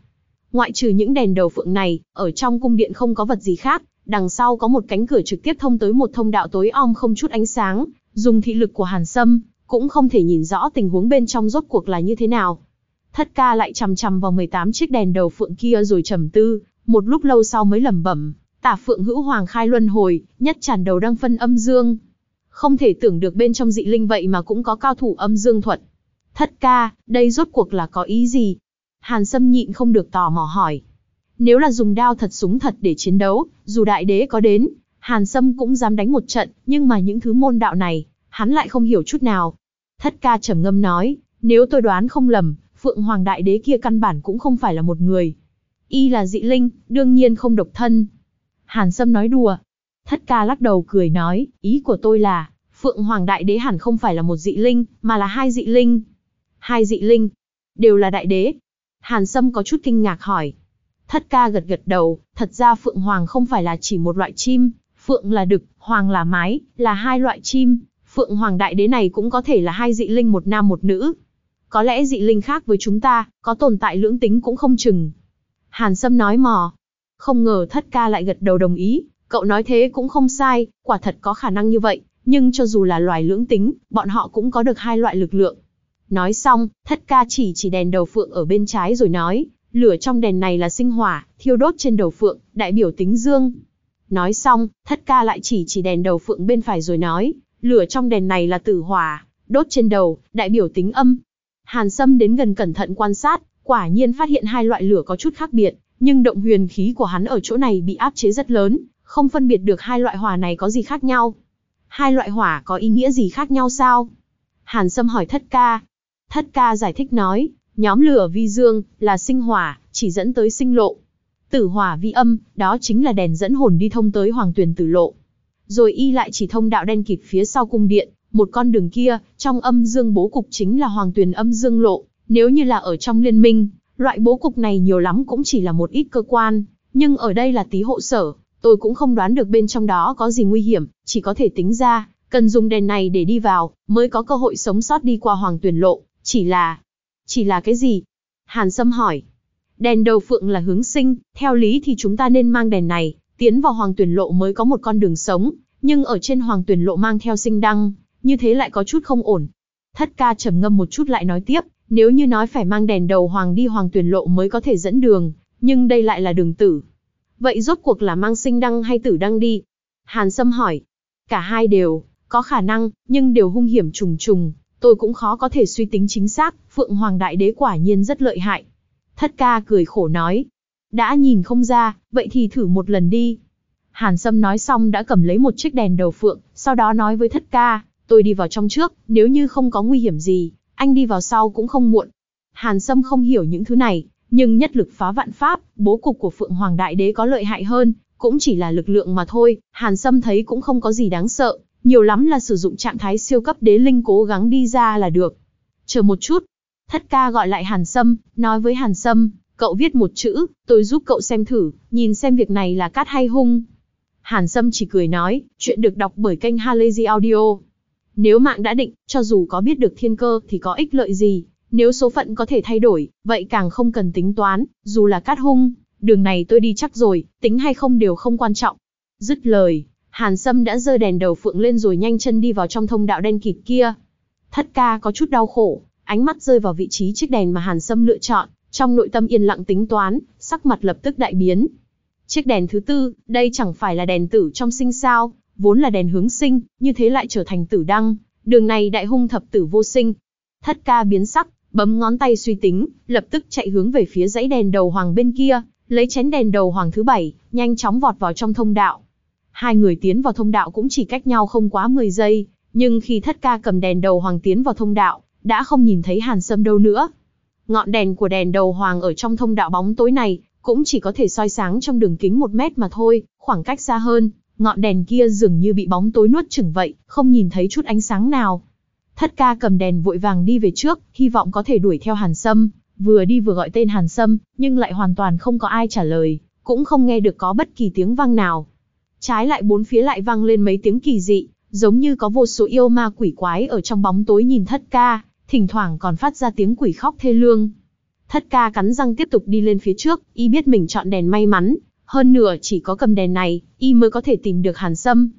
S1: Ngoại trừ những đèn đầu phượng này, ở trong cung điện không có vật gì khác, đằng sau có một cánh cửa trực tiếp thông tới một thông đạo tối om không chút ánh sáng, dùng thị lực của Hàn Sâm, cũng không thể nhìn rõ tình huống bên trong rốt cuộc là như thế nào. Thất ca lại chằm chằm vào 18 chiếc đèn đầu phượng kia rồi trầm tư, một lúc lâu sau mới lẩm bẩm, tả phượng hữu hoàng khai luân hồi, nhất tràn đầu đang phân âm dương. Không thể tưởng được bên trong dị linh vậy mà cũng có cao thủ âm dương thuật. Thất ca, đây rốt cuộc là có ý gì? Hàn Sâm nhịn không được tò mò hỏi. Nếu là dùng đao thật súng thật để chiến đấu, dù đại đế có đến, Hàn Sâm cũng dám đánh một trận, nhưng mà những thứ môn đạo này, hắn lại không hiểu chút nào. Thất ca trầm ngâm nói, nếu tôi đoán không lầm, Phượng Hoàng Đại Đế kia căn bản cũng không phải là một người. Y là dị linh, đương nhiên không độc thân. Hàn Sâm nói đùa. Thất ca lắc đầu cười nói, ý của tôi là, Phượng Hoàng Đại Đế hẳn không phải là một dị linh, mà là hai dị linh. Hai dị linh, đều là đại đế. Hàn Sâm có chút kinh ngạc hỏi. Thất ca gật gật đầu, thật ra Phượng Hoàng không phải là chỉ một loại chim, Phượng là đực, Hoàng là mái, là hai loại chim. Phượng Hoàng Đại Đế này cũng có thể là hai dị linh một nam một nữ. Có lẽ dị linh khác với chúng ta, có tồn tại lưỡng tính cũng không chừng. Hàn Sâm nói mò. Không ngờ thất ca lại gật đầu đồng ý, cậu nói thế cũng không sai, quả thật có khả năng như vậy, nhưng cho dù là loài lưỡng tính, bọn họ cũng có được hai loại lực lượng. Nói xong, thất ca chỉ chỉ đèn đầu phượng ở bên trái rồi nói, lửa trong đèn này là sinh hỏa, thiêu đốt trên đầu phượng, đại biểu tính dương. Nói xong, thất ca lại chỉ chỉ đèn đầu phượng bên phải rồi nói, lửa trong đèn này là tử hỏa, đốt trên đầu, đại biểu tính âm. Hàn Sâm đến gần cẩn thận quan sát, quả nhiên phát hiện hai loại lửa có chút khác biệt, nhưng động huyền khí của hắn ở chỗ này bị áp chế rất lớn, không phân biệt được hai loại hỏa này có gì khác nhau. Hai loại hỏa có ý nghĩa gì khác nhau sao? Hàn Sâm hỏi thất ca. Thất ca giải thích nói, nhóm lửa vi dương, là sinh hỏa, chỉ dẫn tới sinh lộ. Tử hỏa vi âm, đó chính là đèn dẫn hồn đi thông tới hoàng tuyển tử lộ. Rồi y lại chỉ thông đạo đen kịt phía sau cung điện, một con đường kia, trong âm dương bố cục chính là hoàng tuyển âm dương lộ. Nếu như là ở trong liên minh, loại bố cục này nhiều lắm cũng chỉ là một ít cơ quan, nhưng ở đây là tí hộ sở, tôi cũng không đoán được bên trong đó có gì nguy hiểm, chỉ có thể tính ra, cần dùng đèn này để đi vào, mới có cơ hội sống sót đi qua hoàng tuyển lộ, chỉ là... Chỉ là cái gì? Hàn Sâm hỏi. Đèn đầu phượng là hướng sinh, theo lý thì chúng ta nên mang đèn này, tiến vào hoàng tuyển lộ mới có một con đường sống, nhưng ở trên hoàng tuyển lộ mang theo sinh đăng, như thế lại có chút không ổn. Thất ca trầm ngâm một chút lại nói tiếp, nếu như nói phải mang đèn đầu hoàng đi hoàng tuyển lộ mới có thể dẫn đường, nhưng đây lại là đường tử. Vậy rốt cuộc là mang sinh đăng hay tử đăng đi? Hàn Sâm hỏi. Cả hai đều, có khả năng, nhưng đều hung hiểm trùng trùng, tôi cũng khó có thể suy tính chính xác, Phượng Hoàng Đại Đế quả nhiên rất lợi hại. Thất ca cười khổ nói. Đã nhìn không ra, vậy thì thử một lần đi. Hàn Sâm nói xong đã cầm lấy một chiếc đèn đầu phượng, sau đó nói với thất ca, tôi đi vào trong trước, nếu như không có nguy hiểm gì, anh đi vào sau cũng không muộn. Hàn Sâm không hiểu những thứ này, nhưng nhất lực phá vạn pháp, bố cục của Phượng Hoàng Đại Đế có lợi hại hơn, cũng chỉ là lực lượng mà thôi, Hàn Sâm thấy cũng không có gì đáng sợ, nhiều lắm là sử dụng trạng thái siêu cấp đế linh cố gắng đi ra là được. Chờ một chút, thất ca gọi lại Hàn Sâm, nói với Hàn Sâm, cậu viết một chữ, tôi giúp cậu xem thử, nhìn xem việc này là cát hay hung. Hàn Sâm chỉ cười nói, chuyện được đọc bởi kênh Halazy Audio. Nếu mạng đã định, cho dù có biết được thiên cơ thì có ích lợi gì, nếu số phận có thể thay đổi, vậy càng không cần tính toán, dù là cát hung, đường này tôi đi chắc rồi, tính hay không đều không quan trọng. Dứt lời, Hàn Sâm đã giơ đèn đầu phượng lên rồi nhanh chân đi vào trong thông đạo đen kịt kia. Thất ca có chút đau khổ, ánh mắt rơi vào vị trí chiếc đèn mà Hàn Sâm lựa chọn, trong nội tâm yên lặng tính toán, sắc mặt lập tức đại biến. Chiếc đèn thứ tư, đây chẳng phải là đèn tử trong sinh sao, vốn là đèn hướng sinh, như thế lại trở thành tử đăng, đường này đại hung thập tử vô sinh. Thất ca biến sắc, bấm ngón tay suy tính, lập tức chạy hướng về phía dãy đèn đầu hoàng bên kia, lấy chén đèn đầu hoàng thứ bảy, nhanh chóng vọt vào trong thông đạo. Hai người tiến vào thông đạo cũng chỉ cách nhau không quá 10 giây, nhưng khi thất ca cầm đèn đầu hoàng tiến vào thông đạo, đã không nhìn thấy hàn sâm đâu nữa. Ngọn đèn của đèn đầu hoàng ở trong thông đạo bóng tối này, cũng chỉ có thể soi sáng trong đường kính một mét mà thôi, khoảng cách xa hơn, ngọn đèn kia dường như bị bóng tối nuốt chửng vậy, không nhìn thấy chút ánh sáng nào. Thất ca cầm đèn vội vàng đi về trước, hy vọng có thể đuổi theo Hàn Sâm, vừa đi vừa gọi tên Hàn Sâm, nhưng lại hoàn toàn không có ai trả lời, cũng không nghe được có bất kỳ tiếng vang nào. Trái lại bốn phía lại vang lên mấy tiếng kỳ dị, giống như có vô số yêu ma quỷ quái ở trong bóng tối nhìn thất ca, thỉnh thoảng còn phát ra tiếng quỷ khóc thê lương. Thất ca cắn răng tiếp tục đi lên phía trước, y biết mình chọn đèn may mắn, Hơn nữa chỉ có cầm đèn này, y mới có thể tìm được Hàn Sâm.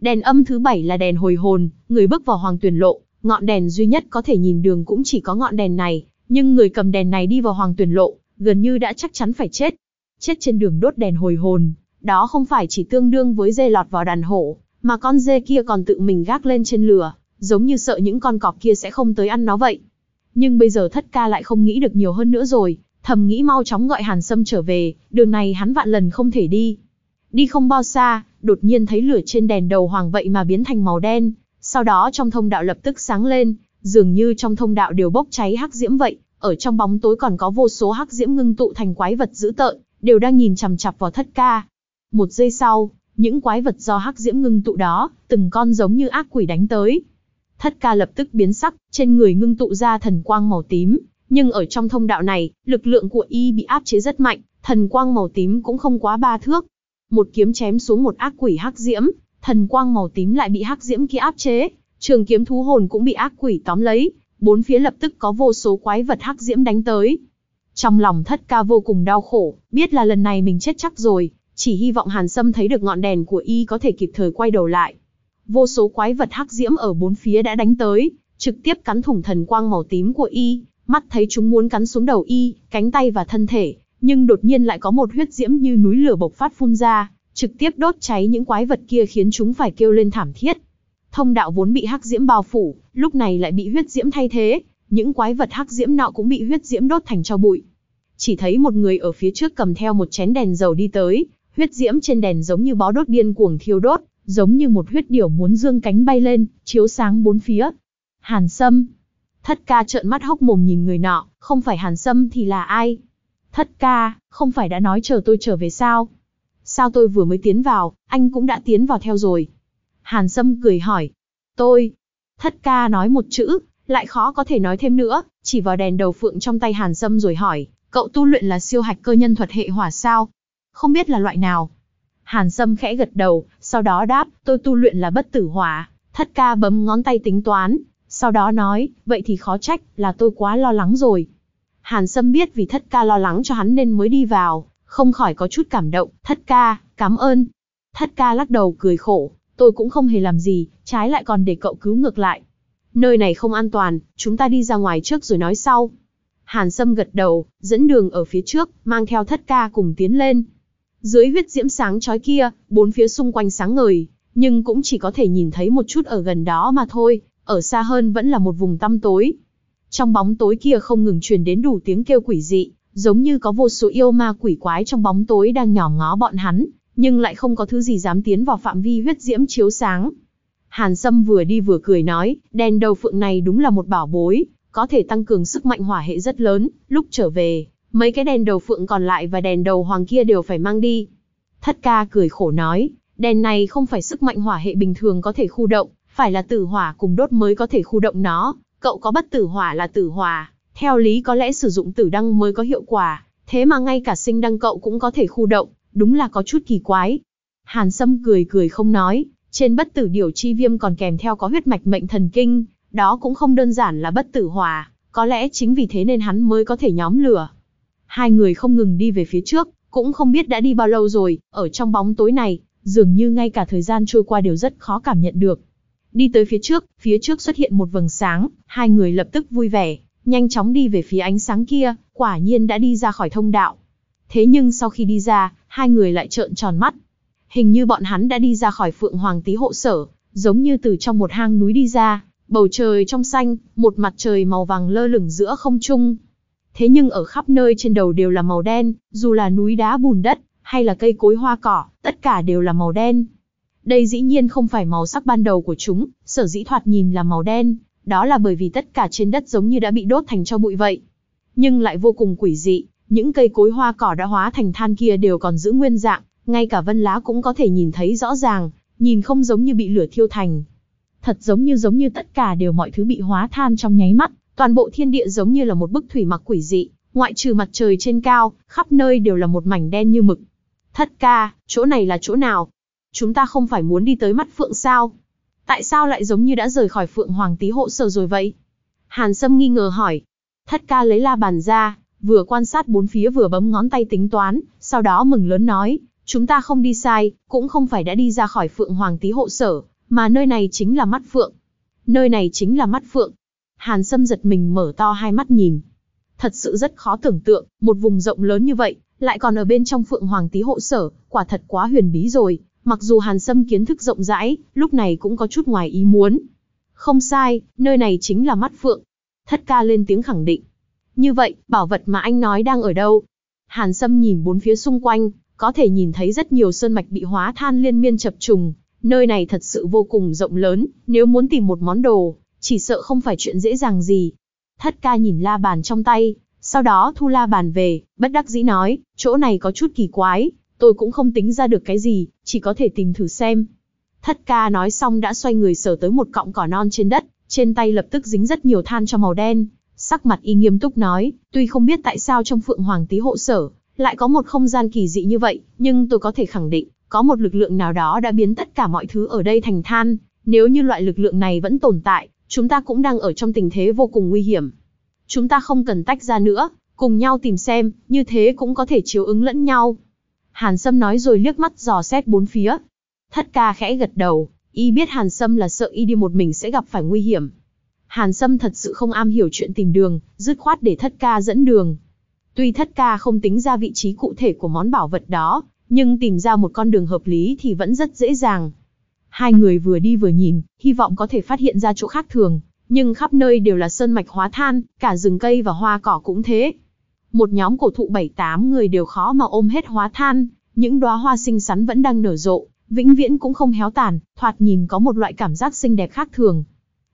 S1: Đèn âm thứ bảy là đèn hồi hồn, người bước vào hoàng tuyển lộ, ngọn đèn duy nhất có thể nhìn đường cũng chỉ có ngọn đèn này, nhưng người cầm đèn này đi vào hoàng tuyển lộ, gần như đã chắc chắn phải chết. Chết trên đường đốt đèn hồi hồn, đó không phải chỉ tương đương với dê lọt vào đàn hổ, mà con dê kia còn tự mình gác lên trên lửa, giống như sợ những con cọp kia sẽ không tới ăn nó vậy. Nhưng bây giờ thất ca lại không nghĩ được nhiều hơn nữa rồi, thầm nghĩ mau chóng gọi Hàn Sâm trở về, đường này hắn vạn lần không thể đi. Đi không bao xa, đột nhiên thấy lửa trên đèn đầu hoàng vậy mà biến thành màu đen, sau đó trong thông đạo lập tức sáng lên, dường như trong thông đạo đều bốc cháy hắc diễm vậy, ở trong bóng tối còn có vô số hắc diễm ngưng tụ thành quái vật dữ tợn, đều đang nhìn chằm chằm vào thất ca. Một giây sau, những quái vật do hắc diễm ngưng tụ đó, từng con giống như ác quỷ đánh tới. Thất ca lập tức biến sắc, trên người ngưng tụ ra thần quang màu tím, nhưng ở trong thông đạo này, lực lượng của y bị áp chế rất mạnh, thần quang màu tím cũng không quá ba thước. Một kiếm chém xuống một ác quỷ hắc diễm, thần quang màu tím lại bị hắc diễm kia áp chế, trường kiếm thú hồn cũng bị ác quỷ tóm lấy, bốn phía lập tức có vô số quái vật hắc diễm đánh tới. Trong lòng thất ca vô cùng đau khổ, biết là lần này mình chết chắc rồi, chỉ hy vọng Hàn Sâm thấy được ngọn đèn của y có thể kịp thời quay đầu lại. Vô số quái vật hắc diễm ở bốn phía đã đánh tới, trực tiếp cắn thủng thần quang màu tím của y, mắt thấy chúng muốn cắn xuống đầu y, cánh tay và thân thể, nhưng đột nhiên lại có một huyết diễm như núi lửa bộc phát phun ra, trực tiếp đốt cháy những quái vật kia khiến chúng phải kêu lên thảm thiết. Thông đạo vốn bị hắc diễm bao phủ, lúc này lại bị huyết diễm thay thế, những quái vật hắc diễm nọ cũng bị huyết diễm đốt thành cho bụi. Chỉ thấy một người ở phía trước cầm theo một chén đèn dầu đi tới, huyết diễm trên đèn giống như bó đốt điên cuồng thiêu đốt, giống như một huyết điểu muốn dương cánh bay lên, chiếu sáng bốn phía. Hàn Sâm. Thất ca trợn mắt hốc mồm nhìn người nọ, không phải Hàn Sâm thì là ai? Thất ca, không phải đã nói chờ tôi trở về sao? Sao tôi vừa mới tiến vào, anh cũng đã tiến vào theo rồi? Hàn Sâm cười hỏi. Tôi. Thất ca nói một chữ, lại khó có thể nói thêm nữa, chỉ vào đèn đầu phượng trong tay Hàn Sâm rồi hỏi, cậu tu luyện là siêu hạch cơ nhân thuật hệ hỏa sao? Không biết là loại nào? Hàn Sâm khẽ gật đầu, sau đó đáp, tôi tu luyện là bất tử hỏa. Thất ca bấm ngón tay tính toán, sau đó nói, vậy thì khó trách, là tôi quá lo lắng rồi. Hàn Sâm biết vì thất ca lo lắng cho hắn nên mới đi vào, không khỏi có chút cảm động, thất ca, cảm ơn. Thất ca lắc đầu cười khổ, tôi cũng không hề làm gì, trái lại còn để cậu cứu ngược lại. Nơi này không an toàn, chúng ta đi ra ngoài trước rồi nói sau. Hàn Sâm gật đầu, dẫn đường ở phía trước, mang theo thất ca cùng tiến lên. Dưới huyết diễm sáng chói kia, bốn phía xung quanh sáng ngời, nhưng cũng chỉ có thể nhìn thấy một chút ở gần đó mà thôi, ở xa hơn vẫn là một vùng tăm tối. Trong bóng tối kia không ngừng truyền đến đủ tiếng kêu quỷ dị, giống như có vô số yêu ma quỷ quái trong bóng tối đang nhỏ ngó bọn hắn, nhưng lại không có thứ gì dám tiến vào phạm vi huyết diễm chiếu sáng. Hàn Sâm vừa đi vừa cười nói, đèn đầu phượng này đúng là một bảo bối, có thể tăng cường sức mạnh hỏa hệ rất lớn, lúc trở về, mấy cái đèn đầu phượng còn lại và đèn đầu hoàng kia đều phải mang đi. Thất ca cười khổ nói, đèn này không phải sức mạnh hỏa hệ bình thường có thể khu động, phải là tử hỏa cùng đốt mới có thể khu động nó, cậu có bất tử hỏa là tử hỏa, theo lý có lẽ sử dụng tử đăng mới có hiệu quả, thế mà ngay cả sinh đăng cậu cũng có thể khu động, đúng là có chút kỳ quái. Hàn Sâm cười cười không nói, trên bất tử điều chi viêm còn kèm theo có huyết mạch mệnh thần kinh, đó cũng không đơn giản là bất tử hòa, có lẽ chính vì thế nên hắn mới có thể nhóm lửa. Hai người không ngừng đi về phía trước, cũng không biết đã đi bao lâu rồi, ở trong bóng tối này, dường như ngay cả thời gian trôi qua đều rất khó cảm nhận được. Đi tới phía trước, phía trước xuất hiện một vầng sáng, hai người lập tức vui vẻ, nhanh chóng đi về phía ánh sáng kia, quả nhiên đã đi ra khỏi thông đạo. Thế nhưng sau khi đi ra, hai người lại trợn tròn mắt. Hình như bọn hắn đã đi ra khỏi Phượng Hoàng Tý hộ sở, giống như từ trong một hang núi đi ra, bầu trời trong xanh, một mặt trời màu vàng lơ lửng giữa không trung. Thế nhưng ở khắp nơi trên đầu đều là màu đen, dù là núi đá bùn đất, hay là cây cối hoa cỏ, tất cả đều là màu đen. Đây dĩ nhiên không phải màu sắc ban đầu của chúng, sở dĩ thoạt nhìn là màu đen, đó là bởi vì tất cả trên đất giống như đã bị đốt thành cho bụi vậy. Nhưng lại vô cùng quỷ dị, những cây cối hoa cỏ đã hóa thành than kia đều còn giữ nguyên dạng, ngay cả vân lá cũng có thể nhìn thấy rõ ràng, nhìn không giống như bị lửa thiêu thành. Thật giống như giống như tất cả đều mọi thứ bị hóa than trong nháy mắt, toàn bộ thiên địa giống như là một bức thủy mặc quỷ dị, ngoại trừ mặt trời trên cao, khắp nơi đều là một mảnh đen như mực. Thất ca, chỗ này là chỗ nào? Chúng ta không phải muốn đi tới mắt phượng sao? Tại sao lại giống như đã rời khỏi phượng hoàng Tý hộ sở rồi vậy? Hàn Sâm nghi ngờ hỏi. Thất ca lấy la bàn ra, vừa quan sát bốn phía vừa bấm ngón tay tính toán, sau đó mừng lớn nói, chúng ta không đi sai, cũng không phải đã đi ra khỏi Phượng Hoàng Tý hộ sở, mà nơi này chính là mắt Phượng. Nơi này chính là mắt Phượng. Hàn Sâm giật mình mở to hai mắt nhìn. Thật sự rất khó tưởng tượng, một vùng rộng lớn như vậy, lại còn ở bên trong Phượng Hoàng Tý hộ sở, quả thật quá huyền bí rồi. Mặc dù Hàn Sâm kiến thức rộng rãi, lúc này cũng có chút ngoài ý muốn. Không sai, nơi này chính là mắt Phượng. Thất ca lên tiếng khẳng định. Như vậy, bảo vật mà anh nói đang ở đâu? Hàn Sâm nhìn bốn phía xung quanh, có thể nhìn thấy rất nhiều sơn mạch bị hóa than liên miên chập trùng. Nơi này thật sự vô cùng rộng lớn, nếu muốn tìm một món đồ, chỉ sợ không phải chuyện dễ dàng gì. Thất ca nhìn la bàn trong tay, sau đó thu la bàn về, bất đắc dĩ nói, chỗ này có chút kỳ quái, tôi cũng không tính ra được cái gì, chỉ có thể tìm thử xem. Thất ca nói xong đã xoay người sờ tới một cọng cỏ non trên đất, trên tay lập tức dính rất nhiều than cho màu đen. Sắc mặt y nghiêm túc nói, tuy không biết tại sao trong phượng hoàng tí hộ sở, lại có một không gian kỳ dị như vậy, nhưng tôi có thể khẳng định, có một lực lượng nào đó đã biến tất cả mọi thứ ở đây thành than. Nếu như loại lực lượng này vẫn tồn tại, chúng ta cũng đang ở trong tình thế vô cùng nguy hiểm. Chúng ta không cần tách ra nữa, cùng nhau tìm xem, như thế cũng có thể chiếu ứng lẫn nhau. Hàn Sâm nói rồi liếc mắt dò xét bốn phía. Thất ca khẽ gật đầu, y biết Hàn Sâm là sợ y đi một mình sẽ gặp phải nguy hiểm. Hàn Sâm thật sự không am hiểu chuyện tìm đường, dứt khoát để thất ca dẫn đường. Tuy thất ca không tính ra vị trí cụ thể của món bảo vật đó, nhưng tìm ra một con đường hợp lý thì vẫn rất dễ dàng. Hai người vừa đi vừa nhìn, hy vọng có thể phát hiện ra chỗ khác thường, nhưng khắp nơi đều là sơn mạch hóa than, cả rừng cây và hoa cỏ cũng thế. Một nhóm cổ thụ bảy tám người đều khó mà ôm hết hóa than, những đóa hoa xinh xắn vẫn đang nở rộ, vĩnh viễn cũng không héo tàn, thoạt nhìn có một loại cảm giác xinh đẹp khác thường.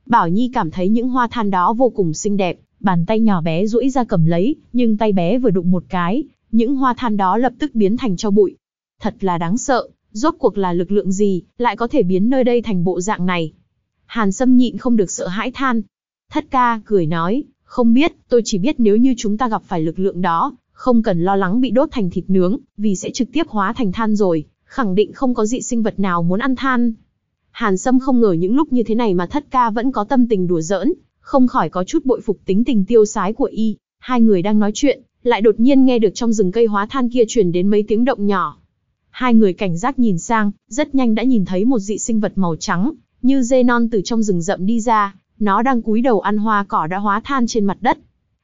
S1: Bảo Nhi cảm thấy những hoa than đó vô cùng xinh đẹp, bàn tay nhỏ bé duỗi ra cầm lấy, nhưng tay bé vừa đụng một cái, những hoa than đó lập tức biến thành cho bụi. Thật là đáng sợ, rốt cuộc là lực lượng gì, lại có thể biến nơi đây thành bộ dạng này. Hàn Sâm nhịn không được sợ hãi than. Thất ca, cười nói, không biết, tôi chỉ biết nếu như chúng ta gặp phải lực lượng đó, không cần lo lắng bị đốt thành thịt nướng, vì sẽ trực tiếp hóa thành than rồi, khẳng định không có dị sinh vật nào muốn ăn than. Hàn Sâm không ngờ những lúc như thế này mà thất ca vẫn có tâm tình đùa giỡn, không khỏi có chút bội phục tính tình tiêu sái của y. Hai người đang nói chuyện, lại đột nhiên nghe được trong rừng cây hóa than kia truyền đến mấy tiếng động nhỏ. Hai người cảnh giác nhìn sang, rất nhanh đã nhìn thấy một dị sinh vật màu trắng, như dê non từ trong rừng rậm đi ra, nó đang cúi đầu ăn hoa cỏ đã hóa than trên mặt đất.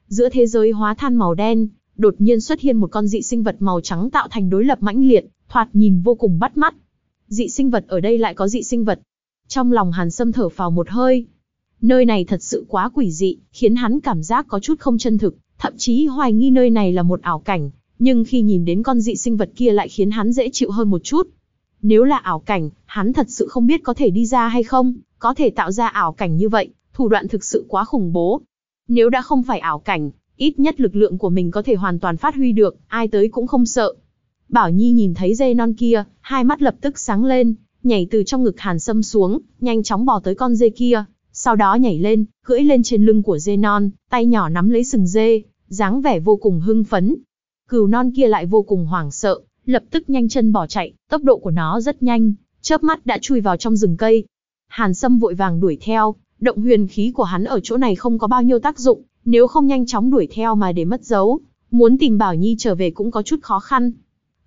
S1: Giữa thế giới hóa than màu đen, đột nhiên xuất hiện một con dị sinh vật màu trắng tạo thành đối lập mãnh liệt, thoạt nhìn vô cùng bắt mắt. Dị sinh vật ở đây lại có dị sinh vật. Trong lòng Hàn Sâm thở phào một hơi. Nơi này thật sự quá quỷ dị, khiến hắn cảm giác có chút không chân thực, thậm chí hoài nghi nơi này là một ảo cảnh, nhưng khi nhìn đến con dị sinh vật kia lại khiến hắn dễ chịu hơn một chút. Nếu là ảo cảnh, hắn thật sự không biết có thể đi ra hay không, có thể tạo ra ảo cảnh như vậy, thủ đoạn thực sự quá khủng bố. Nếu đã không phải ảo cảnh, ít nhất lực lượng của mình có thể hoàn toàn phát huy được, ai tới cũng không sợ. Bảo Nhi nhìn thấy dê non kia, hai mắt lập tức sáng lên, nhảy từ trong ngực Hàn Sâm xuống, nhanh chóng bò tới con dê kia, sau đó nhảy lên, cưỡi lên trên lưng của dê non, tay nhỏ nắm lấy sừng dê, dáng vẻ vô cùng hưng phấn. Cừu non kia lại vô cùng hoảng sợ, lập tức nhanh chân bỏ chạy, tốc độ của nó rất nhanh, chớp mắt đã chui vào trong rừng cây. Hàn Sâm vội vàng đuổi theo, động huyền khí của hắn ở chỗ này không có bao nhiêu tác dụng, nếu không nhanh chóng đuổi theo mà để mất dấu, muốn tìm Bảo Nhi trở về cũng có chút khó khăn.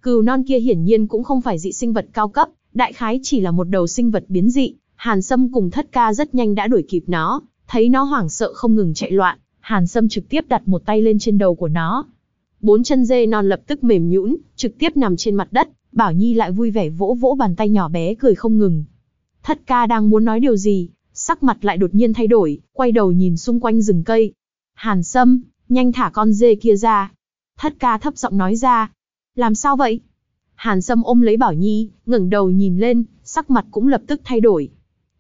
S1: Cừu non kia hiển nhiên cũng không phải dị sinh vật cao cấp, đại khái chỉ là một đầu sinh vật biến dị, Hàn Sâm cùng thất ca rất nhanh đã đuổi kịp nó, thấy nó hoảng sợ không ngừng chạy loạn, Hàn Sâm trực tiếp đặt một tay lên trên đầu của nó. Bốn chân dê non lập tức mềm nhũn, trực tiếp nằm trên mặt đất, Bảo Nhi lại vui vẻ vỗ vỗ bàn tay nhỏ bé cười không ngừng. Thất ca đang muốn nói điều gì, sắc mặt lại đột nhiên thay đổi, quay đầu nhìn xung quanh rừng cây. Hàn Sâm, nhanh thả con dê kia ra. Thất ca thấp giọng nói ra. Làm sao vậy? Hàn Sâm ôm lấy Bảo Nhi, ngẩng đầu nhìn lên, sắc mặt cũng lập tức thay đổi.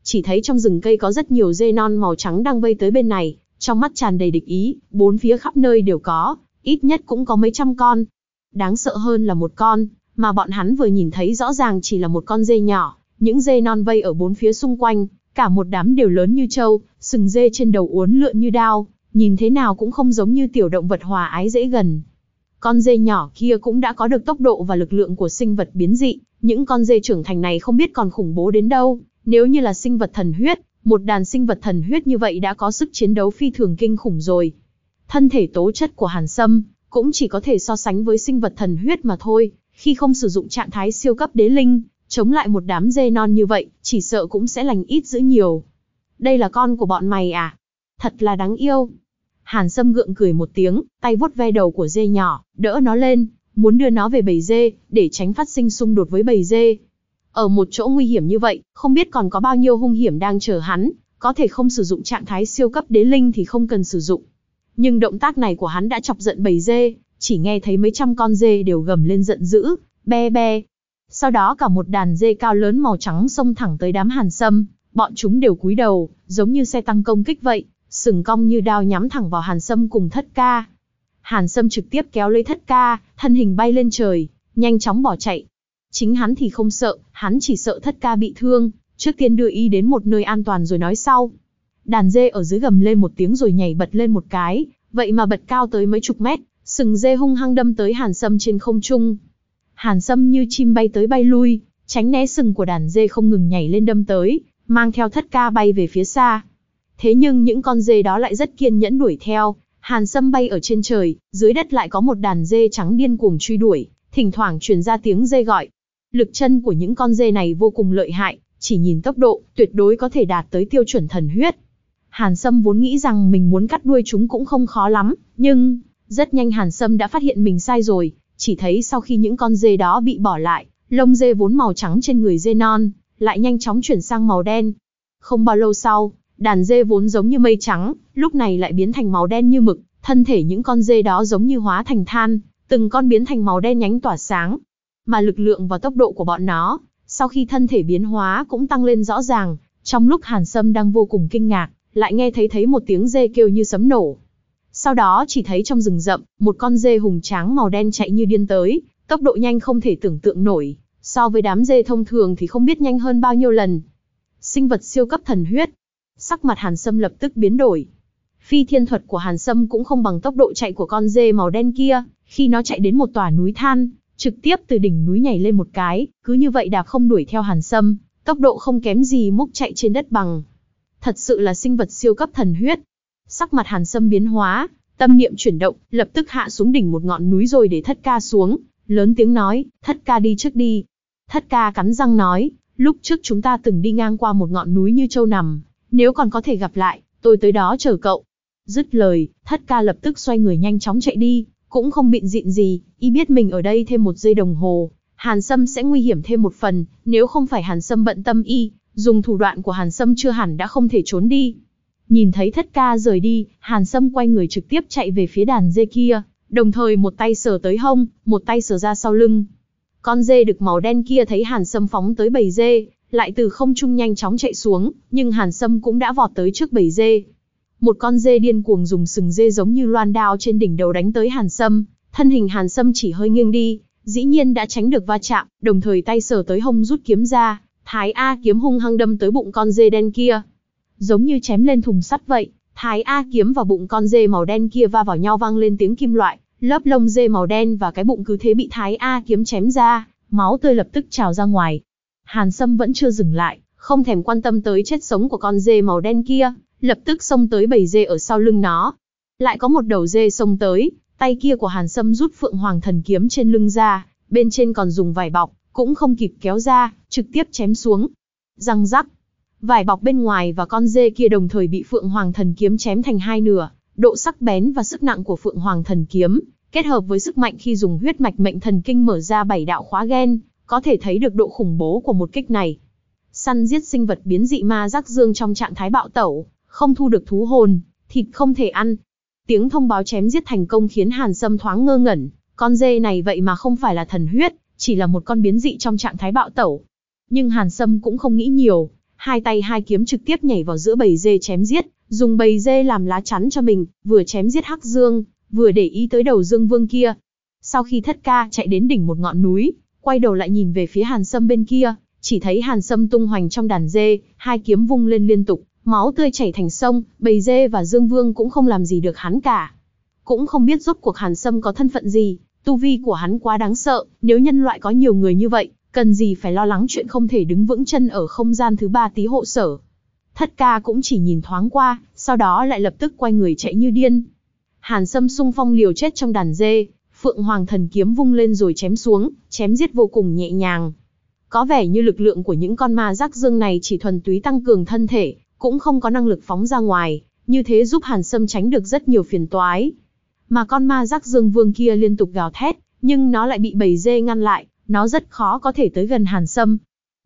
S1: Chỉ thấy trong rừng cây có rất nhiều dê non màu trắng đang vây tới bên này, trong mắt tràn đầy địch ý, bốn phía khắp nơi đều có, ít nhất cũng có mấy trăm con. Đáng sợ hơn là một con, mà bọn hắn vừa nhìn thấy rõ ràng chỉ là một con dê nhỏ, những dê non vây ở bốn phía xung quanh, cả một đám đều lớn như trâu, sừng dê trên đầu uốn lượn như đao, nhìn thế nào cũng không giống như tiểu động vật hòa ái dễ gần. Con dê nhỏ kia cũng đã có được tốc độ và lực lượng của sinh vật biến dị, những con dê trưởng thành này không biết còn khủng bố đến đâu, nếu như là sinh vật thần huyết, một đàn sinh vật thần huyết như vậy đã có sức chiến đấu phi thường kinh khủng rồi. Thân thể tố chất của Hàn Sâm cũng chỉ có thể so sánh với sinh vật thần huyết mà thôi, Khi không sử dụng trạng thái siêu cấp đế linh, chống lại một đám dê non như vậy, chỉ sợ cũng sẽ lành ít dữ nhiều. Đây là con của bọn mày à? Thật là đáng yêu. Hàn Sâm gượng cười một tiếng, tay vuốt ve đầu của dê nhỏ, đỡ nó lên, muốn đưa nó về bầy dê, để tránh phát sinh xung đột với bầy dê. Ở một chỗ nguy hiểm như vậy, không biết còn có bao nhiêu hung hiểm đang chờ hắn, có thể không sử dụng trạng thái siêu cấp đế linh thì không cần sử dụng. Nhưng động tác này của hắn đã chọc giận bầy dê, chỉ nghe thấy mấy trăm con dê đều gầm lên giận dữ, be be. Sau đó cả một đàn dê cao lớn màu trắng xông thẳng tới đám hàn sâm, bọn chúng đều cúi đầu, giống như xe tăng công kích vậy, sừng cong như đao nhắm thẳng vào hàn sâm cùng thất ca. Hàn sâm trực tiếp kéo lấy thất ca, thân hình bay lên trời, nhanh chóng bỏ chạy. Chính hắn thì không sợ, hắn chỉ sợ thất ca bị thương, trước tiên đưa y đến một nơi an toàn rồi nói sau. Đàn dê ở dưới gầm lên một tiếng rồi nhảy bật lên một cái, vậy mà bật cao tới mấy chục mét, sừng dê hung hăng đâm tới hàn sâm trên không trung. Hàn sâm như chim bay tới bay lui, tránh né sừng của đàn dê không ngừng nhảy lên đâm tới, mang theo thất ca bay về phía xa. Thế nhưng những con dê đó lại rất kiên nhẫn đuổi theo, hàn sâm bay ở trên trời, dưới đất lại có một đàn dê trắng điên cuồng truy đuổi, thỉnh thoảng truyền ra tiếng dê gọi. Lực chân của những con dê này vô cùng lợi hại, chỉ nhìn tốc độ, tuyệt đối có thể đạt tới tiêu chuẩn thần huyết. Hàn Sâm vốn nghĩ rằng mình muốn cắt đuôi chúng cũng không khó lắm, nhưng rất nhanh Hàn Sâm đã phát hiện mình sai rồi, chỉ thấy sau khi những con dê đó bị bỏ lại, lông dê vốn màu trắng trên người dê non, lại nhanh chóng chuyển sang màu đen. Không bao lâu sau, đàn dê vốn giống như mây trắng, lúc này lại biến thành màu đen như mực, thân thể những con dê đó giống như hóa thành than, từng con biến thành màu đen nhánh tỏa sáng. Mà lực lượng và tốc độ của bọn nó, sau khi thân thể biến hóa cũng tăng lên rõ ràng, trong lúc Hàn Sâm đang vô cùng kinh ngạc, lại nghe thấy thấy một tiếng dê kêu như sấm nổ. Sau đó chỉ thấy trong rừng rậm, một con dê hùng tráng màu đen chạy như điên tới, tốc độ nhanh không thể tưởng tượng nổi, so với đám dê thông thường thì không biết nhanh hơn bao nhiêu lần. Sinh vật siêu cấp thần huyết. Sắc mặt Hàn Sâm lập tức biến đổi. Phi thiên thuật của Hàn Sâm cũng không bằng tốc độ chạy của con dê màu đen kia, khi nó chạy đến một tòa núi than, trực tiếp từ đỉnh núi nhảy lên một cái, cứ như vậy đạp không đuổi theo Hàn Sâm, tốc độ không kém gì múc chạy trên đất bằng. Thật sự là sinh vật siêu cấp thần huyết. Sắc mặt Hàn Sâm biến hóa, tâm niệm chuyển động, lập tức hạ xuống đỉnh một ngọn núi rồi để thất ca xuống, lớn tiếng nói, thất ca đi trước đi. Thất ca cắn răng nói, lúc trước chúng ta từng đi ngang qua một ngọn núi như châu nằm, nếu còn có thể gặp lại, tôi tới đó chờ cậu. Dứt lời, thất ca lập tức xoay người nhanh chóng chạy đi, cũng không bịn dịn gì, y biết mình ở đây thêm một giây đồng hồ, Hàn Sâm sẽ nguy hiểm thêm một phần, nếu không phải Hàn Sâm bận tâm y, dùng thủ đoạn của Hàn Sâm chưa hẳn đã không thể trốn đi. Nhìn thấy thất ca rời đi, Hàn Sâm quay người trực tiếp chạy về phía đàn dê kia, đồng thời một tay sờ tới hông, một tay sờ ra sau lưng. Con dê được màu đen kia thấy Hàn Sâm phóng tới bầy dê, lại từ không trung nhanh chóng chạy xuống, nhưng Hàn Sâm cũng đã vọt tới trước bầy dê. Một con dê điên cuồng dùng sừng dê giống như loan đao trên đỉnh đầu đánh tới Hàn Sâm, thân hình Hàn Sâm chỉ hơi nghiêng đi, dĩ nhiên đã tránh được va chạm, đồng thời tay sờ tới hông rút kiếm ra, Thái A kiếm hung hăng đâm tới bụng con dê đen kia. Giống như chém lên thùng sắt vậy, Thái A kiếm và bụng con dê màu đen kia va vào nhau vang lên tiếng kim loại, lớp lông dê màu đen và cái bụng cứ thế bị Thái A kiếm chém ra, máu tươi lập tức trào ra ngoài. Hàn Sâm vẫn chưa dừng lại, không thèm quan tâm tới chết sống của con dê màu đen kia, lập tức xông tới bầy dê ở sau lưng nó. Lại có một đầu dê xông tới, tay kia của Hàn Sâm rút Phượng Hoàng thần kiếm trên lưng ra, bên trên còn dùng vải bọc, cũng không kịp kéo ra, trực tiếp chém xuống. Răng rắc, vải bọc bên ngoài và con dê kia đồng thời bị Phượng Hoàng thần kiếm chém thành hai nửa, độ sắc bén và sức nặng của Phượng Hoàng thần kiếm, kết hợp với sức mạnh khi dùng huyết mạch mệnh thần kinh mở ra bảy đạo khóa gen, có thể thấy được độ khủng bố của một kích này. Săn giết sinh vật biến dị ma rắc dương trong trạng thái bạo tẩu, không thu được thú hồn, thịt không thể ăn. Tiếng thông báo chém giết thành công khiến Hàn Sâm thoáng ngơ ngẩn, con dê này vậy mà không phải là thần huyết, chỉ là một con biến dị trong trạng thái bạo tẩu. Nhưng Hàn Sâm cũng không nghĩ nhiều, hai tay hai kiếm trực tiếp nhảy vào giữa bầy dê chém giết, dùng bầy dê làm lá chắn cho mình, vừa chém giết Hắc Dương, vừa để ý tới đầu Dương Vương kia. Sau khi thất ca chạy đến đỉnh một ngọn núi, quay đầu lại nhìn về phía Hàn Sâm bên kia, chỉ thấy Hàn Sâm tung hoành trong đàn dê, hai kiếm vung lên liên tục, máu tươi chảy thành sông, bầy dê và Dương Vương cũng không làm gì được hắn cả. Cũng không biết rốt cuộc Hàn Sâm có thân phận gì, tu vi của hắn quá đáng sợ, nếu nhân loại có nhiều người như vậy, cần gì phải lo lắng chuyện không thể đứng vững chân ở không gian thứ ba tí hộ sở. Thất ca cũng chỉ nhìn thoáng qua, sau đó lại lập tức quay người chạy như điên. Hàn Sâm sung phong liều chết trong đàn dê, Phượng Hoàng thần kiếm vung lên rồi chém xuống, chém giết vô cùng nhẹ nhàng. Có vẻ như lực lượng của những con ma rắc dương này chỉ thuần túy tăng cường thân thể, cũng không có năng lực phóng ra ngoài, như thế giúp Hàn Sâm tránh được rất nhiều phiền toái. Mà con ma rắc dương vương kia liên tục gào thét, nhưng nó lại bị bầy dê ngăn lại, nó rất khó có thể tới gần Hàn Sâm.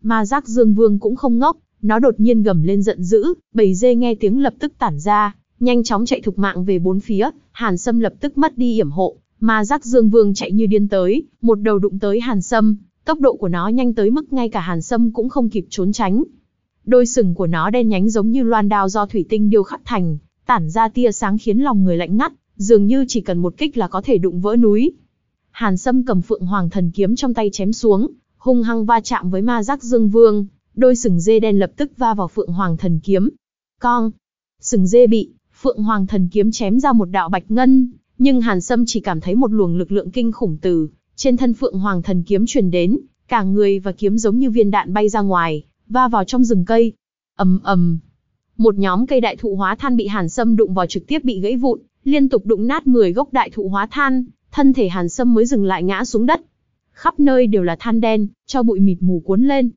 S1: mà Giác dương vương cũng không ngốc, nó đột nhiên gầm lên giận dữ, bầy dê nghe tiếng lập tức tản ra, nhanh chóng chạy thục mạng về bốn phía, Hàn Sâm lập tức mất đi hiểm hộ, mà Giác dương vương chạy như điên tới, một đầu đụng tới Hàn Sâm, tốc độ của nó nhanh tới mức ngay cả Hàn Sâm cũng không kịp trốn tránh. Đôi sừng của nó đen nhánh giống như loan đao do thủy tinh điêu khắc thành, tản ra tia sáng khiến lòng người lạnh ngắt, dường như chỉ cần một kích là có thể đụng vỡ núi. Hàn Sâm cầm Phượng Hoàng thần kiếm trong tay chém xuống, hung hăng va chạm với ma giác Dương Vương, đôi sừng dê đen lập tức va vào Phượng Hoàng thần kiếm. cong. sừng dê bị Phượng Hoàng thần kiếm chém ra một đạo bạch ngân, nhưng Hàn Sâm chỉ cảm thấy một luồng lực lượng kinh khủng từ trên thân Phượng Hoàng thần kiếm truyền đến, cả người và kiếm giống như viên đạn bay ra ngoài, va vào trong rừng cây. ầm ầm, một nhóm cây đại thụ hóa than bị Hàn Sâm đụng vào trực tiếp bị gãy vụn, liên tục đụng nát 10 gốc đại thụ hóa than, thân thể Hàn Sâm mới dừng lại ngã xuống đất. Khắp nơi đều là than đen, cho bụi mịt mù cuốn lên.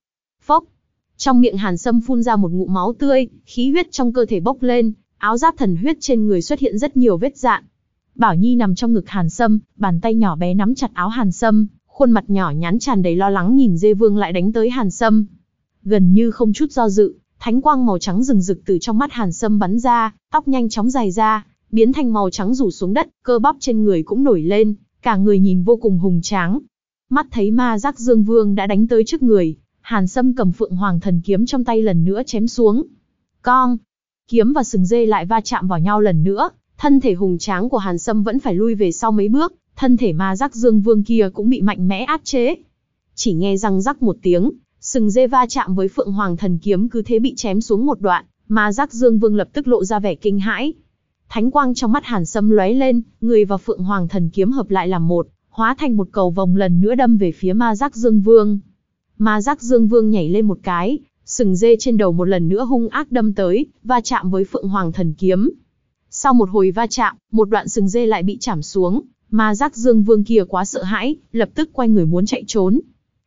S1: Phốc. Trong miệng Hàn Sâm phun ra một ngụm máu tươi, khí huyết trong cơ thể bốc lên, áo giáp thần huyết trên người xuất hiện rất nhiều vết dạn. Bảo Nhi nằm trong ngực Hàn Sâm, bàn tay nhỏ bé nắm chặt áo Hàn Sâm, khuôn mặt nhỏ nhắn tràn đầy lo lắng nhìn Dê Vương lại đánh tới Hàn Sâm. Gần như không chút do dự, thánh quang màu trắng rừng rực từ trong mắt Hàn Sâm bắn ra, tóc nhanh chóng dài ra, biến thành màu trắng rủ xuống đất, cơ bắp trên người cũng nổi lên, cả người nhìn vô cùng hùng tráng. Mắt thấy ma giác Dương Vương đã đánh tới trước người, Hàn Sâm cầm Phượng Hoàng thần kiếm trong tay lần nữa chém xuống. Con, kiếm và sừng dê lại va chạm vào nhau lần nữa, thân thể hùng tráng của Hàn Sâm vẫn phải lui về sau mấy bước, thân thể ma giác Dương Vương kia cũng bị mạnh mẽ áp chế. Chỉ nghe răng rắc một tiếng, sừng dê va chạm với Phượng Hoàng thần kiếm cứ thế bị chém xuống một đoạn, ma giác Dương Vương lập tức lộ ra vẻ kinh hãi. Thánh quang trong mắt Hàn Sâm lóe lên, người và Phượng Hoàng thần kiếm hợp lại làm một, hóa thành một cầu vòng lần nữa đâm về phía ma giác Dương Vương. Ma giác Dương Vương nhảy lên một cái, sừng dê trên đầu một lần nữa hung ác đâm tới, va chạm với Phượng Hoàng thần kiếm. Sau một hồi va chạm, một đoạn sừng dê lại bị chạm xuống, ma giác Dương Vương kia quá sợ hãi, lập tức quay người muốn chạy trốn.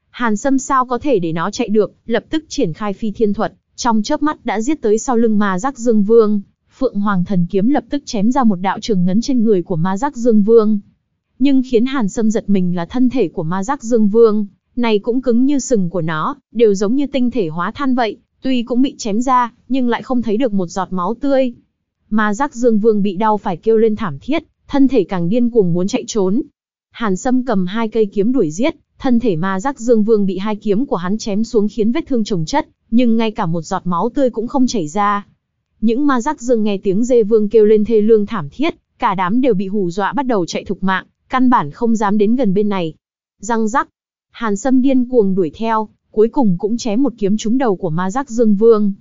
S1: Hàn Sâm sao có thể để nó chạy được, lập tức triển khai phi thiên thuật, trong chớp mắt đã giết tới sau lưng ma giác Dương Vương. Phượng Hoàng thần kiếm lập tức chém ra một đạo trường ngấn trên người của ma giác Dương Vương. Nhưng khiến Hàn Sâm giật mình là thân thể của ma giác Dương Vương, này cũng cứng như sừng của nó, đều giống như tinh thể hóa than vậy, tuy cũng bị chém ra, nhưng lại không thấy được một giọt máu tươi. Ma giác Dương Vương bị đau phải kêu lên thảm thiết, thân thể càng điên cuồng muốn chạy trốn. Hàn Sâm cầm hai cây kiếm đuổi giết, thân thể ma giác Dương Vương bị hai kiếm của hắn chém xuống khiến vết thương chồng chất, nhưng ngay cả một giọt máu tươi cũng không chảy ra. Những ma giác dương nghe tiếng dê vương kêu lên thê lương thảm thiết, cả đám đều bị hù dọa bắt đầu chạy thục mạng, căn bản không dám đến gần bên này. Răng rắc, Hàn Sâm điên cuồng đuổi theo, cuối cùng cũng chém một kiếm trúng đầu của ma giác dương vương.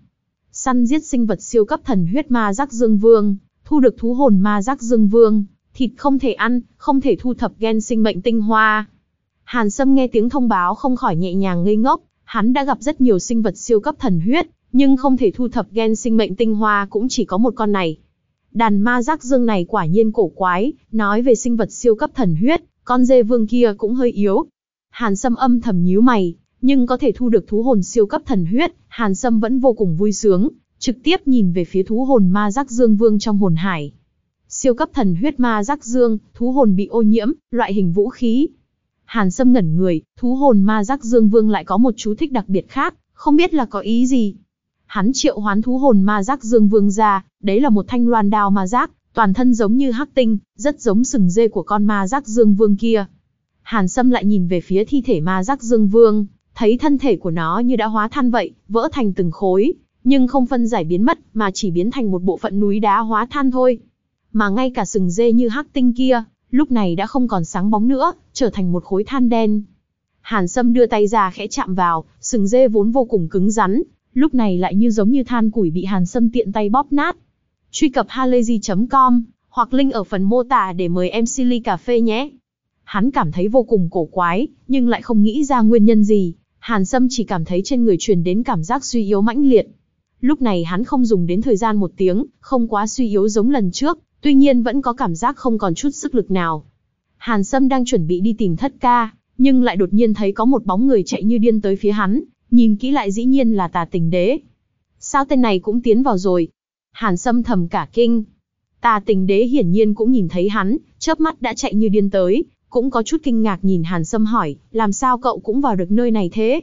S1: Săn giết sinh vật siêu cấp thần huyết ma giác dương vương, thu được thú hồn ma giác dương vương, thịt không thể ăn, không thể thu thập gen sinh mệnh tinh hoa. Hàn Sâm nghe tiếng thông báo không khỏi nhẹ nhàng ngây ngốc, hắn đã gặp rất nhiều sinh vật siêu cấp thần huyết, nhưng không thể thu thập gen sinh mệnh tinh hoa cũng chỉ có một con này. Đàn ma giác dương này quả nhiên cổ quái, nói về sinh vật siêu cấp thần huyết, con dê vương kia cũng hơi yếu. Hàn Sâm âm thầm nhíu mày, nhưng có thể thu được thú hồn siêu cấp thần huyết, Hàn Sâm vẫn vô cùng vui sướng, trực tiếp nhìn về phía thú hồn ma giác dương vương trong hồn hải. Siêu cấp thần huyết ma giác dương, thú hồn bị ô nhiễm, loại hình vũ khí. Hàn Sâm ngẩn người, thú hồn ma giác dương vương lại có một chú thích đặc biệt khác, không biết là có ý gì. Hắn triệu hoán thú hồn ma giác dương vương ra, đấy là một thanh loan đao ma giác, toàn thân giống như hắc tinh, rất giống sừng dê của con ma giác dương vương kia. Hàn Sâm lại nhìn về phía thi thể ma giác dương vương, thấy thân thể của nó như đã hóa than vậy, vỡ thành từng khối, nhưng không phân giải biến mất, mà chỉ biến thành một bộ phận núi đá hóa than thôi. Mà ngay cả sừng dê như hắc tinh kia, lúc này đã không còn sáng bóng nữa, trở thành một khối than đen. Hàn Sâm đưa tay ra khẽ chạm vào, sừng dê vốn vô cùng cứng rắn, lúc này lại như giống như than củi bị Hàn Sâm tiện tay bóp nát. Truy cập halayzi.com hoặc link ở phần mô tả để mời em Silly Cà Phê nhé. Hắn cảm thấy vô cùng cổ quái, nhưng lại không nghĩ ra nguyên nhân gì. Hàn Sâm chỉ cảm thấy trên người truyền đến cảm giác suy yếu mãnh liệt. Lúc này hắn không dùng đến thời gian một tiếng, không quá suy yếu giống lần trước, tuy nhiên vẫn có cảm giác không còn chút sức lực nào. Hàn Sâm đang chuẩn bị đi tìm thất ca, nhưng lại đột nhiên thấy có một bóng người chạy như điên tới phía hắn, nhìn kỹ lại dĩ nhiên là tà tình đế. Sao tên này cũng tiến vào rồi? Hàn Sâm thầm cả kinh. Tà tình đế hiển nhiên cũng nhìn thấy hắn, chớp mắt đã chạy như điên tới, cũng có chút kinh ngạc nhìn Hàn Sâm hỏi, làm sao cậu cũng vào được nơi này thế?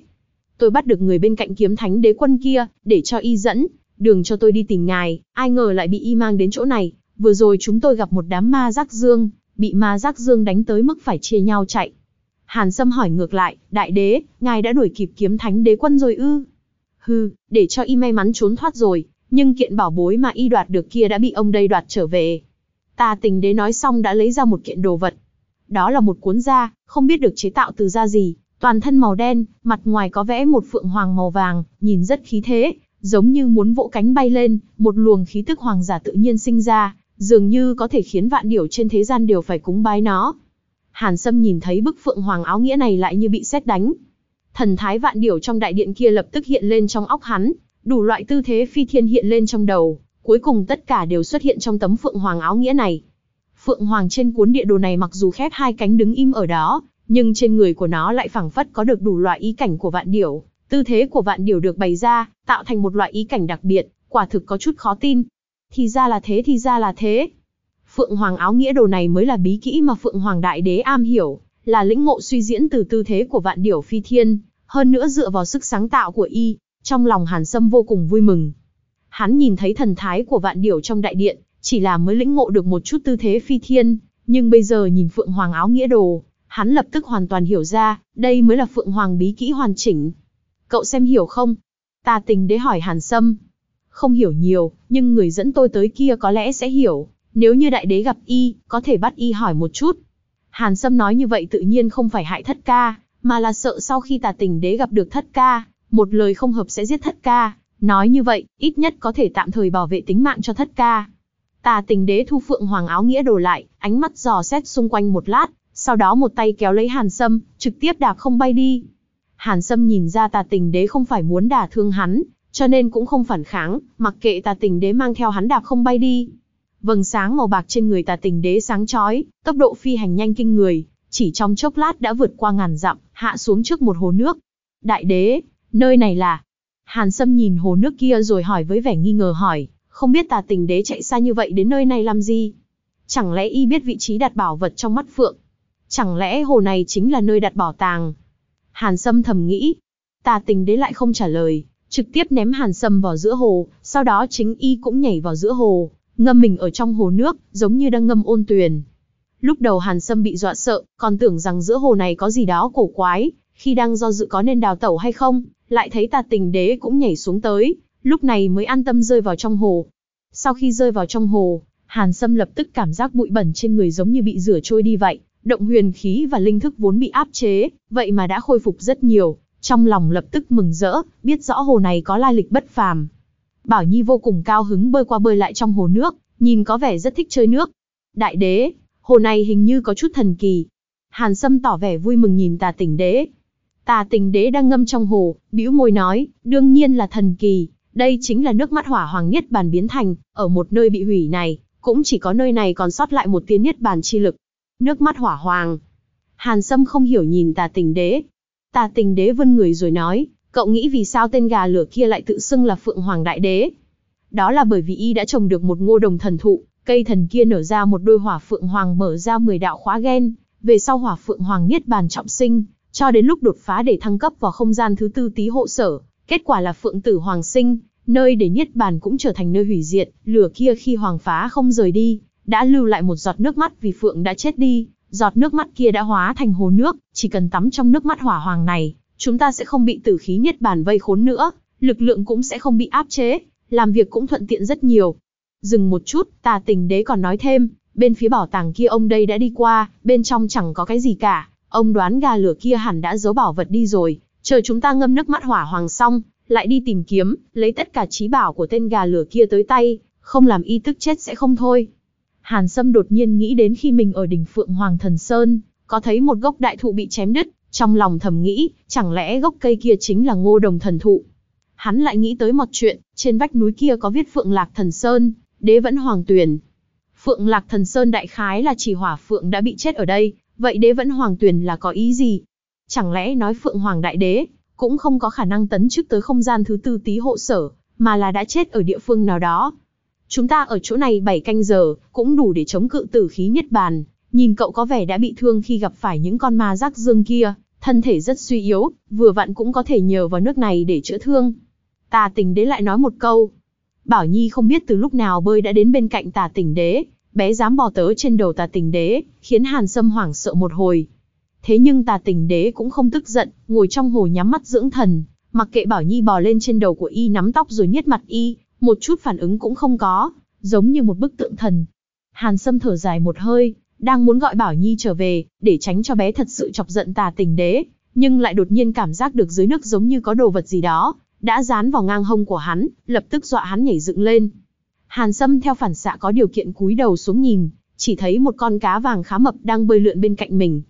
S1: Tôi bắt được người bên cạnh kiếm thánh đế quân kia, để cho y dẫn, đường cho tôi đi tìm ngài, ai ngờ lại bị y mang đến chỗ này. Vừa rồi chúng tôi gặp một đám ma rắc dương, bị ma rắc dương đánh tới mức phải chia nhau chạy. Hàn Sâm hỏi ngược lại, đại đế, ngài đã đuổi kịp kiếm thánh đế quân rồi ư? Hừ, để cho y may mắn trốn thoát rồi, nhưng kiện bảo bối mà y đoạt được kia đã bị ông đây đoạt trở về. Ta tình đế nói xong đã lấy ra một kiện đồ vật. Đó là một cuốn da, không biết được chế tạo từ da gì, toàn thân màu đen, mặt ngoài có vẽ một phượng hoàng màu vàng, nhìn rất khí thế, giống như muốn vỗ cánh bay lên, một luồng khí tức hoàng giả tự nhiên sinh ra, dường như có thể khiến vạn điểu trên thế gian đều phải cúng bái nó. Hàn Sâm nhìn thấy bức phượng hoàng áo nghĩa này lại như bị sét đánh. Thần thái vạn điểu trong đại điện kia lập tức hiện lên trong óc hắn, đủ loại tư thế phi thiên hiện lên trong đầu, cuối cùng tất cả đều xuất hiện trong tấm phượng hoàng áo nghĩa này. Phượng hoàng trên cuốn địa đồ này mặc dù khép hai cánh đứng im ở đó, nhưng trên người của nó lại phảng phất có được đủ loại ý cảnh của vạn điểu. Tư thế của vạn điểu được bày ra, tạo thành một loại ý cảnh đặc biệt, quả thực có chút khó tin. Thì ra là thế thì ra là thế. Phượng Hoàng áo nghĩa đồ này mới là bí kỹ mà Phượng Hoàng Đại Đế am hiểu, là lĩnh ngộ suy diễn từ tư thế của vạn điểu phi thiên, hơn nữa dựa vào sức sáng tạo của y, trong lòng Hàn Sâm vô cùng vui mừng. Hắn nhìn thấy thần thái của vạn điểu trong đại điện, chỉ là mới lĩnh ngộ được một chút tư thế phi thiên, nhưng bây giờ nhìn Phượng Hoàng áo nghĩa đồ, hắn lập tức hoàn toàn hiểu ra, đây mới là Phượng Hoàng bí kỹ hoàn chỉnh. Cậu xem hiểu không? Ta tình đế hỏi Hàn Sâm. Không hiểu nhiều, nhưng người dẫn tôi tới kia có lẽ sẽ hiểu. Nếu như đại đế gặp y, có thể bắt y hỏi một chút. Hàn Sâm nói như vậy tự nhiên không phải hại thất ca, mà là sợ sau khi tà tình đế gặp được thất ca, một lời không hợp sẽ giết thất ca. Nói như vậy, ít nhất có thể tạm thời bảo vệ tính mạng cho thất ca. Tà tình đế thu phượng hoàng áo nghĩa đồ lại, ánh mắt dò xét xung quanh một lát, sau đó một tay kéo lấy Hàn Sâm, trực tiếp đạp không bay đi. Hàn Sâm nhìn ra tà tình đế không phải muốn đả thương hắn, cho nên cũng không phản kháng, mặc kệ tà tình đế mang theo hắn đạp không bay đi. Vầng sáng màu bạc trên người tà tình đế sáng chói, tốc độ phi hành nhanh kinh người, chỉ trong chốc lát đã vượt qua ngàn dặm, hạ xuống trước một hồ nước. Đại đế, nơi này là... Hàn Sâm nhìn hồ nước kia rồi hỏi với vẻ nghi ngờ hỏi, không biết tà tình đế chạy xa như vậy đến nơi này làm gì? Chẳng lẽ y biết vị trí đặt bảo vật trong mắt phượng? Chẳng lẽ hồ này chính là nơi đặt bảo tàng? Hàn Sâm thầm nghĩ. Tà tình đế lại không trả lời, trực tiếp ném Hàn Sâm vào giữa hồ, sau đó chính y cũng nhảy vào giữa hồ, ngâm mình ở trong hồ nước, giống như đang ngâm ôn tuyền. Lúc đầu Hàn Sâm bị dọa sợ, còn tưởng rằng giữa hồ này có gì đó cổ quái, khi đang do dự có nên đào tẩu hay không, lại thấy tà tình đế cũng nhảy xuống tới, lúc này mới an tâm rơi vào trong hồ. Sau khi rơi vào trong hồ, Hàn Sâm lập tức cảm giác bụi bẩn trên người giống như bị rửa trôi đi vậy, động huyền khí và linh thức vốn bị áp chế, vậy mà đã khôi phục rất nhiều, trong lòng lập tức mừng rỡ, biết rõ hồ này có lai lịch bất phàm. Bảo Nhi vô cùng cao hứng bơi qua bơi lại trong hồ nước, nhìn có vẻ rất thích chơi nước. Đại đế, hồ này hình như có chút thần kỳ. Hàn Sâm tỏ vẻ vui mừng nhìn tà Tỉnh đế. Tà Tỉnh đế đang ngâm trong hồ, bĩu môi nói, đương nhiên là thần kỳ, đây chính là nước mắt hỏa hoàng nhất bàn biến thành, ở một nơi bị hủy này, cũng chỉ có nơi này còn sót lại một tiếng nhất bàn chi lực. Nước mắt hỏa hoàng. Hàn Sâm không hiểu nhìn tà tình đế. Tà tình đế vân người rồi nói, cậu nghĩ vì sao tên gà lửa kia lại tự xưng là Phượng Hoàng Đại Đế? Đó là bởi vì y đã trồng được một ngô đồng thần thụ, cây thần kia nở ra một đôi hỏa Phượng Hoàng mở ra 10 đạo khóa gen, về sau hỏa Phượng Hoàng niết bàn trọng sinh, cho đến lúc đột phá để thăng cấp vào không gian thứ tư tí hộ sở, kết quả là Phượng Tử Hoàng sinh, nơi để niết bàn cũng trở thành nơi hủy diệt, lửa kia khi hoàng phá không rời đi, đã lưu lại một giọt nước mắt vì Phượng đã chết đi, giọt nước mắt kia đã hóa thành hồ nước, chỉ cần tắm trong nước mắt hỏa hoàng này, chúng ta sẽ không bị tử khí niết bàn vây khốn nữa, lực lượng cũng sẽ không bị áp chế, làm việc cũng thuận tiện rất nhiều. Dừng một chút, tà tình đế còn nói thêm, bên phía bảo tàng kia ông đây đã đi qua, bên trong chẳng có cái gì cả, ông đoán gà lửa kia hẳn đã giấu bảo vật đi rồi, chờ chúng ta ngâm nước mắt hỏa hoàng xong, lại đi tìm kiếm, lấy tất cả trí bảo của tên gà lửa kia tới tay, không làm y tức chết sẽ không thôi. Hàn Sâm đột nhiên nghĩ đến khi mình ở đỉnh Phượng Hoàng Thần Sơn, có thấy một gốc đại thụ bị chém đứt, trong lòng thầm nghĩ, chẳng lẽ gốc cây kia chính là ngô đồng thần thụ. Hắn lại nghĩ tới một chuyện, trên vách núi kia có viết Phượng Lạc Thần Sơn, đế vẫn hoàng tuyền. Phượng Lạc Thần Sơn đại khái là chỉ hỏa phượng đã bị chết ở đây, vậy đế vẫn hoàng tuyển là có ý gì? Chẳng lẽ nói Phượng Hoàng Đại Đế, cũng không có khả năng tấn chức tới không gian thứ tư tí hộ sở, mà là đã chết ở địa phương nào đó. Chúng ta ở chỗ này 7 canh giờ, cũng đủ để chống cự tử khí nhất bàn. Nhìn cậu có vẻ đã bị thương khi gặp phải những con ma rác dương kia, thân thể rất suy yếu, vừa vặn cũng có thể nhờ vào nước này để chữa thương. Tà tình đế lại nói một câu. Bảo Nhi không biết từ lúc nào bơi đã đến bên cạnh tà tình đế, bé dám bò tớ trên đầu tà tình đế, khiến Hàn Sâm hoảng sợ một hồi. Thế nhưng tà tình đế cũng không tức giận, ngồi trong hồ nhắm mắt dưỡng thần, mặc kệ Bảo Nhi bò lên trên đầu của y nắm tóc rồi niết mặt y, một chút phản ứng cũng không có, giống như một bức tượng thần. Hàn Sâm thở dài một hơi, đang muốn gọi Bảo Nhi trở về, để tránh cho bé thật sự chọc giận tà tình đế, nhưng lại đột nhiên cảm giác được dưới nước giống như có đồ vật gì đó, đã dán vào ngang hông của hắn, lập tức dọa hắn nhảy dựng lên. Hàn Sâm theo phản xạ có điều kiện cúi đầu xuống nhìn, chỉ thấy một con cá vàng khá mập đang bơi lượn bên cạnh mình.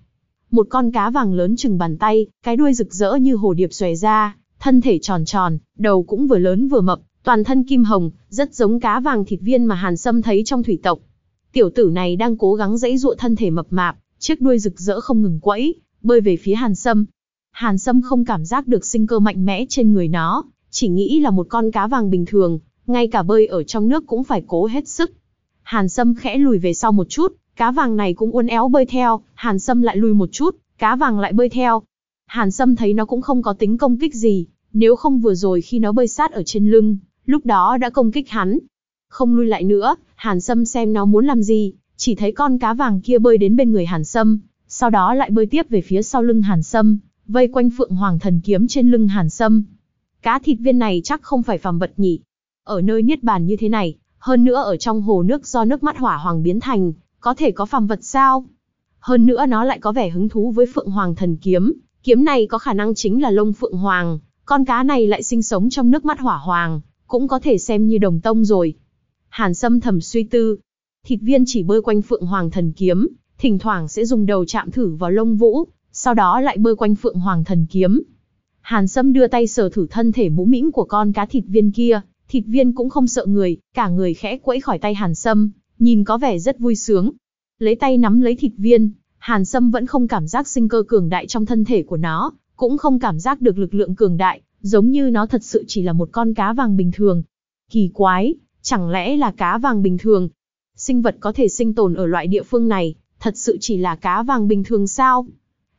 S1: Một con cá vàng lớn chừng bàn tay, cái đuôi rực rỡ như hồ điệp xòe ra, thân thể tròn tròn, đầu cũng vừa lớn vừa mập, toàn thân kim hồng, rất giống cá vàng thịt viên mà Hàn Sâm thấy trong thủy tộc. Tiểu tử này đang cố gắng dãy dụa thân thể mập mạp, chiếc đuôi rực rỡ không ngừng quẫy, bơi về phía Hàn Sâm. Hàn Sâm không cảm giác được sinh cơ mạnh mẽ trên người nó, chỉ nghĩ là một con cá vàng bình thường, ngay cả bơi ở trong nước cũng phải cố hết sức. Hàn Sâm khẽ lùi về sau một chút, cá vàng này cũng uốn éo bơi theo, Hàn Sâm lại lùi một chút, cá vàng lại bơi theo. Hàn Sâm thấy nó cũng không có tính công kích gì, nếu không vừa rồi khi nó bơi sát ở trên lưng, lúc đó đã công kích hắn. Không lui lại nữa, Hàn Sâm xem nó muốn làm gì, chỉ thấy con cá vàng kia bơi đến bên người Hàn Sâm, sau đó lại bơi tiếp về phía sau lưng Hàn Sâm, vây quanh Phượng Hoàng thần kiếm trên lưng Hàn Sâm. Cá thịt viên này chắc không phải phàm vật nhỉ. Ở nơi niết bàn như thế này, hơn nữa ở trong hồ nước do nước mắt hỏa hoàng biến thành, có thể có phàm vật sao? Hơn nữa nó lại có vẻ hứng thú với Phượng Hoàng thần kiếm, kiếm này có khả năng chính là lông Phượng Hoàng, con cá này lại sinh sống trong nước mắt hỏa hoàng, cũng có thể xem như đồng tông rồi. Hàn Sâm thầm suy tư, thịt viên chỉ bơi quanh Phượng Hoàng thần kiếm, thỉnh thoảng sẽ dùng đầu chạm thử vào lông vũ, sau đó lại bơi quanh Phượng Hoàng thần kiếm. Hàn Sâm đưa tay sờ thử thân thể mũ mĩm của con cá thịt viên kia, thịt viên cũng không sợ người, cả người khẽ quẫy khỏi tay Hàn Sâm, nhìn có vẻ rất vui sướng. Lấy tay nắm lấy thịt viên, Hàn Sâm vẫn không cảm giác sinh cơ cường đại trong thân thể của nó, cũng không cảm giác được lực lượng cường đại, giống như nó thật sự chỉ là một con cá vàng bình thường. Kỳ quái, chẳng lẽ là cá vàng bình thường? Sinh vật có thể sinh tồn ở loại địa phương này, thật sự chỉ là cá vàng bình thường sao?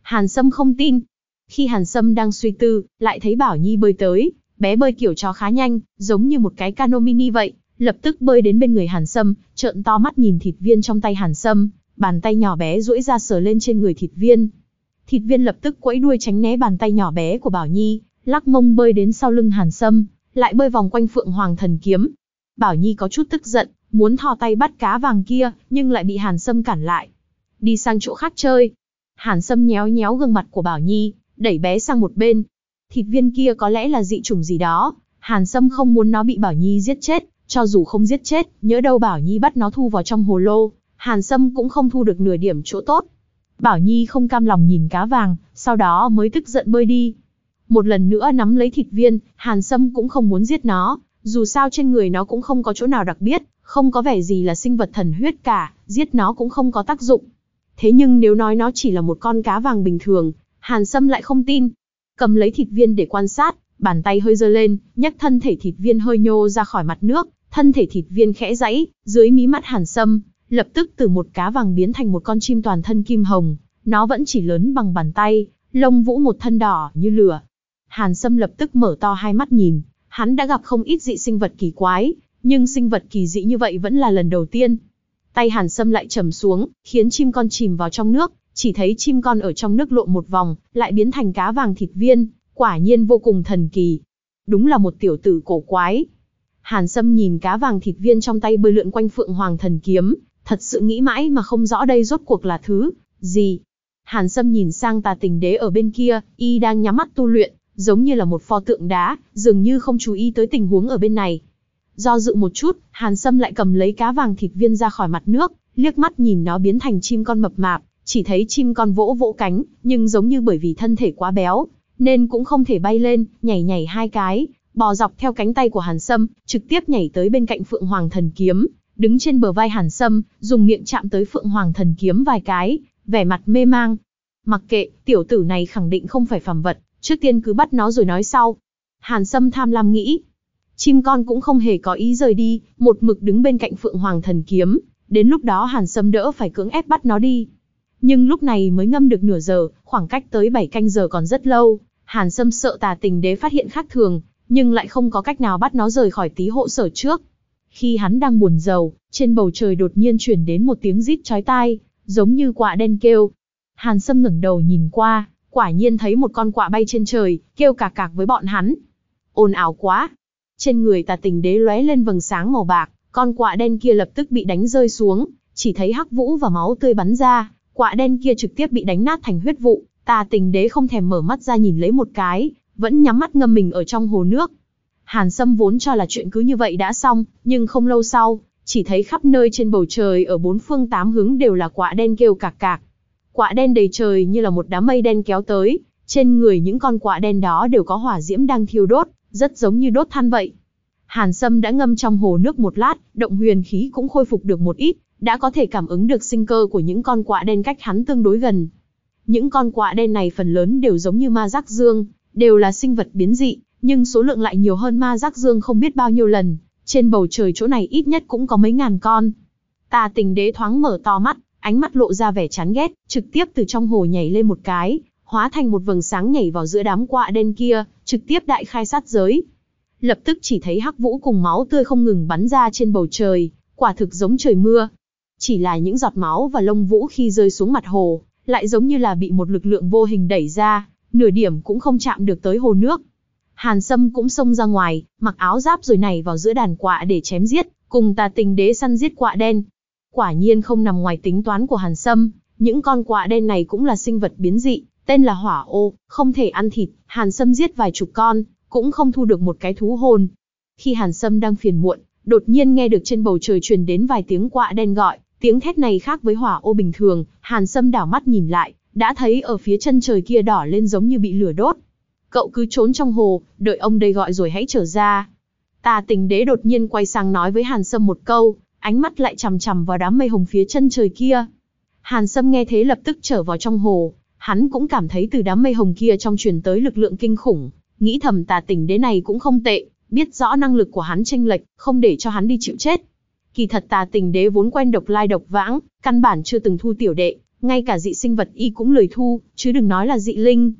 S1: Hàn Sâm không tin. Khi Hàn Sâm đang suy tư, lại thấy Bảo Nhi bơi tới, bé bơi kiểu chó khá nhanh, giống như một cái cano mini vậy, lập tức bơi đến bên người Hàn Sâm, trợn to mắt nhìn thịt viên trong tay Hàn Sâm, bàn tay nhỏ bé duỗi ra sờ lên trên người thịt viên. Thịt viên lập tức quẫy đuôi tránh né bàn tay nhỏ bé của Bảo Nhi, lắc mông bơi đến sau lưng Hàn Sâm, lại bơi vòng quanh Phượng Hoàng thần kiếm. Bảo Nhi có chút tức giận, muốn thò tay bắt cá vàng kia, nhưng lại bị Hàn Sâm cản lại. Đi sang chỗ khác chơi. Hàn Sâm nhéo nhéo gương mặt của Bảo Nhi, đẩy bé sang một bên. Thịt viên kia có lẽ là dị chủng gì đó, Hàn Sâm không muốn nó bị Bảo Nhi giết chết, cho dù không giết chết, nhớ đâu Bảo Nhi bắt nó thu vào trong hồ lô, Hàn Sâm cũng không thu được nửa điểm chỗ tốt. Bảo Nhi không cam lòng nhìn cá vàng, sau đó mới tức giận bơi đi. Một lần nữa nắm lấy thịt viên, Hàn Sâm cũng không muốn giết nó, dù sao trên người nó cũng không có chỗ nào đặc biệt, không có vẻ gì là sinh vật thần huyết cả, giết nó cũng không có tác dụng. Thế nhưng nếu nói nó chỉ là một con cá vàng bình thường, Hàn Sâm lại không tin. Cầm lấy thịt viên để quan sát, bàn tay hơi giơ lên, nhấc thân thể thịt viên hơi nhô ra khỏi mặt nước, thân thể thịt viên khẽ rãy, dưới mí mắt Hàn Sâm, lập tức từ một cá vàng biến thành một con chim toàn thân kim hồng, nó vẫn chỉ lớn bằng bàn tay, lông vũ một thân đỏ như lửa. Hàn Sâm lập tức mở to hai mắt nhìn, hắn đã gặp không ít dị sinh vật kỳ quái, nhưng sinh vật kỳ dị như vậy vẫn là lần đầu tiên. Tay Hàn Sâm lại trầm xuống, khiến chim con chìm vào trong nước, chỉ thấy chim con ở trong nước lộn một vòng, lại biến thành cá vàng thịt viên, quả nhiên vô cùng thần kỳ. Đúng là một tiểu tử cổ quái. Hàn Sâm nhìn cá vàng thịt viên trong tay bơi lượn quanh Phượng Hoàng thần kiếm, thật sự nghĩ mãi mà không rõ đây rốt cuộc là thứ gì. Hàn Sâm nhìn sang tà tình đế ở bên kia, y đang nhắm mắt tu luyện, giống như là một pho tượng đá, dường như không chú ý tới tình huống ở bên này. Do dự một chút, Hàn Sâm lại cầm lấy cá vàng thịt viên ra khỏi mặt nước, liếc mắt nhìn nó biến thành chim con mập mạp, chỉ thấy chim con vỗ vỗ cánh, nhưng giống như bởi vì thân thể quá béo, nên cũng không thể bay lên, nhảy nhảy hai cái, bò dọc theo cánh tay của Hàn Sâm, trực tiếp nhảy tới bên cạnh Phượng Hoàng Thần Kiếm, đứng trên bờ vai Hàn Sâm, dùng miệng chạm tới Phượng Hoàng Thần Kiếm vài cái, vẻ mặt mê mang. Mặc kệ, tiểu tử này khẳng định không phải phàm vật, trước tiên cứ bắt nó rồi nói sau. Hàn Sâm tham lam nghĩ. Chim con cũng không hề có ý rời đi, một mực đứng bên cạnh Phượng Hoàng thần kiếm, đến lúc đó Hàn Sâm đỡ phải cưỡng ép bắt nó đi. Nhưng lúc này mới ngâm được nửa giờ, khoảng cách tới 7 canh giờ còn rất lâu, Hàn Sâm sợ tà tình đế phát hiện khác thường, nhưng lại không có cách nào bắt nó rời khỏi tí hộ sở trước. Khi hắn đang buồn rầu, trên bầu trời đột nhiên truyền đến một tiếng rít chói tai, giống như quạ đen kêu. Hàn Sâm ngẩng đầu nhìn qua, quả nhiên thấy một con quạ bay trên trời, kêu cạc cạc với bọn hắn. Ồn ào quá. Trên người tà tình đế lóe lên vầng sáng màu bạc, con quạ đen kia lập tức bị đánh rơi xuống, chỉ thấy hắc vũ và máu tươi bắn ra, quạ đen kia trực tiếp bị đánh nát thành huyết vụ, tà tình đế không thèm mở mắt ra nhìn lấy một cái, vẫn nhắm mắt ngâm mình ở trong hồ nước. Hàn Sâm vốn cho là chuyện cứ như vậy đã xong, nhưng không lâu sau, chỉ thấy khắp nơi trên bầu trời ở bốn phương tám hướng đều là quạ đen kêu cạc cạc. Quạ đen đầy trời như là một đám mây đen kéo tới, trên người những con quạ đen đó đều có hỏa diễm đang thiêu đốt, rất giống như đốt than vậy. Hàn Sâm đã ngâm trong hồ nước một lát, động huyền khí cũng khôi phục được một ít, đã có thể cảm ứng được sinh cơ của những con quạ đen cách hắn tương đối gần. Những con quạ đen này phần lớn đều giống như ma giác dương, đều là sinh vật biến dị, nhưng số lượng lại nhiều hơn ma giác dương không biết bao nhiêu lần. Trên bầu trời chỗ này ít nhất cũng có mấy ngàn con. Tà tình đế thoáng mở to mắt, ánh mắt lộ ra vẻ chán ghét, trực tiếp từ trong hồ nhảy lên một cái, hóa thành một vầng sáng nhảy vào giữa đám quạ đen kia, trực tiếp đại khai sát giới. Lập tức chỉ thấy hắc vũ cùng máu tươi không ngừng bắn ra trên bầu trời, quả thực giống trời mưa. Chỉ là những giọt máu và lông vũ khi rơi xuống mặt hồ, lại giống như là bị một lực lượng vô hình đẩy ra, nửa điểm cũng không chạm được tới hồ nước. Hàn Sâm cũng xông ra ngoài, mặc áo giáp rồi này vào giữa đàn quạ để chém giết, cùng tà tình đế săn giết quạ đen. Quả nhiên không nằm ngoài tính toán của Hàn Sâm, những con quạ đen này cũng là sinh vật biến dị, tên là hỏa ô, không thể ăn thịt, Hàn Sâm giết vài chục con, cũng không thu được một cái thú hồn. Khi Hàn Sâm đang phiền muộn, đột nhiên nghe được trên bầu trời truyền đến vài tiếng quạ đen gọi, tiếng thét này khác với hỏa ô bình thường, Hàn Sâm đảo mắt nhìn lại, đã thấy ở phía chân trời kia đỏ lên giống như bị lửa đốt. Cậu cứ trốn trong hồ, đợi ông đây gọi rồi hãy trở ra. Tà tình đế đột nhiên quay sang nói với Hàn Sâm một câu, ánh mắt lại chằm chằm vào đám mây hồng phía chân trời kia. Hàn Sâm nghe thế lập tức trở vào trong hồ, hắn cũng cảm thấy từ đám mây hồng kia trong truyền tới lực lượng kinh khủng, nghĩ thầm tà tỉnh đế này cũng không tệ, biết rõ năng lực của hắn tranh lệch, không để cho hắn đi chịu chết. Kỳ thật tà tình đế vốn quen độc lai độc vãng, căn bản chưa từng thu tiểu đệ, ngay cả dị sinh vật y cũng lười thu, chứ đừng nói là dị linh.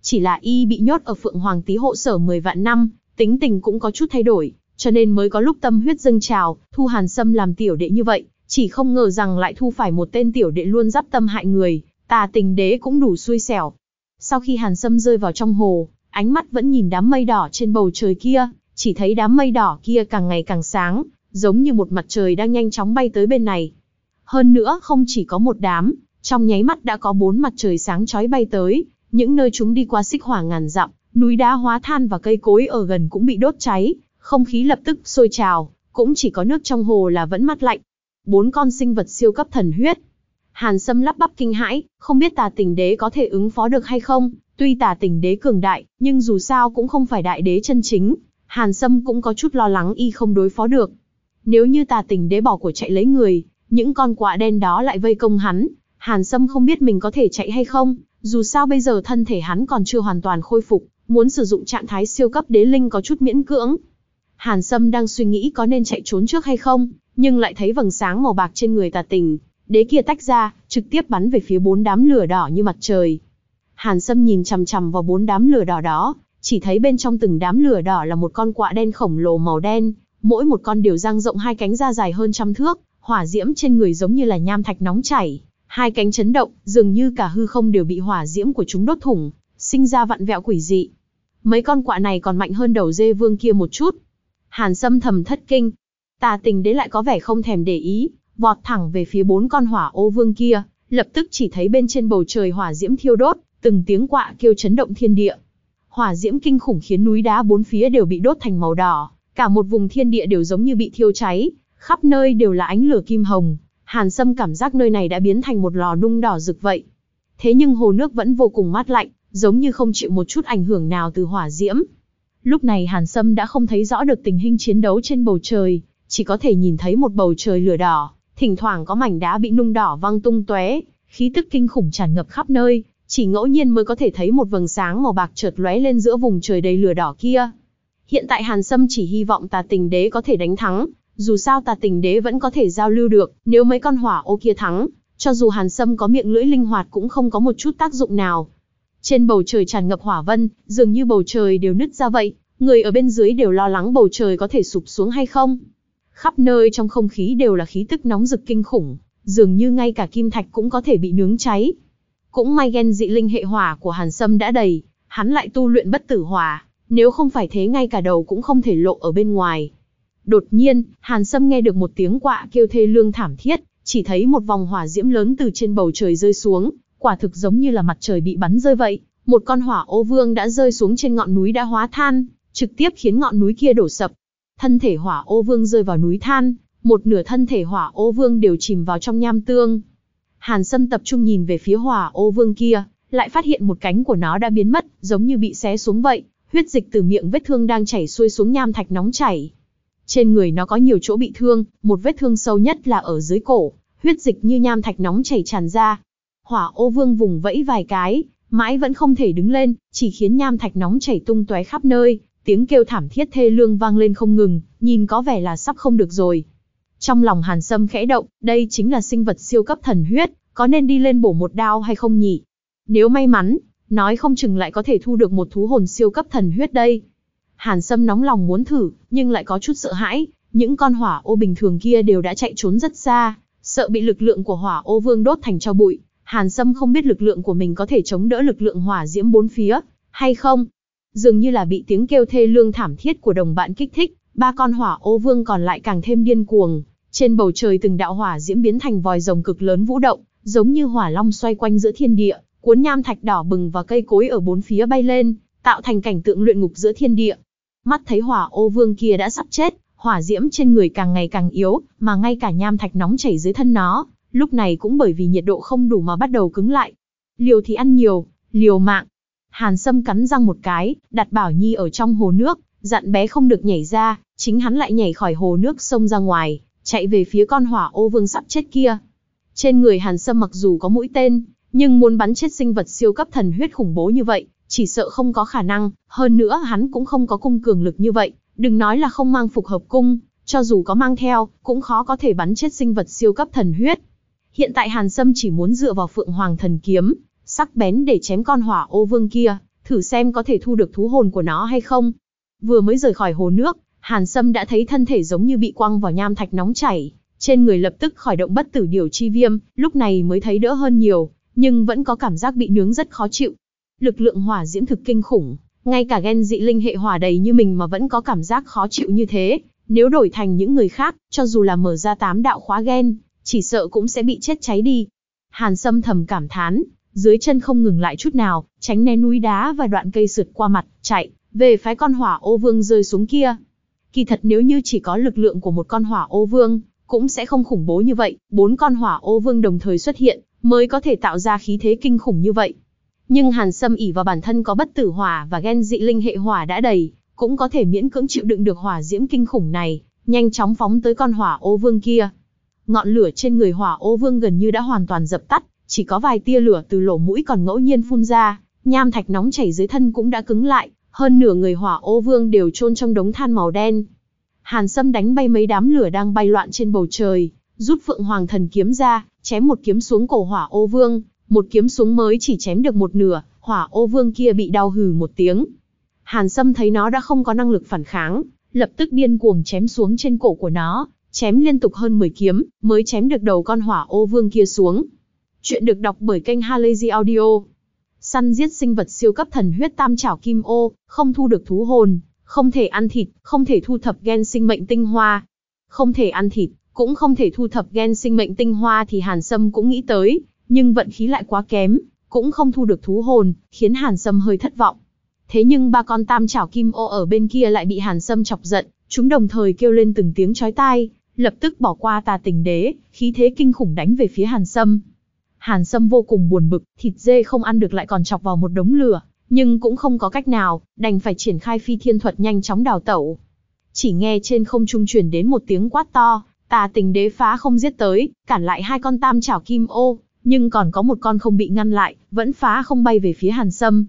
S1: Chỉ là y bị nhốt ở Phượng Hoàng Tý hộ sở 10 vạn năm, tính tình cũng có chút thay đổi, cho nên mới có lúc tâm huyết dâng trào, thu Hàn Sâm làm tiểu đệ như vậy, chỉ không ngờ rằng lại thu phải một tên tiểu đệ luôn giáp tâm hại người, tà tình đế cũng đủ xui xẻo. Sau khi Hàn Sâm rơi vào trong hồ, ánh mắt vẫn nhìn đám mây đỏ trên bầu trời kia, chỉ thấy đám mây đỏ kia càng ngày càng sáng, giống như một mặt trời đang nhanh chóng bay tới bên này. Hơn nữa không chỉ có một đám, trong nháy mắt đã có bốn mặt trời sáng chói bay tới, những nơi chúng đi qua xích hỏa ngàn dặm, núi đá hóa than và cây cối ở gần cũng bị đốt cháy, không khí lập tức sôi trào, cũng chỉ có nước trong hồ là vẫn mát lạnh. Bốn con sinh vật siêu cấp thần huyết. Hàn Sâm lắp bắp kinh hãi, không biết tà tình đế có thể ứng phó được hay không, tuy tà tình đế cường đại, nhưng dù sao cũng không phải đại đế chân chính, Hàn Sâm cũng có chút lo lắng y không đối phó được. Nếu như tà tình đế bỏ của chạy lấy người, những con quạ đen đó lại vây công hắn, Hàn Sâm không biết mình có thể chạy hay không, dù sao bây giờ thân thể hắn còn chưa hoàn toàn khôi phục, muốn sử dụng trạng thái siêu cấp đế linh có chút miễn cưỡng. Hàn Sâm đang suy nghĩ có nên chạy trốn trước hay không, nhưng lại thấy vầng sáng màu bạc trên người tà tình, đế kia tách ra, trực tiếp bắn về phía bốn đám lửa đỏ như mặt trời. Hàn Sâm nhìn chằm chằm vào bốn đám lửa đỏ đó, chỉ thấy bên trong từng đám lửa đỏ là một con quạ đen khổng lồ màu đen, mỗi một con đều dang rộng hai cánh ra dài hơn trăm thước, hỏa diễm trên người giống như là nham thạch nóng chảy, hai cánh chấn động, dường như cả hư không đều bị hỏa diễm của chúng đốt thủng, sinh ra vặn vẹo quỷ dị. Mấy con quạ này còn mạnh hơn đầu dê vương kia một chút. Hàn Sâm thầm thất kinh. Tà tình đế lại có vẻ không thèm để ý, vọt thẳng về phía bốn con hỏa ô vương kia, lập tức chỉ thấy bên trên bầu trời hỏa diễm thiêu đốt, từng tiếng quạ kêu chấn động thiên địa. Hỏa diễm kinh khủng khiến núi đá bốn phía đều bị đốt thành màu đỏ, cả một vùng thiên địa đều giống như bị thiêu cháy, khắp nơi đều là ánh lửa kim hồng, Hàn Sâm cảm giác nơi này đã biến thành một lò nung đỏ rực vậy. Thế nhưng hồ nước vẫn vô cùng mát lạnh, giống như không chịu một chút ảnh hưởng nào từ hỏa diễm. Lúc này Hàn Sâm đã không thấy rõ được tình hình chiến đấu trên bầu trời, chỉ có thể nhìn thấy một bầu trời lửa đỏ, thỉnh thoảng có mảnh đá bị nung đỏ văng tung tóe, khí tức kinh khủng tràn ngập khắp nơi, chỉ ngẫu nhiên mới có thể thấy một vầng sáng màu bạc chợt lóe lên giữa vùng trời đầy lửa đỏ kia. Hiện tại Hàn Sâm chỉ hy vọng tà tình đế có thể đánh thắng, dù sao tà tình đế vẫn có thể giao lưu được, nếu mấy con hỏa ô kia thắng, cho dù Hàn Sâm có miệng lưỡi linh hoạt cũng không có một chút tác dụng nào. Trên bầu trời tràn ngập hỏa vân, dường như bầu trời đều nứt ra vậy, người ở bên dưới đều lo lắng bầu trời có thể sụp xuống hay không. Khắp nơi trong không khí đều là khí tức nóng rực kinh khủng, dường như ngay cả kim thạch cũng có thể bị nướng cháy. Cũng may ghen dị linh hệ hỏa của Hàn Sâm đã đầy, hắn lại tu luyện bất tử hỏa, nếu không phải thế ngay cả đầu cũng không thể lộ ở bên ngoài. Đột nhiên, Hàn Sâm nghe được một tiếng quạ kêu thê lương thảm thiết, chỉ thấy một vòng hỏa diễm lớn từ trên bầu trời rơi xuống, quả thực giống như là mặt trời bị bắn rơi vậy. Một con hỏa ô vương đã rơi xuống trên ngọn núi đã hóa than, trực tiếp khiến ngọn núi kia đổ sập. Thân thể hỏa ô vương rơi vào núi than, một nửa thân thể hỏa ô vương đều chìm vào trong nham tương. Hàn Sâm tập trung nhìn về phía hỏa ô vương kia, lại phát hiện một cánh của nó đã biến mất, giống như bị xé xuống vậy, huyết dịch từ miệng vết thương đang chảy xuôi xuống nham thạch nóng chảy. Trên người nó có nhiều chỗ bị thương, một vết thương sâu nhất là ở dưới cổ, huyết dịch như nham thạch nóng chảy tràn ra. Hỏa ô vương vùng vẫy vài cái, mãi vẫn không thể đứng lên, chỉ khiến nham thạch nóng chảy tung tóe khắp nơi, tiếng kêu thảm thiết thê lương vang lên không ngừng, nhìn có vẻ là sắp không được rồi. Trong lòng Hàn Sâm khẽ động, đây chính là sinh vật siêu cấp thần huyết, có nên đi lên bổ một đao hay không nhỉ? Nếu may mắn, nói không chừng lại có thể thu được một thú hồn siêu cấp thần huyết đây. Hàn Sâm nóng lòng muốn thử, nhưng lại có chút sợ hãi, những con hỏa ô bình thường kia đều đã chạy trốn rất xa, sợ bị lực lượng của hỏa ô vương đốt thành cho bụi. Hàn Sâm không biết lực lượng của mình có thể chống đỡ lực lượng hỏa diễm bốn phía, hay không. Dường như là bị tiếng kêu thê lương thảm thiết của đồng bạn kích thích, ba con hỏa ô vương còn lại càng thêm điên cuồng. Trên bầu trời từng đạo hỏa diễm biến thành vòi rồng cực lớn vũ động, giống như hỏa long xoay quanh giữa thiên địa, cuốn nham thạch đỏ bừng và cây cối ở bốn phía bay lên, tạo thành cảnh tượng luyện ngục giữa thiên địa. Mắt thấy hỏa ô vương kia đã sắp chết, hỏa diễm trên người càng ngày càng yếu, mà ngay cả nham thạch nóng chảy dưới thân nó, lúc này cũng bởi vì nhiệt độ không đủ mà bắt đầu cứng lại. Liều thì ăn nhiều, liều mạng. Hàn Sâm cắn răng một cái, đặt Bảo Nhi ở trong hồ nước, dặn bé không được nhảy ra, chính hắn lại nhảy khỏi hồ nước sông ra ngoài, chạy về phía con hỏa ô vương sắp chết kia. Trên người Hàn Sâm mặc dù có mũi tên, nhưng muốn bắn chết sinh vật siêu cấp thần huyết khủng bố như vậy, chỉ sợ không có khả năng, hơn nữa hắn cũng không có cung cường lực như vậy, đừng nói là không mang phục hợp cung, cho dù có mang theo, cũng khó có thể bắn chết sinh vật siêu cấp thần huyết. Hiện tại Hàn Sâm chỉ muốn dựa vào Phượng Hoàng thần kiếm, sắc bén để chém con hỏa ô vương kia, thử xem có thể thu được thú hồn của nó hay không. Vừa mới rời khỏi hồ nước, Hàn Sâm đã thấy thân thể giống như bị quăng vào nham thạch nóng chảy, trên người lập tức khởi động bất tử điều chi viêm, lúc này mới thấy đỡ hơn nhiều, nhưng vẫn có cảm giác bị nướng rất khó chịu. Lực lượng hỏa diễm thực kinh khủng, ngay cả gen dị linh hệ hỏa đầy như mình mà vẫn có cảm giác khó chịu như thế, nếu đổi thành những người khác, cho dù là mở ra tám đạo khóa gen, chỉ sợ cũng sẽ bị chết cháy đi. Hàn Sâm thầm cảm thán, dưới chân không ngừng lại chút nào, tránh né núi đá và đoạn cây sượt qua mặt, chạy, về phái con hỏa ô vương rơi xuống kia. Kỳ thật nếu như chỉ có lực lượng của một con hỏa ô vương, cũng sẽ không khủng bố như vậy, bốn con hỏa ô vương đồng thời xuất hiện, mới có thể tạo ra khí thế kinh khủng như vậy. Nhưng Hàn Sâm ỉ vào bản thân có bất tử hỏa và gen dị linh hệ hỏa đã đầy, cũng có thể miễn cưỡng chịu đựng được hỏa diễm kinh khủng này, nhanh chóng phóng tới con hỏa ô vương kia. Ngọn lửa trên người hỏa ô vương gần như đã hoàn toàn dập tắt, chỉ có vài tia lửa từ lỗ mũi còn ngẫu nhiên phun ra, nham thạch nóng chảy dưới thân cũng đã cứng lại, hơn nửa người hỏa ô vương đều chôn trong đống than màu đen. Hàn Sâm đánh bay mấy đám lửa đang bay loạn trên bầu trời, rút Phượng Hoàng thần kiếm ra, chém một kiếm xuống cổ hỏa ô vương, một kiếm xuống mới chỉ chém được một nửa, hỏa ô vương kia bị đau hừ một tiếng. Hàn Sâm thấy nó đã không có năng lực phản kháng, lập tức điên cuồng chém xuống trên cổ của nó, chém liên tục hơn 10 kiếm, mới chém được đầu con hỏa ô vương kia xuống. Chuyện được đọc bởi kênh Halazy Audio. Săn giết sinh vật siêu cấp thần huyết tam trảo kim ô, không thu được thú hồn, không thể ăn thịt, không thể thu thập gen sinh mệnh tinh hoa. Không thể ăn thịt, cũng không thể thu thập gen sinh mệnh tinh hoa thì Hàn Sâm cũng nghĩ tới, nhưng vận khí lại quá kém, cũng không thu được thú hồn, khiến Hàn Sâm hơi thất vọng. Thế nhưng ba con tam chảo kim ô ở bên kia lại bị Hàn Sâm chọc giận, chúng đồng thời kêu lên từng tiếng chói tai, lập tức bỏ qua tà tình đế, khí thế kinh khủng đánh về phía Hàn Sâm. Hàn Sâm vô cùng buồn bực, thịt dê không ăn được lại còn chọc vào một đống lửa, nhưng cũng không có cách nào, đành phải triển khai phi thiên thuật nhanh chóng đào tẩu. Chỉ nghe trên không trung truyền đến một tiếng quát to, tà tình đế phá không giết tới, cản lại hai con tam chảo kim ô, nhưng còn có một con không bị ngăn lại, vẫn phá không bay về phía Hàn Sâm.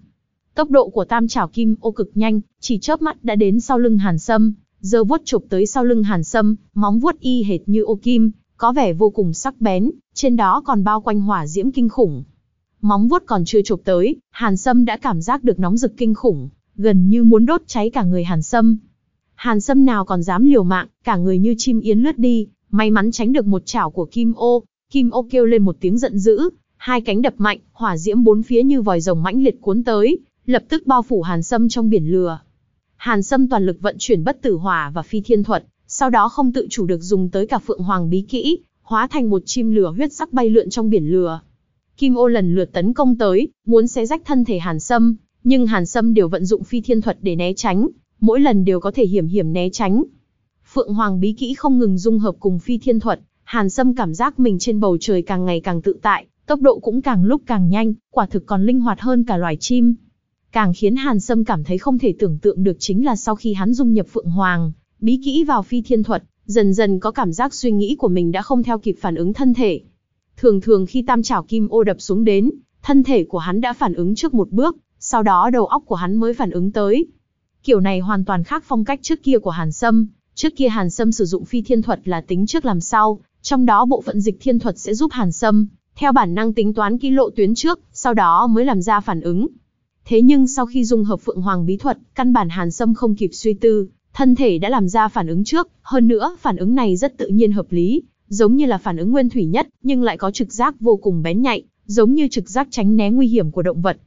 S1: Tốc độ của tam chảo kim ô cực nhanh, chỉ chớp mắt đã đến sau lưng Hàn Sâm, giơ vuốt chụp tới sau lưng Hàn Sâm, móng vuốt y hệt như ô kim, có vẻ vô cùng sắc bén, trên đó còn bao quanh hỏa diễm kinh khủng. Móng vuốt còn chưa chụp tới, Hàn Sâm đã cảm giác được nóng rực kinh khủng, gần như muốn đốt cháy cả người Hàn Sâm. Hàn Sâm nào còn dám liều mạng, cả người như chim yến lướt đi, may mắn tránh được một chảo của Kim Ô. Kim Ô kêu lên một tiếng giận dữ, hai cánh đập mạnh, hỏa diễm bốn phía như vòi rồng mãnh liệt cuốn tới, lập tức bao phủ Hàn Sâm trong biển lửa. Hàn Sâm toàn lực vận chuyển bất tử hỏa và phi thiên thuật, sau đó không tự chủ được dùng tới cả phượng hoàng bí kỹ, hóa thành một chim lửa huyết sắc bay lượn trong biển lửa. Kim ô lần lượt tấn công tới, muốn xé rách thân thể Hàn Sâm, nhưng Hàn Sâm đều vận dụng phi thiên thuật để né tránh, mỗi lần đều có thể hiểm hiểm né tránh. Phượng Hoàng bí kỹ không ngừng dung hợp cùng phi thiên thuật, Hàn Sâm cảm giác mình trên bầu trời càng ngày càng tự tại, tốc độ cũng càng lúc càng nhanh, quả thực còn linh hoạt hơn cả loài chim. Càng khiến Hàn Sâm cảm thấy không thể tưởng tượng được chính là sau khi hắn dung nhập Phượng Hoàng, bí kỹ vào phi thiên thuật, dần dần có cảm giác suy nghĩ của mình đã không theo kịp phản ứng thân thể. Thường thường khi tam trảo kim ô đập xuống đến, thân thể của hắn đã phản ứng trước một bước, sau đó đầu óc của hắn mới phản ứng tới. Kiểu này hoàn toàn khác phong cách trước kia của Hàn Sâm, trước kia Hàn Sâm sử dụng phi thiên thuật là tính trước làm sau, trong đó bộ phận dịch thiên thuật sẽ giúp Hàn Sâm, theo bản năng tính toán kỹ lộ tuyến trước, sau đó mới làm ra phản ứng. Thế nhưng sau khi dung hợp Phượng Hoàng bí thuật, căn bản Hàn Sâm không kịp suy tư, thân thể đã làm ra phản ứng trước, hơn nữa, phản ứng này rất tự nhiên hợp lý, giống như là phản ứng nguyên thủy nhất, nhưng lại có trực giác vô cùng bén nhạy, giống như trực giác tránh né nguy hiểm của động vật.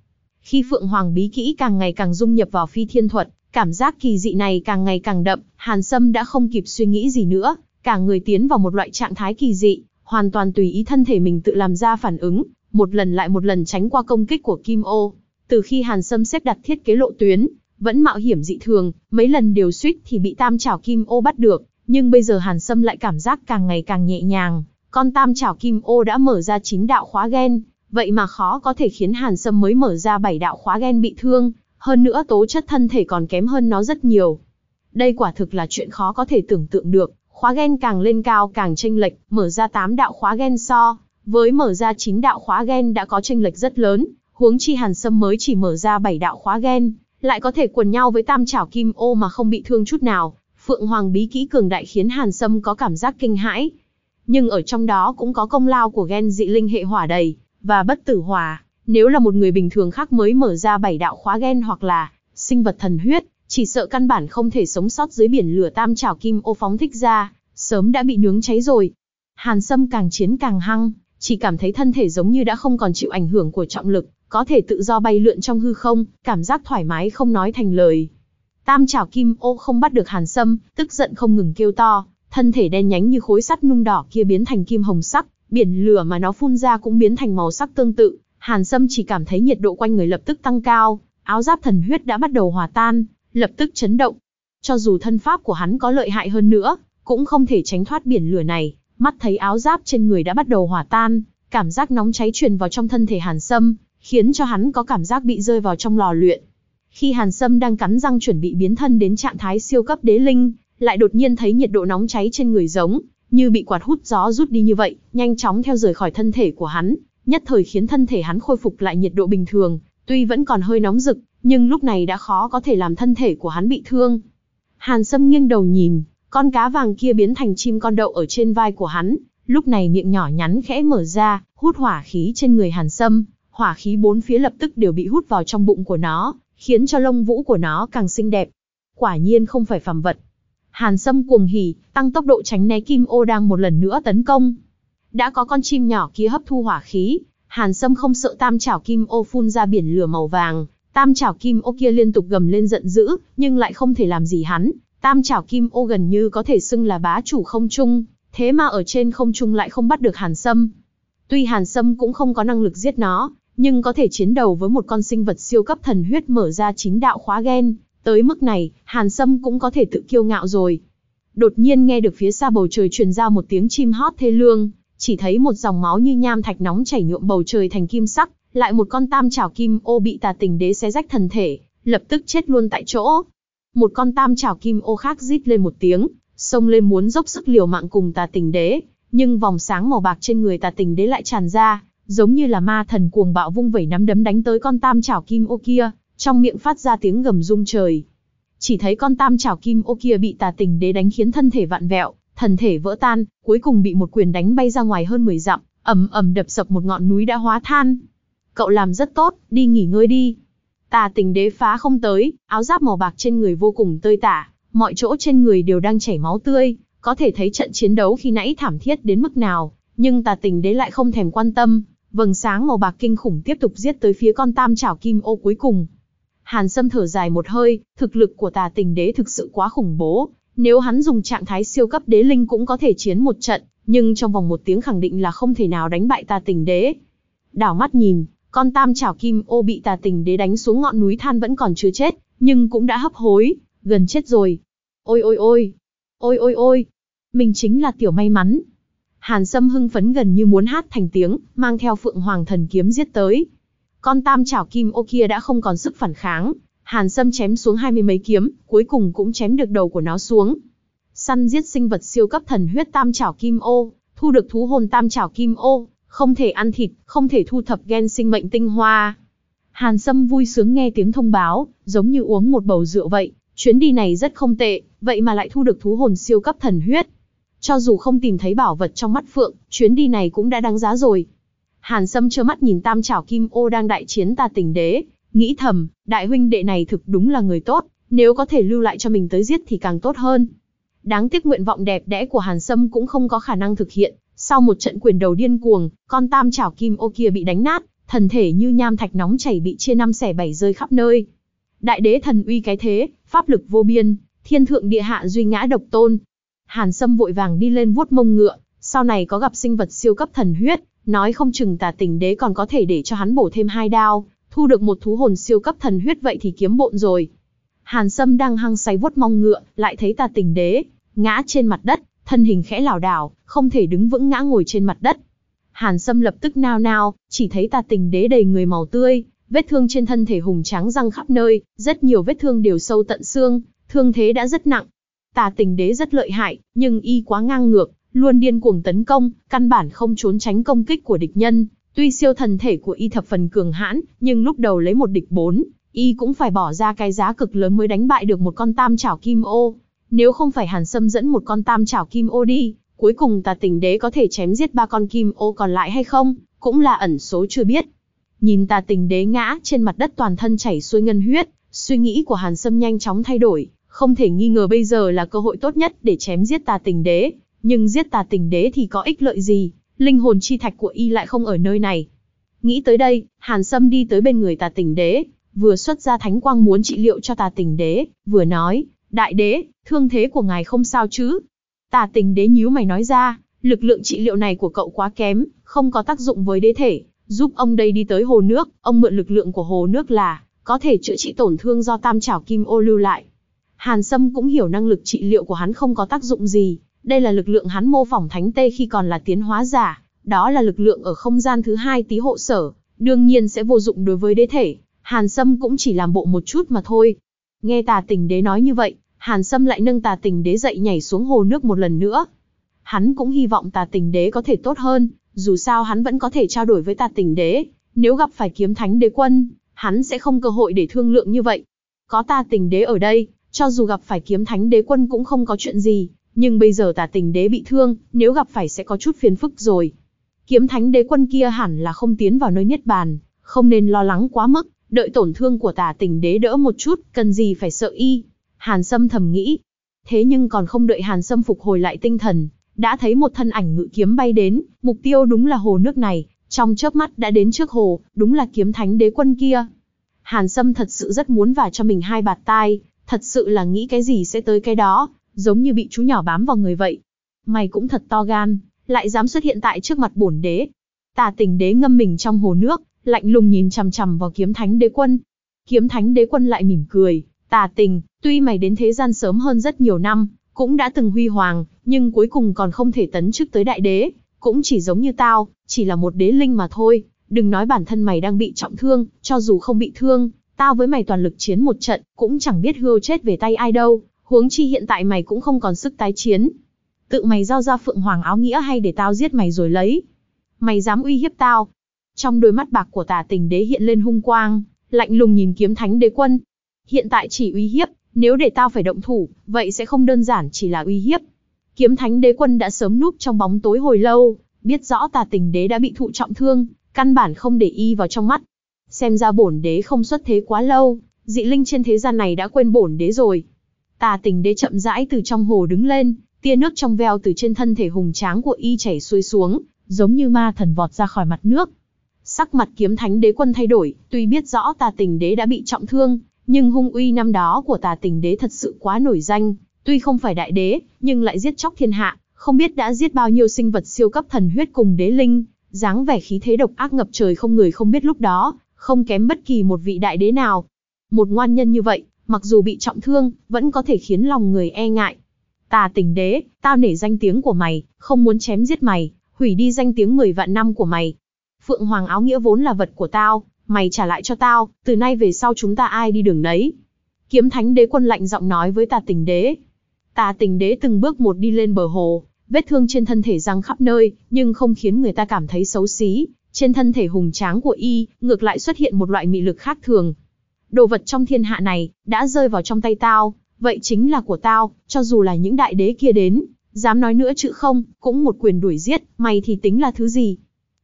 S1: Khi Phượng Hoàng bí kỹ càng ngày càng dung nhập vào phi thiên thuật, cảm giác kỳ dị này càng ngày càng đậm, Hàn Sâm đã không kịp suy nghĩ gì nữa, cả người tiến vào một loại trạng thái kỳ dị, hoàn toàn tùy ý thân thể mình tự làm ra phản ứng, một lần lại một lần tránh qua công kích của Kim Ô. Từ khi Hàn Sâm xếp đặt thiết kế lộ tuyến, vẫn mạo hiểm dị thường, mấy lần đều suýt thì bị tam chảo Kim Ô bắt được, nhưng bây giờ Hàn Sâm lại cảm giác càng ngày càng nhẹ nhàng, con tam chảo Kim Ô đã mở ra chín đạo khóa gen, vậy mà khó có thể khiến Hàn Sâm mới mở ra bảy đạo khóa gen bị thương, hơn nữa tố chất thân thể còn kém hơn nó rất nhiều. Đây quả thực là chuyện khó có thể tưởng tượng được, khóa gen càng lên cao càng chênh lệch, mở ra 8 đạo khóa gen so, với mở ra 9 đạo khóa gen đã có chênh lệch rất lớn, huống chi Hàn Sâm mới chỉ mở ra bảy đạo khóa gen, lại có thể quần nhau với tam chảo kim ô mà không bị thương chút nào. Phượng Hoàng bí kỹ cường đại khiến Hàn Sâm có cảm giác kinh hãi. Nhưng ở trong đó cũng có công lao của gen dị linh hệ hỏa đầy, và bất tử hỏa. Nếu là một người bình thường khác mới mở ra bảy đạo khóa gen hoặc là sinh vật thần huyết, chỉ sợ căn bản không thể sống sót dưới biển lửa tam trảo kim ô phóng thích ra, sớm đã bị nướng cháy rồi. Hàn Sâm càng chiến càng hăng, chỉ cảm thấy thân thể giống như đã không còn chịu ảnh hưởng của trọng lực, có thể tự do bay lượn trong hư không, cảm giác thoải mái không nói thành lời. Tam chảo kim ô không bắt được Hàn Sâm, tức giận không ngừng kêu to, thân thể đen nhánh như khối sắt nung đỏ kia biến thành kim hồng sắc, biển lửa mà nó phun ra cũng biến thành màu sắc tương tự. Hàn Sâm chỉ cảm thấy nhiệt độ quanh người lập tức tăng cao, áo giáp thần huyết đã bắt đầu hòa tan, lập tức chấn động. Cho dù thân pháp của hắn có lợi hại hơn nữa, cũng không thể tránh thoát biển lửa này, mắt thấy áo giáp trên người đã bắt đầu hòa tan, cảm giác nóng cháy truyền vào trong thân thể Hàn Sâm, khiến cho hắn có cảm giác bị rơi vào trong lò luyện. Khi Hàn Sâm đang cắn răng chuẩn bị biến thân đến trạng thái siêu cấp đế linh, lại đột nhiên thấy nhiệt độ nóng cháy trên người giống như bị quạt hút gió rút đi như vậy, nhanh chóng theo rời khỏi thân thể của hắn, nhất thời khiến thân thể hắn khôi phục lại nhiệt độ bình thường, tuy vẫn còn hơi nóng rực, nhưng lúc này đã khó có thể làm thân thể của hắn bị thương. Hàn Sâm nghiêng đầu nhìn, con cá vàng kia biến thành chim con đậu ở trên vai của hắn, lúc này miệng nhỏ nhắn khẽ mở ra, hút hỏa khí trên người Hàn Sâm, hỏa khí bốn phía lập tức đều bị hút vào trong bụng của nó, khiến cho lông vũ của nó càng xinh đẹp. Quả nhiên không phải phàm vật. Hàn Sâm cuồng hỉ, tăng tốc độ tránh né Kim Ô đang một lần nữa tấn công. Đã có con chim nhỏ kia hấp thu hỏa khí, Hàn Sâm không sợ tam chảo Kim Ô phun ra biển lửa màu vàng, tam chảo Kim Ô kia liên tục gầm lên giận dữ, nhưng lại không thể làm gì hắn. Tam chảo Kim Ô gần như có thể xưng là bá chủ không trung, thế mà ở trên không trung lại không bắt được Hàn Sâm. Tuy Hàn Sâm cũng không có năng lực giết nó, nhưng có thể chiến đầu với một con sinh vật siêu cấp thần huyết mở ra chín đạo khóa gen, tới mức này, Hàn Sâm cũng có thể tự kiêu ngạo rồi. Đột nhiên nghe được phía xa bầu trời truyền ra một tiếng chim hót thê lương, chỉ thấy một dòng máu như nham thạch nóng chảy nhuộm bầu trời thành kim sắc, lại một con tam chảo kim ô bị tà tình đế xé rách thần thể, lập tức chết luôn tại chỗ. Một con tam chảo kim ô khác rít lên một tiếng, xông lên muốn dốc sức liều mạng cùng tà tình đế, nhưng vòng sáng màu bạc trên người tà tình đế lại tràn ra, giống như là ma thần cuồng bạo vung vẩy nắm đấm đánh tới con tam chảo kim ô kia, trong miệng phát ra tiếng gầm rung trời. Chỉ thấy con tam chảo kim ô kia bị tà tình đế đánh khiến thân thể vặn vẹo, thần thể vỡ tan, cuối cùng bị một quyền đánh bay ra ngoài hơn 10 dặm, ầm ầm đập sập một ngọn núi đã hóa than. Cậu làm rất tốt, đi nghỉ ngơi đi. Tà tình đế phá không tới, áo giáp màu bạc trên người vô cùng tơi tả, mọi chỗ trên người đều đang chảy máu tươi, có thể thấy trận chiến đấu khi nãy thảm thiết đến mức nào, nhưng tà tình đế lại không thèm quan tâm, vầng sáng màu bạc kinh khủng tiếp tục giết tới phía con tam chảo kim ô cuối cùng. Hàn Sâm thở dài một hơi, thực lực của tà tình đế thực sự quá khủng bố, nếu hắn dùng trạng thái siêu cấp đế linh cũng có thể chiến một trận, nhưng trong vòng một tiếng khẳng định là không thể nào đánh bại tà tình đế. Đảo mắt nhìn, con tam chảo kim ô bị tà tình đế đánh xuống ngọn núi than vẫn còn chưa chết, nhưng cũng đã hấp hối, gần chết rồi. Ôi ôi ôi, ôi ôi ôi, mình chính là tiểu may mắn. Hàn Sâm hưng phấn gần như muốn hát thành tiếng, mang theo Phượng Hoàng thần kiếm giết tới. Con tam chảo kim ô kia đã không còn sức phản kháng, Hàn Sâm chém xuống hai mươi mấy kiếm, cuối cùng cũng chém được đầu của nó xuống. Săn giết sinh vật siêu cấp thần huyết tam chảo kim ô, thu được thú hồn tam chảo kim ô, không thể ăn thịt, không thể thu thập gen sinh mệnh tinh hoa. Hàn Sâm vui sướng nghe tiếng thông báo, giống như uống một bầu rượu vậy, chuyến đi này rất không tệ, vậy mà lại thu được thú hồn siêu cấp thần huyết. Cho dù không tìm thấy bảo vật trong mắt Phượng, chuyến đi này cũng đã đáng giá rồi. Hàn Sâm trơ mắt nhìn tam trảo kim ô đang đại chiến ta tình đế, nghĩ thầm, đại huynh đệ này thực đúng là người tốt, nếu có thể lưu lại cho mình tới giết thì càng tốt hơn. Đáng tiếc nguyện vọng đẹp đẽ của Hàn Sâm cũng không có khả năng thực hiện, sau một trận quyền đầu điên cuồng, con tam trảo kim ô kia bị đánh nát, thần thể như nham thạch nóng chảy bị chia năm xẻ bảy rơi khắp nơi. Đại đế thần uy cái thế, pháp lực vô biên, thiên thượng địa hạ duy ngã độc tôn. Hàn Sâm vội vàng đi lên vuốt mông ngựa, sau này có gặp sinh vật siêu cấp thần huyết, nói không chừng tà tình đế còn có thể để cho hắn bổ thêm hai đao, thu được một thú hồn siêu cấp thần huyết vậy thì kiếm bộn rồi. Hàn Sâm đang hăng say vuốt mông ngựa, lại thấy tà tình đế, ngã trên mặt đất, thân hình khẽ lảo đảo, không thể đứng vững ngã ngồi trên mặt đất. Hàn Sâm lập tức nao nao, chỉ thấy tà tình đế đầy người màu tươi, vết thương trên thân thể hùng tráng răng khắp nơi, rất nhiều vết thương đều sâu tận xương, thương thế đã rất nặng. Tà tình đế rất lợi hại, nhưng y quá ngang ngược, luôn điên cuồng tấn công, căn bản không trốn tránh công kích của địch nhân. Tuy siêu thần thể của y thập phần cường hãn, nhưng lúc đầu lấy một địch bốn, y cũng phải bỏ ra cái giá cực lớn mới đánh bại được một con tam chảo kim ô. Nếu không phải Hàn Sâm dẫn một con tam chảo kim ô đi, cuối cùng tà tình đế có thể chém giết ba con kim ô còn lại hay không, cũng là ẩn số chưa biết. Nhìn tà tình đế ngã trên mặt đất toàn thân chảy xuôi ngân huyết, suy nghĩ của Hàn Sâm nhanh chóng thay đổi, không thể nghi ngờ bây giờ là cơ hội tốt nhất để chém giết tà tình đế, nhưng giết tà tình đế thì có ích lợi gì, linh hồn chi thạch của y lại không ở nơi này. Nghĩ tới đây, Hàn Sâm đi tới bên người tà tình đế, vừa xuất ra thánh quang muốn trị liệu cho tà tình đế, vừa nói, đại đế, thương thế của ngài không sao chứ? Tà tình đế nhíu mày nói ra, lực lượng trị liệu này của cậu quá kém, không có tác dụng với đế thể, giúp ông đây đi tới hồ nước, ông mượn lực lượng của hồ nước là, có thể chữa trị tổn thương do tam trảo kim ô lưu lại. Hàn Sâm cũng hiểu năng lực trị liệu của hắn không có tác dụng gì, đây là lực lượng hắn mô phỏng thánh tê khi còn là tiến hóa giả, đó là lực lượng ở không gian thứ hai tí hộ sở, đương nhiên sẽ vô dụng đối với đế thể, Hàn Sâm cũng chỉ làm bộ một chút mà thôi. Nghe tà tình đế nói như vậy, Hàn Sâm lại nâng tà tình đế dậy nhảy xuống hồ nước một lần nữa. Hắn cũng hy vọng tà tình đế có thể tốt hơn, dù sao hắn vẫn có thể trao đổi với tà tình đế, nếu gặp phải kiếm thánh đế quân, hắn sẽ không cơ hội để thương lượng như vậy. Có tà tình đế ở đây, cho dù gặp phải kiếm thánh đế quân cũng không có chuyện gì, nhưng bây giờ tà tình đế bị thương, nếu gặp phải sẽ có chút phiền phức rồi. Kiếm thánh đế quân kia hẳn là không tiến vào nơi niết bàn, không nên lo lắng quá mức, đợi tổn thương của tà tình đế đỡ một chút, cần gì phải sợ y. Hàn Sâm thầm nghĩ. Thế nhưng còn không đợi Hàn Sâm phục hồi lại tinh thần, đã thấy một thân ảnh ngự kiếm bay đến, mục tiêu đúng là hồ nước này, trong chớp mắt đã đến trước hồ, đúng là kiếm thánh đế quân kia. Hàn Sâm thật sự rất muốn vả cho mình hai bạt tai, thật sự là nghĩ cái gì sẽ tới cái đó, giống như bị chú nhỏ bám vào người vậy. Mày cũng thật to gan, lại dám xuất hiện tại trước mặt bổn đế. Tà tình đế ngâm mình trong hồ nước, lạnh lùng nhìn chằm chằm vào kiếm thánh đế quân. Kiếm thánh đế quân lại mỉm cười, tà tình, tuy mày đến thế gian sớm hơn rất nhiều năm, cũng đã từng huy hoàng, nhưng cuối cùng còn không thể tấn chức tới đại đế, cũng chỉ giống như tao, chỉ là một đế linh mà thôi, đừng nói bản thân mày đang bị trọng thương, cho dù không bị thương, tao với mày toàn lực chiến một trận, cũng chẳng biết hưu chết về tay ai đâu, huống chi hiện tại mày cũng không còn sức tái chiến. Tự mày giao ra phượng hoàng áo nghĩa hay để tao giết mày rồi lấy. Mày dám uy hiếp tao. Trong đôi mắt bạc của tà tình đế hiện lên hung quang, lạnh lùng nhìn kiếm thánh đế quân. Hiện tại chỉ uy hiếp, nếu để tao phải động thủ, vậy sẽ không đơn giản chỉ là uy hiếp. Kiếm thánh đế quân đã sớm núp trong bóng tối hồi lâu, biết rõ tà tình đế đã bị thụ trọng thương, căn bản không để y vào trong mắt. Xem ra bổn đế không xuất thế quá lâu, dị linh trên thế gian này đã quên bổn đế rồi. Tà tình đế chậm rãi từ trong hồ đứng lên, tia nước trong veo từ trên thân thể hùng tráng của y chảy xuôi xuống, giống như ma thần vọt ra khỏi mặt nước. Sắc mặt kiếm thánh đế quân thay đổi, tuy biết rõ tà tình đế đã bị trọng thương, nhưng hung uy năm đó của tà tình đế thật sự quá nổi danh, tuy không phải đại đế, nhưng lại giết chóc thiên hạ, không biết đã giết bao nhiêu sinh vật siêu cấp thần huyết cùng đế linh, dáng vẻ khí thế độc ác ngập trời không người không biết lúc đó, không kém bất kỳ một vị đại đế nào. Một ngoan nhân như vậy, mặc dù bị trọng thương, vẫn có thể khiến lòng người e ngại. Tà Tỉnh đế, tao nể danh tiếng của mày, không muốn chém giết mày, hủy đi danh tiếng 10 vạn năm của mày. Phượng Hoàng áo nghĩa vốn là vật của tao, mày trả lại cho tao, từ nay về sau chúng ta ai đi đường đấy. Kiếm thánh đế quân lạnh giọng nói với tà tình đế. Tà tình đế từng bước một đi lên bờ hồ, vết thương trên thân thể răng khắp nơi, nhưng không khiến người ta cảm thấy xấu xí. Trên thân thể hùng tráng của y, ngược lại xuất hiện một loại mị lực khác thường. Đồ vật trong thiên hạ này, đã rơi vào trong tay tao, vậy chính là của tao, cho dù là những đại đế kia đến, dám nói nữa chữ không, cũng một quyền đuổi giết, mày thì tính là thứ gì?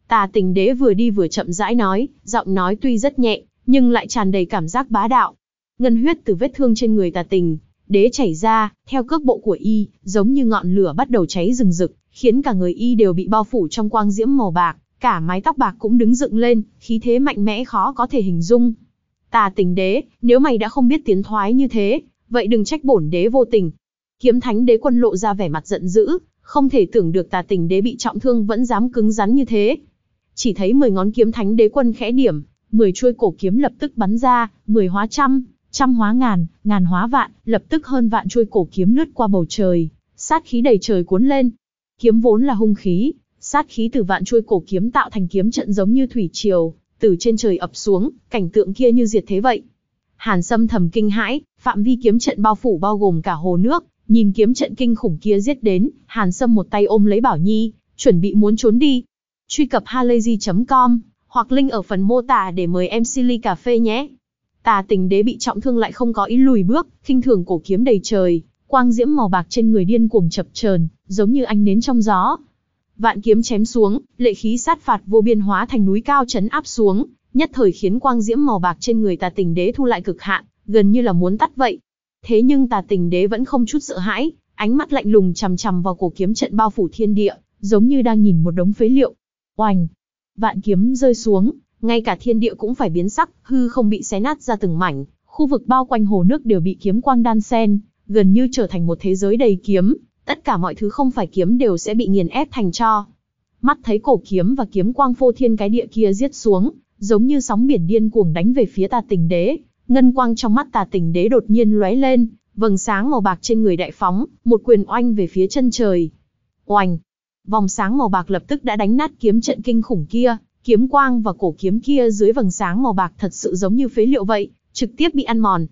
S1: Tà tình đế vừa đi vừa chậm rãi nói, giọng nói tuy rất nhẹ, nhưng lại tràn đầy cảm giác bá đạo. Ngân huyết từ vết thương trên người tà tình, đế chảy ra, theo cước bộ của y, giống như ngọn lửa bắt đầu cháy rừng rực, khiến cả người y đều bị bao phủ trong quang diễm màu bạc, cả mái tóc bạc cũng đứng dựng lên, khí thế mạnh mẽ khó có thể hình dung. Tà tình đế, nếu mày đã không biết tiến thoái như thế, vậy đừng trách bổn đế vô tình. Kiếm thánh đế quân lộ ra vẻ mặt giận dữ, không thể tưởng được tà tình đế bị trọng thương vẫn dám cứng rắn như thế. Chỉ thấy 10 ngón kiếm thánh đế quân khẽ điểm, 10 chuôi cổ kiếm lập tức bắn ra, 10 hóa trăm, trăm hóa ngàn, ngàn hóa vạn, lập tức hơn vạn chuôi cổ kiếm lướt qua bầu trời, sát khí đầy trời cuốn lên. Kiếm vốn là hung khí, sát khí từ vạn chuôi cổ kiếm tạo thành kiếm trận giống như thủy triều, từ trên trời ập xuống, cảnh tượng kia như diệt thế vậy. Hàn Sâm thầm kinh hãi, phạm vi kiếm trận bao phủ bao gồm cả hồ nước, nhìn kiếm trận kinh khủng kia giết đến, Hàn Sâm một tay ôm lấy Bảo Nhi, chuẩn bị muốn trốn đi. Truy cập halayzi.com hoặc link ở phần mô tả để mời em Silly Cà Phê nhé. Tà tình đế bị trọng thương lại không có ý lùi bước, khinh thường cổ kiếm đầy trời, quang diễm màu bạc trên người điên cuồng chập chờn, giống như ánh nến trong gió. Vạn kiếm chém xuống, lệ khí sát phạt vô biên hóa thành núi cao chấn áp xuống, nhất thời khiến quang diễm màu bạc trên người tà tình đế thu lại cực hạn, gần như là muốn tắt vậy. Thế nhưng tà tình đế vẫn không chút sợ hãi, ánh mắt lạnh lùng chằm chằm vào cổ kiếm trận bao phủ thiên địa, giống như đang nhìn một đống phế liệu. Oanh! Vạn kiếm rơi xuống, ngay cả thiên địa cũng phải biến sắc, hư không bị xé nát ra từng mảnh, khu vực bao quanh hồ nước đều bị kiếm quang đan xen, gần như trở thành một thế giới đầy kiếm, tất cả mọi thứ không phải kiếm đều sẽ bị nghiền ép thành cho. Mắt thấy cổ kiếm và kiếm quang phô thiên cái địa kia giết xuống, giống như sóng biển điên cuồng đánh về phía tà tình đế, ngân quang trong mắt tà tình đế đột nhiên lóe lên, vầng sáng màu bạc trên người đại phóng, một quyền oanh về phía chân trời. Oanh! Vòng sáng màu bạc lập tức đã đánh nát kiếm trận kinh khủng kia, kiếm quang và cổ kiếm kia dưới vầng sáng màu bạc thật sự giống như phế liệu vậy, trực tiếp bị ăn mòn.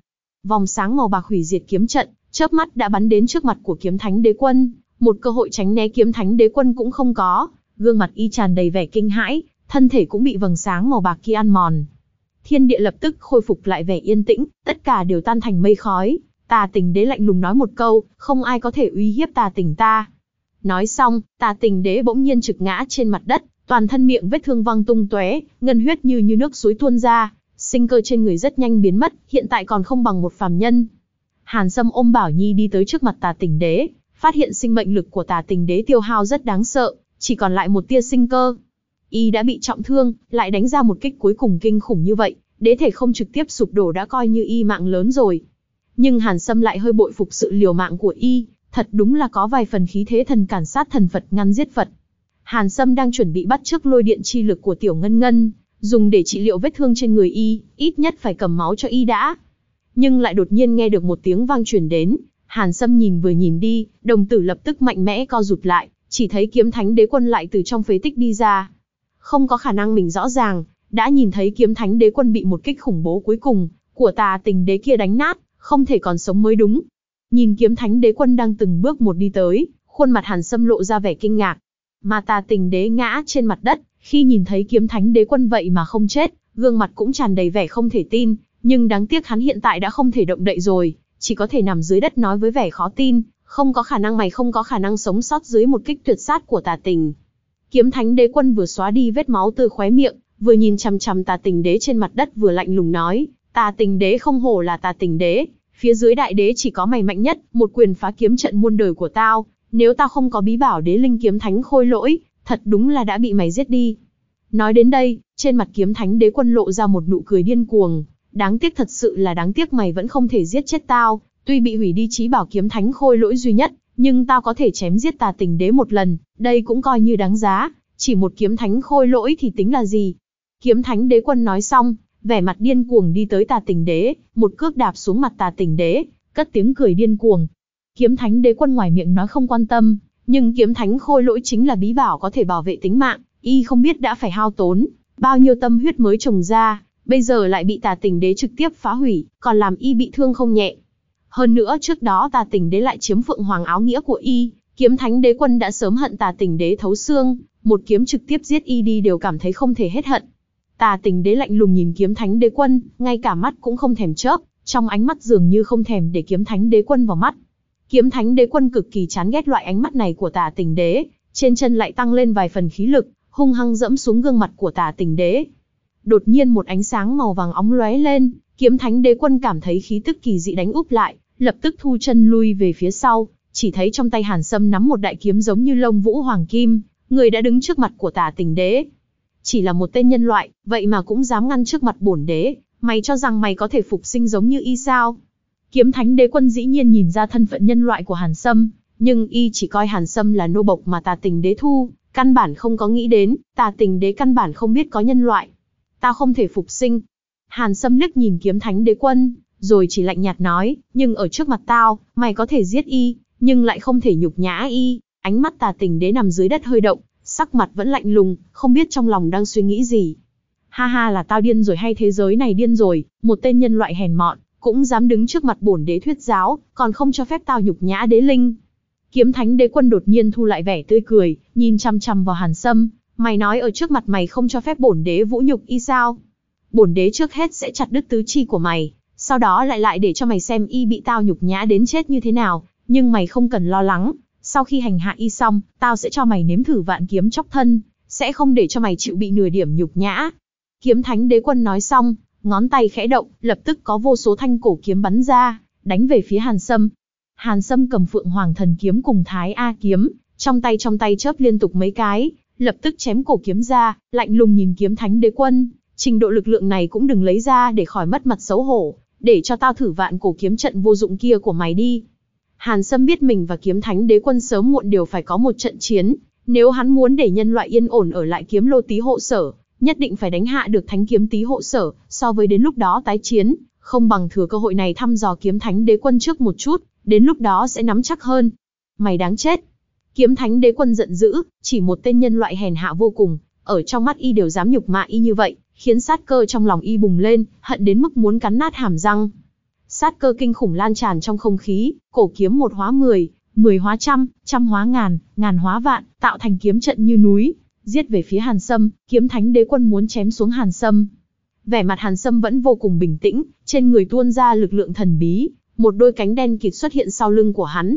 S1: Vòng sáng màu bạc hủy diệt kiếm trận, chớp mắt đã bắn đến trước mặt của kiếm thánh đế quân, một cơ hội tránh né kiếm thánh đế quân cũng không có, gương mặt y tràn đầy vẻ kinh hãi, thân thể cũng bị vầng sáng màu bạc kia ăn mòn. Thiên địa lập tức khôi phục lại vẻ yên tĩnh, tất cả đều tan thành mây khói. Tà tình đế lạnh lùng nói một câu, không ai có thể uy hiếp tà tình ta. Nói xong, tà tình đế bỗng nhiên trực ngã trên mặt đất, toàn thân miệng vết thương văng tung tóe, ngân huyết như như nước suối tuôn ra, sinh cơ trên người rất nhanh biến mất, hiện tại còn không bằng một phàm nhân. Hàn Sâm ôm Bảo Nhi đi tới trước mặt tà tình đế, phát hiện sinh mệnh lực của tà tình đế tiêu hao rất đáng sợ, chỉ còn lại một tia sinh cơ. Y đã bị trọng thương, lại đánh ra một kích cuối cùng kinh khủng như vậy, đế thể không trực tiếp sụp đổ đã coi như Y mạng lớn rồi. Nhưng Hàn Sâm lại hơi bội phục sự liều mạng của Y, thật đúng là có vài phần khí thế thần cản sát thần Phật ngăn giết Phật. Hàn Sâm đang chuẩn bị bắt trước lôi điện chi lực của Tiểu Ngân Ngân, dùng để trị liệu vết thương trên người y, ít nhất phải cầm máu cho y đã. Nhưng lại đột nhiên nghe được một tiếng vang truyền đến, Hàn Sâm nhìn vừa nhìn đi, đồng tử lập tức mạnh mẽ co rụt lại, chỉ thấy kiếm thánh đế quân lại từ trong phế tích đi ra. Không có khả năng mình rõ ràng, đã nhìn thấy kiếm thánh đế quân bị một kích khủng bố cuối cùng, của tà tình đế kia đánh nát, không thể còn sống mới đúng. Nhìn kiếm thánh đế quân đang từng bước một đi tới, khuôn mặt Hàn Sâm lộ ra vẻ kinh ngạc. Mà tà tình đế ngã trên mặt đất, khi nhìn thấy kiếm thánh đế quân vậy mà không chết, gương mặt cũng tràn đầy vẻ không thể tin, nhưng đáng tiếc hắn hiện tại đã không thể động đậy rồi, chỉ có thể nằm dưới đất nói với vẻ khó tin, không có khả năng mày không có khả năng sống sót dưới một kích tuyệt sát của tà tình. Kiếm thánh đế quân vừa xóa đi vết máu từ khóe miệng, vừa nhìn chằm chằm tà tình đế trên mặt đất vừa lạnh lùng nói, tà tình đế không hổ là tà tình đế, phía dưới đại đế chỉ có mày mạnh nhất, một quyền phá kiếm trận muôn đời của tao, nếu tao không có bí bảo đế linh kiếm thánh khôi lỗi, thật đúng là đã bị mày giết đi. Nói đến đây, trên mặt kiếm thánh đế quân lộ ra một nụ cười điên cuồng, đáng tiếc thật sự là đáng tiếc mày vẫn không thể giết chết tao, tuy bị hủy đi trí bảo kiếm thánh khôi lỗi duy nhất, nhưng tao có thể chém giết tà tình đế một lần, đây cũng coi như đáng giá, chỉ một kiếm thánh khôi lỗi thì tính là gì. Kiếm thánh đế quân nói xong, vẻ mặt điên cuồng đi tới tà tình đế, một cước đạp xuống mặt tà tình đế, cất tiếng cười điên cuồng. Kiếm thánh đế quân ngoài miệng nói không quan tâm, nhưng kiếm thánh khôi lỗi chính là bí bảo có thể bảo vệ tính mạng, y không biết đã phải hao tốn, bao nhiêu tâm huyết mới trồng ra, bây giờ lại bị tà tình đế trực tiếp phá hủy, còn làm y bị thương không nhẹ. Hơn nữa trước đó tà tình đế lại chiếm phượng hoàng áo nghĩa của y, kiếm thánh đế quân đã sớm hận tà tình đế thấu xương, một kiếm trực tiếp giết y đi đều cảm thấy không thể hết hận. Tà tình đế lạnh lùng nhìn kiếm thánh đế quân, ngay cả mắt cũng không thèm chớp, trong ánh mắt dường như không thèm để kiếm thánh đế quân vào mắt. Kiếm thánh đế quân cực kỳ chán ghét loại ánh mắt này của tà tình đế, trên chân lại tăng lên vài phần khí lực, hung hăng dẫm xuống gương mặt của tà tình đế. Đột nhiên một ánh sáng màu vàng óng lóe lên, kiếm thánh đế quân cảm thấy khí tức kỳ dị đánh úp lại, lập tức thu chân lui về phía sau, chỉ thấy trong tay Hàn Sâm nắm một đại kiếm giống như lông vũ hoàng kim, người đã đứng trước mặt của tà tình đế. Chỉ là một tên nhân loại, vậy mà cũng dám ngăn trước mặt bổn đế, mày cho rằng mày có thể phục sinh giống như y sao? Kiếm thánh đế quân dĩ nhiên nhìn ra thân phận nhân loại của Hàn Sâm, nhưng y chỉ coi Hàn Sâm là nô bộc mà tà tình đế thu, căn bản không có nghĩ đến, tà tình đế căn bản không biết có nhân loại. Tao không thể phục sinh. Hàn Sâm nức nhìn kiếm thánh đế quân, rồi chỉ lạnh nhạt nói, nhưng ở trước mặt tao, mày có thể giết y, nhưng lại không thể nhục nhã y. Ánh mắt tà tình đế nằm dưới đất hơi động, sắc mặt vẫn lạnh lùng, không biết trong lòng đang suy nghĩ gì. Ha ha là tao điên rồi hay thế giới này điên rồi, một tên nhân loại hèn mọn, cũng dám đứng trước mặt bổn đế thuyết giáo, còn không cho phép tao nhục nhã đế linh. Kiếm thánh đế quân đột nhiên thu lại vẻ tươi cười, nhìn chăm chăm vào hàn sâm, mày nói ở trước mặt mày không cho phép bổn đế vũ nhục y sao? Bổn đế trước hết sẽ chặt đứt tứ chi của mày, sau đó lại lại để cho mày xem y bị tao nhục nhã đến chết như thế nào, nhưng mày không cần lo lắng, sau khi hành hạ y xong, tao sẽ cho mày nếm thử vạn kiếm chóc thân, sẽ không để cho mày chịu bị nửa điểm nhục nhã. Kiếm thánh đế quân nói xong, ngón tay khẽ động, lập tức có vô số thanh cổ kiếm bắn ra, đánh về phía Hàn Sâm. Hàn Sâm cầm Phượng Hoàng Thần kiếm cùng Thái A kiếm, trong tay trong tay chớp liên tục mấy cái, lập tức chém cổ kiếm ra, lạnh lùng nhìn kiếm thánh đế quân, trình độ lực lượng này cũng đừng lấy ra để khỏi mất mặt xấu hổ, để cho tao thử vạn cổ kiếm trận vô dụng kia của mày đi. Hàn Sâm biết mình và kiếm thánh đế quân sớm muộn đều phải có một trận chiến, nếu hắn muốn để nhân loại yên ổn ở lại kiếm lô tí hộ sở, nhất định phải đánh hạ được thánh kiếm tí hộ sở, so với đến lúc đó tái chiến, không bằng thừa cơ hội này thăm dò kiếm thánh đế quân trước một chút, đến lúc đó sẽ nắm chắc hơn. Mày đáng chết. Kiếm thánh đế quân giận dữ, chỉ một tên nhân loại hèn hạ vô cùng, ở trong mắt y đều dám nhục mạ y như vậy, khiến sát cơ trong lòng y bùng lên, hận đến mức muốn cắn nát hàm răng. Sát cơ kinh khủng lan tràn trong không khí, cổ kiếm một hóa mười, mười hóa trăm, trăm hóa ngàn, ngàn hóa vạn, tạo thành kiếm trận như núi, giết về phía Hàn Sâm, kiếm thánh đế quân muốn chém xuống Hàn Sâm. Vẻ mặt Hàn Sâm vẫn vô cùng bình tĩnh, trên người tuôn ra lực lượng thần bí, một đôi cánh đen kịt xuất hiện sau lưng của hắn.